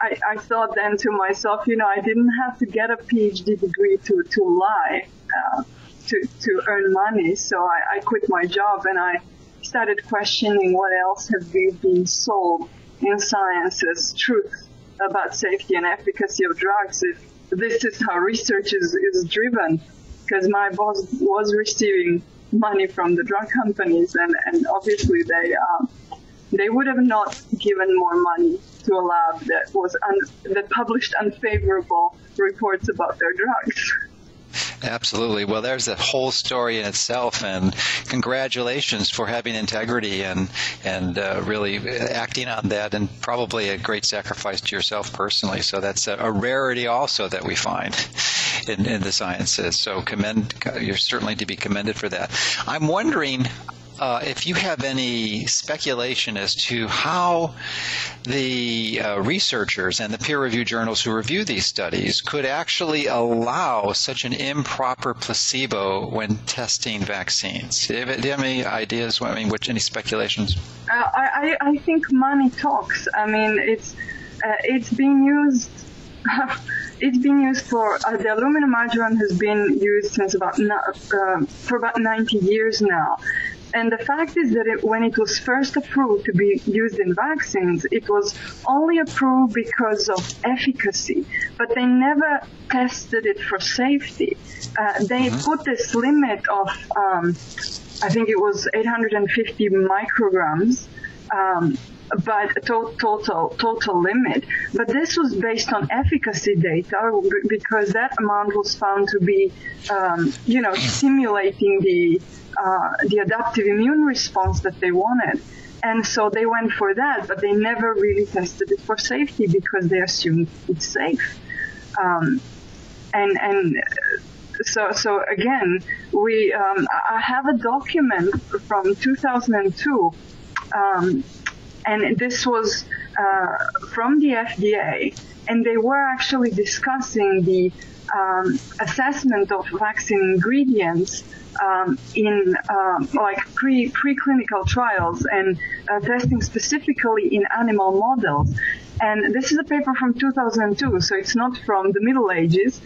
I, I, thought then to myself, you know, I didn't have to get a PhD degree to, to lie, uh, to, to earn money. So I, I quit my job and I started questioning what else have we been sold in science as truth about safety and efficacy of drugs if this is how research is, is driven. Because my boss was receiving money from the drug companies and, and obviously they uh, they would have not given more money to a lab that was that published unfavorable reports about their drugs. Absolutely. Well, there's a whole story in itself, and congratulations for having integrity and and uh, really acting on that, and probably a great sacrifice to yourself personally. So that's a, a rarity also that we find in, in the sciences. So commend you're certainly to be commended for that. I'm wondering uh, if you have any speculation as to how the uh, researchers and the peer review journals who review these studies could actually allow such an improper placebo when testing vaccines. Do you have, any ideas? I mean, which any speculations? Uh, I, I think money talks. I mean, it's uh, it's being used. it's been used for uh, the aluminum adjuvant has been used since about uh, for about 90 years now and the fact is that it, when it was first approved to be used in vaccines, it was only approved because of efficacy, but they never tested it for safety. Uh, they mm-hmm. put this limit of, um, I think it was 850 micrograms, um, but to- total total limit. But this was based on efficacy data because that amount was found to be, um, you know, stimulating the uh, the adaptive immune response that they wanted. And so they went for that, but they never really tested it for safety because they assumed it's safe. Um, and and so so again, we um, I have a document from 2002, um, and this was uh, from the FDA, and they were actually discussing the um, assessment of vaccine ingredients um, in um, like pre preclinical trials and uh, testing specifically in animal models. And this is a paper from 2002, so it's not from the Middle Ages.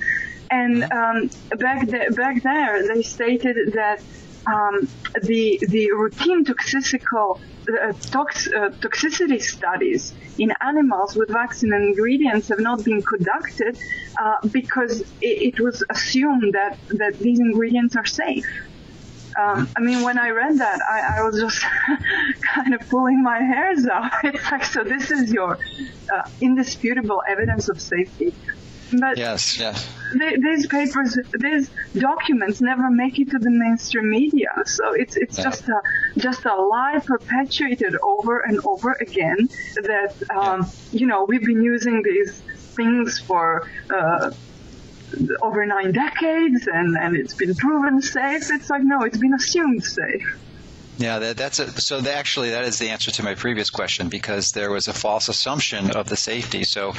And um, back back there, they stated that um, the the routine toxical uh, tox, uh, toxicity studies in animals with vaccine ingredients have not been conducted uh, because it, it, was assumed that that these ingredients are safe. Um, I mean, when I read that, I, I was just kind of pulling my hairs out. It's like, so this is your uh, indisputable evidence of safety. But yes, yes. these papers, these documents never make it to the mainstream media. So it's it's yeah. just a just a lie perpetuated over and over again that um, yeah. you know we've been using these things for. Uh, over nine decades and, and it's been proven safe. It's like, no, it's been assumed safe. Yeah, that, that's a, so the, actually that is the answer to my previous question because there was a false assumption of the safety. So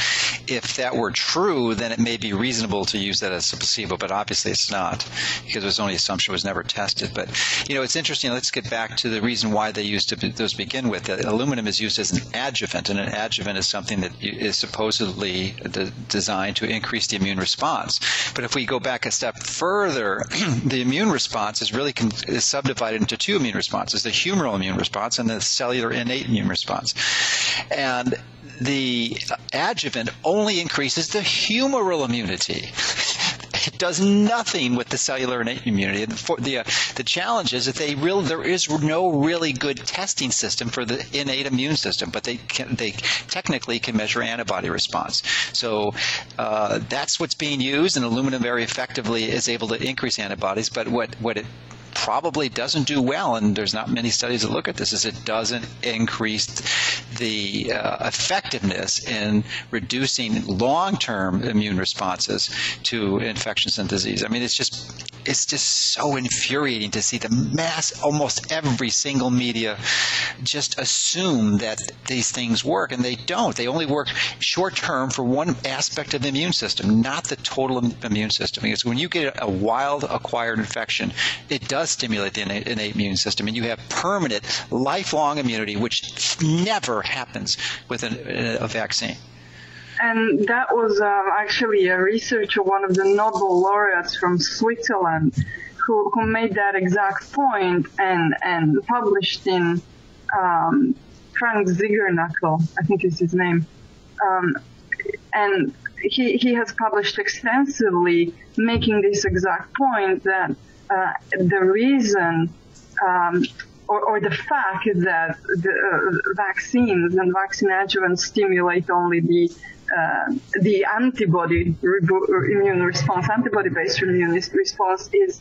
if that were true, then it may be reasonable to use that as a placebo, but obviously it's not because it was only assumption was never tested. But you know, it's interesting. Let's get back to the reason why they used to those begin with. That aluminum is used as an adjuvant, and an adjuvant is something that is supposedly de- designed to increase the immune response. But if we go back a step further, the immune response is really is subdivided into two immune responses responses the humoral immune response and the cellular innate immune response. And the adjuvant only increases the humoral immunity. It does nothing with the cellular innate immunity. The, the, uh, the challenge is that they really there is no really good testing system for the innate immune system, but they can, they technically can measure antibody response. So uh, that's what's being used, and aluminum very effectively is able to increase antibodies. But what what it probably doesn't do well, and there's not many studies that look at this, is it doesn't increase the uh, effectiveness in reducing long-term immune responses to infections and disease. I mean, it's just it's just so infuriating to see the mass almost every single media just assume that these things work and they don't they only work short term for one aspect of the immune system not the total immune system because when you get a wild acquired infection it does stimulate the innate, innate immune system and you have permanent lifelong immunity which never happens with a, a vaccine and that was um, actually a researcher, one of the Nobel laureates from Switzerland, who, who made that exact point and, and published in um, Frank Zinkernagel, I think is his name. Um, and he, he has published extensively making this exact point that uh, the reason um, or, or, the fact that the uh, vaccines and vaccine adjuvants stimulate only the uh, the antibody immune response, antibody-based immune response is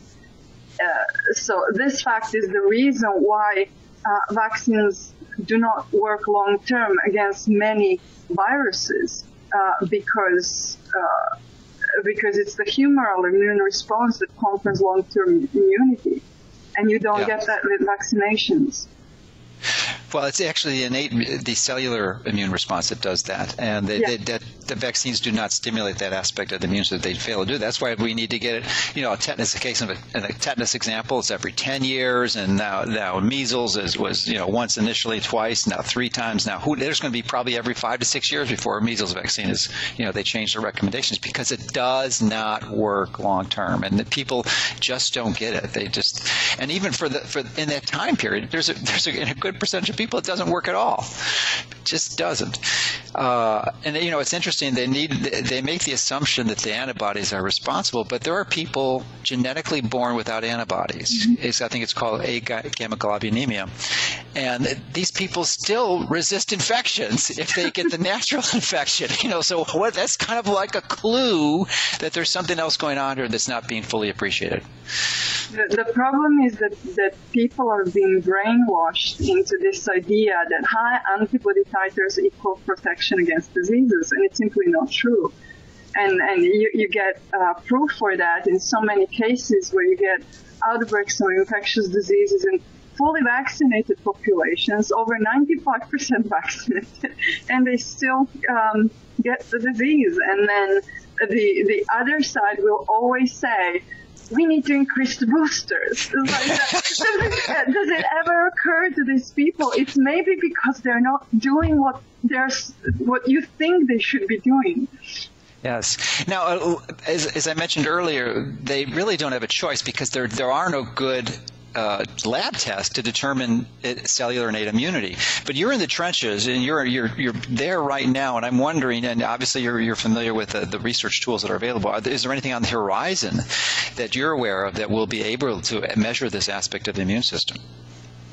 uh, so this fact is the reason why uh, vaccines do not work long term against many viruses uh, because because it's the humoral immune response that confers long term immunity, and you don't yeah. get that with vaccinations. Well, it's actually the innate, the cellular immune response that does that, and they, yeah. they, that the vaccines do not stimulate that aspect of the immune system. They fail to do. That's why we need to get it. You know, a tetanus a case of a, a tetanus example. It's every ten years, and now now measles is was you know once initially, twice, now three times. Now who, there's going to be probably every five to six years before a measles vaccine is you know they change their recommendations because it does not work long term, and the people just don't get it. They just and even for the for in that time period, there's a there's a, a good percentage of people it doesn't work at all. It just doesn't. Uh, and you know, it's interesting. They need they make the assumption that the antibodies are responsible, but there are people genetically born without antibodies. Mm-hmm. It's, I think it's called agammaglobulinemia, and these people still resist infections if they get the natural infection. You know, so what? That's kind of like a clue that there's something else going on here that's not being fully appreciated. The, the problem is that that people are being brainwashed into this idea that high antibody titers equal protection against diseases, and it's simply not true. And and you, you get uh, proof for that in so many cases where you get outbreaks of infectious diseases in fully vaccinated populations, over 95% vaccinated, and they still um, get the disease. And then the the other side will always say we need to increase the boosters. Like, does, it, does it ever occur to these people? It's maybe because they're not doing what they're what you think they should be doing. Yes. Now, uh, as, as I mentioned earlier, they really don't have a choice because there there are no good uh, lab test to determine cellular innate immunity. But you're in the trenches and you're you're you're there right now, and I'm wondering. And obviously, you're you're familiar with the, the research tools that are available. Is there anything on the horizon that you're aware of that will be able to measure this aspect of the immune system?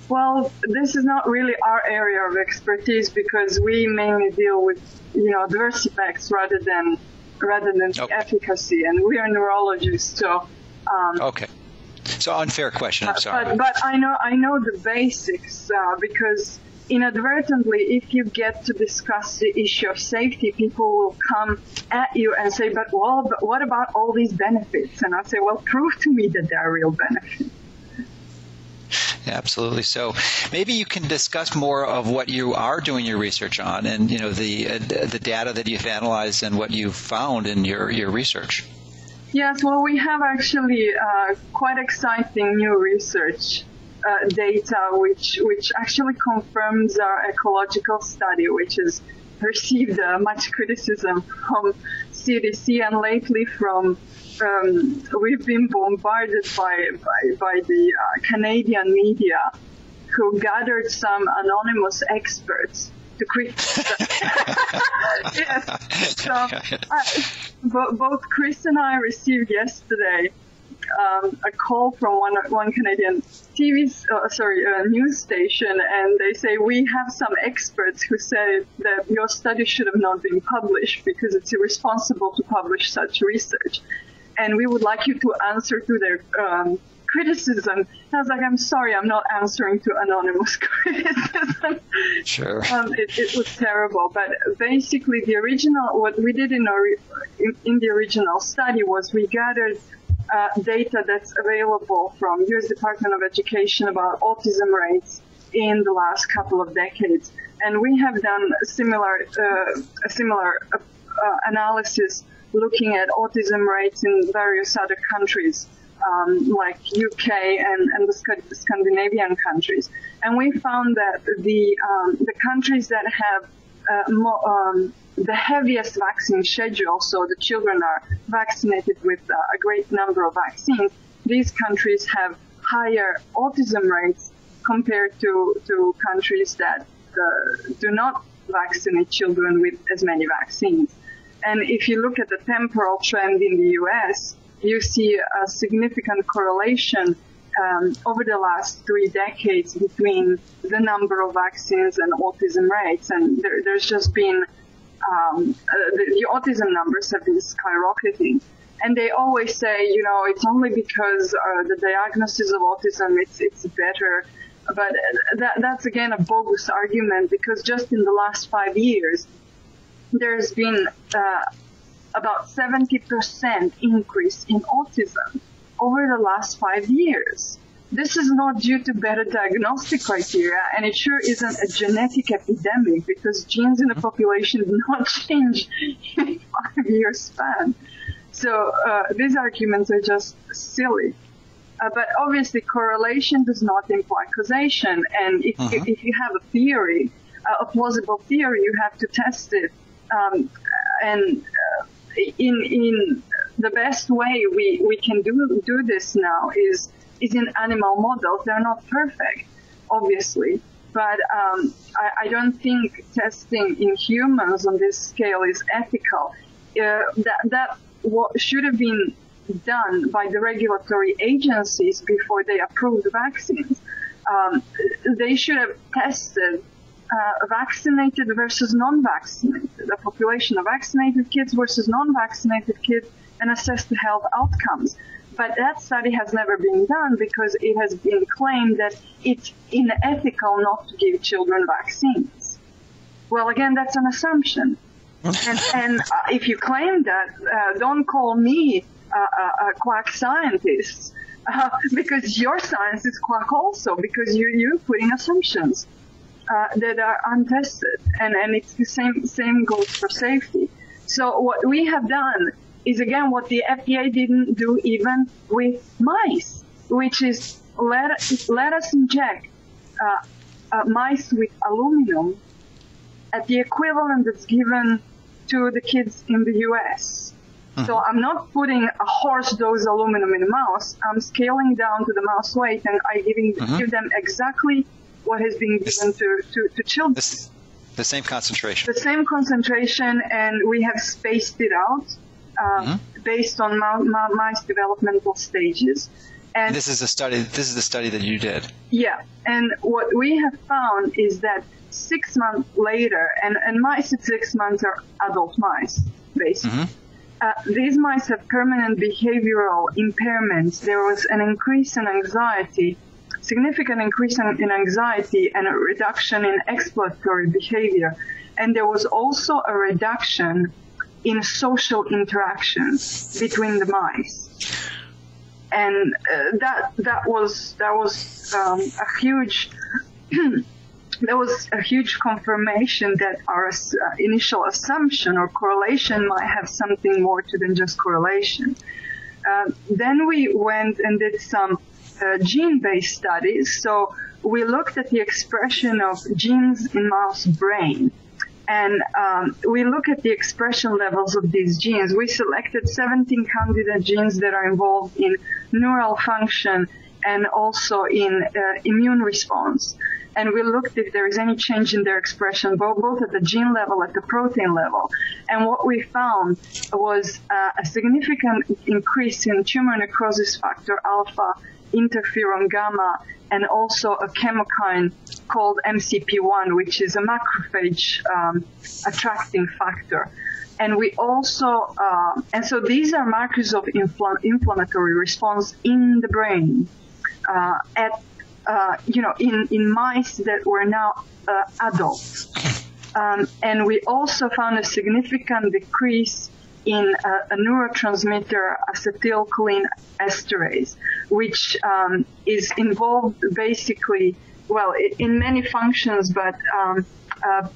Well, this is not really our area of expertise because we mainly deal with you know adverse effects rather than rather than okay. efficacy, and we are neurologists, so. Um, okay. So unfair question. I'm sorry. But, but I know I know the basics uh, because inadvertently, if you get to discuss the issue of safety, people will come at you and say, "But well, but what about all these benefits?" And I say, "Well, prove to me that there are real benefits." Absolutely. So maybe you can discuss more of what you are doing your research on, and you know the uh, the data that you've analyzed and what you've found in your your research. Yes, well, we have actually uh, quite exciting new research uh, data, which which actually confirms our ecological study, which has received uh, much criticism from CDC and lately from um, we've been bombarded by by, by the uh, Canadian media, who gathered some anonymous experts create. yes. So, uh, both Chris and I received yesterday um, a call from one one Canadian TV, uh, sorry, uh, news station, and they say we have some experts who say that your study should have not been published because it's irresponsible to publish such research, and we would like you to answer to their um, criticism. And I was like, I'm sorry, I'm not answering to anonymous criticism. Sure. Um, it, it, was terrible. But basically, the original, what we did in, our, in, in the original study was we gathered uh, data that's available from U.S. Department of Education about autism rates in the last couple of decades. And we have done a similar, uh, a similar uh, analysis looking at autism rates in various other countries um, like UK and, and the Scandinavian countries. And we found that the, um, the countries that have uh, um, the heaviest vaccine schedule, so the children are vaccinated with uh, a great number of vaccines, these countries have higher autism rates compared to, to countries that uh, do not vaccinate children with as many vaccines. And if you look at the temporal trend in the US, you see a significant correlation um, over the last three decades between the number of vaccines and autism rates. And there, there's just been um, uh, the, the, autism numbers have been skyrocketing. And they always say, you know, it's only because uh, the diagnosis of autism it's it's better. But that, that's again a bogus argument because just in the last five years, there's been uh, about 70% increase in autism over the last five years. This is not due to better diagnostic criteria, and it sure isn't a genetic epidemic because genes in the population do not change in a five year span. So uh, these arguments are just silly. Uh, but obviously, correlation does not imply causation, and if, uh-huh. if you have a theory, uh, a plausible theory, you have to test it. Um, and uh, in in the best way we, we can do do this now is is in animal models. They're not perfect, obviously, but um, I, I don't think testing in humans on this scale is ethical. Uh, that that what should have been done by the regulatory agencies before they approved the vaccines. Um, they should have tested uh, vaccinated versus non-vaccinated, the population of vaccinated kids versus non-vaccinated kids, and assess the health outcomes. But that study has never been done because it has been claimed that it's unethical not to give children vaccines. Well, again, that's an assumption. and, and uh, if you claim that, uh, don't call me uh, a, a quack scientist uh, because your science is quack also because you you're putting assumptions uh, that are untested, and and it's the same same goes for safety. So what we have done is again what the FDA didn't do even with mice, which is let let us inject uh, uh, mice with aluminum at the equivalent that's given to the kids in the U.S. So I'm not putting a horse dose aluminum in a mouse. I'm scaling down to the mouse weight, and I giving Mhm. give them exactly what has been given to, to, to children. The same concentration. The same concentration, and we have spaced it out uh, based on mice developmental stages. And This is a study. This is the study that you did. yeah, and what we have found is that six months later, and, and mice at six months are adult mice, basically. Uh, these mice have permanent behavioral impairments. There was an increase in anxiety, significant increase in, in anxiety, and a reduction in exploratory behavior. And there was also a reduction in social interactions between the mice and uh, that that was that was um, a huge that was a huge confirmation that our uh, initial assumption or correlation might have something more to than just correlation. Uh, then we went and did some uh, gene-based studies. So we looked at the expression of genes in mouse brain and um, we look at the expression levels of these genes. We selected 17 candidate genes that are involved in neural function and also in uh, immune response. And we looked if there is any change in their expression, both, both at the gene level, at the protein level. And what we found was uh, a significant increase in tumor necrosis factor alpha, interferon gamma, and also a chemokine called MCP1, which is a macrophage um, attracting factor. And we also, uh, and so these are markers of infl- inflammatory response in the brain uh, at, uh, you know, in, in mice that were now uh, adults. Um, and we also found a significant decrease in uh, a neurotransmitter acetylcholine esterase, which um, is involved basically, well, in many functions, but um, uh,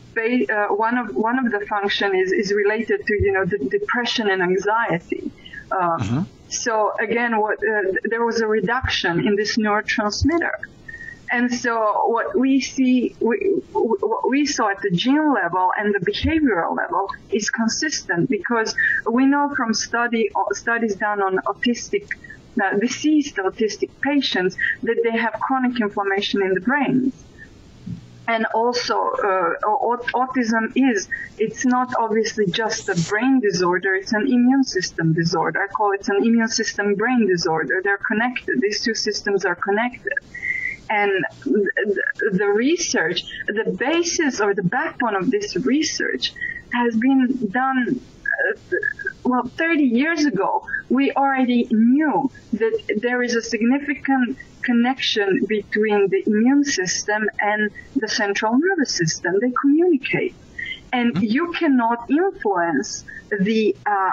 uh, one of one of the function is is related to you know the depression and anxiety. Uh, So again, what uh, there was a reduction in this neurotransmitter. And so what we see, we, what we saw at the gene level and the behavioral level is consistent because we know from study studies done on autistic, uh, deceased autistic patients that they have chronic inflammation in the brain. And also, uh, autism is, it's not obviously just a brain disorder, it's an immune system disorder. I call it an immune system brain disorder. They're connected. These two systems are connected and the, research, the basis or the backbone of this research has been done, uh, well, 30 years ago. We already knew that there is a significant connection between the immune system and the central nervous system. They communicate. And you cannot influence the uh,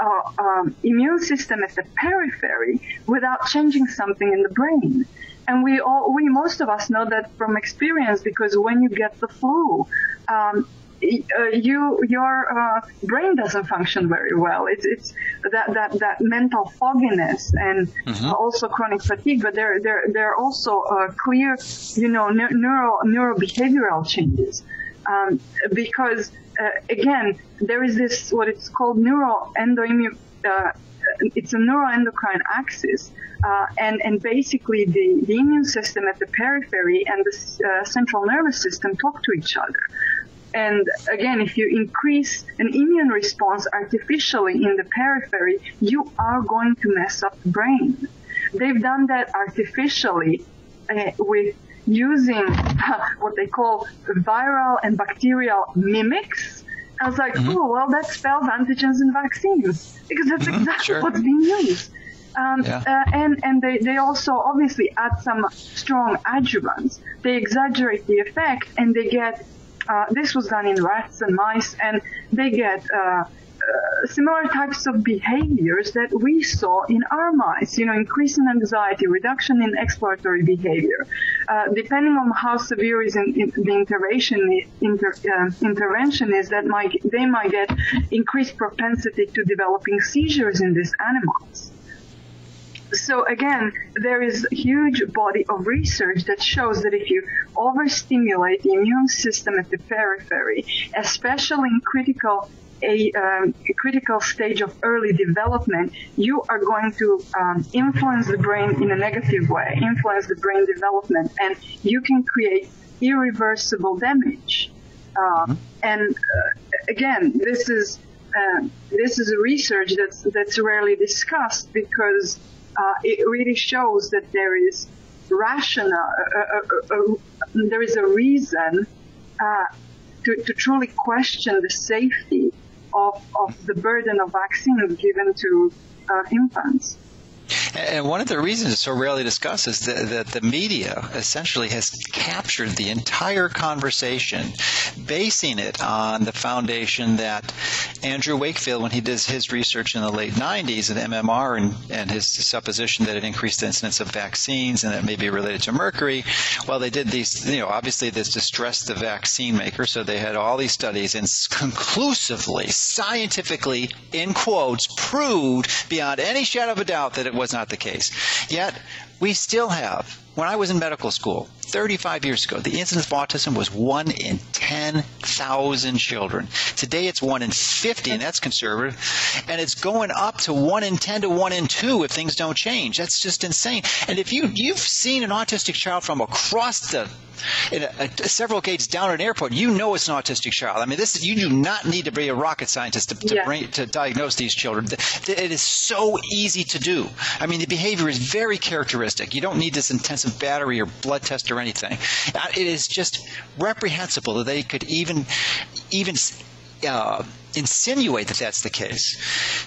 uh, um, immune system at the periphery without changing something in the brain. And we all, we most of us know that from experience because when you get the flu, um, uh, you your uh, brain doesn't function very well. It's it's that that that mental fogginess and also chronic fatigue. But there there there are also uh, clear, you know, neu- neuro neurobehavioral changes um, because uh, again there is this what it's called neuroendoimmune uh, it's a neuroendocrine axis, uh, and and basically the the immune system at the periphery and the uh, central nervous system talk to each other. And again, if you increase an immune response artificially in the periphery, you are going to mess up the brain. They've done that artificially uh, with using what they call viral and bacterial mimics. I was like, Mm-hmm. oh, well, that spells antigens and vaccines because that's Mhm, exactly sure. what's being used. Um, Yeah. uh, and and they, they also obviously add some strong adjuvants. They exaggerate the effect and they get, uh, this was done in rats and mice, and they get similar types of behaviors that we saw in our mice. You know, increase in anxiety, reduction in exploratory behavior. Uh, depending on how severe is in, in the intervention, inter, uh, intervention is, that might they might get increased propensity to developing seizures in these animals. So again, there is a huge body of research that shows that if you overstimulate the immune system at the periphery, especially in critical a um, critical stage of early development, you are going to um, influence the brain in a negative way, influence the brain development, and you can create irreversible damage. Uh, And uh, again, this is uh, this is a research that's that's rarely discussed because uh, it really shows that there is rational, uh, uh, uh, uh, there is a reason uh, to, to truly question the safety of, of the burden of vaccines given to uh, infants. And one of the reasons it's so rarely discussed is that, that the media essentially has captured the entire conversation, basing it on the foundation that Andrew Wakefield, when he did his research in the late 90s at MMR and, and his supposition that it increased the incidence of vaccines and that may be related to mercury, well, they did these, you know, obviously this distressed the vaccine maker, so they had all these studies and conclusively, scientifically, in quotes, proved beyond any shadow of a doubt that it was not the case. Yet, we still have, when I was in medical school, 35 years ago, the incidence of autism was 1 in 10,000 children. Today it's 1 in 50, and that's conservative. And it's going up to 1 in 10 to 1 in 2 if things don't change. That's just insane. And if you, you've seen an autistic child from across the in a, a, several gates down an airport, you know it's an autistic child. I mean, this is, you do not need to be a rocket scientist to, to, Yeah. bring, to diagnose these children. It is so easy to do. I mean, the behavior is very characteristic. You don't need this intensive battery or blood test or anything. Uh, It is just reprehensible that they could even even uh, insinuate that that's the case.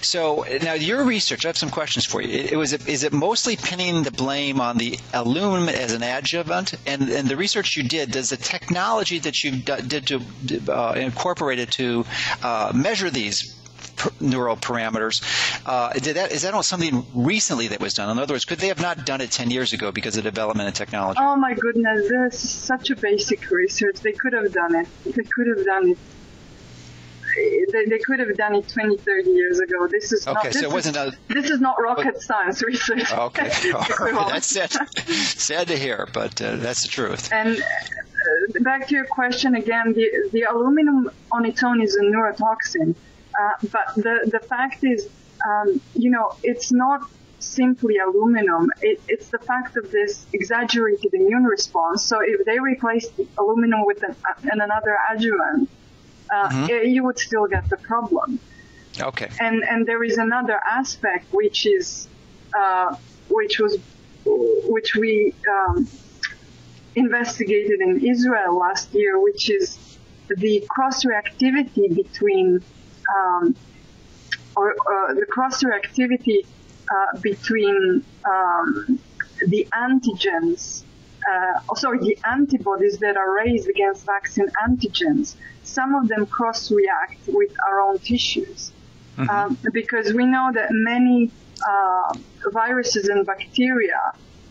So now your research, I have some questions for you. It, it was is it mostly pinning the blame on the aluminum as an adjuvant, and and the research you did, does the technology that you did to uh, incorporate it to uh, measure these neural parameters. Uh, did that is that on something recently that was done? In other words, could they have not done it ten years ago because of development in technology? Oh my goodness, this is such a basic research. They could have done it. They could have done it. They, they could have done it 20, 30 years ago. This is not. Okay, This so it wasn't Is, a- this is not rocket science research. Okay, right. That's sad. sad to hear, but uh, that's the truth. And uh, back to your question again, the, the aluminum on its own is a neurotoxin, uh, but the, the fact is, um, you know, it's not simply aluminum. It, it's the fact of this exaggerated immune response. So if they replaced aluminum with an, an another adjuvant, uh, Mhm. eh, you would still get the problem. Okay. And and there is another aspect which is uh, which was which we um, investigated in Israel last year, which is the cross reactivity between um, or uh, the cross reactivity uh, between um, the antigens, uh, oh, sorry, the antibodies that are raised against vaccine antigens. Some of them cross react with our own tissues um, because we know that many uh, viruses and bacteria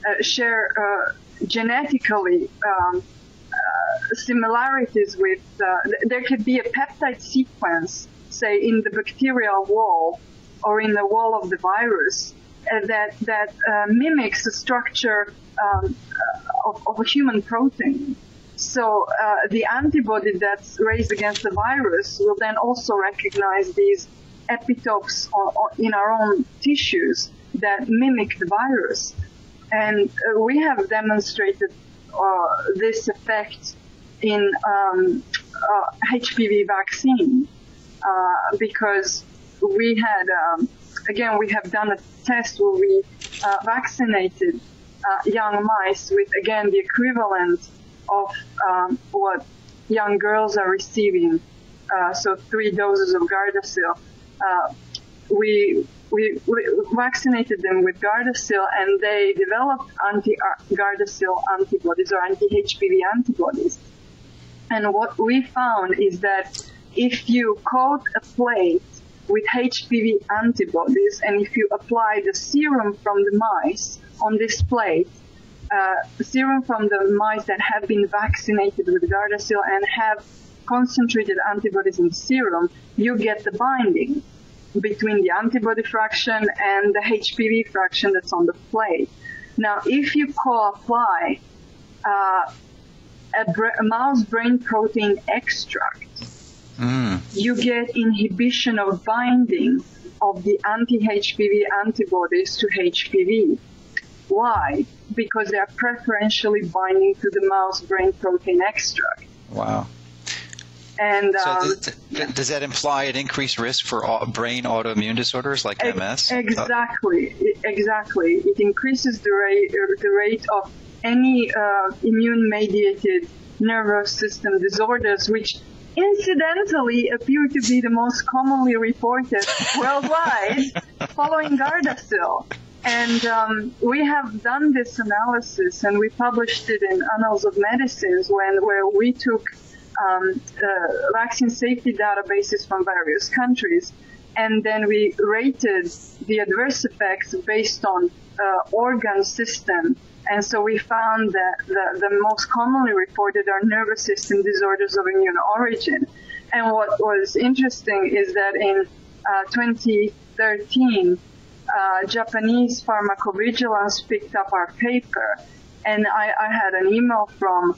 uh, share uh, genetically um, uh, similarities with. Uh, th- there could be a peptide sequence, say in the bacterial wall or in the wall of the virus, uh, that that uh, mimics the structure um, uh, of, of a human protein. So uh, the antibody that's raised against the virus will then also recognize these epitopes in our own tissues that mimic the virus. And uh, we have demonstrated this effect in um, uh, HPV vaccine uh, because we had, um, again, we have done a test where we uh, vaccinated uh, young mice with, again, the equivalent of um, what young girls are receiving. Uh, so three doses of Gardasil. Uh, we, we, we vaccinated them with Gardasil and they developed anti-Gardasil antibodies or anti-HPV antibodies. And what we found is that if you coat a plate with HPV antibodies and if you apply the serum from the mice on this plate, uh, serum from the mice that have been vaccinated with Gardasil and have concentrated antibodies in serum, you get the binding between the antibody fraction and the HPV fraction that's on the plate. Now, if you co-apply uh, a, a mouse brain protein extract, Mm. you get inhibition of binding of the anti-HPV antibodies to HPV. Why? Because they are preferentially binding to the mouse brain protein extract. Wow. And So um, th- th- does that imply an increased risk for au- brain autoimmune disorders like Ex- MS? Exactly, e- exactly. It increases the rate, the rate of any uh, immune-mediated nervous system disorders, which incidentally appear to be the most commonly reported worldwide following Gardasil. And um, we have done this analysis, and we published it in Annals of Medicines, when where we took um, uh, vaccine safety databases from various countries, and then we rated the adverse effects based on uh, organ system. And so we found that the, the most commonly reported are nervous system disorders of immune origin. And what was interesting is that in uh, 2013, uh, Japanese pharmacovigilance picked up our paper, and I, I had an email from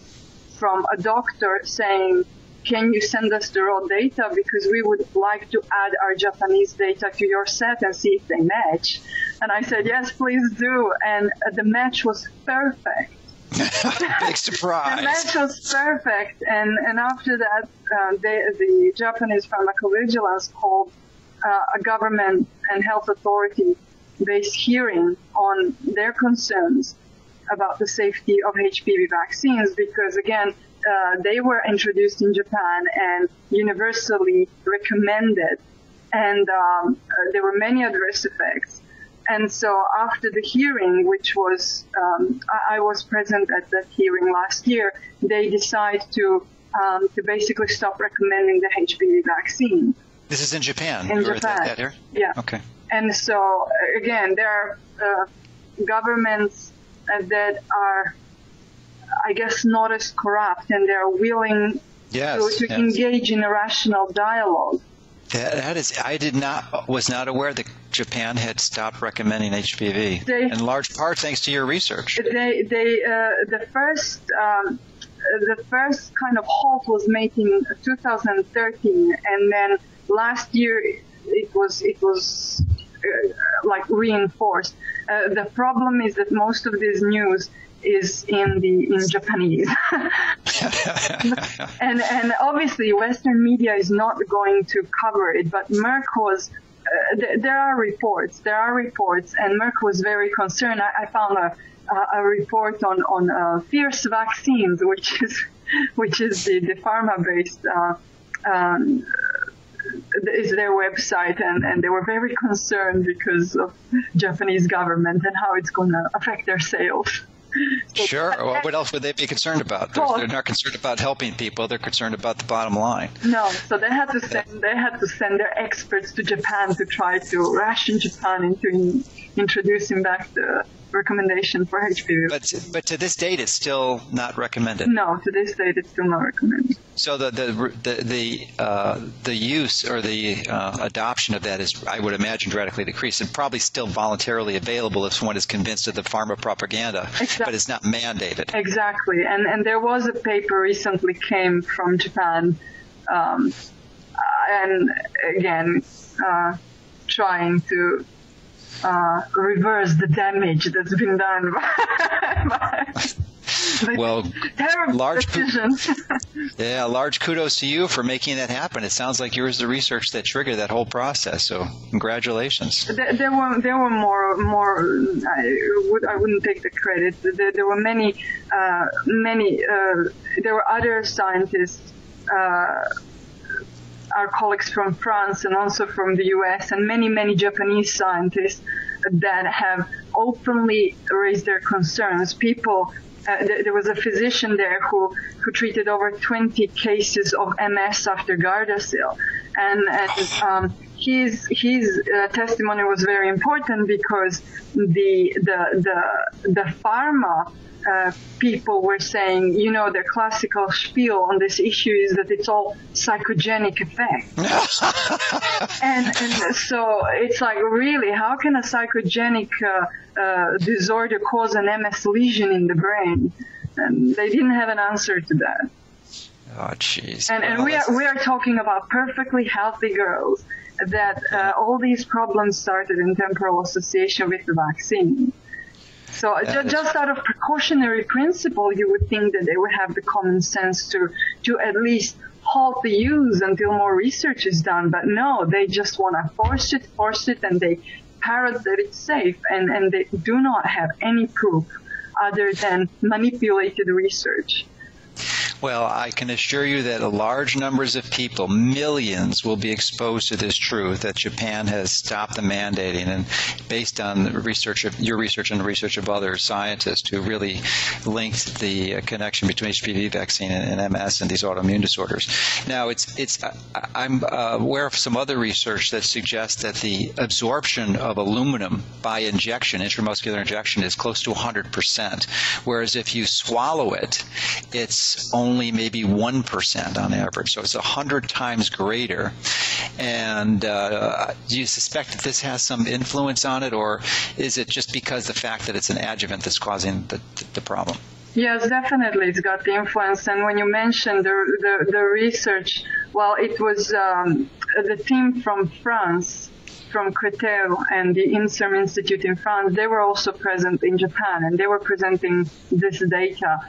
from a doctor saying, "Can you send us the raw data because we would like to add our Japanese data to your set and see if they match?" And I said, "Yes, please do." And the match was perfect. Big surprise. The match was perfect, and and after that, uh, they, the Japanese pharmacovigilance called uh, a government and health authority based hearing on their concerns about the safety of HPV vaccines because again uh, they were introduced in Japan and universally recommended and um, uh, there were many adverse effects and so after the hearing which was um, I-, I was present at that hearing last year they decide to um, to basically stop recommending the HPV vaccine This is in Japan. In You were at that- Japan. that here? yeah. Okay. And so again, there are uh, governments that are, I guess, not as corrupt, and they're willing Yes, to, to yes. engage in a rational dialogue. That, that is, I did not was not aware that Japan had stopped recommending HPV. They- in large part thanks to your research. They, they, uh, the first, um, the first kind of halt was made in 2013, and then last year it was, it was uh, like reinforced. Uh, the problem is that most of this news is in the in Japanese, and and obviously Western media is not going to cover it. But Merck was. Uh, th- there are reports. There are reports, and Merck was very concerned. I, I found a, a, report on on uh, Fierce Vaccines, which is which is the, the pharma-based uh, um, is their website and, and they were very concerned because of Japanese government and how it's going to affect their sales. Sure. Well, what else would they be concerned about? They're, they're not concerned about helping people. They're concerned about the bottom line. No, so they had to send they had to send their experts to Japan to try to ration Japan into in, introducing back the recommendation for HPV. But but to this date, it's still not recommended. no, to this date it's still not recommended. So the the the the, uh, the use or the uh, adoption of that is, I would imagine, dramatically decreased, and probably still voluntarily available if someone is convinced of the pharma propaganda, but it's not mandated. Exactly, and and there was a paper recently came from Japan. Um, and again, uh, trying to uh, reverse the damage that's been done by, by well, large yeah, large kudos to you for making that happen. It sounds like yours the research that triggered that whole process. So, congratulations. There, there were there were more more. I would I wouldn't take the credit. There, there were many uh, many. Uh, there were other scientists. Uh, our colleagues from France and also from the US and many, many Japanese scientists that have openly raised their concerns. People, uh, th- there was a physician there who, who treated over 20 cases of MS after Gardasil. And, and um, his, his uh, testimony was very important because the, the, the, the pharma uh, people were saying, you know, their classical spiel on this issue is that it's all psychogenic effect. and, and so it's like, really, how can a psychogenic uh, uh, disorder cause an MS lesion in the brain? And they didn't have an answer to that. Oh, jeez. And, and we are we are talking about perfectly healthy girls that uh, all these problems started in temporal association with the vaccine. So ju- just out of precautionary principle, you would think that they would have the common sense to to at least halt the use until more research is done. But no, they just want to force it, force it, and they parrot that it's safe, and and they do not have any proof other than manipulated research. Well, I can assure you that large numbers of people, millions, will be exposed to this truth that Japan has stopped the mandating, and based on the research of your research and the research of other scientists who really linked the uh, connection between HPV vaccine and, MS and these autoimmune disorders. Now, it's it's I'm uh, aware of some other research that suggests that the absorption of aluminum by injection, intramuscular injection, is close to 100 percent, whereas if you swallow it, it's only maybe 1% on average. So it's 100 times greater. And uh, do you suspect that this has some influence on it, or is it just because the fact that it's an adjuvant that's causing the, the problem? Yes, definitely, it's got the influence. And when you mentioned the the, the research, well, it was um, the team from France, from Créteil and the INSERM Institute in France. They were also present in Japan, and they were presenting this data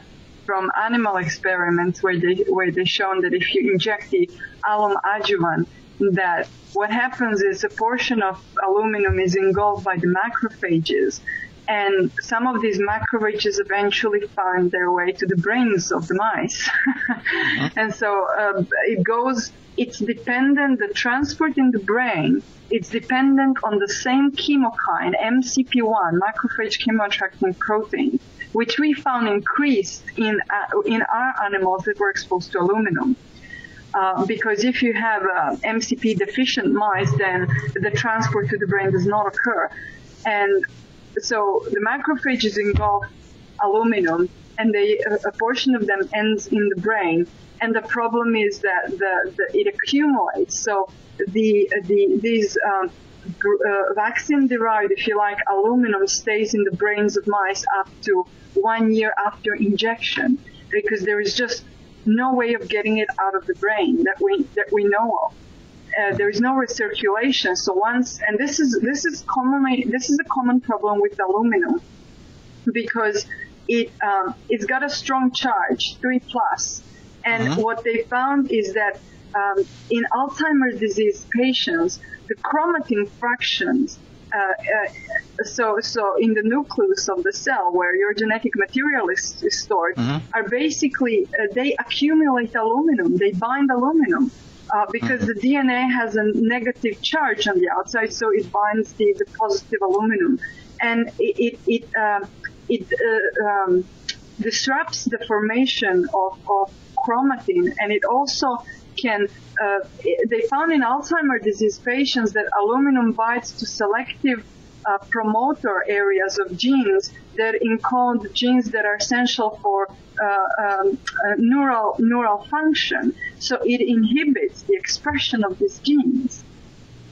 from animal experiments where they where they shown that if you inject the alum adjuvant, that what happens is a portion of aluminum is engulfed by the macrophages and some of these macrophages eventually find their way to the brains of the mice. and so uh, it goes, it's dependent, the transport in the brain, it's dependent on the same chemokine, MCP1, macrophage chemoattracting protein, which we found increased in, uh, in our animals that were exposed to aluminum. Uh, because if you have uh, MCP deficient mice, then the transport to the brain does not occur. And so the macrophages engulf aluminum and they, a, portion of them ends in the brain. And the problem is that the, the it accumulates. So the, the, these, um, uh, vaccine derived, if you like, aluminum stays in the brains of mice up to one year after injection because there is just no way of getting it out of the brain that we, that we know of uh, there is no recirculation. So once, and this is this is commonly this is a common problem with aluminum because it um, it's got a strong charge, three plus, and Mhm. what they found is that um, in Alzheimer's disease patients, the chromatin fractions. Uh, uh, so, so in the nucleus of the cell where your genetic material is, is stored, Mhm. are basically uh, they accumulate aluminum. They bind aluminum uh, because the DNA has a negative charge on the outside, so it binds the, the positive aluminum, and it it it, uh, it uh, um, disrupts the formation of, of chromatin, and it also can. Uh, they found in Alzheimer's disease patients that aluminum binds to selective uh, promoter areas of genes that encode genes that are essential for uh, um, uh, neural neural function. So it inhibits the expression of these genes.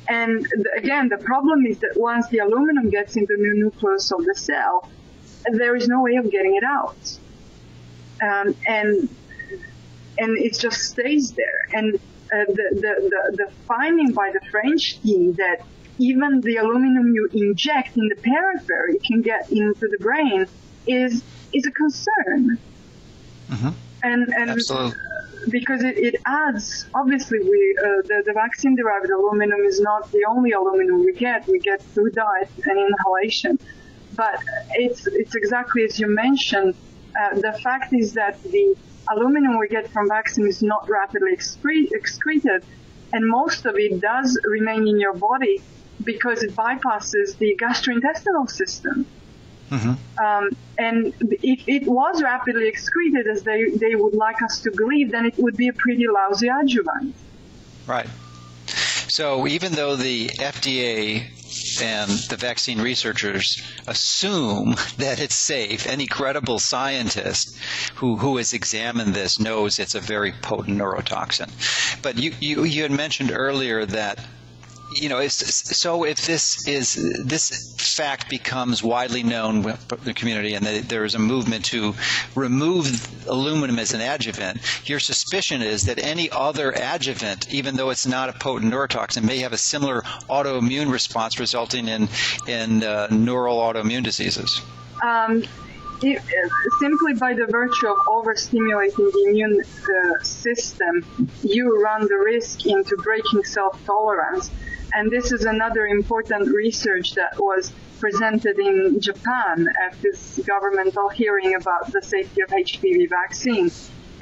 And th- again, the problem is that once the aluminum gets into the nucleus of the cell, there is no way of getting it out. Um, and and it just stays there. And uh, the, the, the, the finding by the French team that even the aluminum you inject in the periphery can get into the brain is is a concern. Mm-hmm. And and Absolutely. because it, it adds obviously we uh, the, the vaccine derived aluminum is not the only aluminum we get we get through diet and inhalation but it's it's exactly as you mentioned uh, the fact is that the aluminum we get from vaccine is not rapidly excre- excreted and most of it does remain in your body because it bypasses the gastrointestinal system um, and if it was rapidly excreted as they, they would like us to believe, then it would be a pretty lousy adjuvant. Right. So even though the FDA and the vaccine researchers assume that it's safe, any credible scientist who, who has examined this knows it's a very potent neurotoxin. But you, you, you had mentioned earlier that you know, so if this is this fact becomes widely known the community, and there is a movement to remove aluminum as an adjuvant, your suspicion is that any other adjuvant, even though it's not a potent neurotoxin, may have a similar autoimmune response, resulting in in uh, neural autoimmune diseases. Um, it, simply by the virtue of overstimulating the immune uh, system, you run the risk into breaking self-tolerance. And this is another important research that was presented in Japan at this governmental hearing about the safety of HPV vaccine,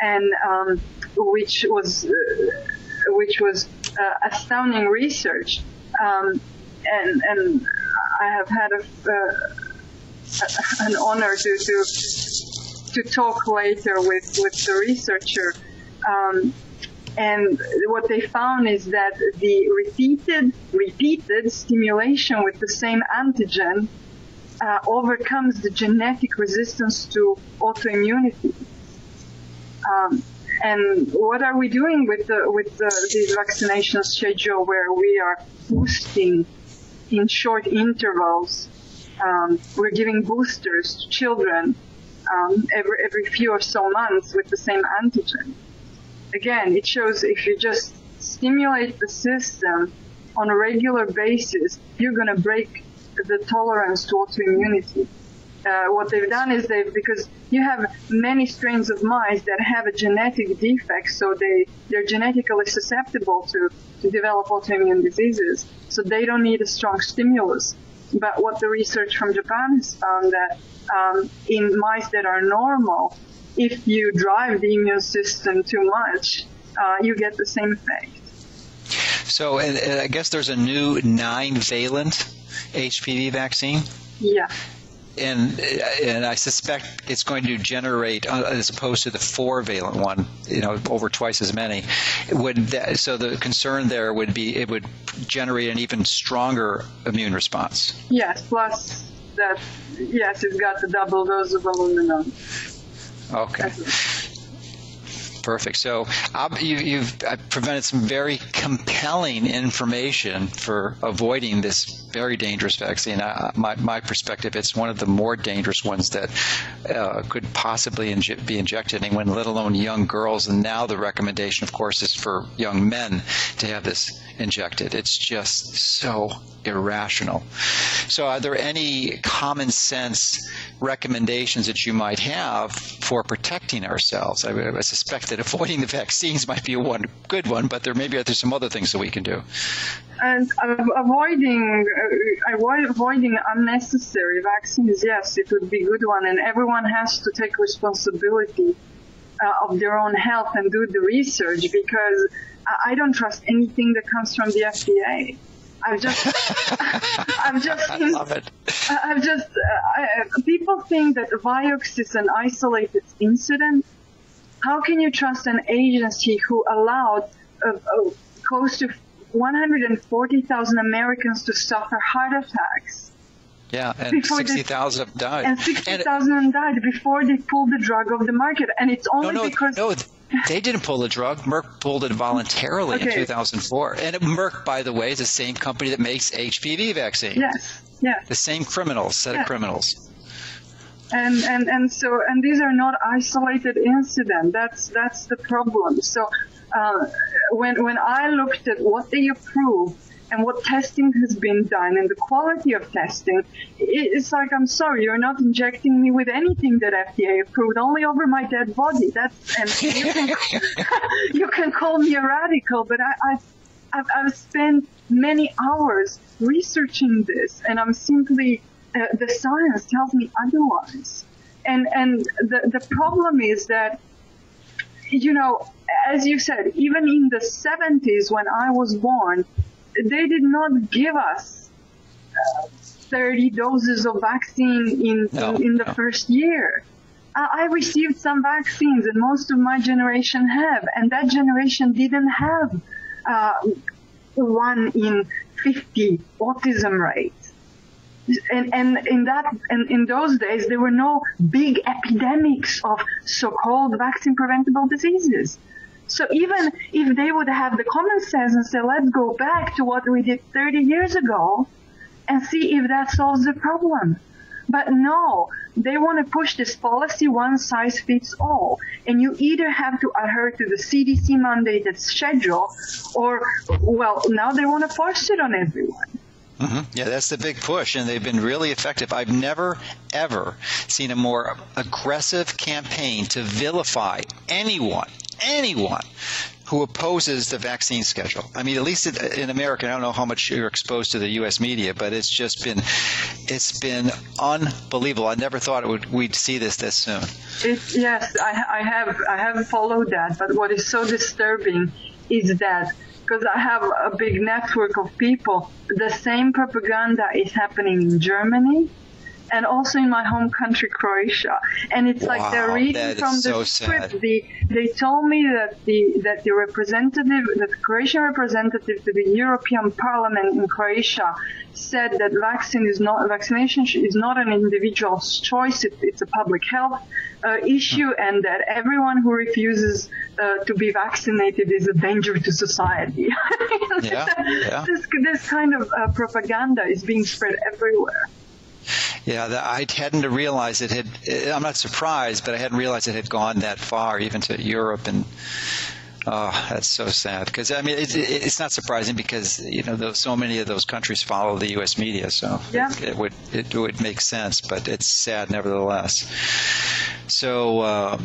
and um, which was uh, which was uh, astounding research. Um, and and I have had a, uh, an honor to, to to talk later with with the researcher. Um, and what they found is that the repeated repeated stimulation with the same antigen uh, overcomes the genetic resistance to autoimmunity. Um, and what are we doing with the with the, vaccination schedule where we are boosting in short intervals? Um, we're giving boosters to children um, every every few or so months with the same antigen again, it shows if you just stimulate the system on a regular basis, you're going to break the tolerance to autoimmunity. Uh, what they've done is they've because you have many strains of mice that have a genetic defect, so they they're genetically susceptible to to develop autoimmune diseases. So they don't need a strong stimulus. But what the research from Japan has found that um, in mice that are normal, if you drive the immune system too much, uh, you get the same effect. So, and, and I guess there's a new nine-valent HPV vaccine. Yeah. And and I suspect it's going to generate, uh, as opposed to the four-valent one, you know, over twice as many. Would that, so the concern there would be it would generate an even stronger immune response. Yes. Plus that, yes, it's got the double dose of aluminum. Okay. Perfect. So you, you've uh, prevented some very compelling information for avoiding this very dangerous vaccine. Uh, my, my perspective, it's one of the more dangerous ones that uh, could possibly inj- be injected anyone, let alone young girls. And now the recommendation, of course, is for young men to have this injected. It's just so irrational. So, are there any common sense recommendations that you might have for protecting ourselves? I, I suspect that avoiding the vaccines might be one good one, but there maybe there's some other things that we can do. And avoiding uh, avoid, avoiding unnecessary vaccines, yes, it would be a good one, and everyone has to take responsibility uh, of their own health and do the research because I don't trust anything that comes from the FDA. I've just, I've just, I love it. I've just, uh, I, people think that Vioxx is an isolated incident. How can you trust an agency who allowed uh, uh, close to 140,000 Americans to suffer heart attacks? Yeah, and 60,000 have died. And 60,000 died before they pulled the drug off the market. And it's only no, because no, they didn't pull the drug. Merck pulled it voluntarily in 2004. And Merck, by the way, is the same company that makes HPV vaccine. Yes, yes. The same criminals, set Yeah. of criminals. And and and so and these are not isolated incidents. that's that's the problem so uh, when when I looked at what they approve and what testing has been done and the quality of testing, it's like I'm sorry, you're not injecting me with anything that FDA approved, only over my dead body. That's and you can you can call me a radical, but I, I I've, I've spent many hours researching this, and I'm simply uh, the science tells me otherwise. And and the the problem is that you know, as you said, even in the 70s when I was born, they did not give us uh, 30 doses of vaccine in No, in, in the no. first year. I I received some vaccines, and most of my generation have, and that generation didn't have uh, one in 50 autism rate. And, and in that, and in those days, there were no big epidemics of so-called vaccine preventable diseases. So even if they would have the common sense and say, let's go back to what we did 30 years ago and see if that solves the problem. But no, they want to push this policy one size fits all. And you either have to adhere to the CDC mandated schedule or, well, now they want to force it on everyone. Mhm. Yeah, that's the big push, and they've been really effective. I've never, ever seen a more aggressive campaign to vilify anyone, anyone who opposes the vaccine schedule. I mean, at least in- in America, I don't know how much you're exposed to the U.S. media, but it's just been, it's been unbelievable. I never thought it would, we'd see this this soon. It, yes, I, I have I have followed that, but what is so disturbing is that because I have a big network of people, the same propaganda is happening in Germany and also in my home country Croatia. And it's like they're reading from the so script. The, they told me that the that the representative, the Croatian representative to the European Parliament in Croatia said that vaccine is not vaccination is not an individual's choice. It, it's a public health uh, issue, and that everyone who refuses uh, to be vaccinated is a danger to society. Yeah, yeah. This this kind of uh, propaganda is being spread everywhere. Yeah, that, I hadn't realized it had. I'm not surprised, but I hadn't realized it had gone that far, even to Europe, and oh, that's so sad. Because I mean, it, it, it's not surprising because you know those, so many of those countries follow the U.S. media, so Yeah. it, it would it would make sense, but it's sad nevertheless. So. Uh,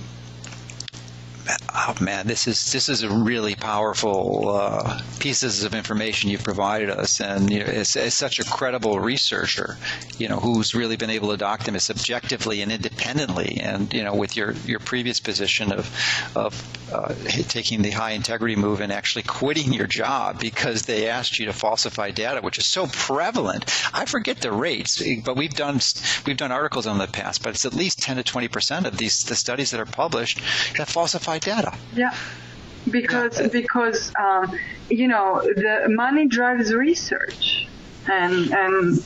oh man, this is this is a really powerful uh, pieces of information you've provided us, and you know, as, as such a credible researcher, you know, who's really been able to document this objectively and independently, and you know, with your your previous position of of uh, taking the high integrity move and actually quitting your job because they asked you to falsify data, which is so prevalent. I forget the rates, but we've done we've done articles on the past, but it's at least ten to twenty percent of these the studies that are published that falsify data. Yeah, because because um, you know the money drives research, and and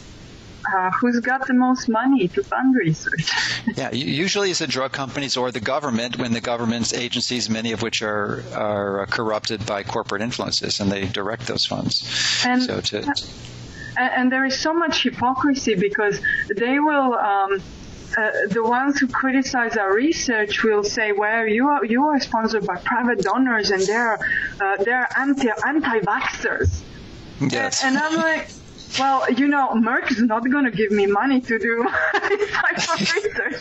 uh, who's got the most money to fund research? Yeah, usually it's the drug companies or the government when the government's agencies, many of which are are corrupted by corporate influences, and they direct those funds. And- so to and, and there is so much hypocrisy because they will. Um, uh, the ones who criticize our research will say, "Well, you are you are sponsored by private donors, and they're uh, they're anti anti-vaxxers." yes, And I'm like, well, you know, Merck is not going to give me money to do this research.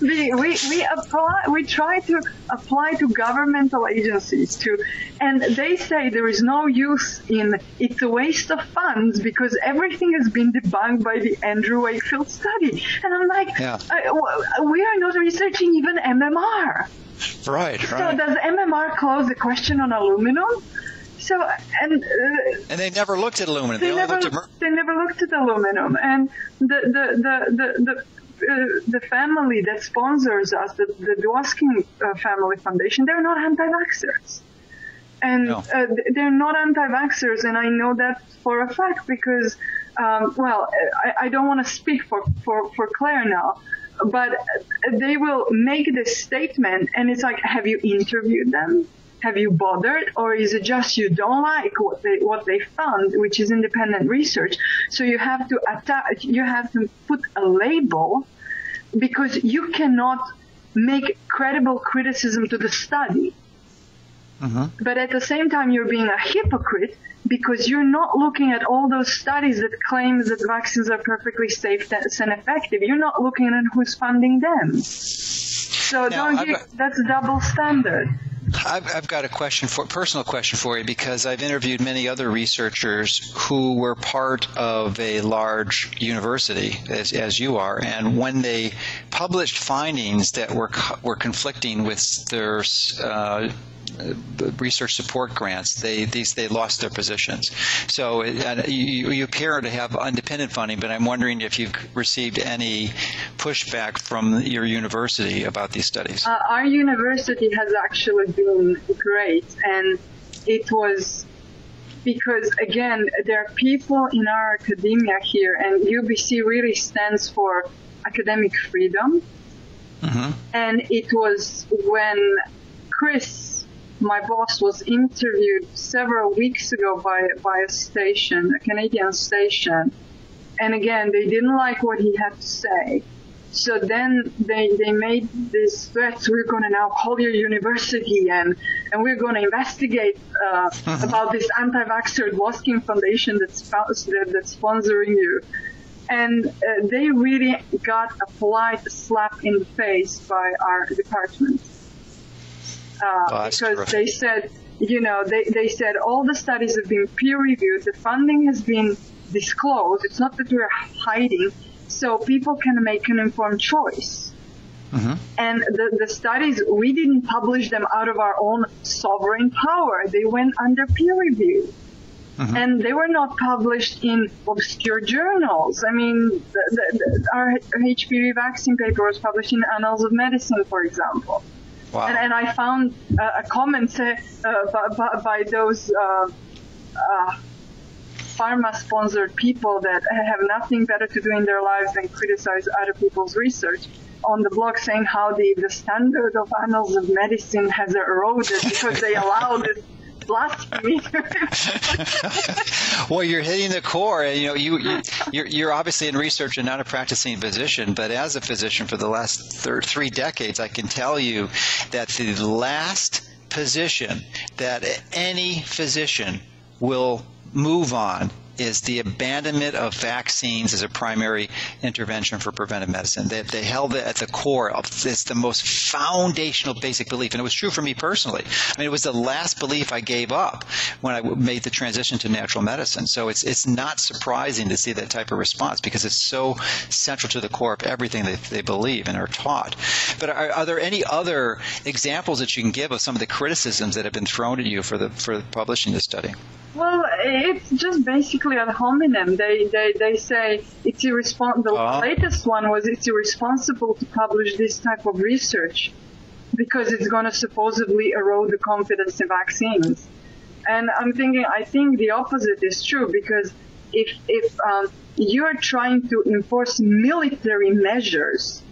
We, we, we apply, we try to apply to governmental agencies to, and they say there is no use in, it's a waste of funds because everything has been debunked by the Andrew Wakefield study. And I'm like, Yeah. uh, we are not researching even MMR. right, So does MMR close the question on aluminum? So, and, uh, and they never looked at aluminum. They, they never looked at they never looked at aluminum and the the the the, the uh, the family that sponsors us, the, the Dwoskin uh, Family Foundation, they're not anti-vaxxers. And No. uh, they're not anti-vaxxers, and I know that for a fact because, um, well, I, I don't want to speak for, for, for Claire now, but they will make this statement, and it's like, have you interviewed them? Have you bothered, or is it just you don't like what they what they found, which is independent research? So you have to attach, you have to put a label, because you cannot make credible criticism to the study. Mm-hmm. But at the same time, you're being a hypocrite because you're not looking at all those studies that claim that vaccines are perfectly safe and effective. You're not looking at who's funding them. So now, don't get, that's a double standard. I've, I've, got a question for personal question for you because I've interviewed many other researchers who were part of a large university as, as you are, and when they published findings that were were conflicting with their uh, research support grants, they these they lost their positions. So uh, you, you appear to have independent funding, but I'm wondering if you've received any pushback from your university about these studies. Uh, our university has actually been great, and it was because again there are people in our academia here, and UBC really stands for academic freedom. Mm-hmm. And it was when Chris my boss was interviewed several weeks ago by by a station, a Canadian station, and again they didn't like what he had to say. So then they they made this threat: we're going to now call your university and and we're going to investigate uh, about this anti-vaxxer Dwoskin Foundation that's that's sponsoring you. And uh, they really got a polite slap in the face by our department oh, because terrific. they said, you know, they, they said all the studies have been peer reviewed, the funding has been disclosed. It's not that we're hiding, so people can make an informed choice. Mm-hmm. And the, the studies, we didn't publish them out of our own sovereign power. They went under peer review. Mm-hmm. And they were not published in obscure journals. I mean, the, the, the, our HPV vaccine paper was published in Annals of Medicine, for example. Wow. And, and I found uh, a comment uh, by, by, those uh, uh, pharma-sponsored people that have nothing better to do in their lives than criticize other people's research on the blog saying how the, the standard of annals of medicine has eroded because they allow this blasphemy. well, you're hitting the core. You know, you, you you're, you're obviously in research and not a practicing physician, but as a physician for the last thir- three decades, I can tell you that the last position that any physician will move on is the abandonment of vaccines as a primary intervention for preventive medicine. They, they held it at the core of it's the most foundational basic belief, and it was true for me personally. I mean, it was the last belief I gave up when I made the transition to natural medicine. So it's it's not surprising to see that type of response because it's so central to the core of everything that they believe and are taught. But are, are there any other examples that you can give of some of the criticisms that have been thrown at you for the for publishing this study? Well, it's just basically ad hominem. They they they say it's irresponsible. The uh-huh. latest one was it's irresponsible to publish this type of research because it's going to supposedly erode the confidence in vaccines. And I'm thinking, I think the opposite is true because if if um, you're trying to enforce military measures,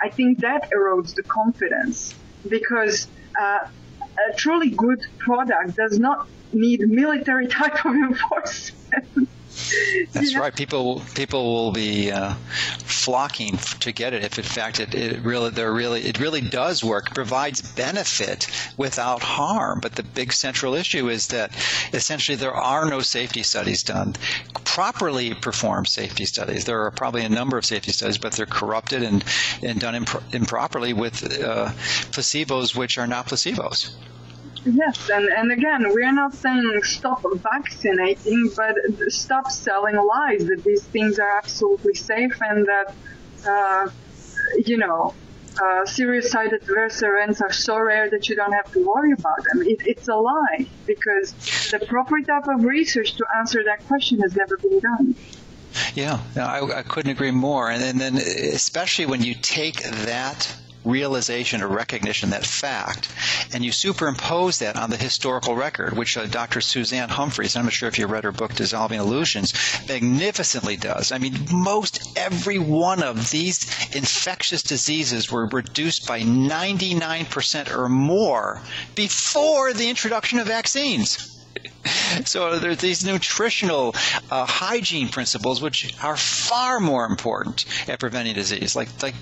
I think that erodes the confidence because uh, a truly good product does not need military type of enforcement. That's right. People people will be uh, flocking to get it if, in fact, it, it really they're really it really does work. It provides benefit without harm. But the big central issue is that essentially there are no safety studies done, properly performed safety studies. There are probably a number of safety studies, but they're corrupted and and done imp- improperly with uh, placebos, which are not placebos. Yes, and, and again, we're not saying stop vaccinating, but stop selling lies that these things are absolutely safe and that, uh, you know, uh, serious side adverse events are so rare that you don't have to worry about them. It, it's a lie because the proper type of research to answer that question has never been done. Yeah, I, I couldn't agree more. And, and then, especially when you take that realization or recognition, that fact, and you superimpose that on the historical record, which uh, Dr. Suzanne Humphries, I'm not sure if you read her book Dissolving Illusions, magnificently does. I mean, most every one of these infectious diseases were reduced by 99% or more before the introduction of vaccines. So there's these nutritional uh, hygiene principles which are far more important at preventing disease, like like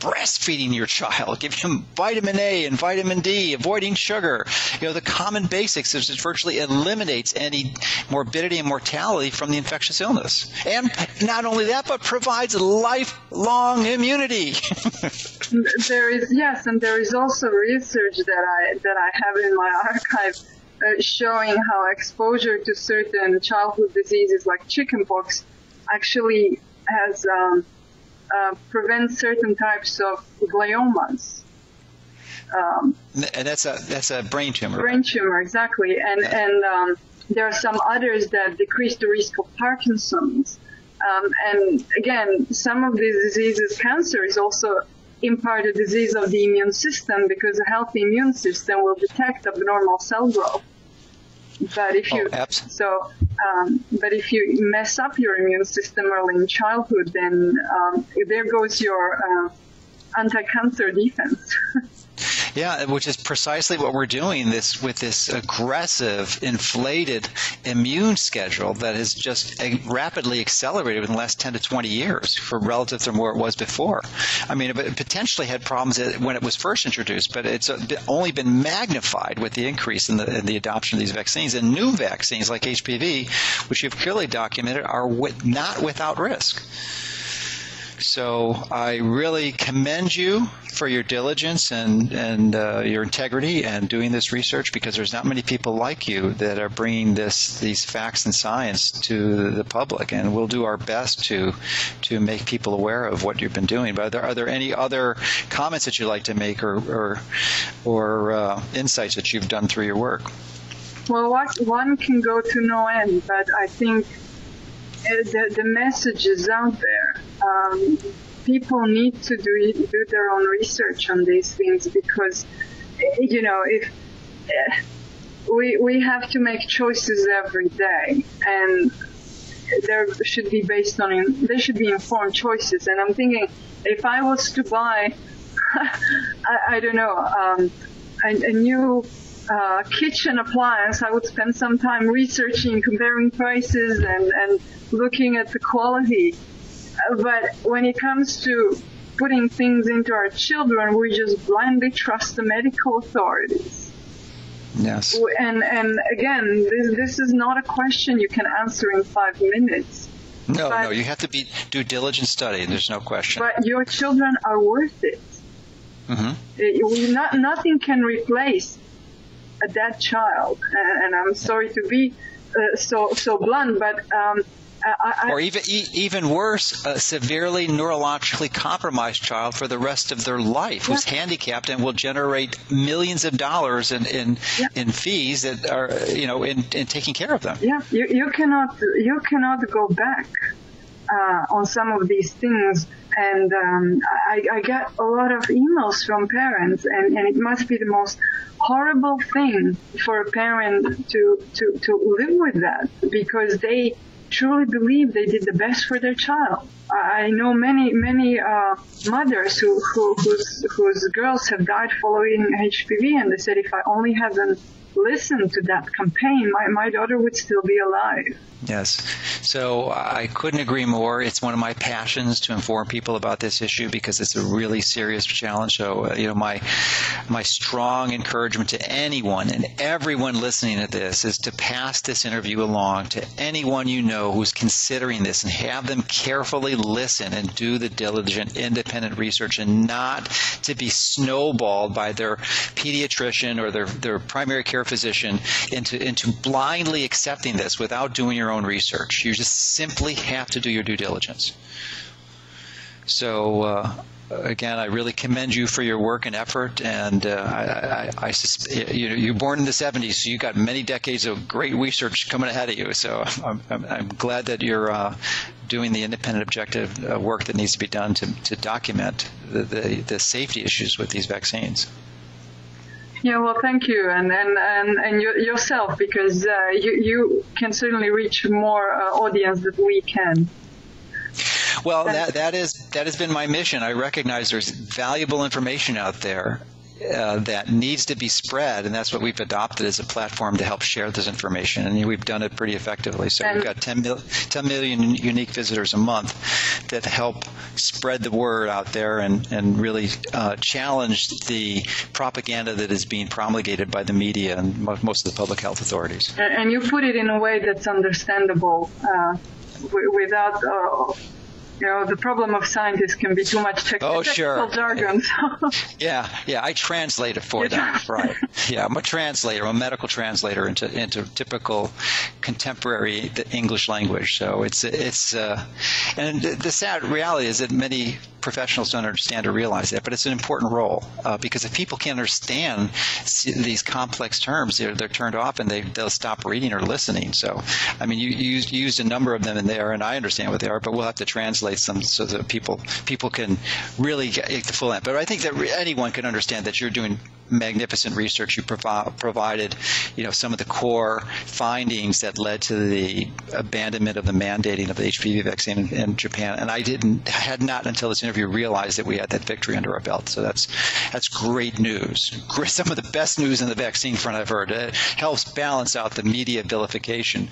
breastfeeding your child, giving him vitamin A and vitamin D, avoiding sugar. You know, the common basics is it virtually eliminates any morbidity and mortality from the infectious illness. And not only that, but provides lifelong immunity. there is yes, and there is also research that I that I have in my archive uh, showing how exposure to certain childhood diseases like chickenpox actually has um, uh, prevents certain types of gliomas. Um, and that's a that's a brain tumor. Brain tumor, exactly. And yeah. and um, there are some others that decrease the risk of Parkinson's. Um, and again, some of these diseases, cancer is also in part a disease of the immune system because a healthy immune system will detect abnormal cell growth. But if you oh, so, um, but if you mess up your immune system early in childhood, then um, there goes your uh, anti-cancer defense. Yeah, which is precisely what we're doing this with this aggressive, inflated immune schedule that has just rapidly accelerated in the last 10 to 20 years for relative to where it was before. I mean, it potentially had problems when it was first introduced, but it's uh, only been magnified with the increase in the, in the adoption of these vaccines. And new vaccines like HPV, which you've clearly documented, are with, not without risk. So I really commend you for your diligence and and uh, your integrity and doing this research because there's not many people like you that are bringing this these facts and science to the public, and we'll do our best to to make people aware of what you've been doing. But are there, are there any other comments that you'd like to make or or, or uh, insights that you've done through your work? Well, one can go to no end, but I think uh, the, the message is out there. Um, people need to do, do their own research on these things because, you know, if uh, we, we have to make choices every day and there should be based on, they should be informed choices. And I'm thinking, if I was to buy, I, I, don't know, um, a, a new uh, kitchen appliance, I would spend some time researching, comparing prices, and, and looking at the quality. But when it comes to putting things into our children, we just blindly trust the medical authorities. Yes. And and again, this this is not a question you can answer in five minutes. No, but, no, you have to be do diligent study. There's no question. But your children are worth it. Mm-hmm. It, not, nothing can replace a dead child, and, and I'm sorry to be uh, so so blunt, but um, I, or even even worse, a severely neurologically compromised child for the rest of their life, yeah. who's handicapped and will generate millions of dollars in in, yeah. in fees that are you know in, in taking care of them. Yeah, you, you cannot you cannot go back uh, on some of these things. And um, I, I get a lot of emails from parents, and, and it must be the most horrible thing for a parent to, to, to live with that because they truly believe they did the best for their child. I know many, many uh, mothers who, who, whose, whose girls have died following HPV, and they said, if I only hadn't listened to that campaign, my, my daughter would still be alive. Yes. So I couldn't agree more. It's one of my passions to inform people about this issue because it's a really serious challenge. So, uh, you know, my my strong encouragement to anyone and everyone listening to this is to pass this interview along to anyone you know who's considering this and have them carefully listen and do the diligent independent research and not to be snowballed by their pediatrician or their, their primary care physician into into blindly accepting this without doing your own research. You just simply have to do your due diligence. So, uh, again, I really commend you for your work and effort. And uh, I, I, I you know, you're born in the 70s, so you got many decades of great research coming ahead of you. So I'm, I'm, I'm glad that you're uh, doing the independent, objective uh, work that needs to be done to, to document the, the, the safety issues with these vaccines. Yeah, well, thank you, and and and, and you, yourself, because uh, you you can certainly reach more uh, audience than we can. Well, that that is that has been my mission. I recognize there's valuable information out there uh, that needs to be spread, and that's what we've adopted as a platform to help share this information. And we've done it pretty effectively. So we've got 10, mil- 10 million unique visitors a month that help spread the word out there and, and really uh, challenge the propaganda that is being promulgated by the media and most of the public health authorities. And you put it in a way that's understandable uh, without uh, you know, the problem of scientists can be too much technical oh, sure. jargon. So. yeah, yeah, I translate it for them. right. Yeah, I'm a translator, I'm a medical translator into into typical contemporary English language. So it's it's uh, and the sad reality is that many professionals don't understand or realize that, but it's an important role uh, because if people can't understand these complex terms, they're, they're turned off and they, they'll stop reading or listening. So, I mean, you, used, used a number of them in there, and I understand what they are, but we'll have to translate them so that people people can really get the full end. But I think that anyone can understand that you're doing magnificent research. You provi- provided, you know, some of the core findings that led to the abandonment of the mandating of the HPV vaccine in, in Japan. And I didn't had not until this interview realized that we had that victory under our belt. So that's that's great news. Some of the best news in the vaccine front I've heard. It helps balance out the media vilification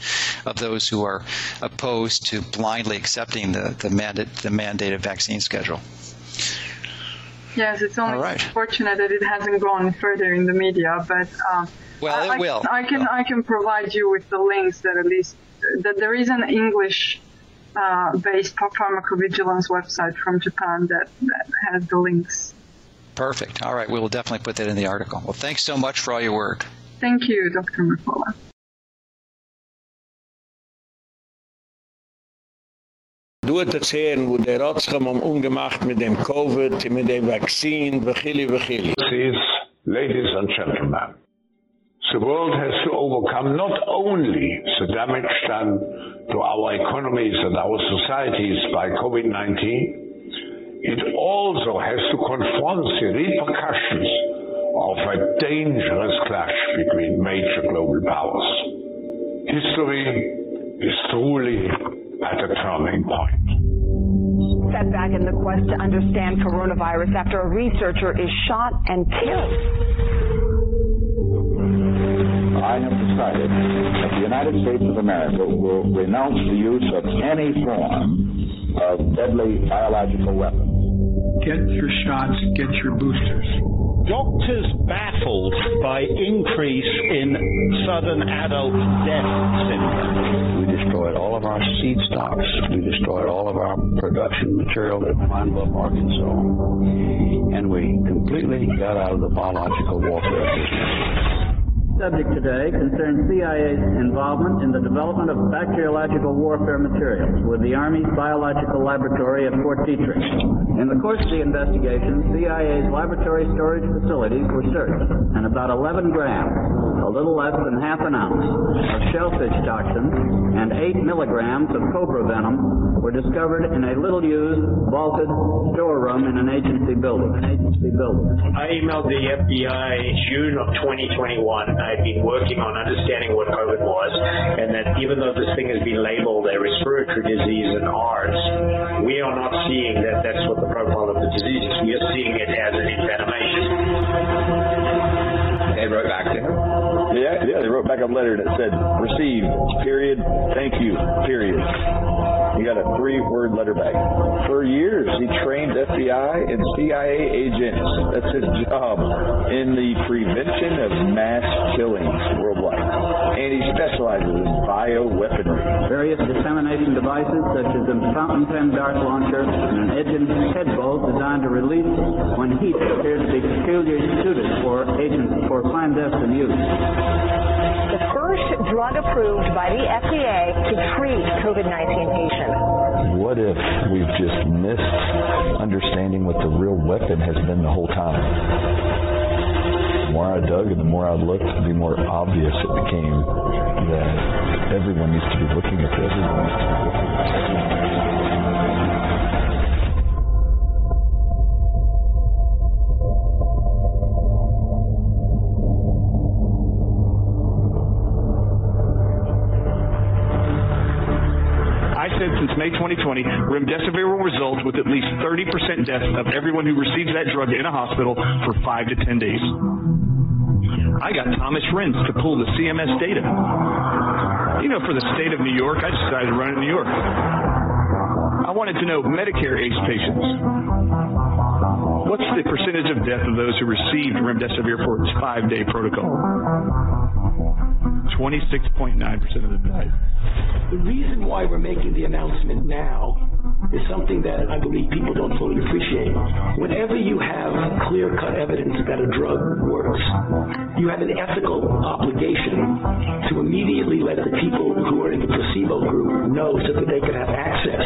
of those who are opposed to blindly accepting the the mandate the mandated vaccine schedule. Yes, it's only right. fortunate that it hasn't gone further in the media, but um, well, I, it will. I, I can I can provide you with the links that at least that there is an English uh, based pharmacovigilance website from Japan that, that has the links. Perfect. All right, we will definitely put that in the article. Well, thanks so much for all your work. Thank you, Dr. McCullough. Wo der mit dem Covid, mit dem. Please, ladies and gentlemen, the world has to overcome not only the damage done to our economies and our societies by COVID-19, it also has to confront the repercussions of a dangerous clash between major global powers. History is truly at a turning point. Setback in the quest to understand coronavirus after a researcher is shot and killed. I have decided that the United States of America will renounce the use of any form of deadly biological weapons. Get your shots, get your boosters. Doctors baffled by increase in sudden adult death syndrome. We destroyed all of our seed stocks. We destroyed all of our production material at Pine Bluff, Arkansas. And we completely got out of the biological warfare business subject today concerns CIA's involvement in the development of bacteriological warfare materials with the Army's Biological Laboratory at Fort Detrick. In the course of the investigation, CIA's laboratory storage facilities were searched, and about 11 grams, a little less than half an ounce, of shellfish toxins and 8 milligrams of cobra venom were discovered in a little-used, vaulted storeroom in an agency building. An agency building. I emailed the FBI June of 2021 I've been working on understanding what COVID was, and that even though this thing has been labeled a respiratory disease in ours, we are not seeing that that's what the profile of the disease is. We are seeing it as an envenomation. They wrote back to him? Yeah, yeah, they wrote back a letter that said, received, period, thank you, period. He got a three-word letter back. For years, he trained FBI and CIA agents. That's his job in the prevention of mass killings worldwide. And he specializes in bioweaponry. Various dissemination devices such as a fountain pen dart launcher and an engine head bolt designed to release when heat appears to be peculiarly suited for agents for clandestine use the first drug approved by the FDA to treat COVID-19 patients. What if we've just missed understanding what the real weapon has been the whole time? The more I dug and the more I looked, the more obvious it became that everyone needs to be looking at this. May 2020, remdesivir will result with at least 30% death of everyone who receives that drug in a hospital for 5 to 10 days. I got Thomas Renz to pull the CMS data. You know, for the state of New York, I decided to run it in New York. I wanted to know Medicare age patients. What's the percentage of death of those who received remdesivir for its 5-day protocol? 26.9% of the died. The reason why we're making the announcement now is something that I believe people don't fully appreciate. Whenever you have clear-cut evidence that a drug works, you have an ethical obligation to immediately let the people who are in the placebo group know so that they can have access.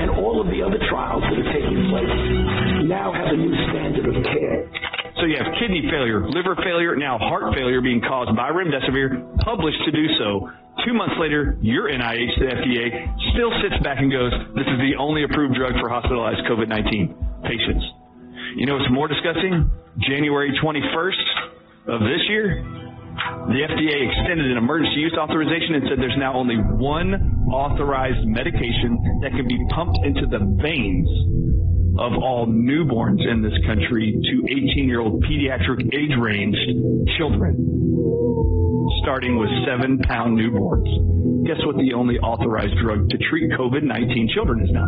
And all of the other trials that are taking place now have a new standard of care. So you have kidney failure, liver failure, now heart failure being caused by remdesivir, published to do so. 2 months later, your NIH, the FDA, still sits back and goes, this is the only approved drug for hospitalized COVID-19 patients. You know what's more disgusting? January 21st of this year, the FDA extended an emergency use authorization and said there's now only one authorized medication that can be pumped into the veins of all newborns in this country to 18-year-old pediatric age range children starting with 7-pound newborns. Guess what the only authorized drug to treat COVID-19 children is now?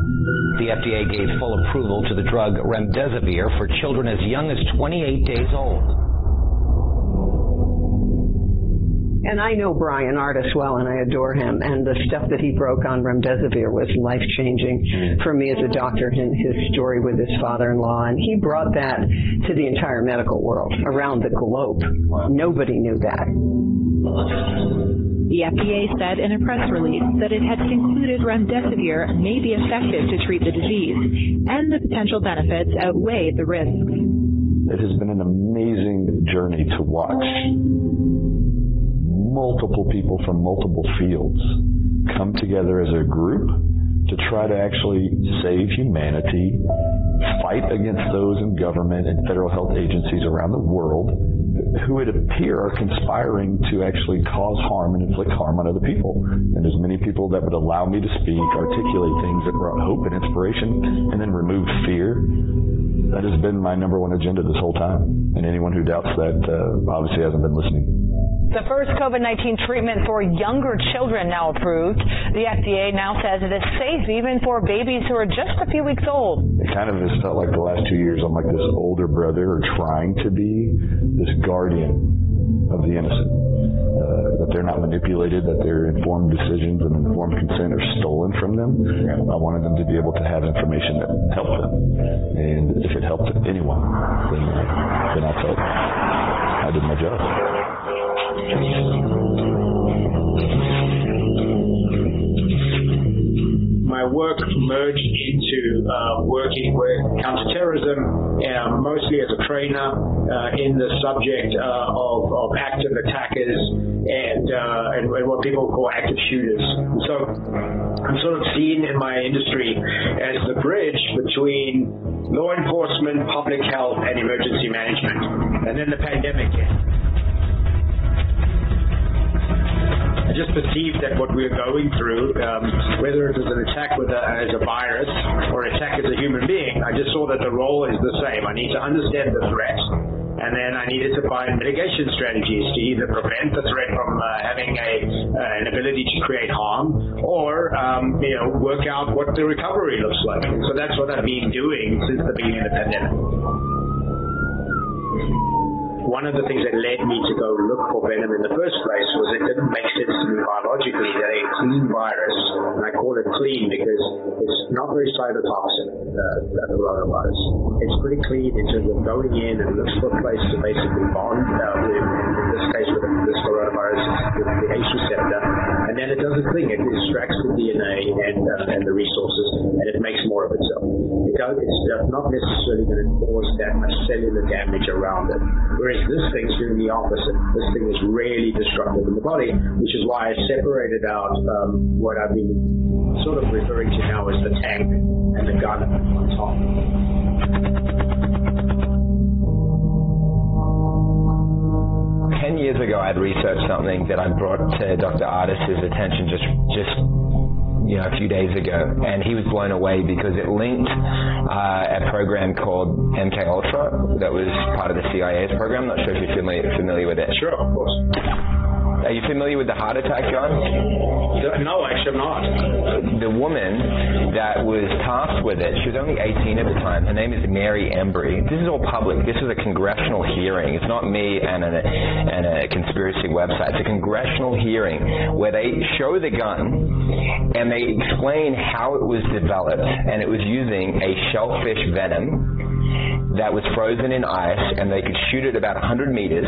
The FDA gave full approval to the drug remdesivir for children as young as 28 days old. And I know Bryan Ardis well and I adore him and the stuff that he broke on remdesivir was life-changing mm-hmm. for me as a doctor in his story with his father-in-law and he brought that to the entire medical world around the globe. Nobody knew that. The FDA said in a press release that it had concluded remdesivir may be effective to treat the disease and the potential benefits outweigh the risks. It has been an amazing journey to watch multiple people from multiple fields come together as a group to try to actually save humanity, fight against those in government and federal health agencies around the world who it appear are conspiring to actually cause harm and inflict harm on other people. And there's many people that would allow me to speak, articulate things that brought hope and inspiration and then removed fear. That has been my number one agenda this whole time. And anyone who doubts that uh, obviously hasn't been listening. The first COVID-19 treatment for younger children now approved. The FDA now says it is safe even for babies who are just a few weeks old. It kind of has felt like the last 2 years I'm like this older brother or trying to be this guardian of the innocent. Uh, that they're not manipulated, that their informed decisions and informed consent are stolen from them. I wanted them to be able to have information that helped them. And if it helped anyone, then, then I felt I did my job. My work merged into uh, working with counterterrorism, uh, mostly as a trainer uh, in the subject uh, of, of active attackers and, uh, and, and what people call active shooters. So I'm sort of seen in my industry as the bridge between law enforcement, public health, and emergency management. And then the pandemic hit. I just perceived that what we were going through, um, whether it was an attack with a, as a virus or an attack as a human being, I just saw that the role is the same. I need to understand the threat and then I needed to find mitigation strategies to either prevent the threat from uh, having a uh, an ability to create harm or um, you know work out what the recovery looks like. So that's what I've been doing since the beginning of the pandemic one of the things that led me to go look for venom in the first place was it didn't make sense to me biologically that a clean virus, and I call it clean because it's not very cytotoxic, uh, the coronavirus. It's pretty clean in terms of going in and looks for a place to basically bond, uh, with, in this case with this coronavirus, with the ACE receptor, and then it does a thing, it extracts the DNA and, uh, and the resources, and it makes more of itself. It it's not necessarily going to cause that much cellular damage around it. Whereas this thing's doing the opposite. This thing is really destructive in the body, which is why I separated out um, what I've been sort of referring to now as the tank and the gun on top. Ten years ago, I'd researched something that I brought to Dr. Ardis's attention just just you know a few days ago and he was blown away because it linked uh, a program called MK Ultra that was part of the CIA's program. Not sure if you're familiar familiar with it. Sure, of course. Are you familiar with the heart attack, gun? No, actually I'm not. The woman that was tasked with it, she was only 18 at the time. Her name is Mary Embree. This is all public. This is a congressional hearing. It's not me and a, and a conspiracy website. It's a congressional hearing where they show the gun and they explain how it was developed and it was using a shellfish venom that was frozen in ice and they could shoot it about 100 meters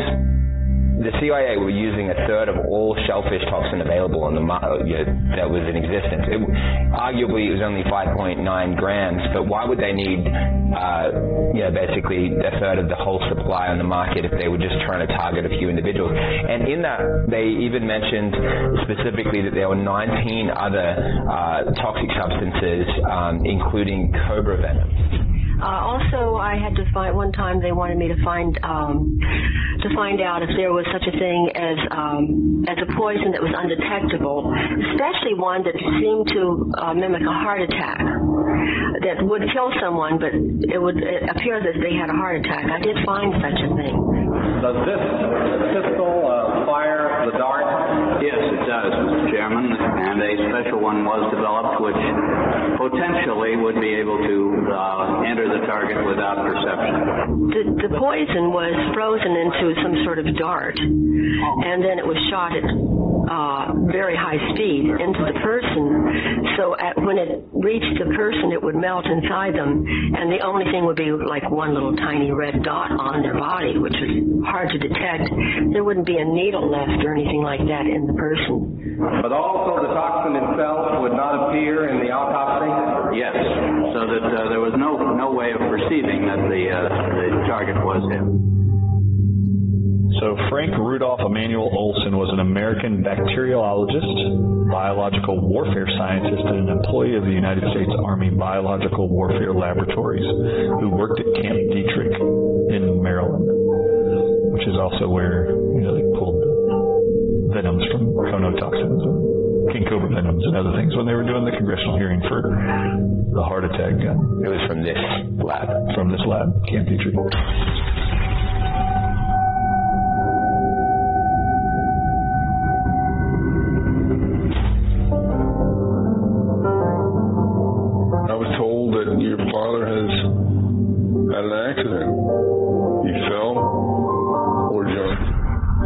the CIA were using a third of all shellfish toxin available on the you know, that was in existence. It, arguably, it was only 5.9 grams, but why would they need, uh, you know, basically a third of the whole supply on the market if they were just trying to target a few individuals? And in that, they even mentioned specifically that there were 19 other uh, toxic substances, um, including cobra venom. Uh, also, I had to find one time they wanted me to find um, to find out if there was such a thing as um, as a poison that was undetectable, especially one that seemed to uh, mimic a heart attack that would kill someone, but it would appear that they had a heart attack. I did find such a thing. Does this pistol uh, fire the dart? Yes, it does, Mr. Chairman, and a special one was developed which potentially would be able to uh, enter the target without perception. The, the poison was frozen into some sort of dart, and then it was shot at uh, very high speed into the person. So at, when it reached the person, it would melt inside them, and the only thing would be like one little tiny red dot on their body, which was hard to detect. There wouldn't be a needle left or anything like that in the person. But also the toxin itself would not appear in the autopsy? Yes, so that uh, there was no no way of perceiving that the uh, the target was him. So Frank Rudolph Emanuel Olson was an American bacteriologist, biological warfare scientist, and an employee of the United States Army Biological Warfare Laboratories who worked at Camp Detrick in Maryland, which is also where you know they pulled venoms from conotoxins and king cobra venoms and other things when they were doing the congressional hearing for the heart attack gun. It was from this lab. From this lab, Camp Detrick.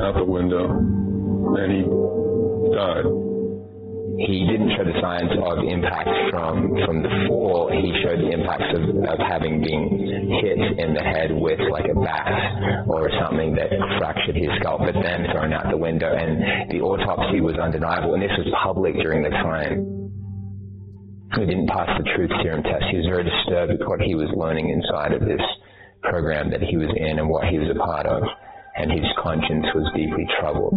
Out the window and he died. He didn't show the signs of impact from from the fall. He showed the impacts of, of having been hit in the head with like a bat or something that fractured his skull, but then thrown out the window. And the autopsy was undeniable, and this was public during the time who didn't pass the truth serum test. He was very disturbed with what he was learning inside of this program that he was in and what he was a part of, and his conscience was deeply troubled.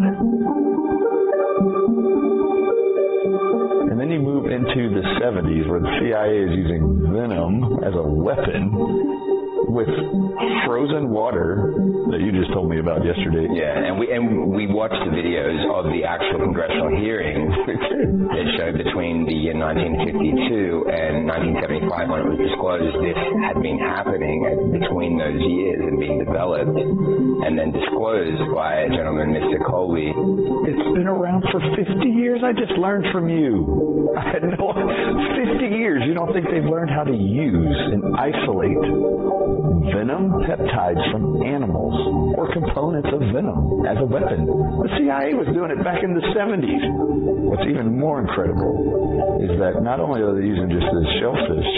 And then you move into the 70s where the CIA is using venom as a weapon with frozen water that you just told me about yesterday. Yeah, and we and we watched the videos of the actual congressional hearings that showed between the year 1952 and 1975 when it was disclosed this had been happening between those years and being developed and then disclosed by a gentleman Mr. Colby. It's been around for 50 years. I just learned from you. I had no 50 years. You don't think they've learned how to use and isolate venom peptides from animals or components of venom as a weapon. The CIA was doing it back in the 70s. What's even more incredible is that not only are they using just this shellfish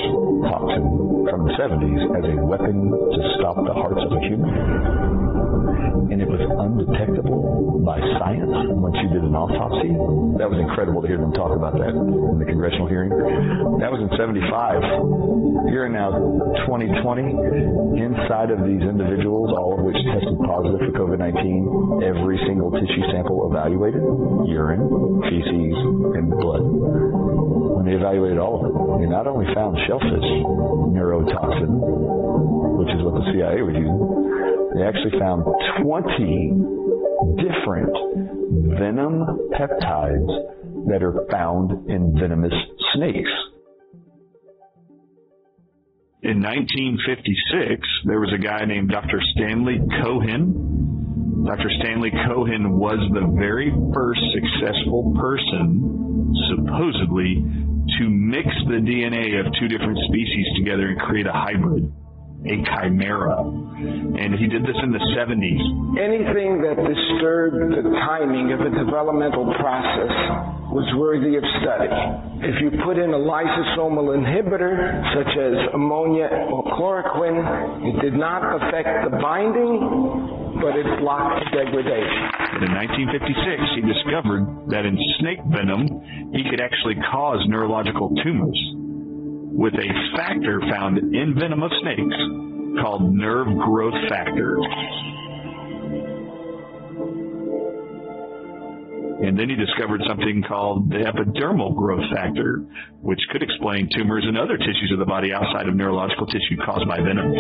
toxin from the 70s as a weapon to stop the hearts of a human, and it was undetectable by science once you did an autopsy. That was incredible to hear them talk about that in the congressional hearing. That was in 75. Here now 2020 inside of these individuals all of which tested positive for COVID-19 every single tissue sample evaluated urine, feces and blood. When they evaluated all of it, they not only found shellfish neurotoxin which is what the CIA was using they actually found 20 different venom peptides that are found in venomous snakes. In 1956, there was a guy named Dr. Stanley Cohen. Dr. Stanley Cohen was the very first successful person, supposedly, to mix the DNA of two different species together and create a hybrid a chimera. And he did this in the 70s. Anything that disturbed the timing of a developmental process was worthy of study. If you put in a lysosomal inhibitor, such as ammonia or chloroquine, it did not affect the binding, but it blocked degradation. But in 1956, he discovered that in snake venom, he could actually cause neurological tumors with a factor found in venom of snakes called nerve growth factor. And then he discovered something called the epidermal growth factor, which could explain tumors in other tissues of the body outside of neurological tissue caused by venom.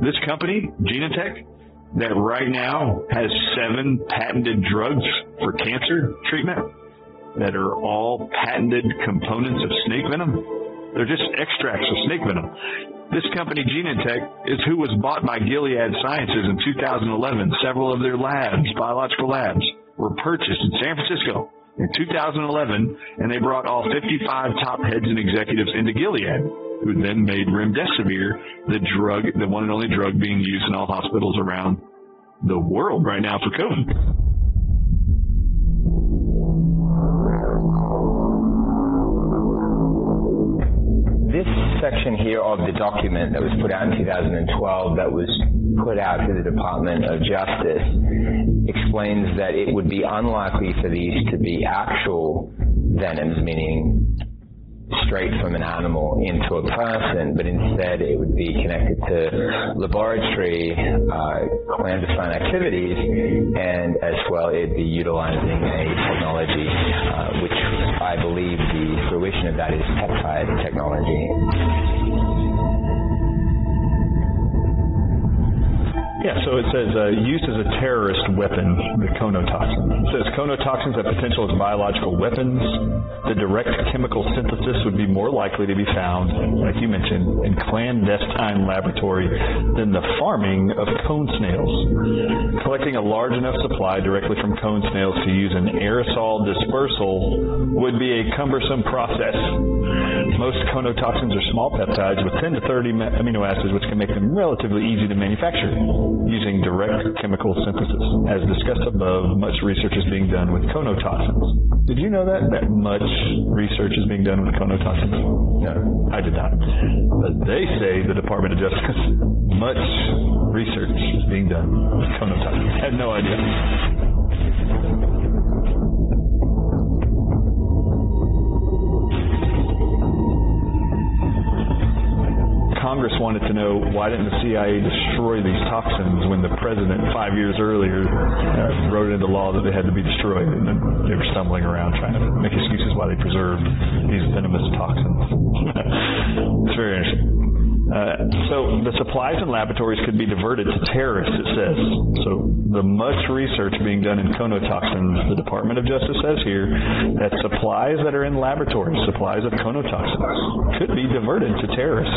This company, Genentech, that right now has seven patented drugs for cancer treatment that are all patented components of snake venom. They're just extracts of snake venom. This company Genentech is who was bought by Gilead Sciences in 2011. Several of their labs, biological labs, were purchased in San Francisco in 2011 and they brought all 55 top heads and executives into Gilead who then made remdesivir the drug, the one and only drug being used in all hospitals around the world right now for COVID. This section here of the document that was put out in 2012 that was put out to the Department of Justice explains that it would be unlikely for these to be actual venoms meaning straight from an animal into a person, but instead it would be connected to laboratory uh, clandestine activities, and as well it'd be utilizing a technology uh, which I believe the fruition of that is peptide technology. Yeah, so it says uh, used as a terrorist weapon, the conotoxin. It says conotoxins have potential as biological weapons. The direct chemical synthesis would be more likely to be found, like you mentioned, in clandestine laboratory than the farming of cone snails. Collecting a large enough supply directly from cone snails to use an aerosol dispersal would be a cumbersome process. Most conotoxins are small peptides with 10 to 30 amino acids which can make them relatively easy to manufacture using direct chemical synthesis. As discussed above, much research is being done with conotoxins. Did you know that that much research is being done with conotoxins? No, I did not. But they say the Department of Justice much research is being done with conotoxins. I had no idea. Congress wanted to know why didn't the CIA destroy these toxins when the president 5 years earlier uh, wrote into law that they had to be destroyed and they were stumbling around trying to make excuses why they preserved these venomous toxins. it's very interesting. Uh, so the supplies in laboratories could be diverted to terrorists it says. So the much research being done in conotoxins the Department of Justice says here that supplies that are in laboratories, supplies of conotoxins could be diverted to terrorists.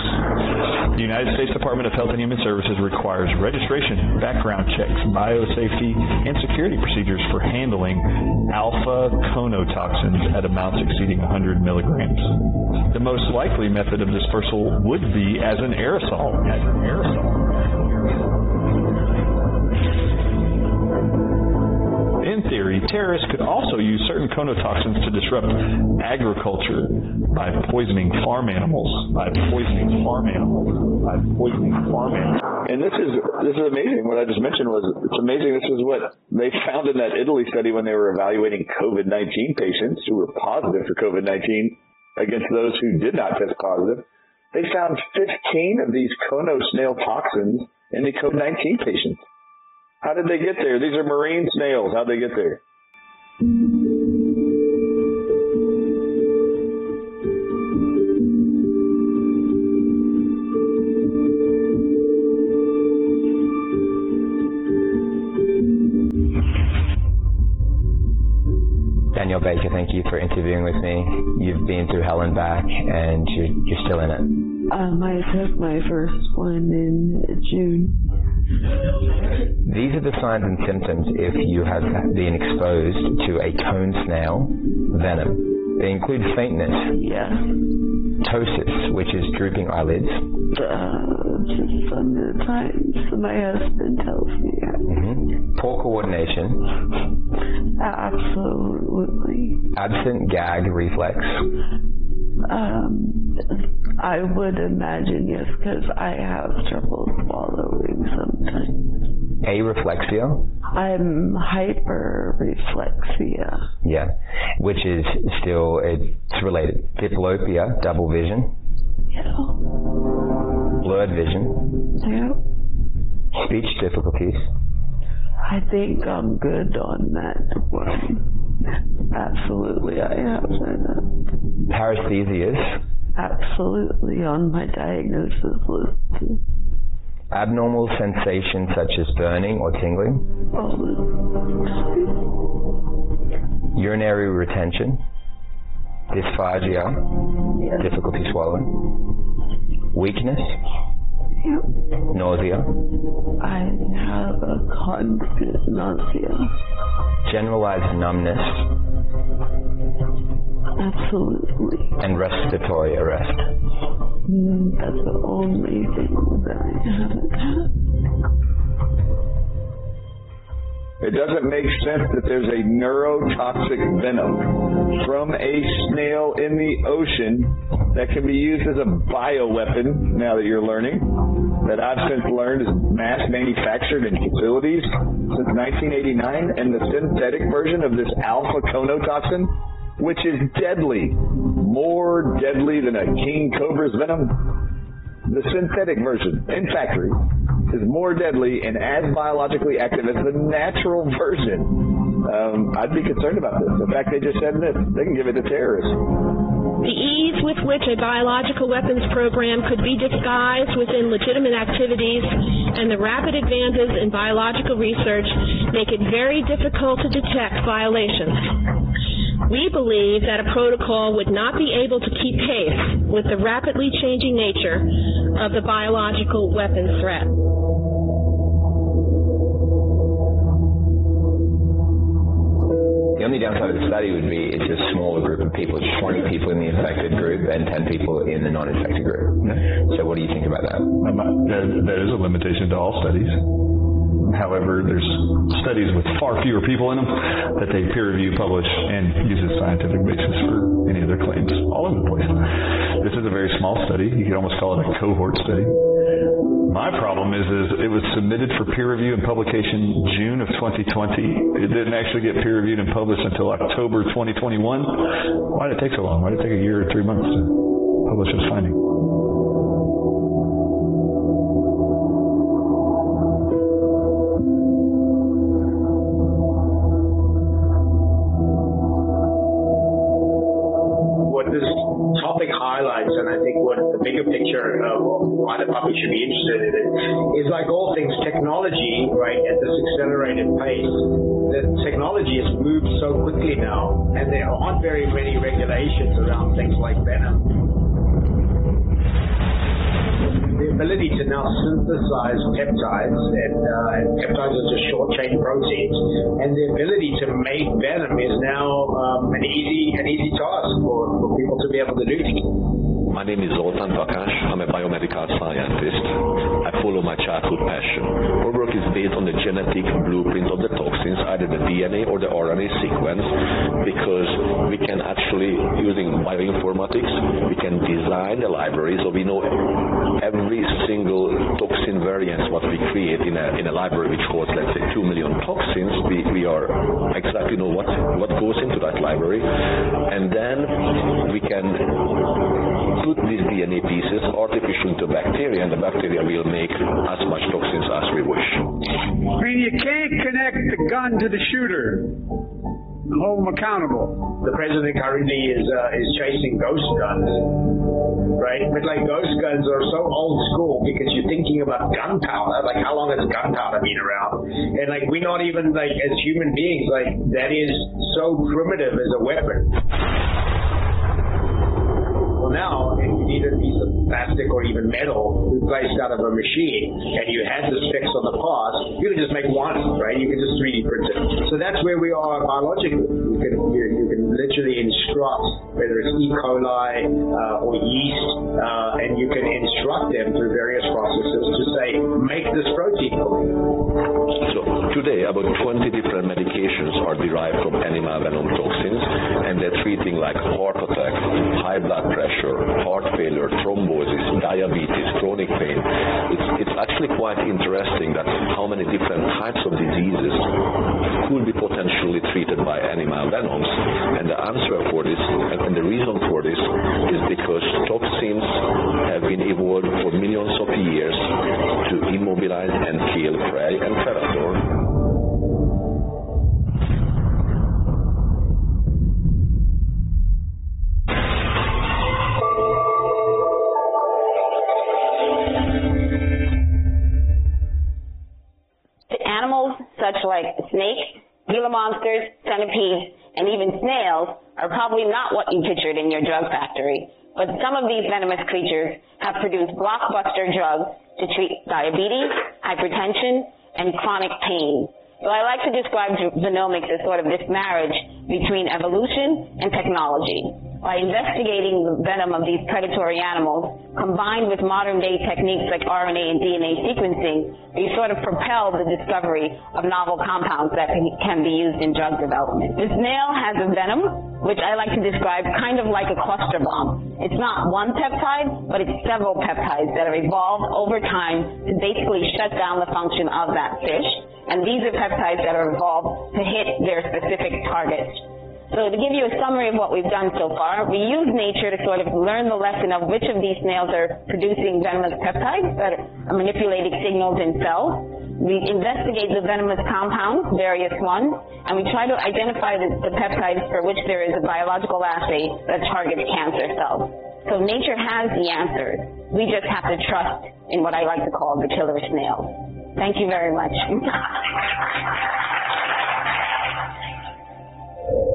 The United States Department of Health and Human Services requires registration, background checks, biosafety and security procedures for handling alpha conotoxins at amounts exceeding 100 milligrams. The most likely method of dispersal would be as an aerosol. As an aerosol. In theory, terrorists could also use certain conotoxins to disrupt agriculture by poisoning farm animals, by poisoning farm animals, by poisoning farm animals. And this is this is amazing. What I just mentioned was it's amazing. This is what they found in that Italy study when they were evaluating COVID-19 patients who were positive for COVID-19 against those who did not test positive. They found 15 of these cono snail toxins in the COVID-19 patients. How did they get there? These are marine snails. How did they get there? Baker, thank you for interviewing with me. You've been through hell and back, and you're, you're still in it. Um, I took my first one in June. These are the signs and symptoms if you have been exposed to a cone snail venom. They include faintness. Yeah. Ptosis, which is drooping eyelids. Uh, just sometimes my husband tells me. Mm-hmm. Poor coordination. Absolutely. Absent gag reflex. Um, I would imagine yes, because I have trouble swallowing sometimes. A Areflexia. I'm hyperreflexia. Yeah, which is still it's related. Diplopia, double vision. Yeah. Blurred vision. Yeah. Speech difficulties. I think I'm good on that one. Absolutely, I have that. Paresthesias. Absolutely on my diagnosis list. Too. Abnormal sensations such as burning or tingling. Oh. Urinary retention. Dysphagia. Yeah. Difficulty swallowing. Weakness. Yep. Nausea. I have a constant nausea. Generalized numbness. Absolutely. And respiratory arrest. Mm, that's the only thing that I haven't had. It doesn't make sense that there's a neurotoxic venom from a snail in the ocean that can be used as a bioweapon, now that you're learning, that I've since learned is mass manufactured in facilities since 1989, and the synthetic version of this alpha conotoxin, which is deadly, more deadly than a king cobra's venom, the synthetic version in factory is more deadly and as biologically active as the natural version. Um, I'd be concerned about this. In fact, they just said this. They can give it to terrorists. The ease with which a biological weapons program could be disguised within legitimate activities and the rapid advances in biological research make it very difficult to detect violations. We believe that a protocol would not be able to keep pace with the rapidly changing nature of the biological weapons threat. The only downside of the study would be it's a smaller group of people. It's 20 people in the infected group and 10 people in the non-infected group. So what do you think about that? Um, that, that is a limitation to all studies. However, there's studies with far fewer people in them that they peer review, publish, and use as scientific basis for any of their claims all over the place. This is a very small study. You could almost call it a cohort study. My problem is, is it was submitted for peer review and publication June of 2020. It didn't actually get peer reviewed and published until October 2021. Why did it take so long? Why did it take a year or three months to publish its finding? Public should be interested in it, is like all things technology, right, at this accelerated pace, the technology has moved so quickly now, and there aren't very many regulations around things like venom the ability to now synthesize peptides, and, uh, and peptides are just short as human beings like that is so primitive as a weapon Well now, if you need a piece of plastic or even metal replaced out of a machine, and you had the specs on the parts, you can just make one, right? You can just 3D print it. So that's where we are venom of these predatory animals combined with modern day techniques like RNA and DNA sequencing, we sort of propel the discovery of novel compounds that can be used in drug development. The snail has a venom, which I like to describe kind of like a cluster bomb. It's not one peptide, but it's several peptides that have evolved over time to basically shut down the function of that fish. And these are peptides that are evolved to hit their specific targets. So to give you a summary of what we've done so far, we use nature to sort of learn the lesson of which of these snails are producing venomous peptides that are manipulating signals in cells. We investigate the venomous compounds, various ones, and we try to identify the, the peptides for which there is a biological assay that targets cancer cells. So nature has the answers. We just have to trust in what I like to call the killer snails. Thank you very much.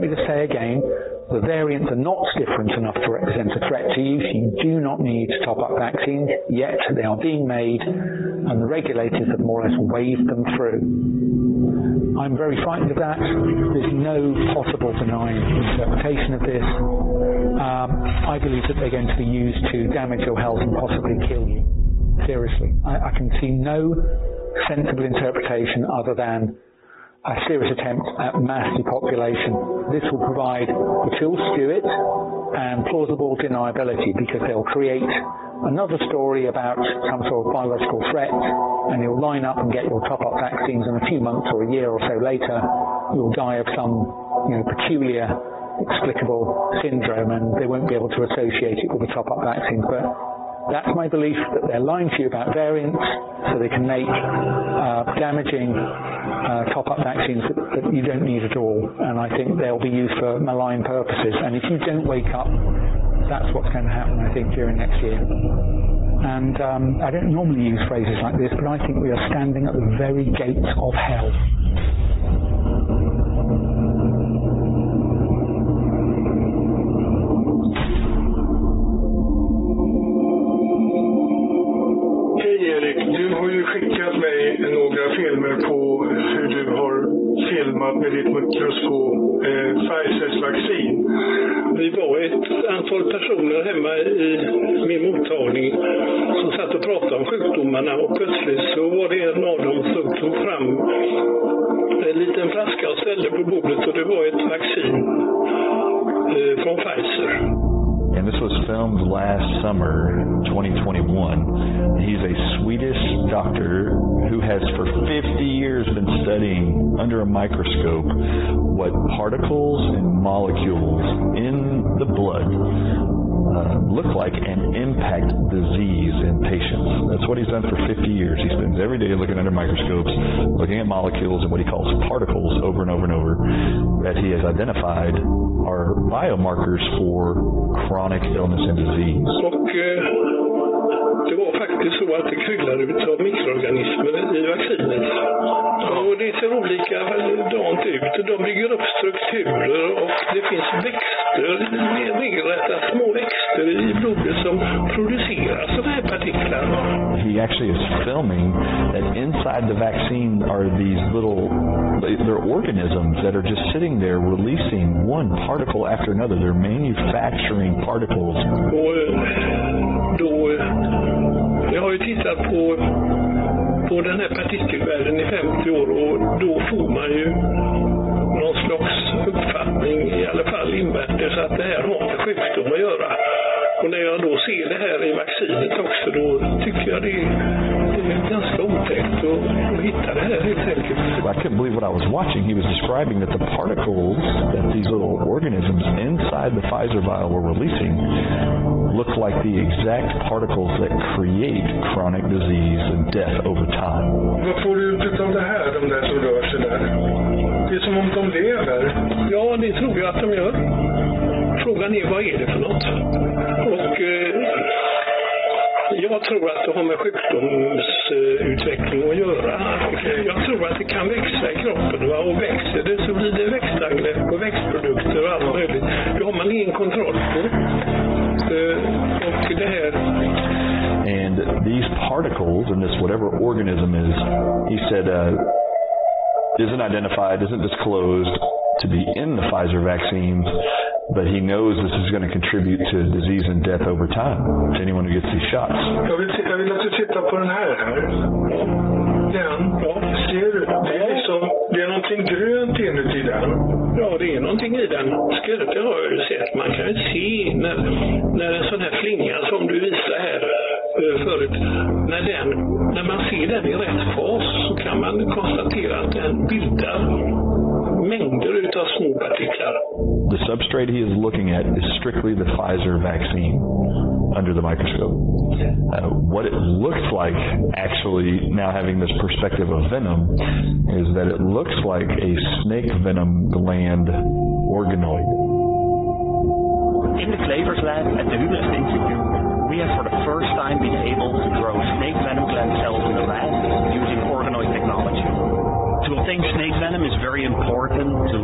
let me just say again, the variants are not different enough to represent a threat to you. You do not need to top-up vaccines, yet they are being made, and the regulators have more or less waved them through. I'm very frightened of that. There's no possible benign interpretation of this. Um, I believe that they're going to be used to damage your health and possibly kill you. Seriously. I, I can see no sensible interpretation other than a serious attempt at mass depopulation. This will provide the tools to it and plausible deniability because they'll create another story about some sort of biological threat and you'll line up and get your top-up vaccines and a few months or a year or so later you'll die of some you know peculiar explicable syndrome and they won't be able to associate it with the top-up vaccines but that's my belief that they're lying to you about variants so they can make uh, damaging uh, top-up vaccines that, that you don't need at all. And I think they'll be used for malign purposes. And if you don't wake up, that's what's going to happen, I think, during next year. And um, I don't normally use phrases like this, but I think we are standing at the very gates of hell. Erik, du har ju skickat mig några filmer på hur du har filmat med ditt mikroskop eh, Pfizers vaccin. Vi var ett antal personer hemma i min mottagning som satt och pratade om sjukdomarna och plötsligt så var det en av dem som tog fram en liten flaska och ställde på bordet och det var ett vaccin eh, från Pfizer. And this was filmed last summer, 2021. He's a Swedish doctor who has for 50 years been studying under a microscope what particles and molecules in the blood uh, look like and impact disease in patients. That's what he's done for 50 years. He spends every day looking under microscopes, looking at molecules and what he calls particles over and over and over that he has identified are biomarkers for chronic illness and disease. Eh, det var faktiskt så att det kryllade av mikroorganismer i vaccinet. Och det ser olika dant ut. De bygger upp strukturer och det finns växter, regelrätta små växter i blodet som producerar sådana här partiklar. He actually is filming that inside the vaccine are these little they're organisms that are just sitting there releasing one particle after another. They're manufacturing particles. Och då, jag har ju tittat på, på den här partikelvärlden i 50 år och då får man ju någon slags uppfattning, i alla fall invärtes, att det här har med sjukdom att göra. Och när jag då ser det här i vaccinet också, då tycker jag det är, det ganska otäckt att, att hitta det här helt enkelt. I couldn't believe what I was watching. He was describing that the particles that these little organisms inside the Pfizer vial were releasing looked like the exact particles that create chronic disease and death over time. Vad får du ut av det här, de där som rör sig där? Det är som om de lever. Ja, det tror jag att de gör. Frågan är, vad är det för något? Och eh, jag tror att det har med sjukdomsutveckling att göra. Jag tror att det kan växa i kroppen va? och växer det så blir det växtangrepp och växtprodukter och allt möjligt. Det har man ingen kontroll på. Och det här And these particles in this whatever organism is, he said, uh, isn't identified, isn't disclosed to be in the Pfizer vaccines, but he knows this is going to contribute to disease and death over time to anyone who gets these shots. Jag vill, jag vill att du tittar på den här. här. Den, ser du? Det är liksom, det är någonting grönt inuti den. Ja, det är någonting i den. Skelett har jag ju sett. Man kan ju se när, när en sån här flinga som du visade här förut, när den, när man ser den i rätt fas så kan man konstatera att den bildar mängder utav små partiklar. The substrate he is looking at is strictly the Pfizer vaccine under the microscope. Uh, what it looks like, actually, now having this perspective of venom, is that it looks like a snake venom gland organoid. In the Clevers lab at the Hubrecht Institute, we have for the first time been able to grow snake venom gland cells in the lab using organoid technology. To obtain snake venom is very important to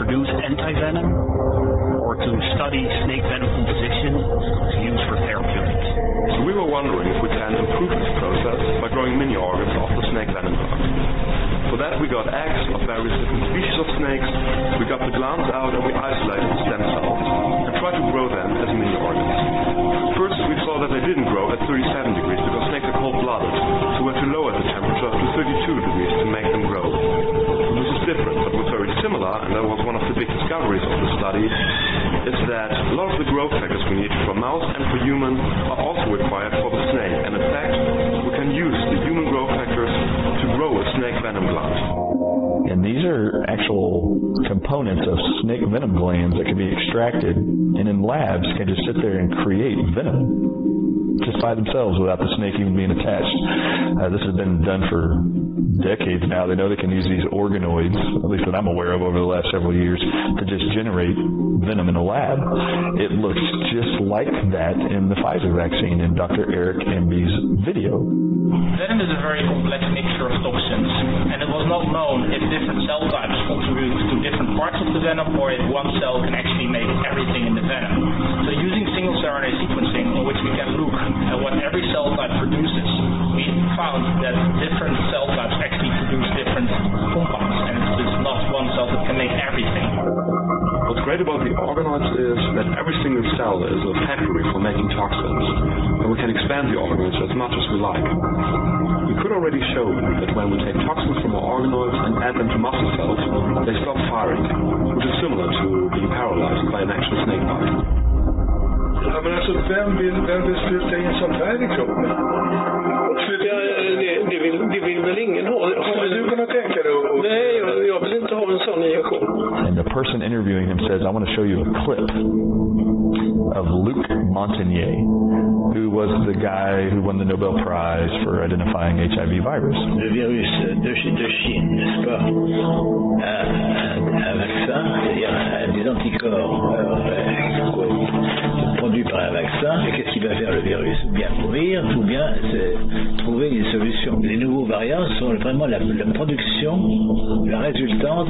produce antivenom or to study snake venom composition to use for therapeutics. So we were wondering if we can improve this process by growing mini organs off the snake venom gland. For that we got eggs of various different species of snakes, we got the glands out and we isolated lower the temperature to 32 degrees to make them grow. This is different, but was very similar, and that was one of the big discoveries of the study, is that a lot of the growth factors we need for mouse and for human are also required for the snake, and in fact, we can use the human growth factors to grow a snake venom gland. And these are actual components of snake venom glands that can be extracted and in labs can just sit there and create venom just by themselves without the snake even being attached. Uh, this has been done for decades now. They know they can use these organoids, at least that I'm aware of over the last several years, to just generate venom in a lab. It looks just like that in the Pfizer vaccine in Dr. Eric Enby's video. Venom is a very complex mixture of toxins, and it was not known if different cell types contribute to different parts of the venom or if one cell can actually make everything in the venom. So using single cell RNA sequencing, at what every cell type produces, we found that different cell types actually produce different compounds, and it's not one cell that can make everything. What's great about the organoids is that every single cell is a factory for making toxins, and we can expand the organoids as much as we like. We could already show that when we take toxins from our organoids and add them to muscle cells, they stop firing, which is similar to being paralyzed by an actual snake bite. Ja, men alltså, vem vill, vem vill spruta in sånt här i kroppen? Ja, det, det, vill, det vill väl ingen ha? Skulle du kunna tänka dig att... Nej, jag, jag vill inte ha en sån injektion. And the person interviewing him says, I want to show you a clip of Luc Montagnier, who was the guy who won the Nobel Prize for identifying HIV virus. Le virus uh, de, de Chine, n'est-ce pas un, un, un vaccin, c'est-à-dire des anticorps euh, produits par un vaccin, et qu'est-ce qui va faire le virus? Bien mourir, ou bien trouver une solution. Les nouveaux variants sont vraiment la, production, la résultante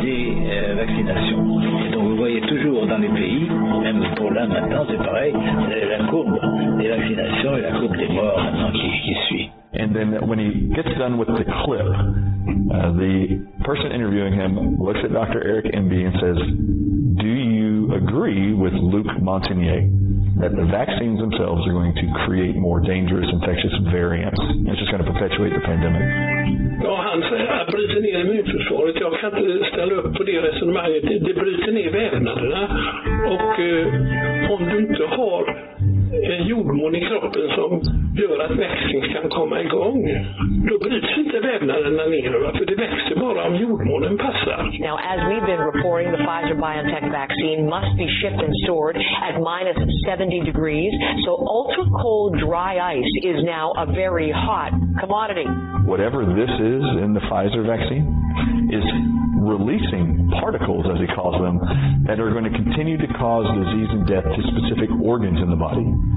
des euh, vaccinations. Et donc vous voyez toujours dans les pays, même pour là maintenant c'est pareil, la courbe des vaccinations et la courbe des morts maintenant qui, qui suit. And then when he gets done with the clip, uh, the person interviewing him looks at. Eric and says, "Do agree with Luc Montagnier that the vaccines themselves are going to create more dangerous infectious variants? It's just going to perpetuate the pandemic?" Ja, han bryter ner immunförsvaret. Jag kan inte ställa upp på det resonemanget. Det bryter ner vävnaderna. Och eh, om du inte har en jordmån i kroppen som gör att växling kan komma igång. Då bryts inte vävnaderna ner, för det växer bara om jordmånen passar. Now, as we've been reporting, the Pfizer-BioNTech vaccine must be shipped and stored at minus 70 degrees, so ultra-cold dry ice is now a very hot commodity. Whatever this is in the Pfizer vaccine is releasing particles, as he calls them, that are going to continue to cause disease and death to specific organs in the body.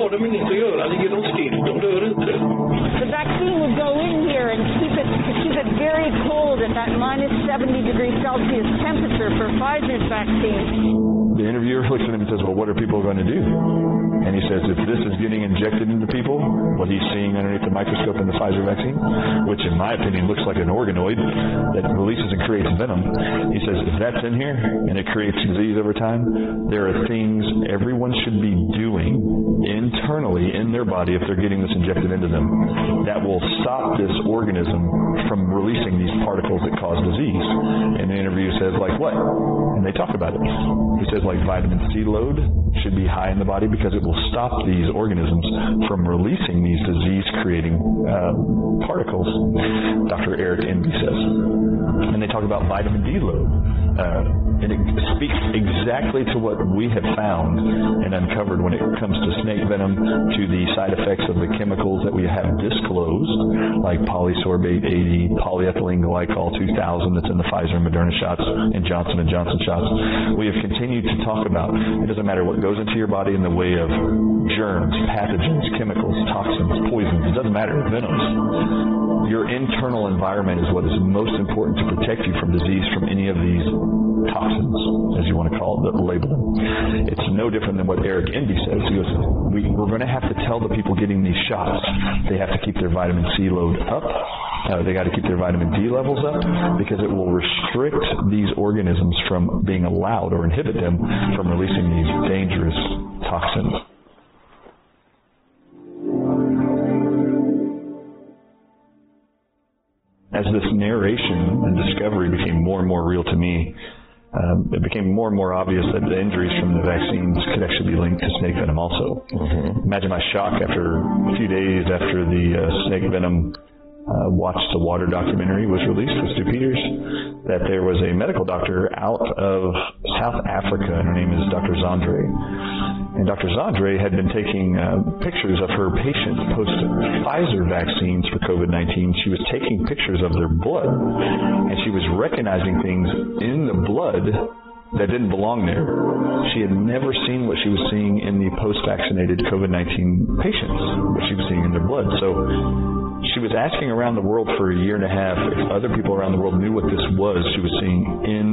Har de inget att göra ligger de still. De dör inte. The vaccine would go in here and keep it keep it very cold at that minus 70 degrees Celsius temperature for Pfizer's vaccine. The interviewer looks at him and says, "Well, what are people going to do?" And he says, "If this is getting injected into people, what he's seeing underneath the microscope in the Pfizer vaccine, which in my opinion looks like an organoid that releases and creates venom, he says if that's in here and it creates disease over time, there are things everyone should be doing internally in their body if they're getting this injected into them that will stop this organism from releasing these particles that cause disease." And the interviewer says, "Like what?" And they talk about it. He says like vitamin C load should be high in the body because it will stop these organisms from releasing these disease creating uh, particles Dr. Eric Enby says and they talk about vitamin D load uh, and it speaks exactly to what we have found and uncovered when it comes to snake venom to the side effects of the chemicals that we have disclosed like polysorbate 80 polyethylene glycol 2000 that's in the Pfizer and Moderna shots and Johnson and Johnson shots we have continued talk about. It doesn't matter what goes into your body in the way of germs pathogens chemicals toxins poisons. It doesn't matter. Venoms. Your internal environment is what is most important to protect you from disease from any of these toxins as you want to call it label them. It's no different than what Eric Enby says. He goes we we're going to have to tell the people getting these shots. They have to keep their vitamin C load up. Uh, they got to keep their vitamin D levels up because it will restrict these organisms from being allowed or inhibit them from releasing these dangerous toxins. As this narration and discovery became more and more real to me, um, it became more and more obvious that the injuries from the vaccines could actually be linked to snake venom also. Mm-hmm. Imagine my shock after a few days after the uh, snake venom uh, Watch the Water documentary was released with Stu Peters that there was a medical doctor out of South Africa and her name is Dr. Zandre. And Dr. Zandre had been taking uh, pictures of her patients post Pfizer vaccines for COVID-19. She was taking pictures of their blood and she was recognizing things in the blood that didn't belong there. She had never seen what she was seeing in the post-vaccinated COVID-19 patients, what she was seeing in their blood. So she was asking around the world for a year and a half if other people around the world knew what this was she was seeing in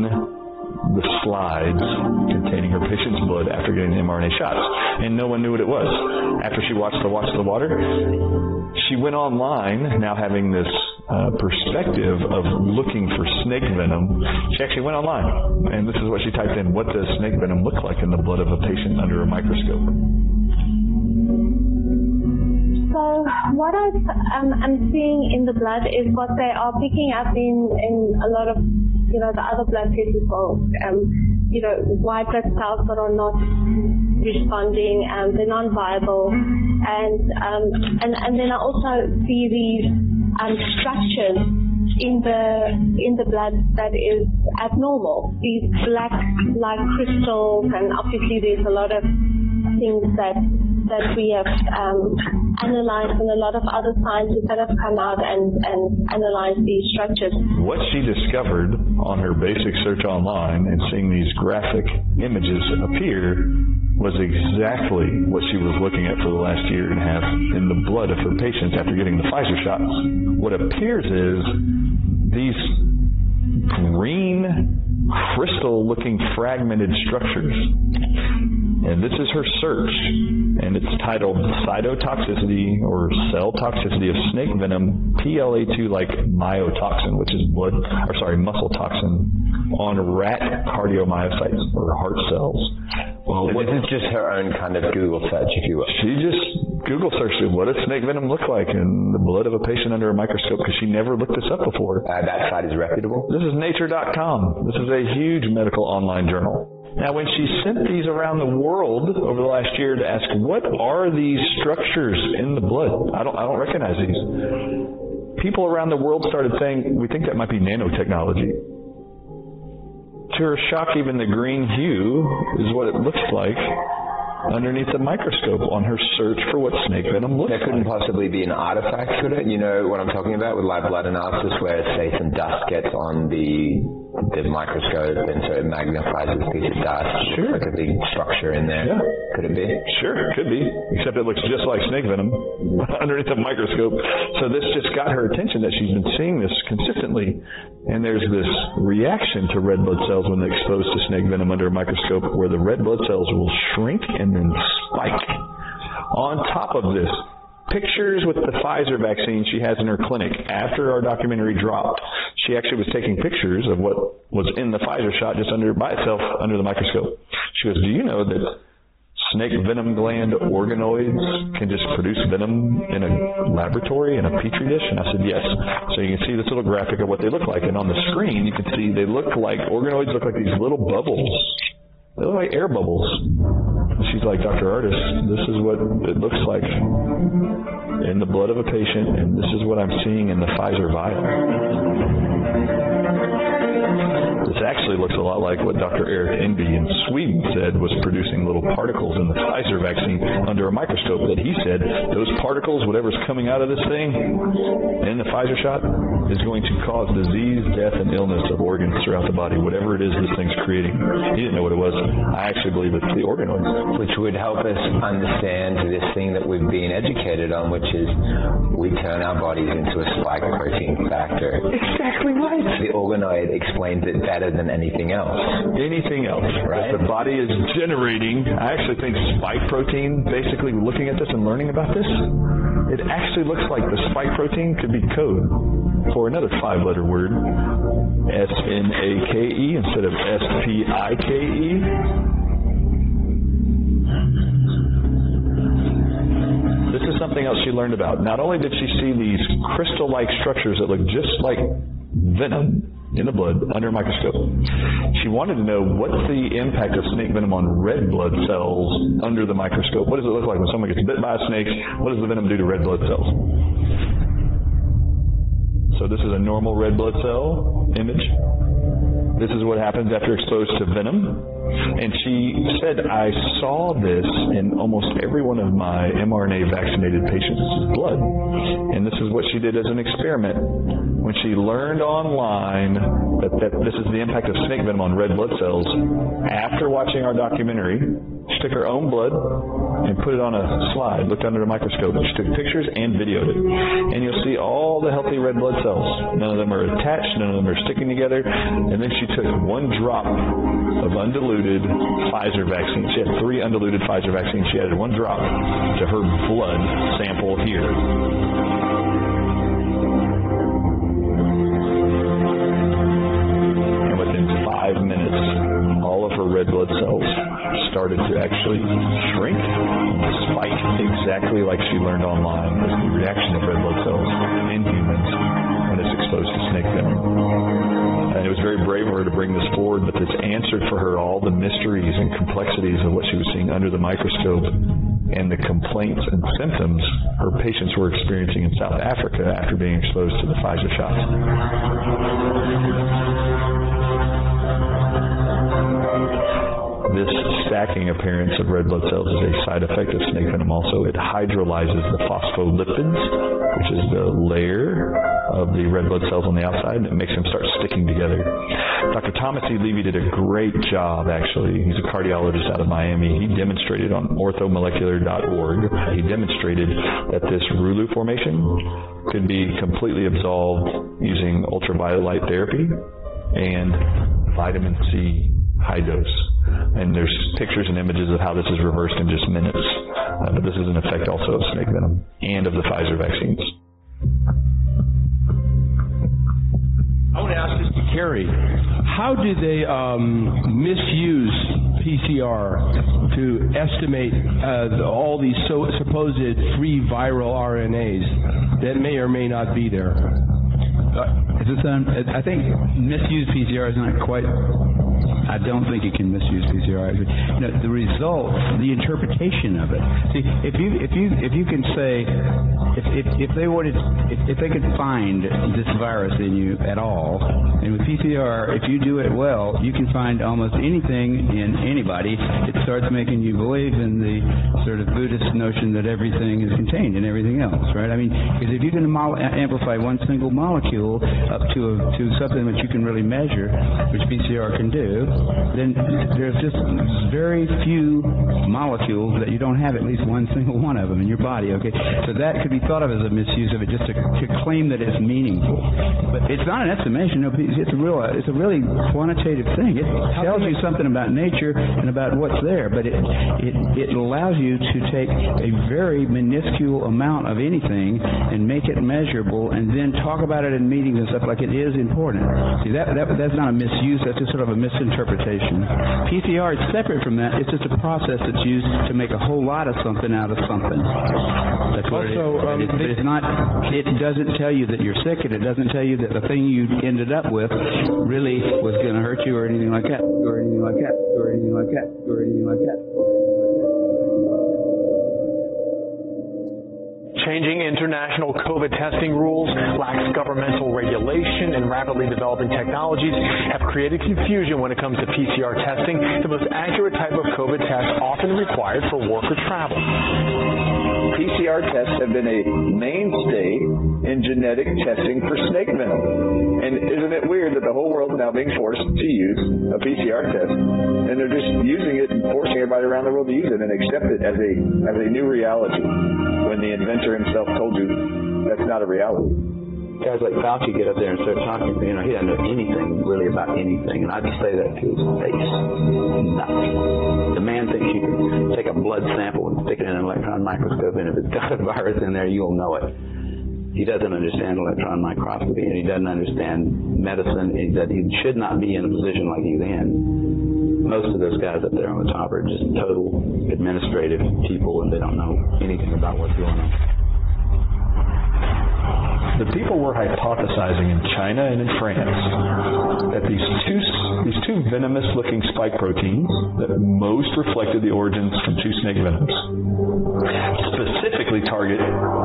the slides containing her patient's blood after getting the mRNA shots and no one knew what it was after she watched the watch the water she went online now having this uh, perspective of looking for snake venom, she actually went online. And this is what she typed in, what does snake venom look like in the blood of a patient under a microscope? So what I um, am seeing in the blood is what they are picking up in, in a lot of, you know, the other blood tests well. Um, you know, white blood cells that are not responding, um, they're non-viable. And, um, and, and then I also see these um, structures in the in the blood that is abnormal. These black like crystals and obviously there's a lot of things that that we have um, analyzed and a lot of other scientists that have come out and, and analyzed these structures. What she discovered on her basic search online and seeing these graphic images appear was exactly what she was looking at for the last year and a half in the blood of her patients after getting the Pfizer shots. What appears is these green crystal looking fragmented structures. And this is her search and it's titled cytotoxicity or cell toxicity of snake venom PLA2 like myotoxin which is blood or sorry muscle toxin on rat cardiomyocytes or heart cells. Well, so this is just her own kind of Google search, if you will. She just Google searched. What does snake venom look like in the blood of a patient under a microscope? Because she never looked this up before. Uh, that site is reputable. This is Nature.com. This is a huge medical online journal. Now, when she sent these around the world over the last year to ask, what are these structures in the blood? I don't, I don't recognize these. People around the world started saying, we think that might be nanotechnology to her shock, even the green hue is what it looks like underneath the microscope on her search for what snake venom looks like. That couldn't like. possibly be an artifact, could it? You know what I'm talking about with live blood analysis where, say, some dust gets on the the microscope and so it magnifies this piece of dust. Sure. Like a big structure in there. Yeah. Could it be? Sure, it could be. Except it looks just like snake venom underneath the microscope. So this just got her attention that she's been seeing this consistently. And there's this reaction to red blood cells when they're exposed to snake venom under a microscope where the red blood cells will shrink and then spike. On top of this, pictures with the Pfizer vaccine she has in her clinic after our documentary dropped. She actually was taking pictures of what was in the Pfizer shot just under by itself under the microscope. She goes, "Do you know that snake venom gland organoids can just produce venom in a laboratory in a petri dish?" And I said, "Yes." So you can see this little graphic of what they look like and on the screen you can see they look like organoids look like these little bubbles. They look like air bubbles. She's like, Dr. Ardis, this is what it looks like in the blood of a patient, and this is what I'm seeing in the Pfizer vial. This actually looks a lot like what Dr. Eric Enby in Sweden said was producing little particles in the Pfizer vaccine under a microscope that he said those particles whatever's coming out of this thing in the Pfizer shot is going to cause disease, death and illness of organs throughout the body whatever it is this thing's creating. He didn't know what it was. I actually believe it's the organoids which would help us understand this thing that we've been educated on which is we turn our bodies into a spike protein factor. Exactly right. The organoid explains it better than anything else. Anything else, right? the body is generating, I actually think spike protein, basically looking at this and learning about this, it actually looks like the spike protein could be code for another five-letter word, S-N-A-K-E instead of S-P-I-K-E. This is something else she learned about. Not only did she see these crystal-like structures that look just like venom, in the blood under a microscope. She wanted to know what's the impact of snake venom on red blood cells under the microscope. What does it look like when someone gets bit by a snake? What does the venom do to red blood cells? So this is a normal red blood cell image. This is what happens after exposed to venom. And she said, I saw this in almost every one of my mRNA vaccinated patients' blood. And this is what she did as an experiment. When she learned online that, that this is the impact of snake venom on red blood cells, after watching our documentary, she took her own blood and put it on a slide, looked under the microscope. She took pictures and videoed it. And you'll see all the healthy red blood cells. None of them are attached, none of them are sticking together. And then she she took one drop of undiluted Pfizer vaccine. She had three undiluted Pfizer vaccines. She added one drop to her blood sample here. And within five minutes, all of her red blood cells started to actually shrink and spike exactly like she learned online as the reaction of red blood cells in humans when it's exposed to snake venom. And it was very brave of her to bring this forward, but this answered for her all the mysteries and complexities of what she was seeing under the microscope and the complaints and symptoms her patients were experiencing in South Africa after being exposed to the Pfizer shots. This stacking appearance of red blood cells is a side effect of snake venom also. It hydrolyzes the phospholipids, which is the layer of the red blood cells on the outside and it makes them start sticking together. Dr. Thomas E. Levy did a great job actually. He's a cardiologist out of Miami. He demonstrated on orthomolecular.org. He demonstrated that this Rouleau formation could be completely absolved using ultraviolet light therapy and vitamin C high dose. And there's pictures and images of how this is reversed in just minutes. Uh, but this is an effect also of snake venom and of the Pfizer vaccines. I want to ask this to Kary. How do they um, misuse PCR to estimate uh, all these so supposed free viral RNAs that may or may not be there? Uh, is I think misuse PCR is not quite I don't think you can misuse PCR. You know, the result, the interpretation of it. See, if you if you if you can say if if, if they wanted if, if they could find this virus in you at all, and with PCR, if you do it well, you can find almost anything in anybody. It starts making you believe in the sort of Buddhist notion that everything is contained in everything else, right? I mean, because if you can amplify one single molecule up to a, to something that you can really measure, which PCR can do, then there's just very few molecules that you don't have at least one single one of them in your body, okay? So that could be thought of as a misuse of it just to, to claim that it's meaningful. But it's not an estimation, no, it's a real it's a really quantitative thing. It tells you something about nature and about what's there, but it it it allows you to take a very minuscule amount of anything and make it measurable and then talk about it in meetings and stuff like it is important. See that that that's not a misuse, that's just sort of a misinterpretation. PCR is separate from that. It's just a process that's used to make a whole lot of something out of something. That's what also, it is. Um, it's, it's not it doesn't tell you that you're sick and it doesn't tell you that the thing you ended up with really was going to hurt you or anything like that or anything like that or anything like that or anything like that. Changing international COVID testing rules, lax governmental regulation, and rapidly developing technologies have created confusion when it comes to PCR testing, the most accurate type of COVID test often required for work or travel. PCR tests have been a mainstay in genetic testing for snake venom. And isn't it weird that the whole world is now being forced to use a PCR test and they're just using it and forcing everybody around the world to use it and accept it as a as a new reality when the himself told you that's not a reality guys like Fauci get up there and start talking, you know, he doesn't know anything really about anything. And I just say that to his face. Nothing. The man thinks you can take a blood sample and stick it in an electron microscope, and if it's got a virus in there, you'll know it. He doesn't understand electron microscopy, and he doesn't understand medicine. That he should not be in a position like he's in. Most of those guys up there on the top are just total administrative people, and they don't know anything about what's going on the people were hypothesizing in China and in France that these two these two venomous looking spike proteins that most reflected the origins from two snake venoms specifically target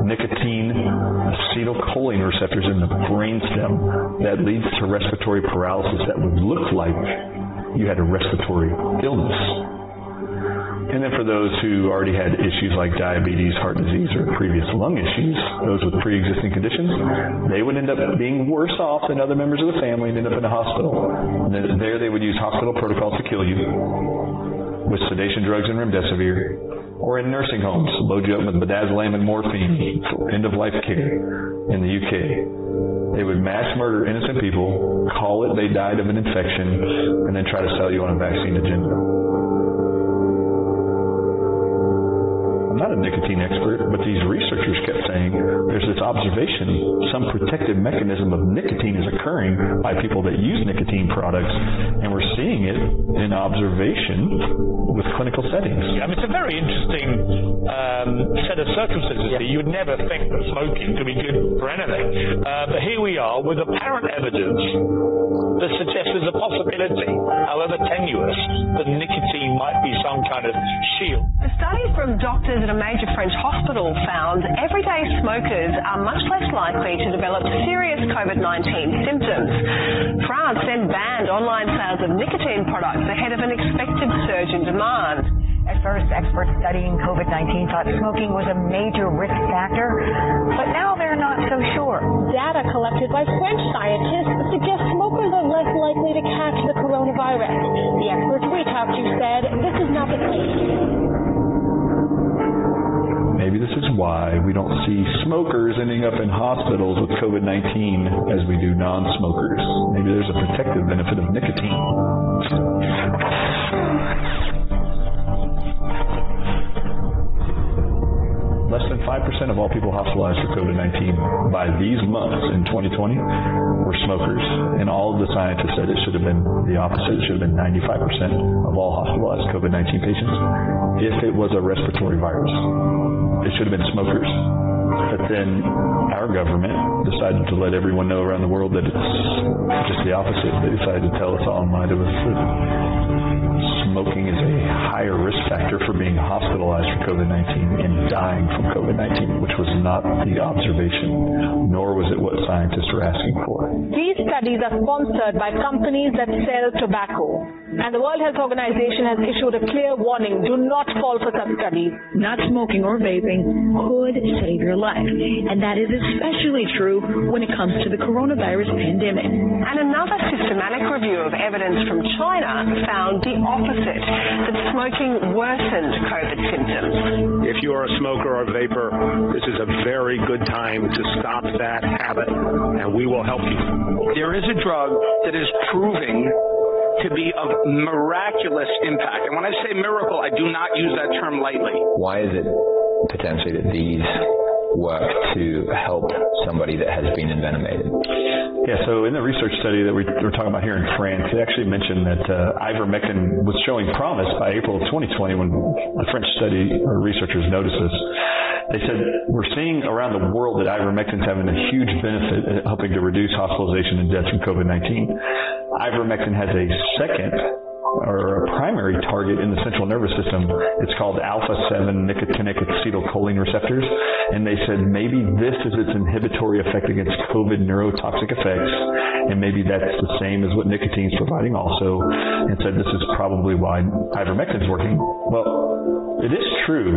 nicotine acetylcholine receptors in the brainstem that leads to respiratory paralysis that would look like you had a respiratory illness and then for those who already had issues like diabetes, heart disease or previous lung issues, those with pre-existing conditions, they would end up being worse off than other members of the family and end up in a hospital. And there they would use hospital protocols to kill you with sedation drugs and remdesivir or in nursing homes, load you up with midazolam and morphine for end of life care in the UK. They would mass murder innocent people, call it they died of an infection and then try to sell you on a vaccine agenda. I'm not a nicotine expert, but these researchers kept saying there's this observation, some protective mechanism of nicotine is occurring by people that use nicotine products, and we're seeing it in observation with clinical settings. I mean, it's a very interesting um, set of circumstances. Yeah. You'd never think that smoking could be good for anything. Uh, but here we are with apparent evidence that suggests there's a possibility, however tenuous, that nicotine might be some kind of shield. A study from doctors at a major French hospital found everyday smokers are much less likely to develop serious COVID-19 symptoms. France then banned online sales of nicotine products ahead of an expected surge in demand. At first, experts studying COVID-19 thought smoking was a major risk factor, but now they're not so sure. Data collected by French scientists suggests smokers are less likely to catch the coronavirus. The experts we talked to said this is not the case. Maybe this is why we don't see smokers ending up in hospitals with COVID-19 as we do non-smokers. Maybe there's a protective benefit of nicotine. Less than 5% of all people hospitalized for COVID-19 by these months in 2020 were smokers. And all of the scientists said it should have been the opposite. It should have been 95% of all hospitalized COVID-19 patients if it was a respiratory virus. It should have been smokers. But then our government decided to let everyone know around the world that it's just the opposite. They decided to tell us all online it was smoking is a higher risk factor for being hospitalized for COVID-19 and dying from COVID-19, which was not the observation, nor was it what scientists were asking for. These studies are sponsored by companies that sell tobacco, and the World Health Organization has issued a clear warning, do not fall for such studies. Not smoking or vaping could save your life, and that is especially true when it comes to the coronavirus pandemic. And another systematic review of evidence from China found the opposite opposite, that smoking worsened COVID symptoms. If you are a smoker or a vapor, this is a very good time to stop that habit, and we will help you. There is a drug that is proving to be of miraculous impact. And when I say miracle, I do not use that term lightly. Why is it potentially that these work to help somebody that has been envenomated? Yeah, so in the research study that we were talking about here in France, they actually mentioned that uh, ivermectin was showing promise by April of 2020 when the French study or researchers noticed this. They said we're seeing around the world that ivermectin is having a huge benefit helping to reduce hospitalization and deaths from COVID-19. Ivermectin has a second or a primary target in the central nervous system. It's called alpha 7 nicotinic acetylcholine receptors and they said maybe this is its inhibitory effect against COVID neurotoxic effects and maybe that's the same as what nicotine is providing also and said this is probably why ivermectin is working. Well, it is true.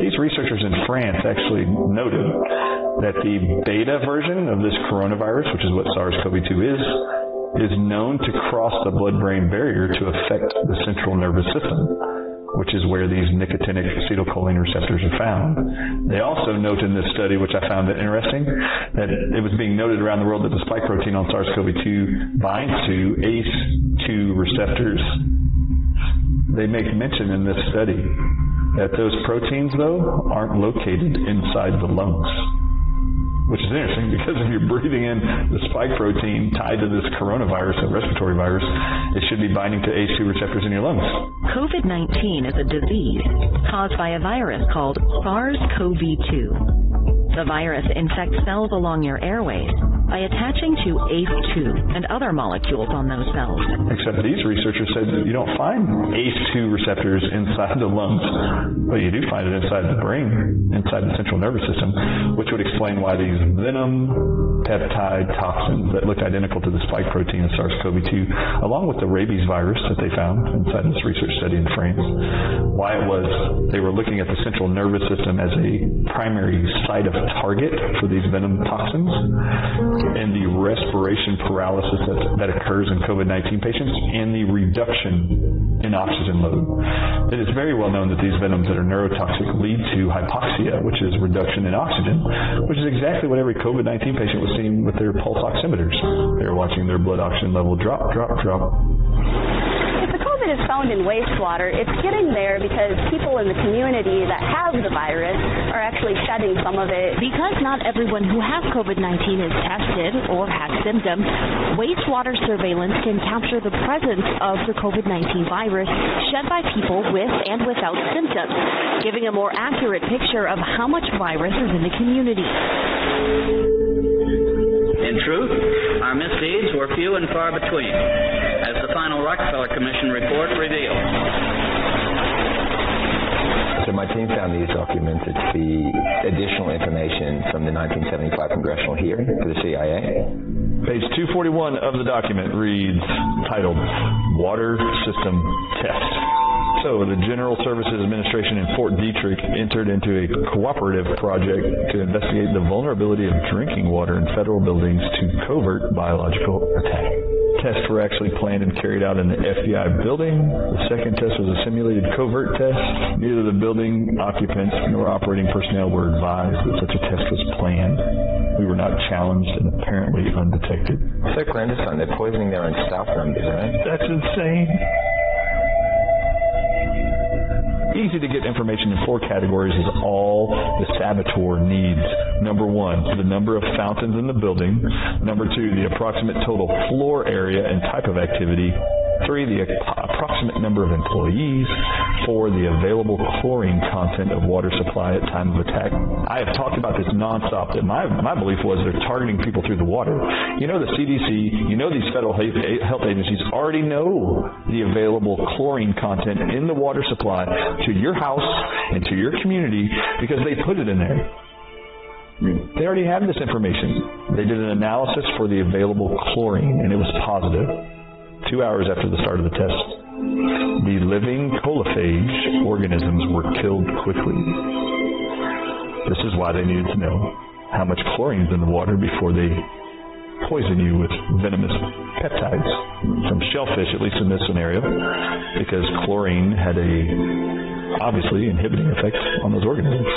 These researchers in France actually noted that the beta version of this coronavirus, which is what SARS-CoV-2 is, is known to cross the blood-brain barrier to affect the central nervous system which is where these nicotinic acetylcholine receptors are found. They also note in this study, which I found interesting, that it was being noted around the world that the spike protein on SARS-CoV-2 binds to ACE2 receptors. They make mention in this study that those proteins, though, aren't located inside the lungs which is interesting because if you're breathing in the spike protein tied to this coronavirus, a respiratory virus, it should be binding to ACE2 receptors in your lungs. COVID-19 is a disease caused by a virus called SARS-CoV-2. The virus infects cells along your airways by attaching to ACE2 and other molecules on those cells. Except these researchers said that you don't find ACE2 receptors inside the lungs, but you do find it inside the brain, inside the central nervous system, which would explain why these venom peptide toxins that look identical to the spike protein of SARS-CoV-2, along with the rabies virus that they found inside this research study in France, why it was they were looking at the central nervous system as a primary site of target for these venom toxins and the respiration paralysis that, that occurs in COVID-19 patients and the reduction in oxygen load. It is very well known that these venoms that are neurotoxic lead to hypoxia, which is reduction in oxygen, which is exactly what every COVID-19 patient was seeing with their pulse oximeters. They were watching their blood oxygen level drop, drop, drop. The COVID is found in wastewater, it's getting there because people in the community that have the virus are actually shedding some of it. Because not everyone who has COVID-19 is tested or has symptoms, wastewater surveillance can capture the presence of the COVID-19 virus shed by people with and without symptoms, giving a more accurate picture of how much virus is in the community. In truth, our misdeeds were few and far between, as the final Rockefeller Commission report reveals. So my team found these documents. It's the additional information from the 1975 congressional hearing for the CIA. Page 241 of the document reads titled Water System Test. So, the General Services Administration in Fort Detrick entered into a cooperative project to investigate the vulnerability of drinking water in federal buildings to covert biological attack. Tests were actually planned and carried out in the FBI building. The second test was a simulated covert test. Neither the building occupants nor operating personnel were advised that such a test was planned. We were not challenged and apparently undetected. So clandestine. They're poisoning their own staff members, right? That's insane. Easy to get information in four categories is all the saboteur needs. Number 1, the number of fountains in the building. Number 2, the approximate total floor area and type of activity. 3, the approximate number of employees. 4, the available chlorine content of water supply at time of attack. I have talked about this nonstop that my my belief was they're targeting people through the water. You know the CDC, you know these federal health agencies already know the available chlorine content in the water supply to your house and to your community because they put it in there. They already have this information. They did an analysis for the available chlorine and it was positive 2 hours after the start of the test. The living coliphage organisms were killed quickly. This is why they needed to know how much chlorine is in the water before they poison you with venomous peptides from shellfish at least in this scenario because chlorine had a obviously inhibiting effect on those organisms.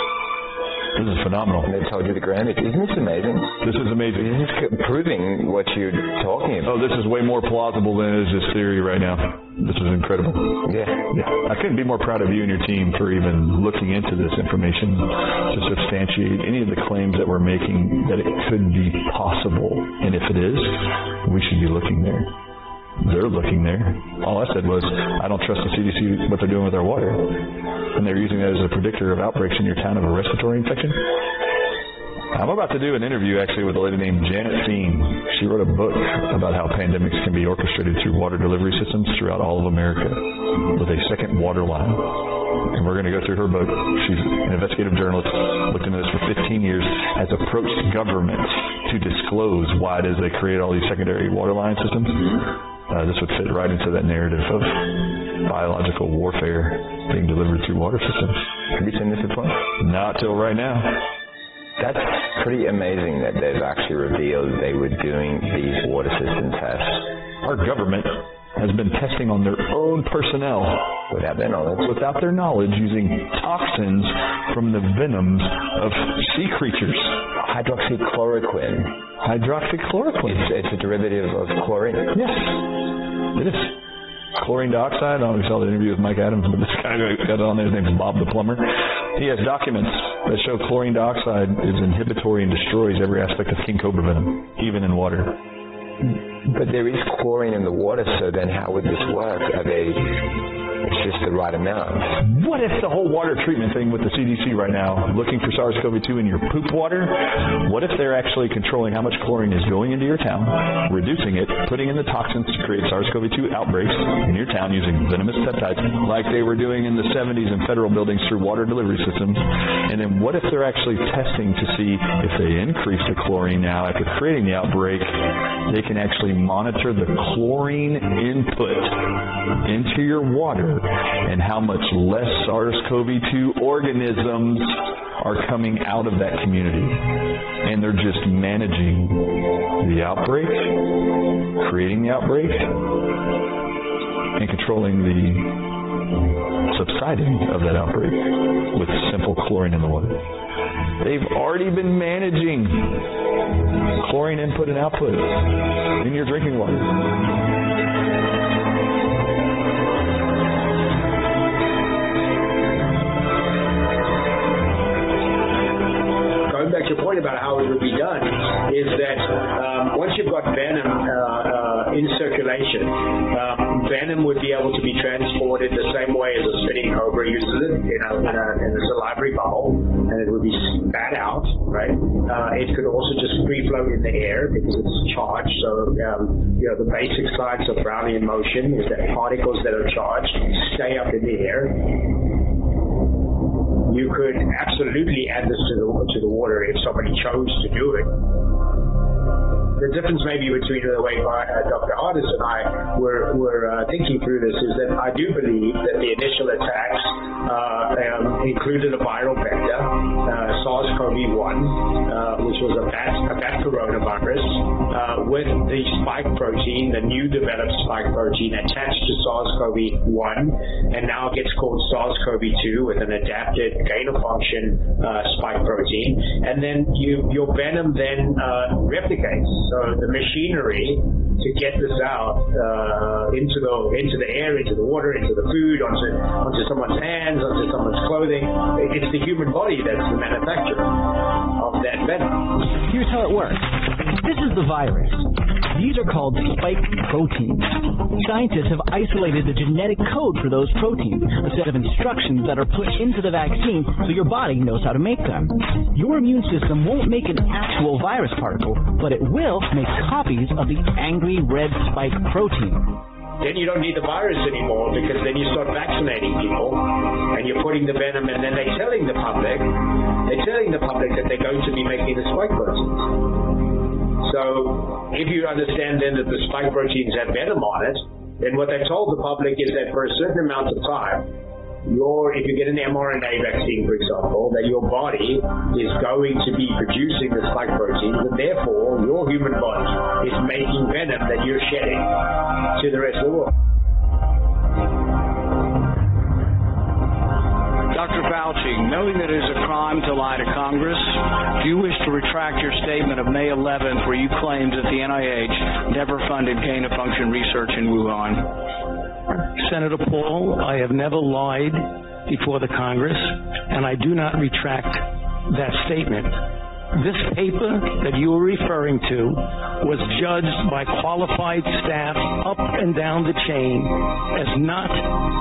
This is phenomenal. And they told you the grammage. Isn't this amazing? This is amazing. This is proving what you're talking about. Oh, this is way more plausible than it is this theory right now. This is incredible. Yeah. Yeah. I couldn't be more proud of you and your team for even looking into this information to substantiate any of the claims that we're making that it could be possible. And if it is, we should be looking there they're looking there. All I said was, I don't trust the CDC what they're doing with our water. And they're using that as a predictor of outbreaks in your town of a respiratory infection. I'm about to do an interview actually with a lady named Janet Seen. She wrote a book about how pandemics can be orchestrated through water delivery systems throughout all of America with a second water line. And we're going to go through her book. She's an investigative journalist, looked into this for 15 years, has approached government to disclose why it is they create all these secondary water line systems. Uh, this would fit right into that narrative of biological warfare being delivered through water systems. Have you seen this before? Not till right now. That's pretty amazing that they've actually revealed they were doing these water system tests. Our government has been testing on their own personnel without their knowledge without their knowledge using toxins from the venoms of sea creatures hydroxychloroquine hydroxychloroquine it's, it's a derivative of chlorine yes it is chlorine dioxide. I don't know if you saw the interview with Mike Adams, but this guy got it on there. His name's Bob the Plumber. He has documents that show chlorine dioxide is inhibitory and destroys every aspect of king cobra venom, even in water. But there is chlorine in the water, so then how would this work? Are they it's just the right amount. What if the whole water treatment thing with the CDC right now, looking for SARS-CoV-2 in your poop water, what if they're actually controlling how much chlorine is going into your town, reducing it, putting in the toxins to create SARS-CoV-2 outbreaks in your town using venomous peptides like they were doing in the 70s in federal buildings through water delivery systems? And then what if they're actually testing to see if they increase the chlorine now after creating the outbreak, they can actually monitor the chlorine input into your water and how much less SARS-CoV-2 organisms are coming out of that community. And they're just managing the outbreak, creating the outbreak, and controlling the subsiding of that outbreak with simple chlorine in the water. They've already been managing chlorine input and output in your drinking water. About how it would be done is that um, once you've got venom uh, uh, in circulation, um, venom would be able to be transported the same way as a spitting cobra uses it, you know, in a, in a salivary bubble, and it would be spat out, right? Uh, it could also just free float in the air because it's charged. So, um, you know, the basic science of Brownian motion is that particles that are charged stay up in the air you could absolutely add this to the to the water if somebody chose to do it. The difference maybe between the way uh, Dr. Ardis and I were were uh, thinking through this is that I do believe that the initial attacks uh, um, included a viral vector, uh, SARS-CoV-1, uh, which was a bat, a bat coronavirus, with the spike protein, the new developed spike protein attached to SARS-CoV-1, and now gets called SARS-CoV-2 with an adapted gain-of-function spike protein, and then you, your venom then replicates. So the machinery to get this out uh, into the into the air, into the water, into the food, onto onto someone's hands, onto someone's clothing. It's the human body that's the manufacturer of that venom. Here's how it works. This is the virus. These are called spike proteins. Scientists have isolated the genetic code for those proteins, a set of instructions that are put into the vaccine so your body knows how to make them. Your immune system won't make an actual virus particle, but it will make copies of the angry red spike protein then you don't need the virus anymore because then you start vaccinating people and you're putting the venom and then they're telling the public they're telling the public that they're going to be making the spike proteins so if you understand then that the spike proteins have venom on it, then what they've told the public is that for a certain amount of time, your if you get an mRNA vaccine, for example, that your body is going to be producing the spike proteins, and therefore your human body is making venom that you're shedding to the rest of the world. Dr. Fauci, knowing that it is a crime to lie to Congress, do you wish to retract your statement of May 11th where you claimed that the NIH never funded gain-of-function research in Wuhan? Senator Paul, I have never lied before the Congress, and I do not retract that statement. This paper that you were referring to was judged by qualified staff up and down the chain as not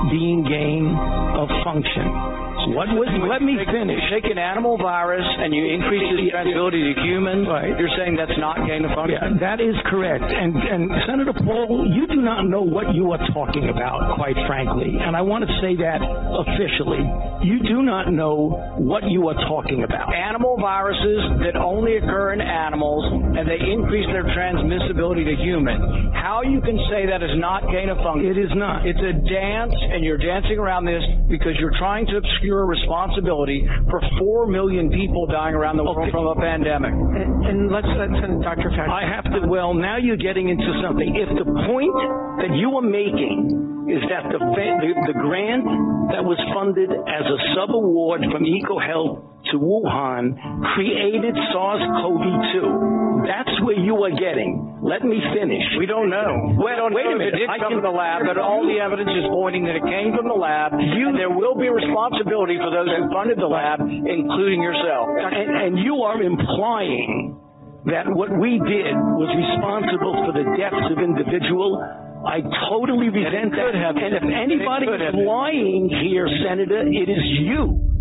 being gain of function. What was let me finish. You take an animal virus and you increase its transmissibility to humans. Right. You're saying that's not gain of function. Yeah, that is correct. And and Senator Paul, you do not know what you are talking about, quite frankly. And I want to say that officially. You do not know what you are talking about. Animal viruses that only occur in animals and they increase their transmissibility to humans. How you can say that is not gain of function? It is not. It's a dance and you're dancing around this because you're trying to obscure responsibility for 4 million people dying around the world okay. from a pandemic. And, and let's, let's Dr. Fauci. I have to, well, now you're getting into something. If the point that you are making is that the, the, the grant that was funded as a sub-award from EcoHealth to Wuhan created SARS-CoV-2. That's where you are getting. Let me finish. We don't know. Well, wait a minute. It did I come from the lab, but all the evidence is pointing that it came from the lab. You, there will be responsibility for those who funded the lab, including yourself. And, and you are implying that what we did was responsible for the deaths of individual I totally resent that. And if anybody is lying here, Senator, it is you.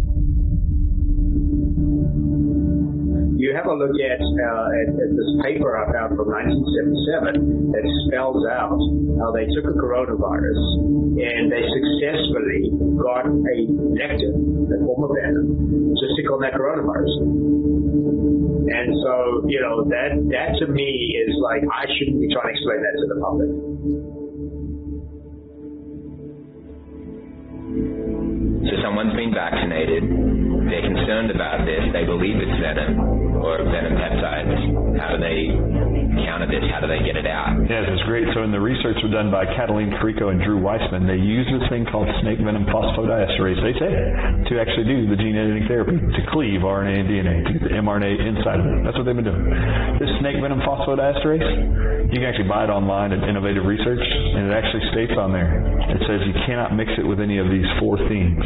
You have a look at, uh, at, at this paper I found from 1977 that spells out how they took a coronavirus and they successfully got a vector, a form of venom, to stick on that coronavirus. And so, you know, that that to me is like I shouldn't be trying to explain that to the public. So someone's been vaccinated, they're concerned about this, they believe it's venom, or venom peptides? How do they counter this? How do they get it out? Yes, it's great. So in the research done by Katalin Karikó and Drew Weissman, they use this thing called snake venom phosphodiesterase, they say, to actually do the gene editing therapy, to cleave RNA and DNA, to get the mRNA inside of it. That's what they've been doing. This snake venom phosphodiesterase, you can actually buy it online at Innovative Research, and it actually states on there, it says you cannot mix it with any of these four things.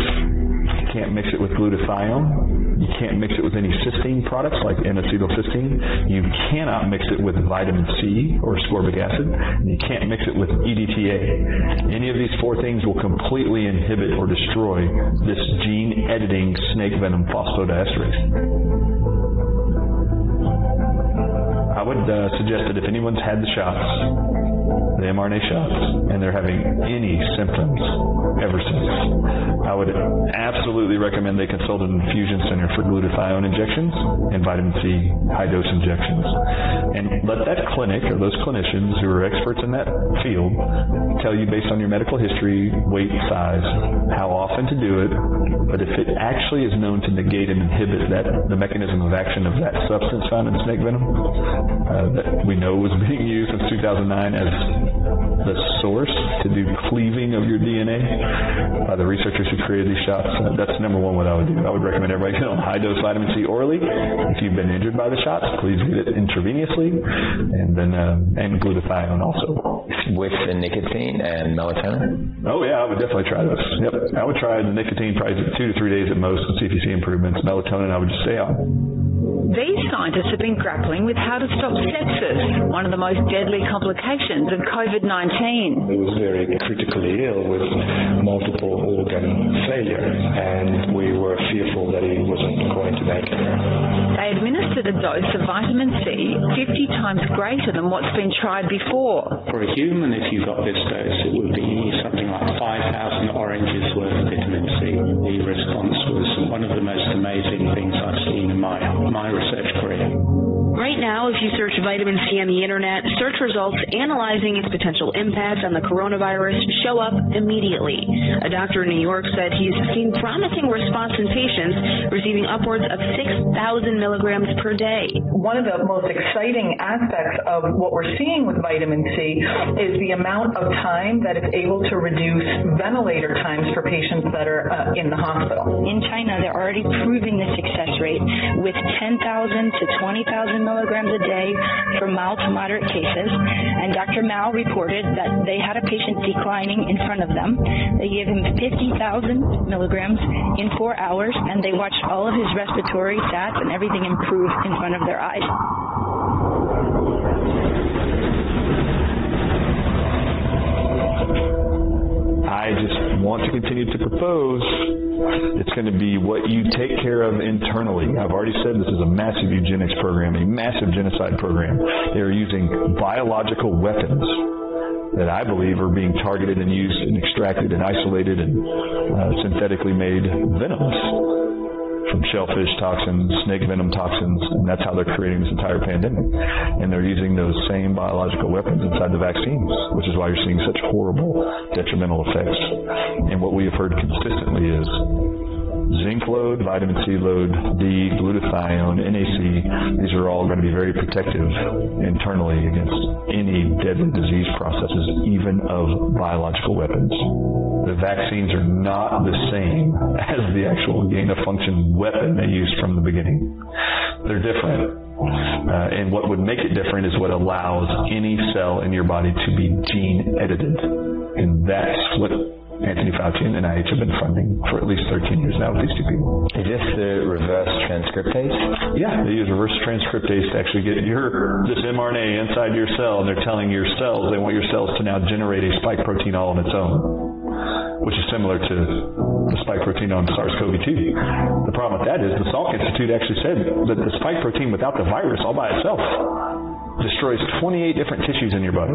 You can't mix it with glutathione, You can't mix it with any cysteine products like N-acetylcysteine. You cannot mix it with vitamin C or ascorbic acid. And you can't mix it with EDTA. Any of these four things will completely inhibit or destroy this gene editing snake venom phosphodiesterase. I would uh, suggest that if anyone's had the shots the mRNA shots and they're having any symptoms ever since. I would absolutely recommend they consult an infusion center for glutathione injections and vitamin C high dose injections. And let that clinic or those clinicians who are experts in that field tell you based on your medical history, weight, size, how often to do it. But if it actually is known to negate and inhibit that the mechanism of action of that substance found in snake venom uh, that we know was being used since 2009 as the source to do cleaving of your DNA by the researchers who created these shots. That's number one what I would do. I would recommend everybody get on high dose vitamin C orally. If you've been injured by the shots, please get it intravenously and then uh, and glutathione also. With the nicotine and melatonin? Oh yeah, I would definitely try those. Yep. I would try the nicotine probably 2 to 3 days at most and see if you see improvements. Melatonin I would just stay on. These scientists have been grappling with how to stop sepsis, one of the most deadly complications of COVID-19. He was very critically ill with multiple organ failure and we were fearful that he wasn't going to make it. They administered a dose of vitamin C 50 times greater than what's been tried before. For a human if you got this dose it would be something like 5,000 oranges worth of vitamin C. The response was one of the most amazing things I've seen in my my research. Right now, if you search vitamin C on the internet, search results analyzing its potential impact on the coronavirus show up immediately. A doctor in New York said he's seen promising response in patients receiving upwards of 6,000 milligrams per day. One of the most exciting aspects of what we're seeing with vitamin C is the amount of time that it's able to reduce ventilator times for patients that are uh, in the hospital. In China, they're already proving the success rate with 10,000 to 20,000 milligrams a day for mild to moderate cases. And Dr. Mao reported that they had a patient declining in front of them. They gave him 50,000 milligrams in 4 hours and they watched all of his respiratory stats and everything improve in front of their eyes. I just want to continue to propose it's going to be what you take care of internally. I've already said this is a massive eugenics program, a massive genocide program. They are using biological weapons that I believe are being targeted and used and extracted and isolated and uh, synthetically made venoms from shellfish toxins, snake venom toxins, and that's how they're creating this entire pandemic. And they're using those same biological weapons inside the vaccines, which is why you're seeing such horrible detrimental effects. And what we have heard consistently is zinc load, vitamin C load, D, glutathione, NAC, these are all going to be very protective internally against any deadly disease processes, even of biological weapons. The vaccines are not the same as the actual gain of function weapon they used from the beginning. They're different. Uh, and what would make it different is what allows any cell in your body to be gene edited. And that's what Anthony Fauci and NIH have been funding for at least 13 years now with these two people. Is this the reverse transcriptase? Yeah, they use reverse transcriptase to actually get your this mRNA inside your cell and they're telling your cells they want your cells to now generate a spike protein all on its own which is similar to the spike protein on SARS-CoV-2. The problem with that is the Salk Institute actually said that the spike protein without the virus all by itself destroys 28 different tissues in your body.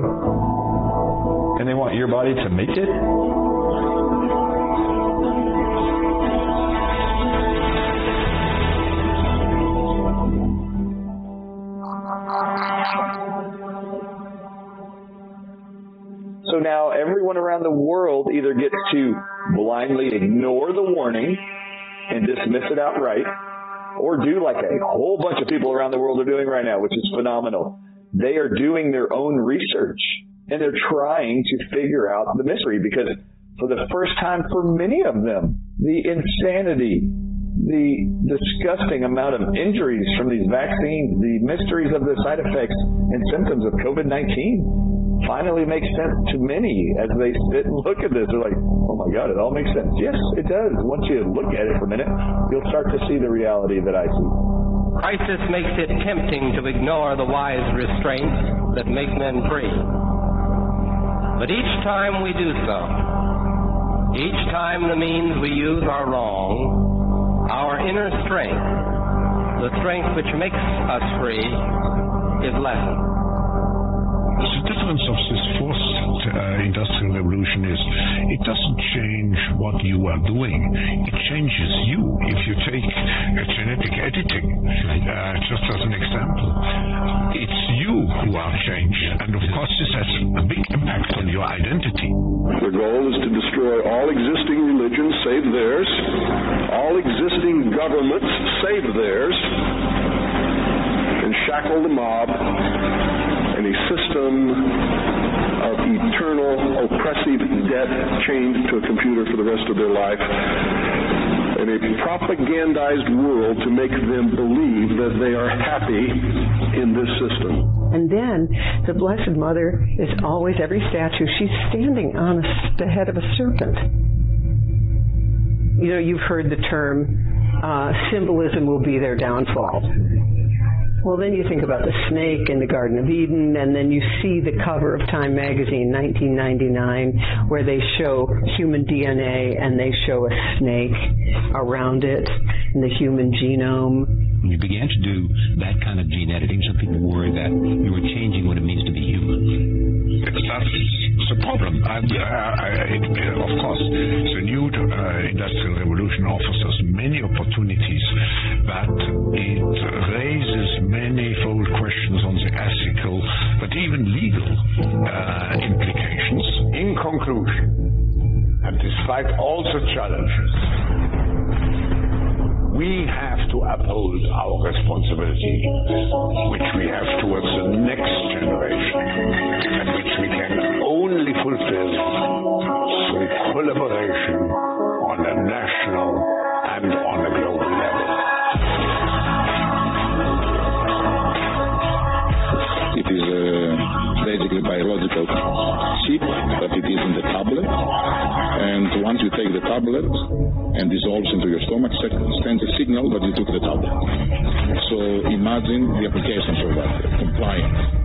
And they want your body to make it So now everyone around the world either gets to blindly ignore the warning and dismiss it outright or do like a whole bunch of people around the world are doing right now, which is phenomenal. They are doing their own research and they're trying to figure out the mystery because for the first time for many of them, the insanity the disgusting amount of injuries from these vaccines, the mysteries of the side effects and symptoms of COVID-19 finally makes sense to many as they sit and look at this. They're like, oh my God, it all makes sense. Yes, it does. Once you look at it for a minute, you'll start to see the reality that I see. Crisis makes it tempting to ignore the wise restraints that make men free. But each time we do so, each time the means we use are wrong, our inner strength, the strength which makes us free, is lessened. The difference of this fourth uh, industrial revolution is it doesn't change what you are doing. It changes you. If you take uh, genetic editing, uh, just as an example, it's you who are changed. And of course this has a big impact on your identity. The goal is to destroy all existing religions save theirs, all existing governments save theirs, and shackle the mob a system of eternal oppressive debt chained to a computer for the rest of their life in a propagandized world to make them believe that they are happy in this system. And then the Blessed Mother is always, every statue, she's standing on a, the head of a serpent. You know, you've heard the term uh, symbolism will be their downfall. Well, then you think about the snake in the Garden of Eden, and then you see the cover of Time magazine, 1999, where they show human DNA and they show a snake around it in the human genome. When you began to do that kind of gene editing, some people worry that you were changing what it means to be human. That's a problem. I, I, it, of course, the new uh, industrial revolution offers us many opportunities, but it raises manifold questions on the ethical, but even legal uh, implications. In conclusion, and despite all the challenges, we have to uphold our responsibility, which we have towards the next generation, and which we can only fulfill through collaboration on a national and on a global level. It is uh, basically biological chip, but it is in the tablet. And once you take the tablet and dissolves into your stomach, sends a signal that you took the tablet. So imagine the applications of that, compliance.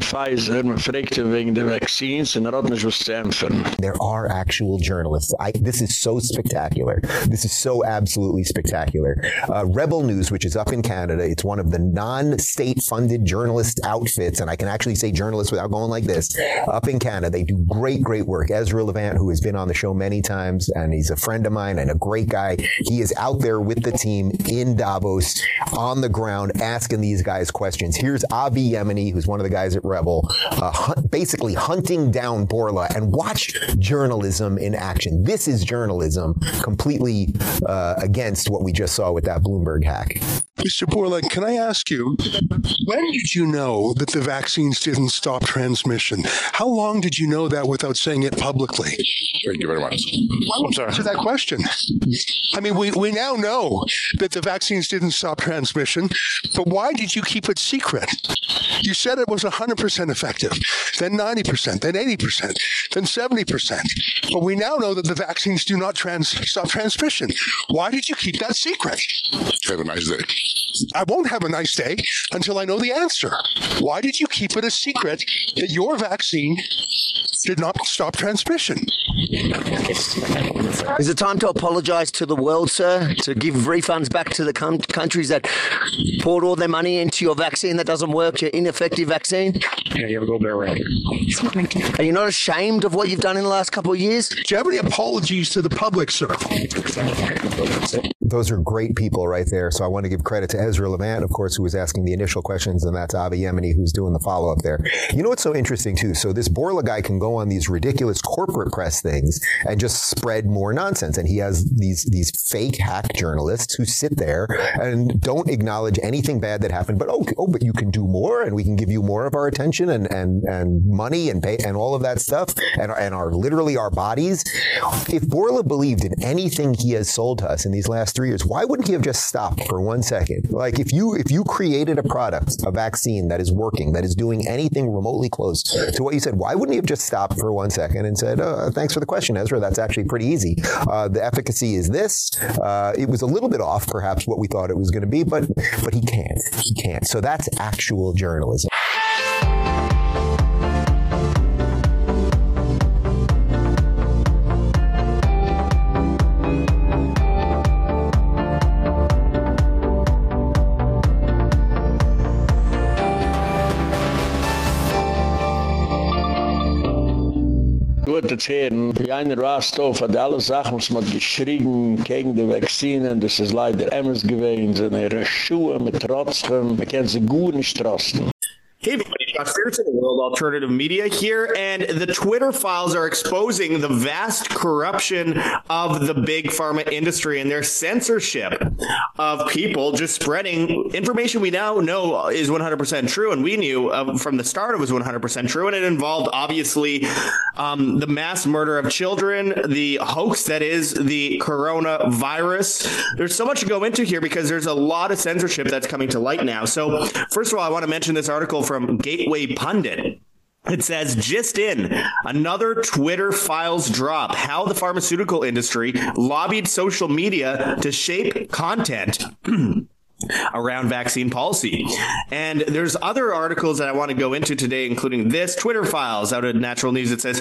Pfizer, man fragt ihn wegen der Vaccines und er hat nicht was zu empfern. There are actual journalists. I, this is so spectacular. This is so absolutely spectacular. Uh, Rebel News, which is up in Canada, it's one of the non-state funded journalist outfits, and I can actually say journalists without going like this, up in Canada. They do great, great work. Ezra Levant, who has been on the show many times, and he's a friend of mine and a great guy. He is out there with the team in Davos on the ground asking these guys questions. Here's Avi Yemini, who's one of the guys at Rebel, uh, hunt, basically hunting down Bourla and watch journalism in action. This is journalism completely uh, against what we just saw with that Bloomberg hack. Mr. Borland, can I ask you, when did you know that the vaccines didn't stop transmission? How long did you know that without saying it publicly? Thank you very much. Well, I'm sorry. Answer that question. I mean, we, we now know that the vaccines didn't stop transmission, but why did you keep it secret? You said it was 100% effective, then 90%, then 80%, then 70%. But we now know that the vaccines do not trans stop transmission. Why did you keep that secret? Have a nice day. I won't have a nice day until I know the answer. Why did you keep it a secret that your vaccine did not stop transmission? Is it time to apologise to the world, sir? To give refunds back to the countries that poured all their money into your vaccine that doesn't work, your ineffective vaccine? Yeah, you have a little bit around here. Are you not ashamed of what you've done in the last couple of years? Do you have any apologies to the public, sir? Those are great people right there. So I want to give credit to Ezra Levant, of course, who was asking the initial questions, and that's Avi Yemini, who's doing the follow-up there. You know what's so interesting, too? So this Bourla guy can go on these ridiculous corporate press things and just spread more nonsense and he has these these fake hack journalists who sit there and don't acknowledge anything bad that happened but oh, oh but you can do more and we can give you more of our attention and and and money and pay and all of that stuff and and our literally our bodies if Bourla believed in anything he has sold to us in these last 3 years why wouldn't he have just stopped for one second like if you if you created a product a vaccine that is working that is doing anything remotely close to what you said why wouldn't he have just stopped for one second and said oh, thanks for the question Ezra. That's actually pretty easy. Uh, the efficacy is this. Uh, it was a little bit off perhaps what we thought it was going to be but but he can't. He can't. So that's actual journalism gut erzählen. Wie einer rast auf, hat alle Sachen, was man geschrieben gegen die Vaccinen, das ist leider Emmers gewesen, sind ihre Schuhe mit Trotzchen, man kann sie gut nicht trosten. Hey everybody, Josh Pearson, World Alternative Media here, and the Twitter files are exposing the vast corruption of the big pharma industry and their censorship of people just spreading information we now know is 100% true and we knew uh, from the start it was 100% true and it involved obviously um, the mass murder of children, the hoax that is the coronavirus. There's so much to go into here because there's a lot of censorship that's coming to light now. So, first of all, I want to mention this article from Gateway Pundit. It says just in another Twitter files drop how the pharmaceutical industry lobbied social media to shape content around vaccine policy. And there's other articles that I want to go into today including this Twitter files out of Natural News it says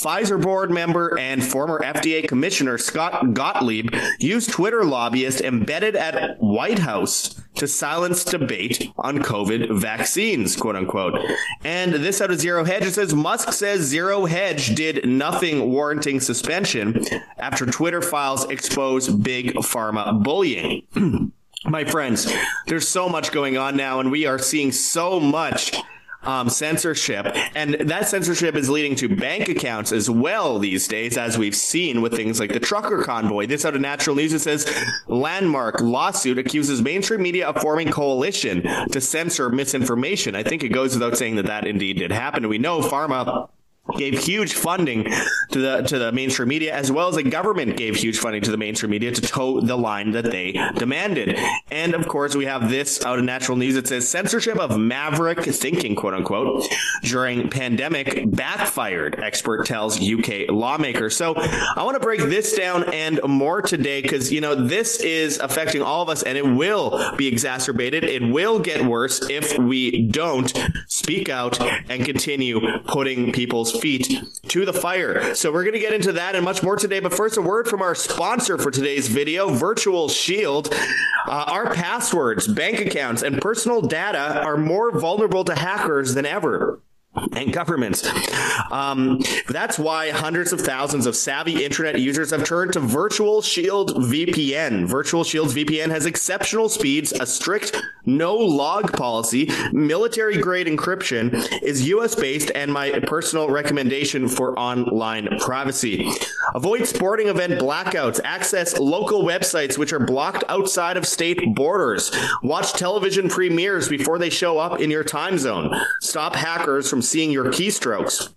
Pfizer board member and former FDA commissioner Scott Gottlieb used Twitter lobbyist embedded at White House to silence debate on COVID vaccines, quote unquote. And this out of Zero Hedge it says Musk says Zero Hedge did nothing warranting suspension after Twitter files expose big pharma bullying. My friends, there's so much going on now and we are seeing so much um, censorship and that censorship is leading to bank accounts as well these days as we've seen with things like the trucker convoy. This out of natural news it says landmark lawsuit accuses mainstream media of forming coalition to censor misinformation. I think it goes without saying that that indeed did happen. We know pharma gave huge funding to the to the mainstream media as well as the government gave huge funding to the mainstream media to toe the line that they demanded. And of course, we have this out of Natural News it says censorship of maverick thinking quote unquote during pandemic backfired expert tells UK lawmaker. So, I want to break this down and more today cuz you know, this is affecting all of us and it will be exacerbated. It will get worse if we don't speak out and continue putting people's feet to the fire. So we're going to get into that and much more today, but first a word from our sponsor for today's video, Virtual Shield. Uh, our passwords, bank accounts, and personal data are more vulnerable to hackers than ever and governments. Um, that's why hundreds of thousands of savvy internet users have turned to Virtual Shield VPN. Virtual Shield's VPN has exceptional speeds, a strict no log policy, military grade encryption, is US based and my personal recommendation for online privacy. Avoid sporting event blackouts, access local websites which are blocked outside of state borders. Watch television premieres before they show up in your time zone. Stop hackers from seeing your keystrokes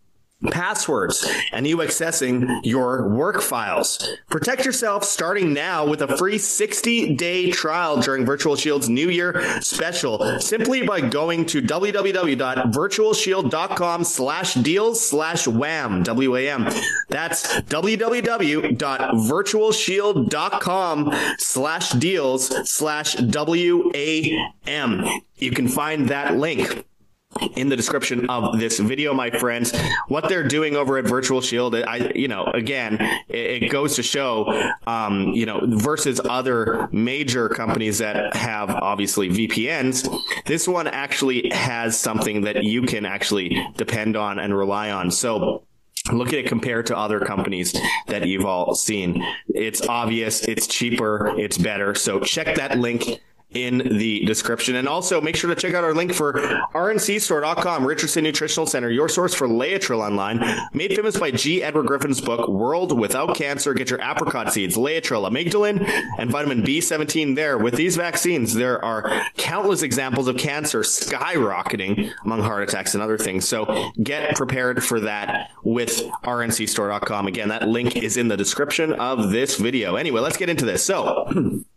passwords and you accessing your work files. Protect yourself starting now with a free 60-day trial during Virtual Shield's New Year special simply by going to www.virtualshield.com/deals/wham W-A-M. That's www.virtualshield.com/deals/w-a-m. You can find that link in the description of this video my friends. What they're doing over at virtual shield i you know again it, it goes to show um, you know versus other major companies that have obviously VPNs this one actually has something that you can actually depend on and rely on. So look at it compared to other companies that you've all seen. It's obvious it's cheaper it's better. So check that link in the description. And also make sure to check out our link for rncstore.com, Richardson Nutritional Center, your source for Laetrile online, made famous by G. Edward Griffin's book World Without Cancer. Get your apricot seeds, Laetrile, amygdalin, and vitamin B17 there. With these vaccines, there are countless examples of cancer skyrocketing among heart attacks and other things. So get prepared for that with rncstore.com. Again, that link is in the description of this video. Anyway, let's get into this. So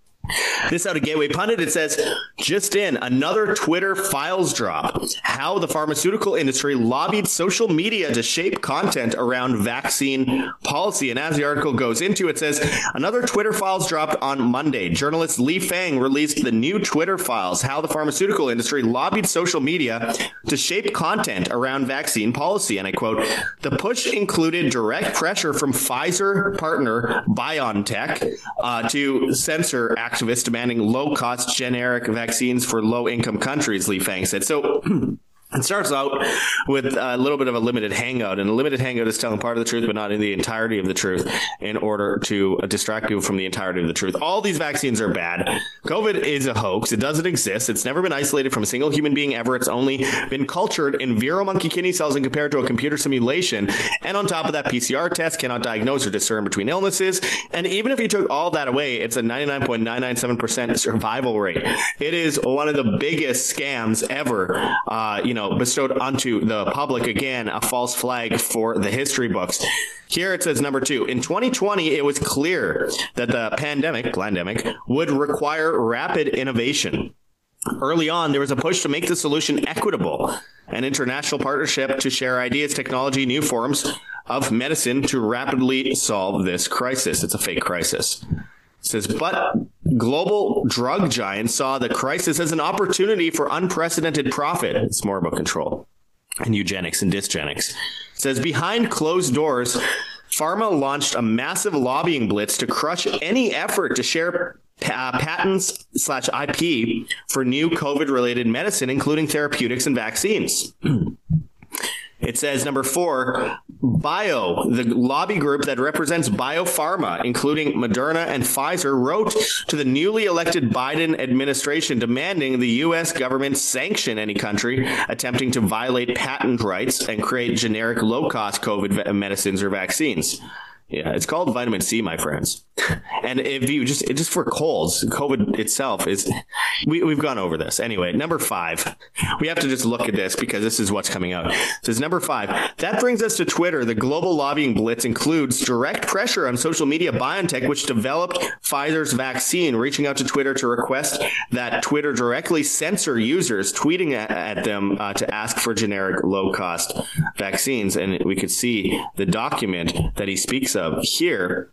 This out of Gateway Pundit it says just in another Twitter files drop. How the pharmaceutical industry lobbied social media to shape content around vaccine policy. And as the article goes into it says another Twitter files dropped on Monday. Journalist Lee Fang released the new Twitter files. How the pharmaceutical industry lobbied social media to shape content around vaccine policy. And I quote the push included direct pressure from Pfizer partner BioNTech uh, to censor activists demanding low-cost generic vaccines for low-income countries, Lee Fang said. So It starts out with a little bit of a limited hangout and a limited hangout is telling part of the truth but not in the entirety of the truth in order to distract people from the entirety of the truth. All these vaccines are bad. COVID is a hoax. It doesn't exist. It's never been isolated from a single human being ever. It's only been cultured in vero monkey kidney cells and compared to a computer simulation. And on top of that PCR test cannot diagnose or discern between illnesses. And even if you took all that away, it's a 99.997% survival rate. It is one of the biggest scams ever. Uh, you know know bestowed onto the public again a false flag for the history books. Here it says number 2 in 2020 it was clear that the pandemic pandemic would require rapid innovation. Early on there was a push to make the solution equitable an international partnership to share ideas technology new forms of medicine to rapidly solve this crisis. It's a fake crisis says but global drug giants saw the crisis as an opportunity for unprecedented profit. It's more about control and eugenics and dysgenics. It says behind closed doors Pharma launched a massive lobbying blitz to crush any effort to share uh, patents slash IP for new COVID related medicine including therapeutics and vaccines. It says number 4, Bio, the lobby group that represents biopharma including Moderna and Pfizer wrote to the newly elected Biden administration demanding the US government sanction any country attempting to violate patent rights and create generic low-cost COVID medicines or vaccines. Yeah, it's called vitamin C, my friends. And if you just just for colds, COVID itself is we we've gone over this. Anyway, number 5. We have to just look at this because this is what's coming out. It says number 5. That brings us to Twitter. The global lobbying blitz includes direct pressure on social media BioNTech which developed Pfizer's vaccine, reaching out to Twitter to request that Twitter directly censor users tweeting at, at them uh, to ask for generic low-cost vaccines and we could see the document that he speaks here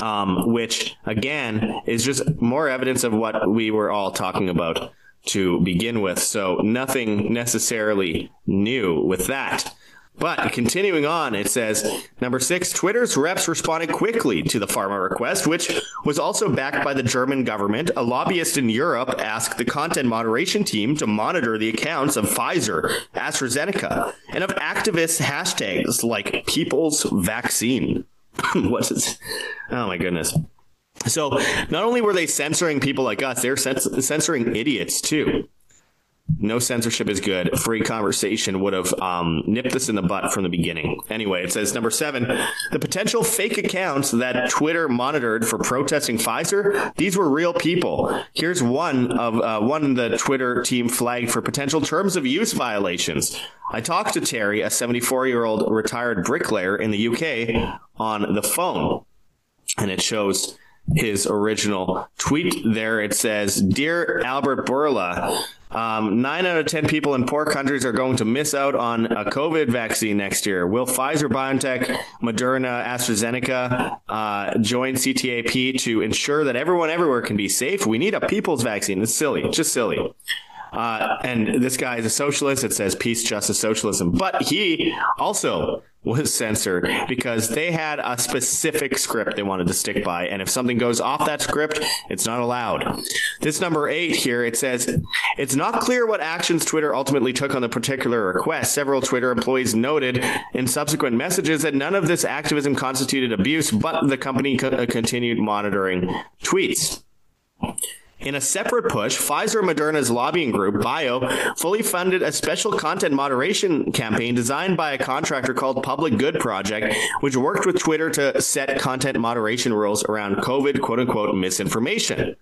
um, which again is just more evidence of what we were all talking about to begin with so nothing necessarily new with that but continuing on, it says number 6 Twitter's reps responded quickly to the pharma request which was also backed by the German government. A lobbyist in Europe asked the content moderation team to monitor the accounts of Pfizer, AstraZeneca, and of activist hashtags like people's vaccine. what is Oh my goodness. So not only were they censoring people like us, they're censoring idiots too. No censorship is good. Free conversation would have um, nipped this in the butt from the beginning. Anyway, it says number 7, the potential fake accounts that Twitter monitored for protesting Pfizer, these were real people. Here's one of uh, one the Twitter team flagged for potential terms of use violations. I talked to Terry, a 74-year-old retired bricklayer in the UK, on the phone. And it shows his original tweet there it says dear Albert Bourla um, 9 out of 10 people in poor countries are going to miss out on a COVID vaccine next year. Will Pfizer, BioNTech, Moderna, AstraZeneca uh, join CTAP to ensure that everyone everywhere can be safe? We need a people's vaccine. It's silly, just silly. Uh, and this guy is a socialist. It says peace, justice, socialism. But he also was censored because they had a specific script they wanted to stick by and if something goes off that script it's not allowed. This number 8 here it says it's not clear what actions Twitter ultimately took on the particular request. Several Twitter employees noted in subsequent messages that none of this activism constituted abuse but the company co uh, continued monitoring tweets. In a separate push, Pfizer Moderna's lobbying group, Bio, fully funded a special content moderation campaign designed by a contractor called Public Good Project, which worked with Twitter to set content moderation rules around COVID quote-unquote misinformation.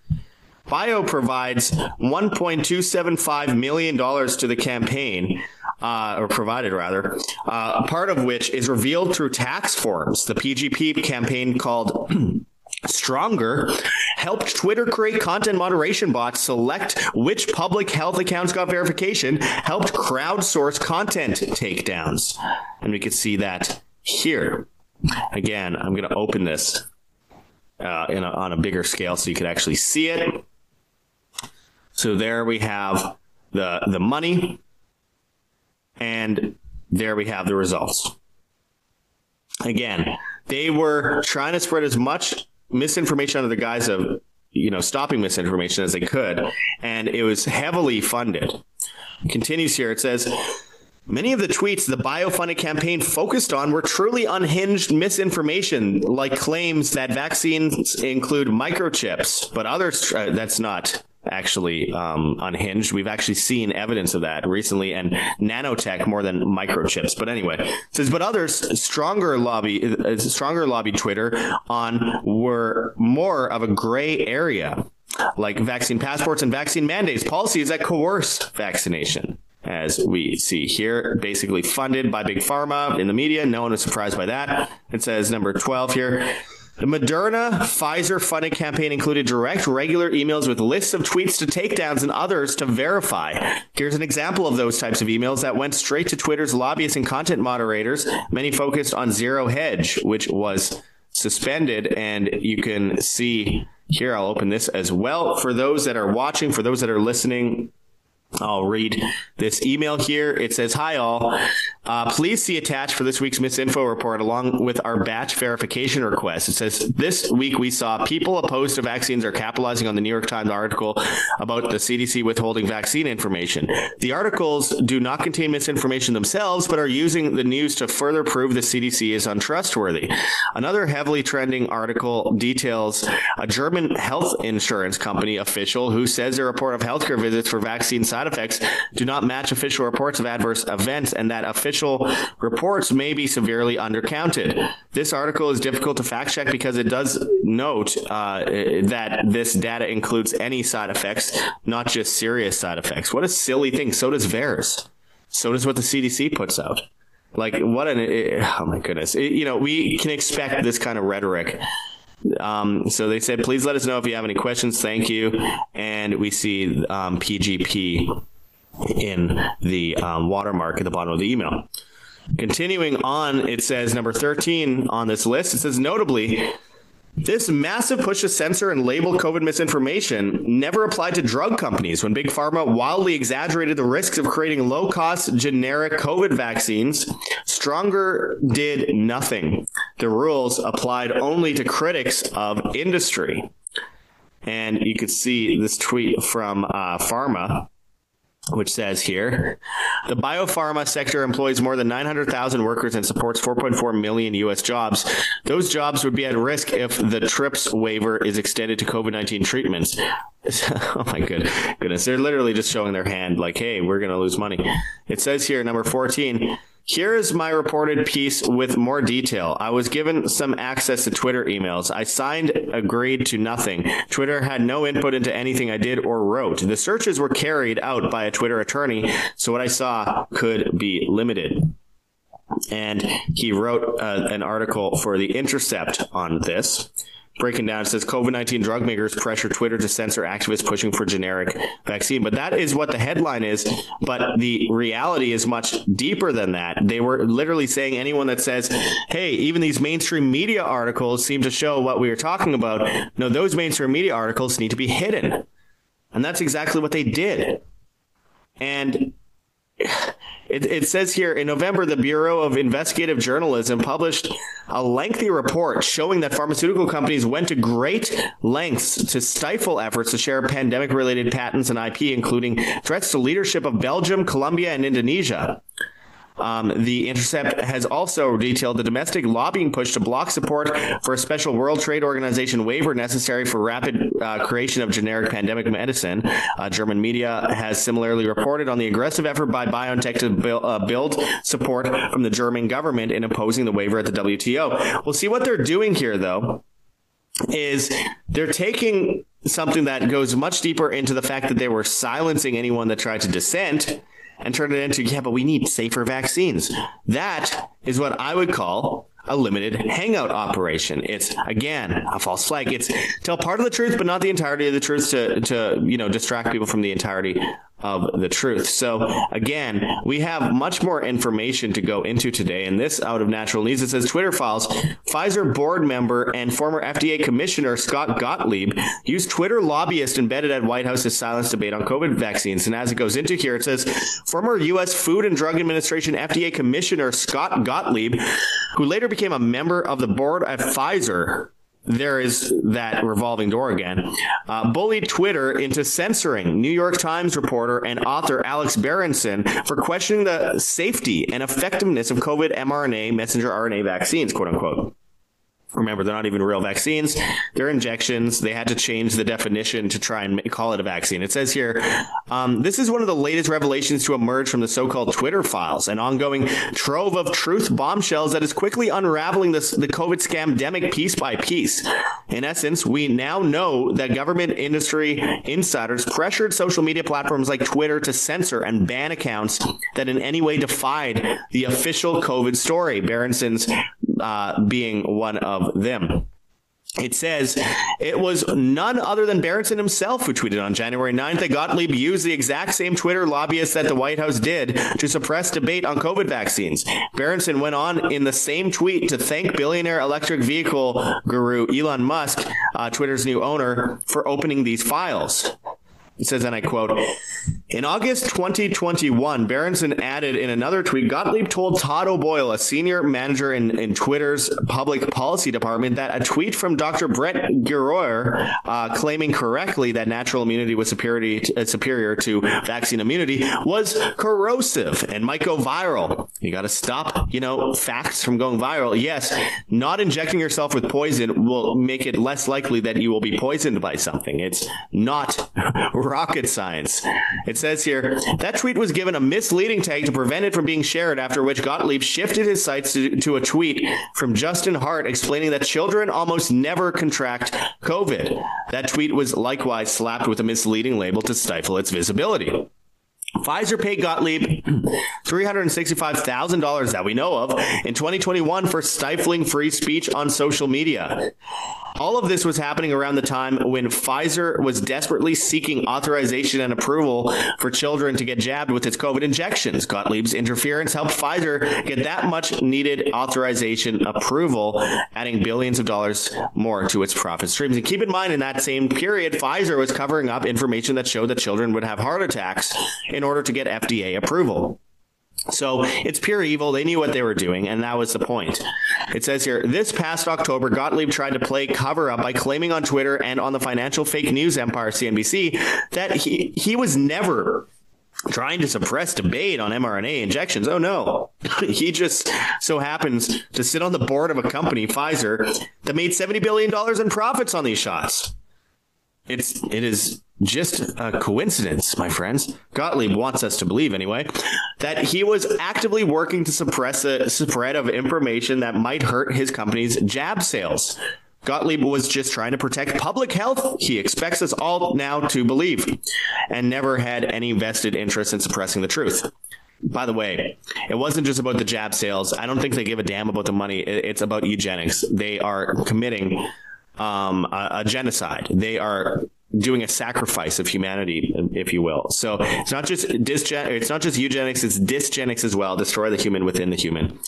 Bio provides 1.275 million dollars to the campaign uh, or provided rather, uh, part of which is revealed through tax forms. The PGP campaign called Stronger helped Twitter create content moderation bots select which public health accounts got verification, helped crowdsource content takedowns. And we can see that here. Again, I'm going to open this uh, in a, on a bigger scale so you can actually see it. So there we have the the money and there we have the results. Again, they were trying to spread as much misinformation under the guise of you know stopping misinformation as they could. And it was heavily funded. Continues here. It says Many of the tweets the biofunding campaign focused on were truly unhinged misinformation like claims that vaccines include microchips but others uh, that's not actually um, unhinged. We've actually seen evidence of that recently and nanotech more than microchips. But anyway, says but others stronger lobby uh, stronger lobby Twitter on were more of a gray area like vaccine passports and vaccine mandates policies that coerce vaccination as we see here basically funded by big pharma in the media no one is surprised by that it says number 12 here the Moderna Pfizer funding campaign included direct regular emails with lists of tweets to takedowns and others to verify. Here's an example of those types of emails that went straight to Twitter's lobbyists and content moderators, many focused on Zero Hedge, which was suspended and you can see here I'll open this as well for those that are watching, for those that are listening I'll read this email here. It says, "Hi all. Uh, please see attached for this week's misinfo report along with our batch verification request." It says, "This week we saw people opposed to vaccines are capitalizing on the New York Times article about the CDC withholding vaccine information. The articles do not contain misinformation themselves, but are using the news to further prove the CDC is untrustworthy." Another heavily trending article details a German health insurance company official who says a report of healthcare visits for vaccine side effects do not match official reports of adverse events and that official reports may be severely undercounted. This article is difficult to fact check because it does note uh, that this data includes any side effects, not just serious side effects. What a silly thing. So does VAERS. So does what the CDC puts out. Like what an it, oh my goodness. It, you know, we can expect this kind of rhetoric um, so they said please let us know if you have any questions. Thank you. And we see um, PGP in the um, watermark at the bottom of the email. Continuing on it says number 13 on this list it says notably this massive push to censor and label COVID misinformation never applied to drug companies when Big Pharma wildly exaggerated the risks of creating low-cost generic COVID vaccines. Stronger did nothing. The rules applied only to critics of industry. And you could see this tweet from uh, Pharma which says here the biopharma sector employs more than 900,000 workers and supports 4.4 million US jobs. Those jobs would be at risk if the TRIPS waiver is extended to COVID-19 treatments. Oh my good goodness. They're literally just showing their hand like hey we're going to lose money. It says here number 14 here is my reported piece with more detail. I was given some access to Twitter emails. I signed agreed to nothing. Twitter had no input into anything I did or wrote. The searches were carried out by a Twitter attorney, so what I saw could be limited. And he wrote uh, an article for the Intercept on this breaking down. It says COVID-19 drug makers pressure Twitter to censor activists pushing for generic vaccine. But that is what the headline is. But the reality is much deeper than that. They were literally saying anyone that says hey even these mainstream media articles seem to show what we were talking about. No those mainstream media articles need to be hidden. And that's exactly what they did. And it, it says here in November the Bureau of Investigative Journalism published a lengthy report showing that pharmaceutical companies went to great lengths to stifle efforts to share pandemic related patents and IP including threats to leadership of Belgium, Colombia and Indonesia. Um, the Intercept has also detailed the domestic lobbying push to block support for a special World Trade Organization waiver necessary for rapid uh, creation of generic pandemic medicine. Uh, German media has similarly reported on the aggressive effort by BioNTech to build, uh, build support from the German government in opposing the waiver at the WTO. We'll see what they're doing here though is they're taking something that goes much deeper into the fact that they were silencing anyone that tried to dissent and turn it into yeah but we need safer vaccines. That is what i would call a limited hangout operation. It's again a false flag. It's tell part of the truth but not the entirety of the truth to to you know distract people from the entirety of the truth. So again, we have much more information to go into today and this out of natural news it says Twitter files Pfizer board member and former FDA commissioner Scott Gottlieb used Twitter lobbyist embedded at White House to silence debate on COVID vaccines and as it goes into here it says former US Food and Drug Administration FDA commissioner Scott Gottlieb who later became a member of the board at Pfizer there is that revolving door again. Uh, bullied Twitter into censoring New York Times reporter and author Alex Berenson for questioning the safety and effectiveness of COVID mRNA messenger RNA vaccines, quote unquote. Remember, they're not even real vaccines. They're injections. They had to change the definition to try and call it a vaccine. It says here, um, this is one of the latest revelations to emerge from the so-called Twitter files, an ongoing trove of truth bombshells that is quickly unraveling this, the COVID scam demic piece by piece. In essence, we now know that government industry insiders pressured social media platforms like Twitter to censor and ban accounts that in any way defied the official COVID story. Berenson's uh, being one of them. It says it was none other than Berenson himself who tweeted on January 9th that Gottlieb used the exact same Twitter lobbyists that the White House did to suppress debate on COVID vaccines. Berenson went on in the same tweet to thank billionaire electric vehicle guru Elon Musk, uh, Twitter's new owner, for opening these files. It says, and I quote, in August 2021, Berenson added in another tweet, Gottlieb told Todd O'Boyle, a senior manager in, in Twitter's public policy department, that a tweet from Dr. Brett Giroir uh, claiming correctly that natural immunity was superior to, uh, superior to vaccine immunity was corrosive and might go viral. You got to stop, you know, facts from going viral. Yes, not injecting yourself with poison will make it less likely that you will be poisoned by something. It's not rocket science. It says here, that tweet was given a misleading tag to prevent it from being shared after which Gottlieb shifted his sights to, to a tweet from Justin Hart explaining that children almost never contract COVID. That tweet was likewise slapped with a misleading label to stifle its visibility. Pfizer paid Gottlieb $365,000 that we know of in 2021 for stifling free speech on social media. All of this was happening around the time when Pfizer was desperately seeking authorization and approval for children to get jabbed with its COVID injections. Gottlieb's interference helped Pfizer get that much needed authorization approval, adding billions of dollars more to its profit streams. And keep in mind in that same period Pfizer was covering up information that showed that children would have heart attacks in order to get FDA approval. So it's pure evil. They knew what they were doing and that was the point. It says here, this past October Gottlieb tried to play cover up by claiming on Twitter and on the financial fake news empire CNBC that he he was never trying to suppress debate on mRNA injections. Oh no. he just so happens to sit on the board of a company, Pfizer, that made 70 billion dollars in profits on these shots. It's it is just a coincidence, my friends. Gottlieb wants us to believe anyway that he was actively working to suppress a spread of information that might hurt his company's jab sales. Gottlieb was just trying to protect public health. He expects us all now to believe and never had any vested interest in suppressing the truth. By the way, it wasn't just about the jab sales. I don't think they give a damn about the money. It's about eugenics. They are committing um, a, a genocide. They are doing a sacrifice of humanity if you will. So it's not just disgen it's not just eugenics it's dysgenics as well, destroy the human within the human.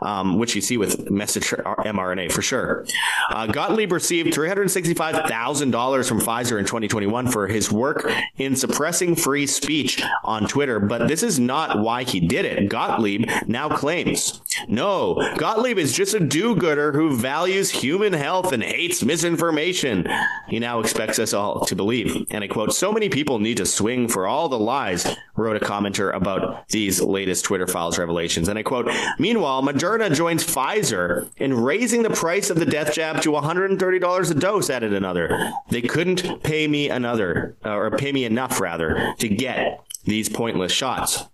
Um, which you see with messenger mRNA for sure. Uh, Gottlieb received $365,000 from Pfizer in 2021 for his work in suppressing free speech on Twitter, but this is not why he did it. Gottlieb now claims, "No, Gottlieb is just a do-gooder who values human health and hates misinformation." He now expects us all to believe. And I quote, "So many people need to swing for all the lies wrote a commenter about these latest Twitter files revelations and I quote, "Meanwhile, Moderna joins Pfizer in raising the price of the death jab to $130 a dose," added another. "They couldn't pay me another uh, or pay me enough rather to get these pointless shots."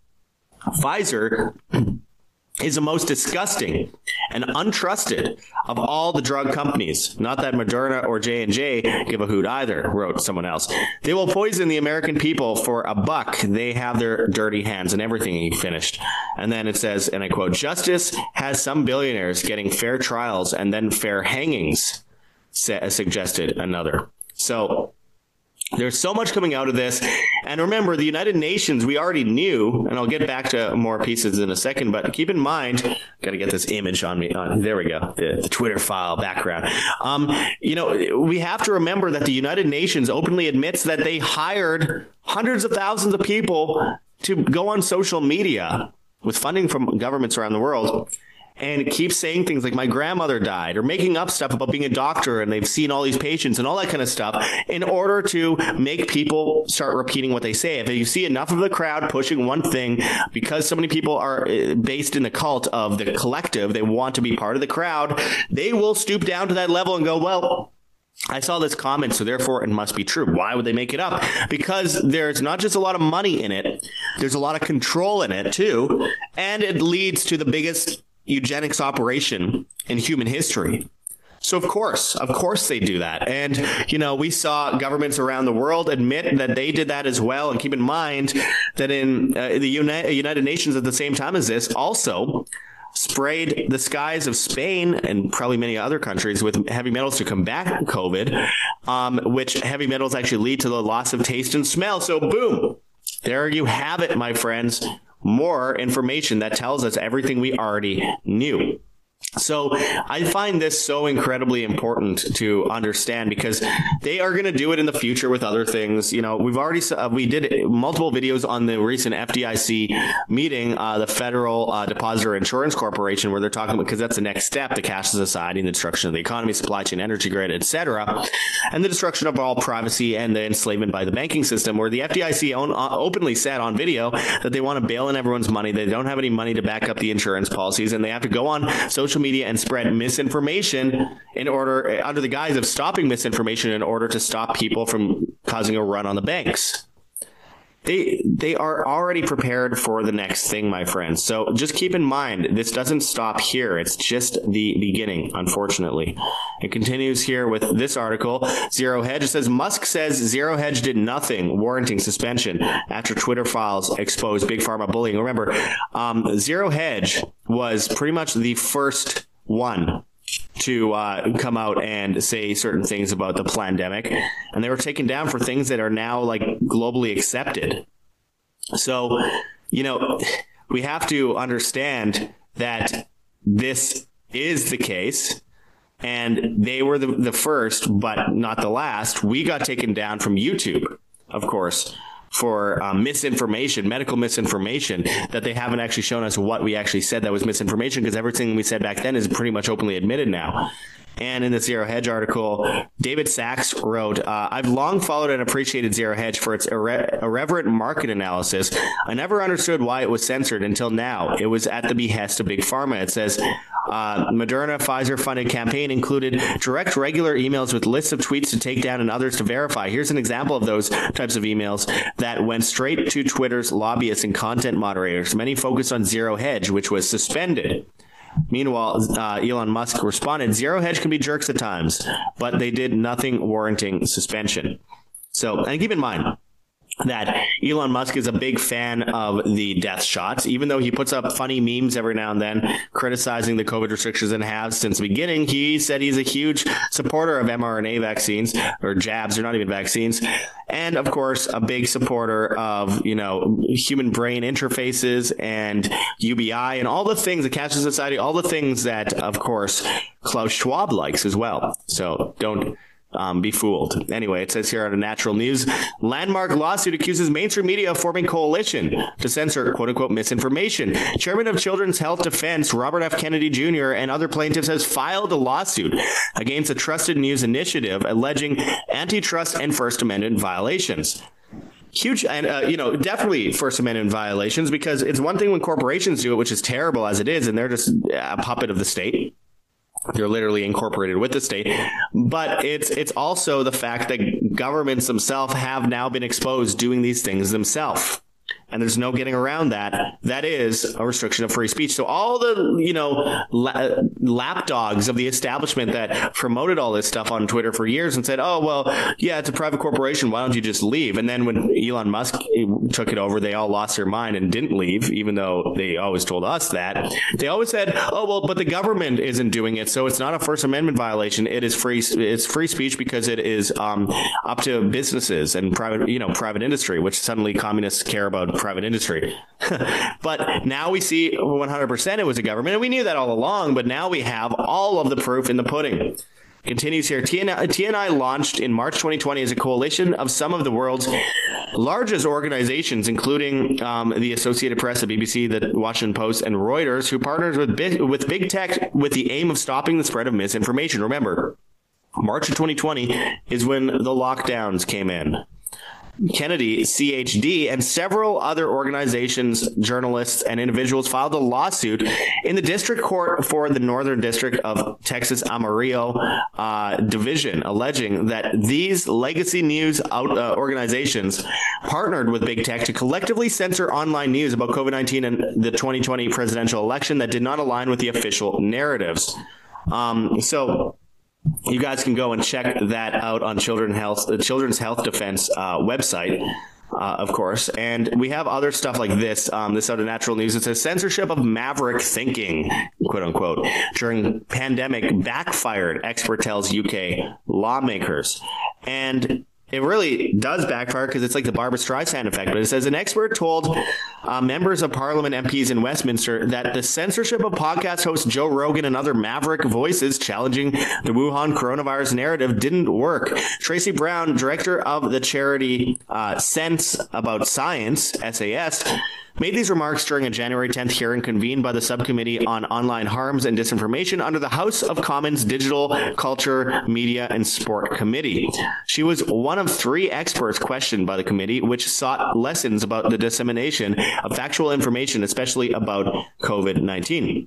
Pfizer is the most disgusting and untrusted of all the drug companies. Not that Moderna or J&J give a hoot either, wrote someone else. They will poison the American people for a buck. They have their dirty hands and everything he finished. And then it says and I quote, "Justice has some billionaires getting fair trials and then fair hangings," suggested another. So there's so much coming out of this. And remember, the United Nations, we already knew, and I'll get back to more pieces in a second, but keep in mind, got to get this image on me. On, there we go. The, the Twitter file background. Um, you know, we have to remember that the United Nations openly admits that they hired hundreds of thousands of people to go on social media with funding from governments around the world and keep saying things like my grandmother died or making up stuff about being a doctor and they've seen all these patients and all that kind of stuff in order to make people start repeating what they say. If you see enough of the crowd pushing one thing because so many people are uh, based in the cult of the collective, they want to be part of the crowd, they will stoop down to that level and go, well, I saw this comment so therefore it must be true. Why would they make it up? Because there's not just a lot of money in it, there's a lot of control in it too, and it leads to the biggest eugenics operation in human history. So of course, of course they do that. And you know, we saw governments around the world admit that they did that as well and keep in mind that in uh, the Uni United Nations at the same time as this also sprayed the skies of Spain and probably many other countries with heavy metals to combat COVID, um, which heavy metals actually lead to the loss of taste and smell. So boom, there you have it, my friends more information that tells us everything we already knew. So I find this so incredibly important to understand because they are going to do it in the future with other things. You know, we've already uh, we did multiple videos on the recent FDIC meeting, uh, the Federal uh, Depositor Insurance Corporation where they're talking about because that's the next step, the cashless society and the destruction of the economy, supply chain, energy grid, etc. And the destruction of all privacy and the enslavement by the banking system where the FDIC own, uh, openly said on video that they want to bail in everyone's money. They don't have any money to back up the insurance policies and they have to go on social social media and spread misinformation in order under the guise of stopping misinformation in order to stop people from causing a run on the banks they they are already prepared for the next thing my friends so just keep in mind this doesn't stop here. It's just the beginning unfortunately. It continues here with this article. Zero hedge says musk says zero hedge did nothing warranting suspension after twitter files exposed big pharma bullying. Remember um, zero hedge was pretty much the first one to uh, come out and say certain things about the pandemic and they were taken down for things that are now like globally accepted. So, you know, we have to understand that this is the case and they were the, the first but not the last. We got taken down from YouTube, of course, for um, misinformation, medical misinformation that they haven't actually shown us what we actually said that was misinformation because everything we said back then is pretty much openly admitted now. And in the Zero Hedge article, David Sacks wrote, uh, I've long followed and appreciated Zero Hedge for its irre irreverent market analysis. I never understood why it was censored until now. It was at the behest of Big Pharma. It says, uh, Moderna Pfizer funded campaign included direct regular emails with lists of tweets to take down and others to verify. Here's an example of those types of emails that went straight to Twitter's lobbyists and content moderators. Many focused on Zero Hedge, which was suspended. Meanwhile, uh, Elon Musk responded, "Zero Hedge can be jerks at times, but they did nothing warranting suspension." So, and keep in mind, that Elon Musk is a big fan of the death shots. Even though he puts up funny memes every now and then criticizing the covid restrictions and has since the beginning he said he's a huge supporter of mRNA vaccines or jabs. They're not even vaccines. And of course a big supporter of you know human brain interfaces and UBI and all the things the cashless society all the things that of course Klaus Schwab likes as well. So don't um, be fooled. Anyway, it says here on Natural News, landmark lawsuit accuses mainstream media of forming coalition to censor quote unquote misinformation. Chairman of Children's Health Defense Robert F Kennedy Jr. and other plaintiffs has filed a lawsuit against the Trusted News Initiative alleging antitrust and First Amendment violations. huge and uh, you know definitely first amendment violations because it's one thing when corporations do it which is terrible as it is and they're just a puppet of the state they're literally incorporated with the state. But it's it's also the fact that governments themselves have now been exposed doing these things themselves and there's no getting around that that is a restriction of free speech. So all the you know la lapdogs of the establishment that promoted all this stuff on Twitter for years and said oh well yeah it's a private corporation. Why don't you just leave? And then when Elon Musk eh, took it over they all lost their mind and didn't leave even though they always told us that. They always said oh well but the government isn't doing it so it's not a first amendment violation. It is free it's free speech because it is um, up to businesses and private you know private industry which suddenly communists care about private industry. but now we see 100% it was a government and we knew that all along, but now we have all of the proof in the pudding. Continues here. TNI, TNI launched in March 2020 as a coalition of some of the world's largest organizations including um, the Associated Press, the BBC, the Washington Post and Reuters who partners with with big tech with the aim of stopping the spread of misinformation. Remember, March of 2020 is when the lockdowns came in. Kennedy, CHD, and several other organizations, journalists, and individuals filed a lawsuit in the district court for the Northern District of Texas Amarillo uh, division alleging that these legacy news out, uh, organizations partnered with big tech to collectively censor online news about COVID-19 and the 2020 presidential election that did not align with the official narratives. Um, so you guys can go and check that out on Children Health the Children's Health Defense uh, website. Uh, of course. And we have other stuff like this um, this out of natural news. It says censorship of maverick thinking quote unquote during pandemic backfired expert tells UK lawmakers. And it really does backfire because it's like the Barbara Streisand effect. But it says an expert told uh, members of parliament MPs in Westminster that the censorship of podcast host Joe Rogan and other maverick voices challenging the Wuhan coronavirus narrative didn't work. Tracy Brown, director of the charity uh, Sense About Science, SAS, made these remarks during a January 10th hearing convened by the Subcommittee on Online Harms and Disinformation under the House of Commons Digital Culture, Media and Sport Committee. She was one of 3 experts questioned by the committee which sought lessons about the dissemination of factual information especially about COVID-19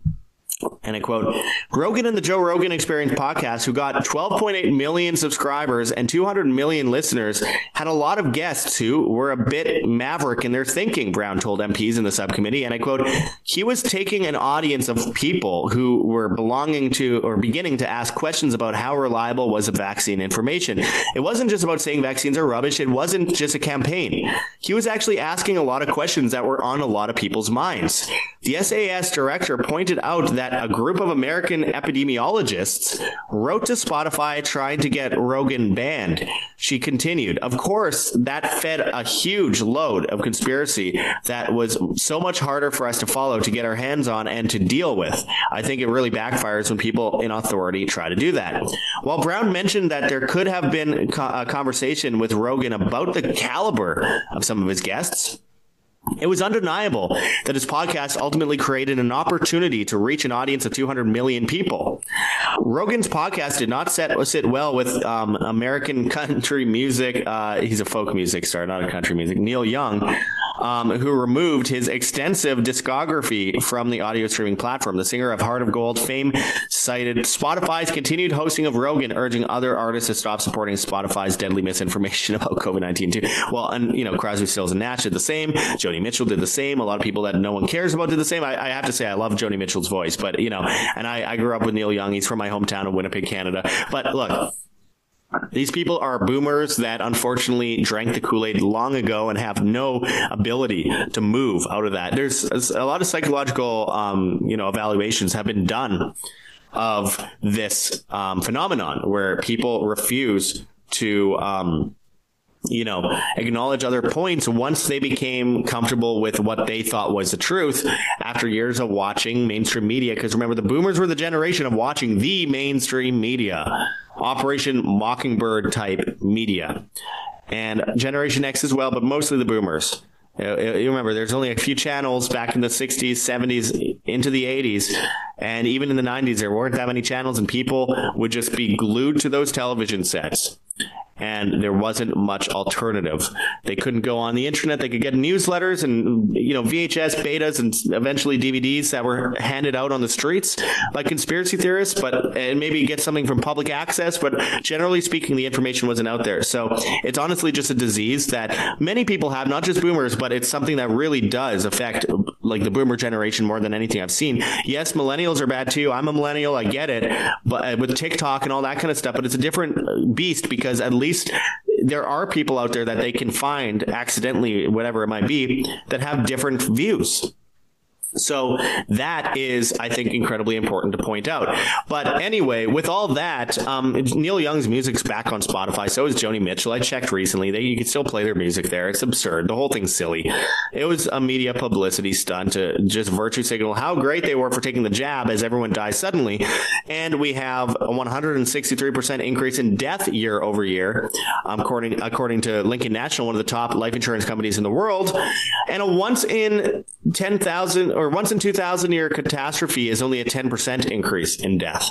and I quote, Rogan and the Joe Rogan Experience podcast who got 12.8 million subscribers and 200 million listeners had a lot of guests who were a bit maverick in their thinking, Brown told MPs in the subcommittee and I quote, he was taking an audience of people who were belonging to or beginning to ask questions about how reliable was the vaccine information. It wasn't just about saying vaccines are rubbish, it wasn't just a campaign. He was actually asking a lot of questions that were on a lot of people's minds. The SAS director pointed out that a group of American epidemiologists wrote to Spotify trying to get Rogan banned. She continued, "Of course, that fed a huge load of conspiracy that was so much harder for us to follow to get our hands on and to deal with. I think it really backfires when people in authority try to do that." While Brown mentioned that there could have been a conversation with Rogan about the caliber of some of his guests, it was undeniable that his podcast ultimately created an opportunity to reach an audience of 200 million people. Rogan's podcast did not set sit well with um, American country music. Uh, he's a folk music star, not a country music. Neil Young, um, who removed his extensive discography from the audio streaming platform. The singer of Heart of Gold fame cited Spotify's continued hosting of Rogan urging other artists to stop supporting Spotify's deadly misinformation about COVID-19 too. Well, and you know, Crosby, Stills and Nash did the same. Joni Mitchell did the same. A lot of people that no one cares about did the same. I, I have to say I love Joni Mitchell's voice, but you know, and I, I grew up with Neil Young. He's from my hometown of Winnipeg, Canada. But look, these people are boomers that unfortunately drank the Kool-Aid long ago and have no ability to move out of that. There's a lot of psychological um, you know, evaluations have been done of this um, phenomenon where people refuse to um, you know acknowledge other points once they became comfortable with what they thought was the truth after years of watching mainstream media. Because remember the boomers were the generation of watching the mainstream media operation mockingbird type media. And generation X as well but mostly the boomers. Uh, uh, you remember there's only a few channels back in the 60s 70s into the 80s and even in the 90s there weren't that many channels and people would just be glued to those television sets and there wasn't much alternative. They couldn't go on the internet. They could get newsletters and you know VHS betas and eventually DVDs that were handed out on the streets by conspiracy theorists, but and maybe get something from public access, but generally speaking the information wasn't out there. So it's honestly just a disease that many people have, not just boomers, but it's something that really does affect like the boomer generation more than anything I've seen. Yes, millennials are bad too. I'm a millennial, I get it. But uh, with TikTok and all that kind of stuff, but it's a different beast because at least there are people out there that they can find accidentally whatever it might be that have different views. So that is I think incredibly important to point out. But anyway, with all that, um, Neil Young's music's back on Spotify. So is Joni Mitchell. I checked recently. They you can still play their music there. It's absurd. The whole thing's silly. It was a media publicity stunt to just virtue signal how great they were for taking the jab as everyone dies suddenly. And we have a 163% increase in death year over year, um, according according to Lincoln National, one of the top life insurance companies in the world. And a once in 10,000 or once in 2000 year catastrophe is only a 10% increase in death.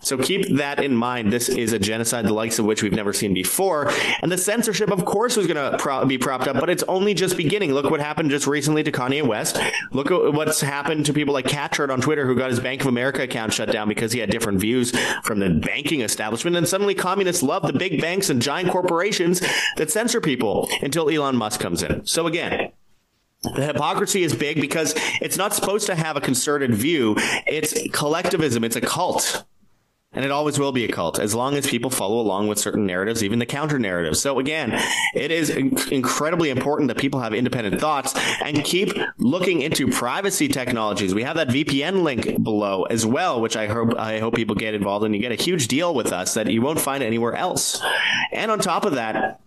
So keep that in mind. This is a genocide the likes of which we've never seen before. And the censorship of course was going to pro be propped up, but it's only just beginning. Look what happened just recently to Kanye West. Look at what's happened to people like Catturd on Twitter who got his Bank of America account shut down because he had different views from the banking establishment and suddenly communists love the big banks and giant corporations that censor people until Elon Musk comes in. So again, the hypocrisy is big because it's not supposed to have a concerted view. It's collectivism, it's a cult. And it always will be a cult as long as people follow along with certain narratives, even the counter narratives. So again, it is inc incredibly important that people have independent thoughts and keep looking into privacy technologies. We have that VPN link below as well, which I hope I hope people get involved in. You get a huge deal with us that you won't find anywhere else. And on top of that,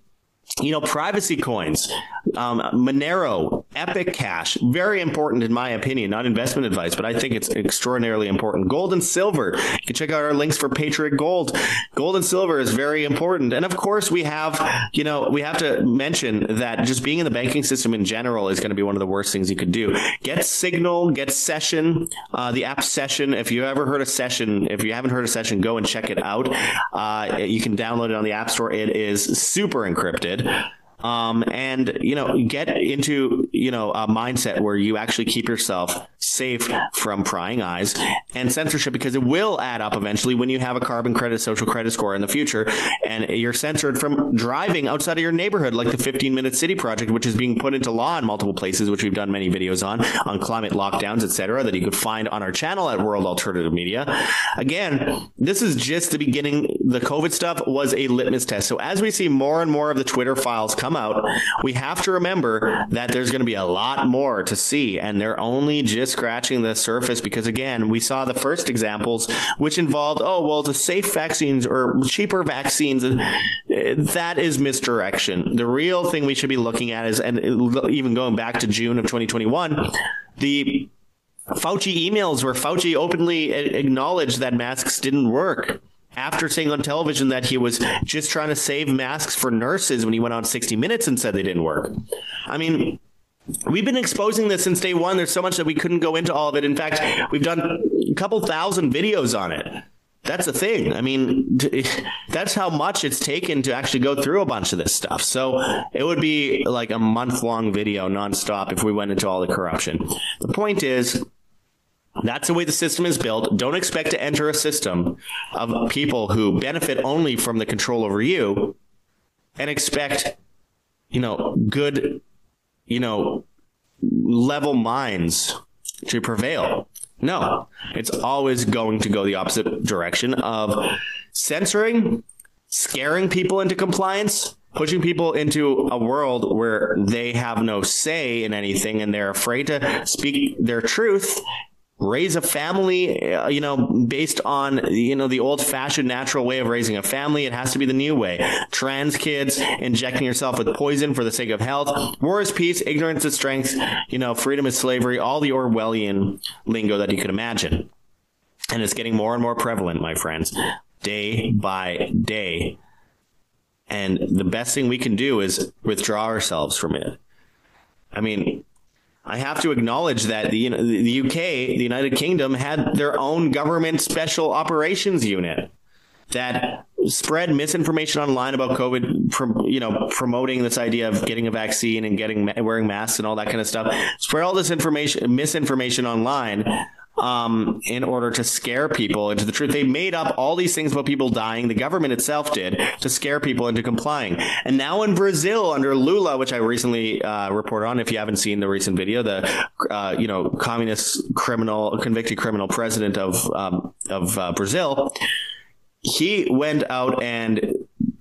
you know privacy coins um, monero epic cash. Very important in my opinion not investment advice but i think it's extraordinarily important. Gold and silver. You can check out our links for patriot gold. Gold and silver is very important. And of course we have you know we have to mention that just being in the banking system in general is going to be one of the worst things you could do. Get signal get session uh, the app session. If you ever heard of session if you haven't heard of session go and check it out. Uh, you can download it on the app store. It is super encrypted um, and you know get into you know a mindset where you actually keep yourself safe from prying eyes and censorship because it will add up eventually when you have a carbon credit social credit score in the future and you're censored from driving outside of your neighborhood like the 15 minute city project which is being put into law in multiple places which we've done many videos on on climate lockdowns etc that you could find on our channel at World Alternative Media. Again this is just the beginning. The covid stuff was a litmus test. So as we see more and more of the Twitter files come out we have to remember that there's going to be a lot more to see and they're only just scratching the surface because again we saw the first examples which involved oh well the safe vaccines or cheaper vaccines that is misdirection. The real thing we should be looking at is and even going back to June of 2021 the Fauci emails where Fauci openly acknowledged that masks didn't work after saying on television that he was just trying to save masks for nurses when he went on 60 minutes and said they didn't work. I mean, We've been exposing this since day 1. There's so much that we couldn't go into all of it. In fact, we've done a couple thousand videos on it. That's the thing. I mean, that's how much it's taken to actually go through a bunch of this stuff. So, it would be like a month-long video nonstop if we went into all the corruption. The point is that's the way the system is built. Don't expect to enter a system of people who benefit only from the control over you and expect you know good you know level minds to prevail. No. It's always going to go the opposite direction of censoring, scaring people into compliance, pushing people into a world where they have no say in anything and they're afraid to speak their truth raise a family uh, you know based on you know the old fashioned natural way of raising a family. It has to be the new way. Trans kids injecting yourself with poison for the sake of health. War is peace ignorance is strength you know freedom is slavery all the orwellian lingo that you could imagine. And it's getting more and more prevalent my friends day by day. And the best thing we can do is withdraw ourselves from it. I mean I have to acknowledge that the the UK, the United Kingdom had their own government special operations unit that spread misinformation online about COVID, prom, you know, promoting this idea of getting a vaccine and getting wearing masks and all that kind of stuff. Spread all this information misinformation online um, in order to scare people into the truth. They made up all these things about people dying. The government itself did to scare people into complying. And now in Brazil under Lula, which I recently uh, reported on if you haven't seen the recent video, the uh, you know, communist criminal convicted criminal president of um, of uh, Brazil, he went out and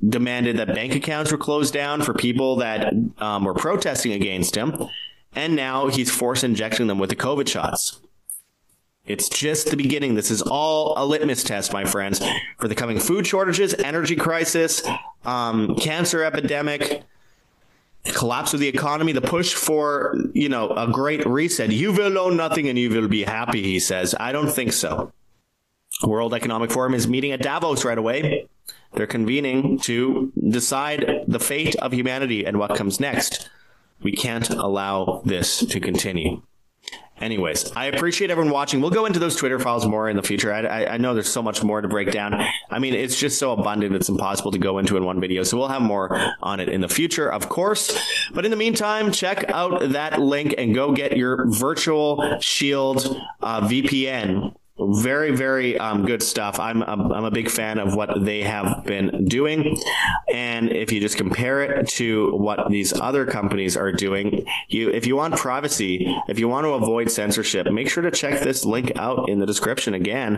demanded that bank accounts were closed down for people that um, were protesting against him. And now he's force injecting them with the COVID shots. It's just the beginning. This is all a litmus test, my friends, for the coming food shortages, energy crisis, um, cancer epidemic, collapse of the economy, the push for, you know, a great reset. You will own nothing and you will be happy, he says. I don't think so. World Economic Forum is meeting at Davos right away. They're convening to decide the fate of humanity and what comes next. We can't allow this to continue. Anyways, I appreciate everyone watching. We'll go into those Twitter files more in the future. I, I, I, know there's so much more to break down. I mean, it's just so abundant, it's impossible to go into in one video. So we'll have more on it in the future, of course. But in the meantime, check out that link and go get your virtual shield uh, VPN very very um, good stuff. I'm a, I'm a big fan of what they have been doing. And if you just compare it to what these other companies are doing, you if you want privacy, if you want to avoid censorship, make sure to check this link out in the description again.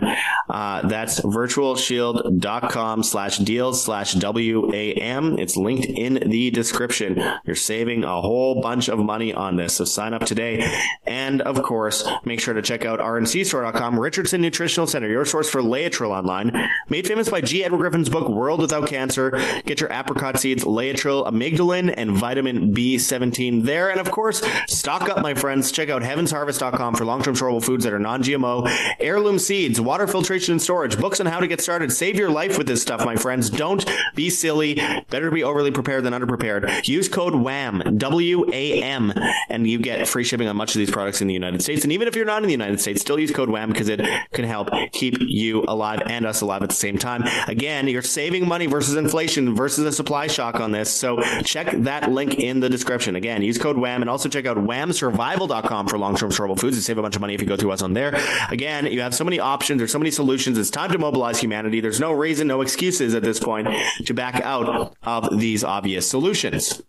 Uh, that's virtualshield.com/deals/wam. It's linked in the description. You're saving a whole bunch of money on this. So sign up today. And of course, make sure to check out rncstore.com. Richardson Nutritional Center, your source for Laetrile online. Made famous by G. Edward Griffin's book World Without Cancer. Get your apricot seeds, Laetrile, amygdalin, and vitamin B17 there. And of course, stock up, my friends. Check out heavensharvest.com for long-term storable foods that are non-GMO, heirloom seeds, water filtration and storage, books on how to get started. Save your life with this stuff, my friends. Don't be silly. Better be overly prepared than underprepared. Use code WAM, W A M, and you get free shipping on much of these products in the United States. And even if you're not in the United States, still use code WAM because it can help keep you alive and us alive at the same time. Again, you're saving money versus inflation versus a supply shock on this. So check that link in the description. Again, use code WHAM and also check out whamsurvival.com for long-term storable foods. You save a bunch of money if you go through us on there. Again, you have so many options, there's so many solutions. It's time to mobilize humanity. There's no reason, no excuses at this point to back out of these obvious solutions.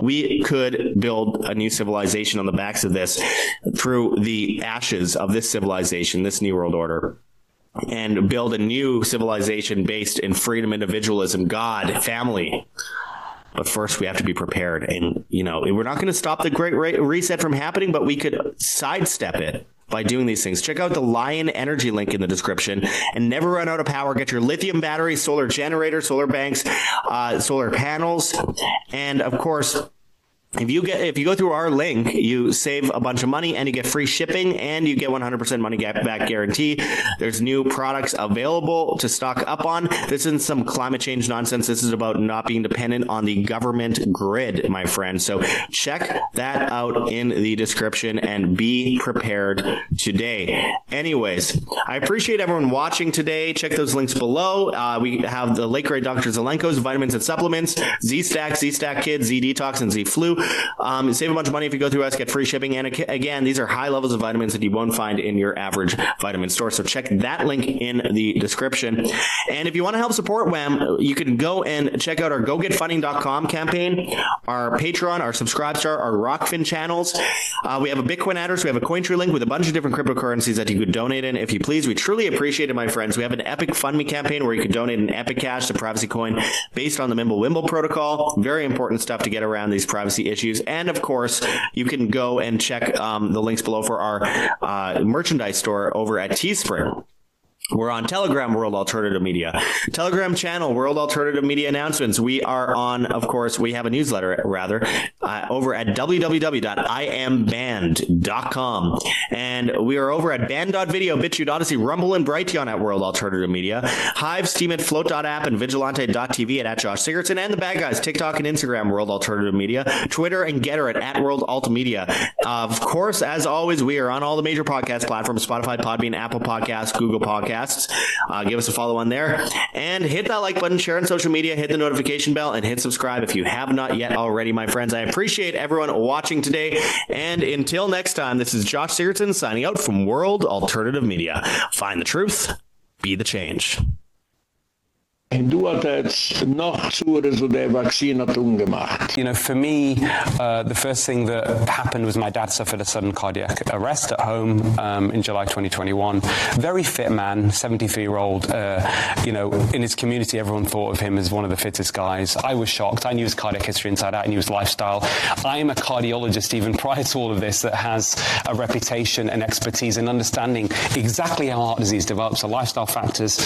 We could build a new civilization on the backs of this through the ashes of this civilization, this new world order and build a new civilization based in freedom, individualism, God, family. But first we have to be prepared and you know, we're not going to stop the great reset from happening, but we could sidestep it by doing these things. Check out the Lion Energy link in the description and never run out of power. Get your lithium battery, solar generator, solar banks, uh, solar panels, and of course if you get if you go through our link you save a bunch of money and you get free shipping and you get 100% money back guarantee. There's new products available to stock up on. This isn't some climate change nonsense. This is about not being dependent on the government grid my friend. So check that out in the description and be prepared today. Anyways i appreciate everyone watching today. Check those links below. Uh, we have the late great dr zelenko's vitamins and supplements z-stack z-stack kids z-detox and z-flu um, save a bunch of money if you go through us, get free shipping. And again, these are high levels of vitamins that you won't find in your average vitamin store. So check that link in the description. And if you want to help support WHAM, you can go and check out our gogetfunding.com campaign, our Patreon, our Subscribestar, our Rokfin channels. Uh, we have a Bitcoin address, we have a Cointree link with a bunch of different cryptocurrencies that you could donate in if you please. We truly appreciate it, my friends. We have an Epic Fund Me campaign where you can donate an Epic Cash to Privacy Coin based on the Mimblewimble protocol. Very important stuff to get around these privacy issues. And of course, you can go and check um, the links below for our uh, merchandise store over at Teespring. We're on Telegram World Alternative Media. Telegram channel World Alternative Media announcements. We are on of course we have a newsletter rather uh, over at www.iamband.com and we are over at band.video BitChute Odysee Rumble and Brighteon at World Alternative Media. Hive Steam at float.app and vigilante.tv at, at Josh Sigurdson and the bad guys TikTok and Instagram World Alternative Media, Twitter and Gettr at, at World Alt Media. Of course as always we are on all the major podcast platforms Spotify, Podbean, Apple Podcasts, Google Podcasts Podcasts. Uh, give us a follow on there and hit that like button, share on social media, hit the notification bell and hit subscribe if you have not yet already, my friends. I appreciate everyone watching today and until next time, this is Josh Sigurdson signing out from World Alternative Media. Find the truth, be the change. Noch so der Vaccine hat. You know, for me, uh, the first thing that happened was my dad suffered a sudden cardiac arrest at home um, in July 2021. Very fit man, 73-year-old. Uh, you know, in his community, everyone thought of him as one of the fittest guys. I was shocked. I knew his cardiac history inside out. I knew his lifestyle. I am a cardiologist, even prior to all of this, that has a reputation and expertise in understanding exactly how heart disease develops, the lifestyle factors,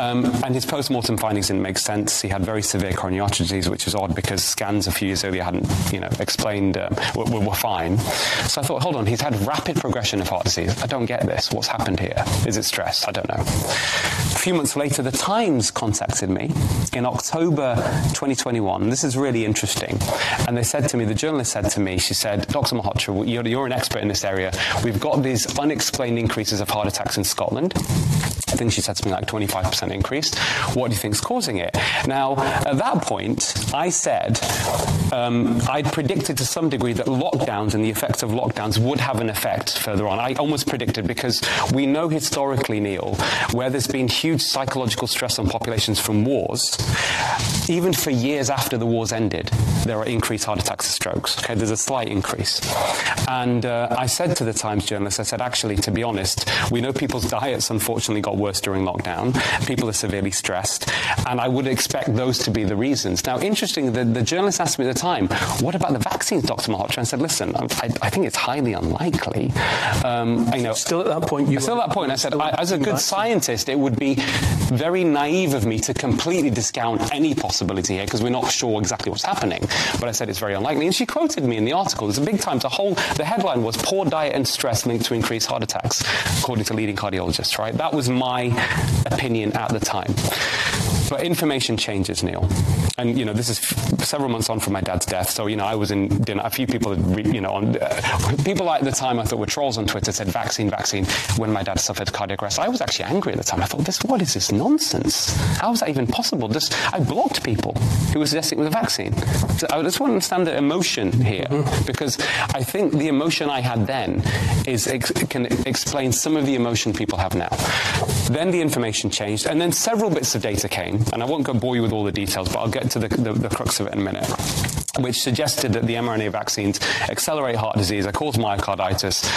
um, and his post-mortem findings didn't make sense. He had very severe coronary artery disease, which is odd because scans a few years earlier hadn't, you know, explained um, were, were fine. So I thought, hold on, he's had rapid progression of heart disease. I don't get this. What's happened here? Is it stress? I don't know. A few months later, the Times contacted me in October 2021. This is really interesting. And they said to me, the journalist said to me, she said, Dr. Malhotra, you're, you're an expert in this area. We've got these unexplained increases of heart attacks in Scotland. I think she said something like 25% increase. What do you causing it? Now, at that point, I said um, I'd predicted to some degree that lockdowns and the effects of lockdowns would have an effect further on. I almost predicted because we know historically, Neil, where there's been huge psychological stress on populations from wars, even for years after the wars ended, there are increased heart attacks and strokes. Okay, there's a slight increase. And uh, I said to the Times journalist, I said, actually, to be honest, we know people's diets unfortunately got worse during lockdown. People are severely stressed, and I would expect those to be the reasons. Now, interesting, the, the journalist asked me at the time, what about the vaccines, Dr. Malhotra? I said, listen, I, I think it's highly unlikely. Um, you know, still at that point, you still at that point, I said, I, as a good scientist, it would be very naive of me to completely discount any possibility here because we're not sure exactly what's happening. But I said it's very unlikely, and she quoted me in the article. There's a big time The whole the headline was "Poor diet and stress linked to increased heart attacks," according to leading cardiologists. Right? That was my opinion at the time. But information changes, Neil. And you know, this is several months on from my dad's death. So, you know, I was in dinner a few people had, you know, on uh, people at the time I thought were trolls on Twitter said vaccine vaccine when my dad suffered cardiac arrest. I was actually angry at the time. I thought this what is this nonsense? How is that even possible? This I blocked people who were suggesting it was a vaccine. So I just want to understand the emotion here Mm-hmm. because I think the emotion I had then is ex can explain some of the emotion people have now. Then the information changed and then several bits of data came and I won't go bore you with all the details but I'll get to the the, the crux of it in a minute which suggested that the mRNA vaccines accelerate heart disease, they cause myocarditis.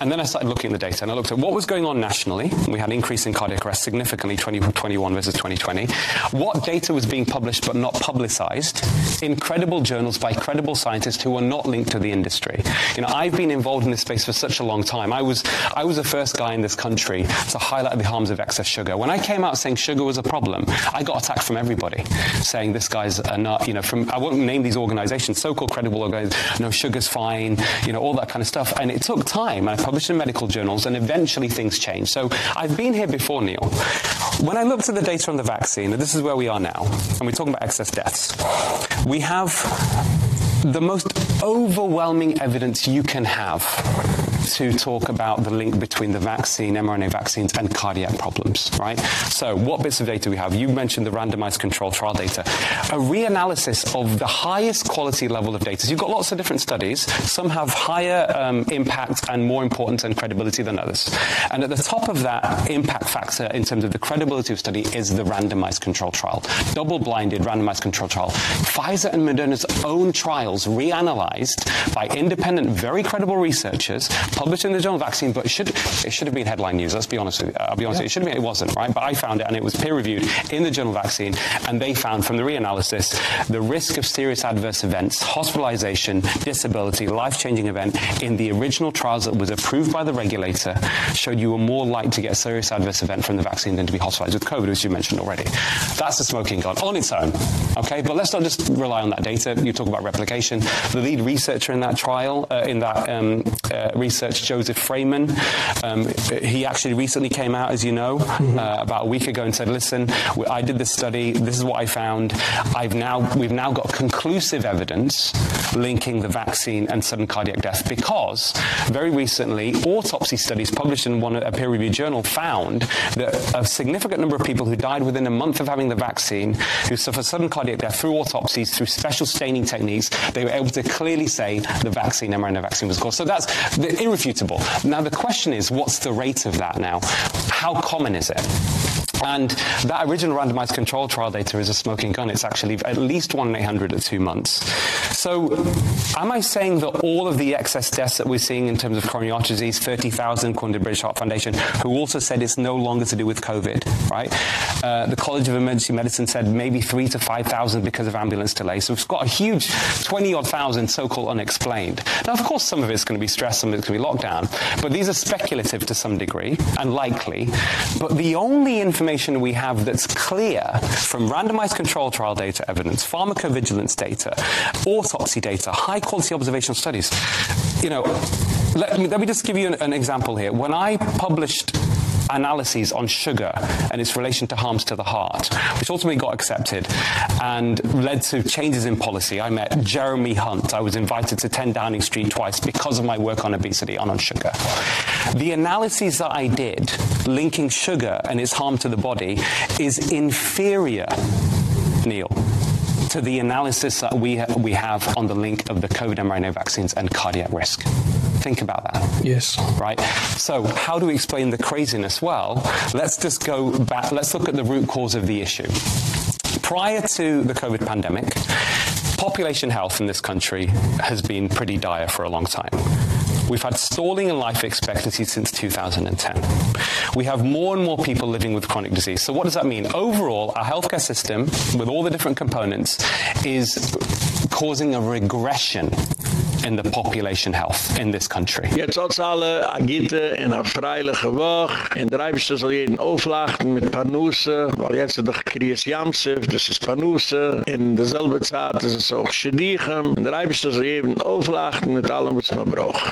And then I started looking at the data and I looked at what was going on nationally. We had an increase in cardiac arrest significantly 2021 versus 2020. What data was being published but not publicized in credible journals by credible scientists who are not linked to the industry. You know, I've been involved in this space for such a long time. I was I was the first guy in this country to highlight the harms of excess sugar. When I came out saying sugar was a problem, I got attacked from everybody saying this guy's a nut, you know, from I won't name these organizations so-called credible organizations no sugar's fine you know all that kind of stuff. And it took time I published in medical journals and eventually things changed. So I've been here before Neil. When I looked at the data on the vaccine and this is where we are now and we're talking about excess deaths we have the most overwhelming evidence you can have to talk about the link between the vaccine, mRNA vaccines and cardiac problems, right? So, what bits of data we have? You mentioned the randomized control trial data. A reanalysis of the highest quality level of data. So you've got lots of different studies. Some have higher um, impact and more importance and credibility than others. And at the top of that impact factor in terms of the credibility of study is the randomized control trial. Double-blinded randomized control trial. Pfizer and Moderna's own trials reanalyzed by independent very credible researchers in the journal vaccine but it should it should have been headline news let's be honest with you. I'll be honest yeah. it should have been it wasn't right? But I found it and it was peer reviewed in the journal vaccine and they found from the reanalysis the risk of serious adverse events hospitalization disability life-changing event in the original trials that was approved by the regulator showed you were more likely to get a serious adverse event from the vaccine than to be hospitalized with covid as you mentioned already. That's a smoking gun on its own okay? But let's not just rely on that data. You talk about replication. The lead researcher in that trial uh, in that um, uh, research Joseph Fraiman. Um, he actually recently came out, as you know, mm-hmm. uh, about a week ago and said, listen, I did this study, this is what I found. I've now, we've now got conclusive evidence linking the vaccine and sudden cardiac death because very recently autopsy studies published in one a peer-reviewed journal found that a significant number of people who died within a month of having the vaccine who suffered sudden cardiac death through autopsies through special staining techniques they were able to clearly say the vaccine mRNA vaccine was caused so that's irrefutable. Now the question is what's the rate of that now? How common is it and that original randomized control trial data is a smoking gun. It's actually at least 1 in 800 at 2 months. So am I saying that all of the excess deaths that we're seeing in terms of coronary artery disease 30,000 according to British Heart Foundation who also said it's no longer to do with COVID, right? Uh, the College of Emergency Medicine said maybe 3 to 5,000 because of ambulance delays. So we've got a huge 20 odd thousand so-called unexplained. Now of course some of it's going to be stress, some of it's going to be lockdown, but these are speculative to some degree and likely. But the only information information we have that's clear from randomized control trial data evidence, pharmacovigilance data, autopsy data, high quality observational studies. You know, let me, let me just give you an, an example here. When I published analyses on sugar and its relation to harms to the heart, which ultimately got accepted and led to changes in policy. I met Jeremy Hunt. I was invited to 10 Downing Street twice because of my work on obesity and on sugar. The analyses that I did linking sugar and its harm to the body is inferior, Neil to the analysis that we ha we have on the link of the COVID mRNA vaccines and cardiac risk. Think about that. Yes. Right? So, how do we explain the craziness? Well, let's just go back. Let's look at the root cause of the issue. Prior to the COVID pandemic, population health in this country has been pretty dire for a long time. We've had stalling in life expectancy since 2010. We have more and more people living with chronic disease. So what does that mean? Overall, our healthcare system with all the different components is causing a regression in the population health in this country. Jetzt als alle agite in a freilige Woche in dreibste soll jeden auflachten mit Panuse, weil jetzt doch Kries Jamsef, das ist Panuse in derselbe Zeit das ist auch Schedigen. In dreibste soll jeden auflachten mit allem was man braucht.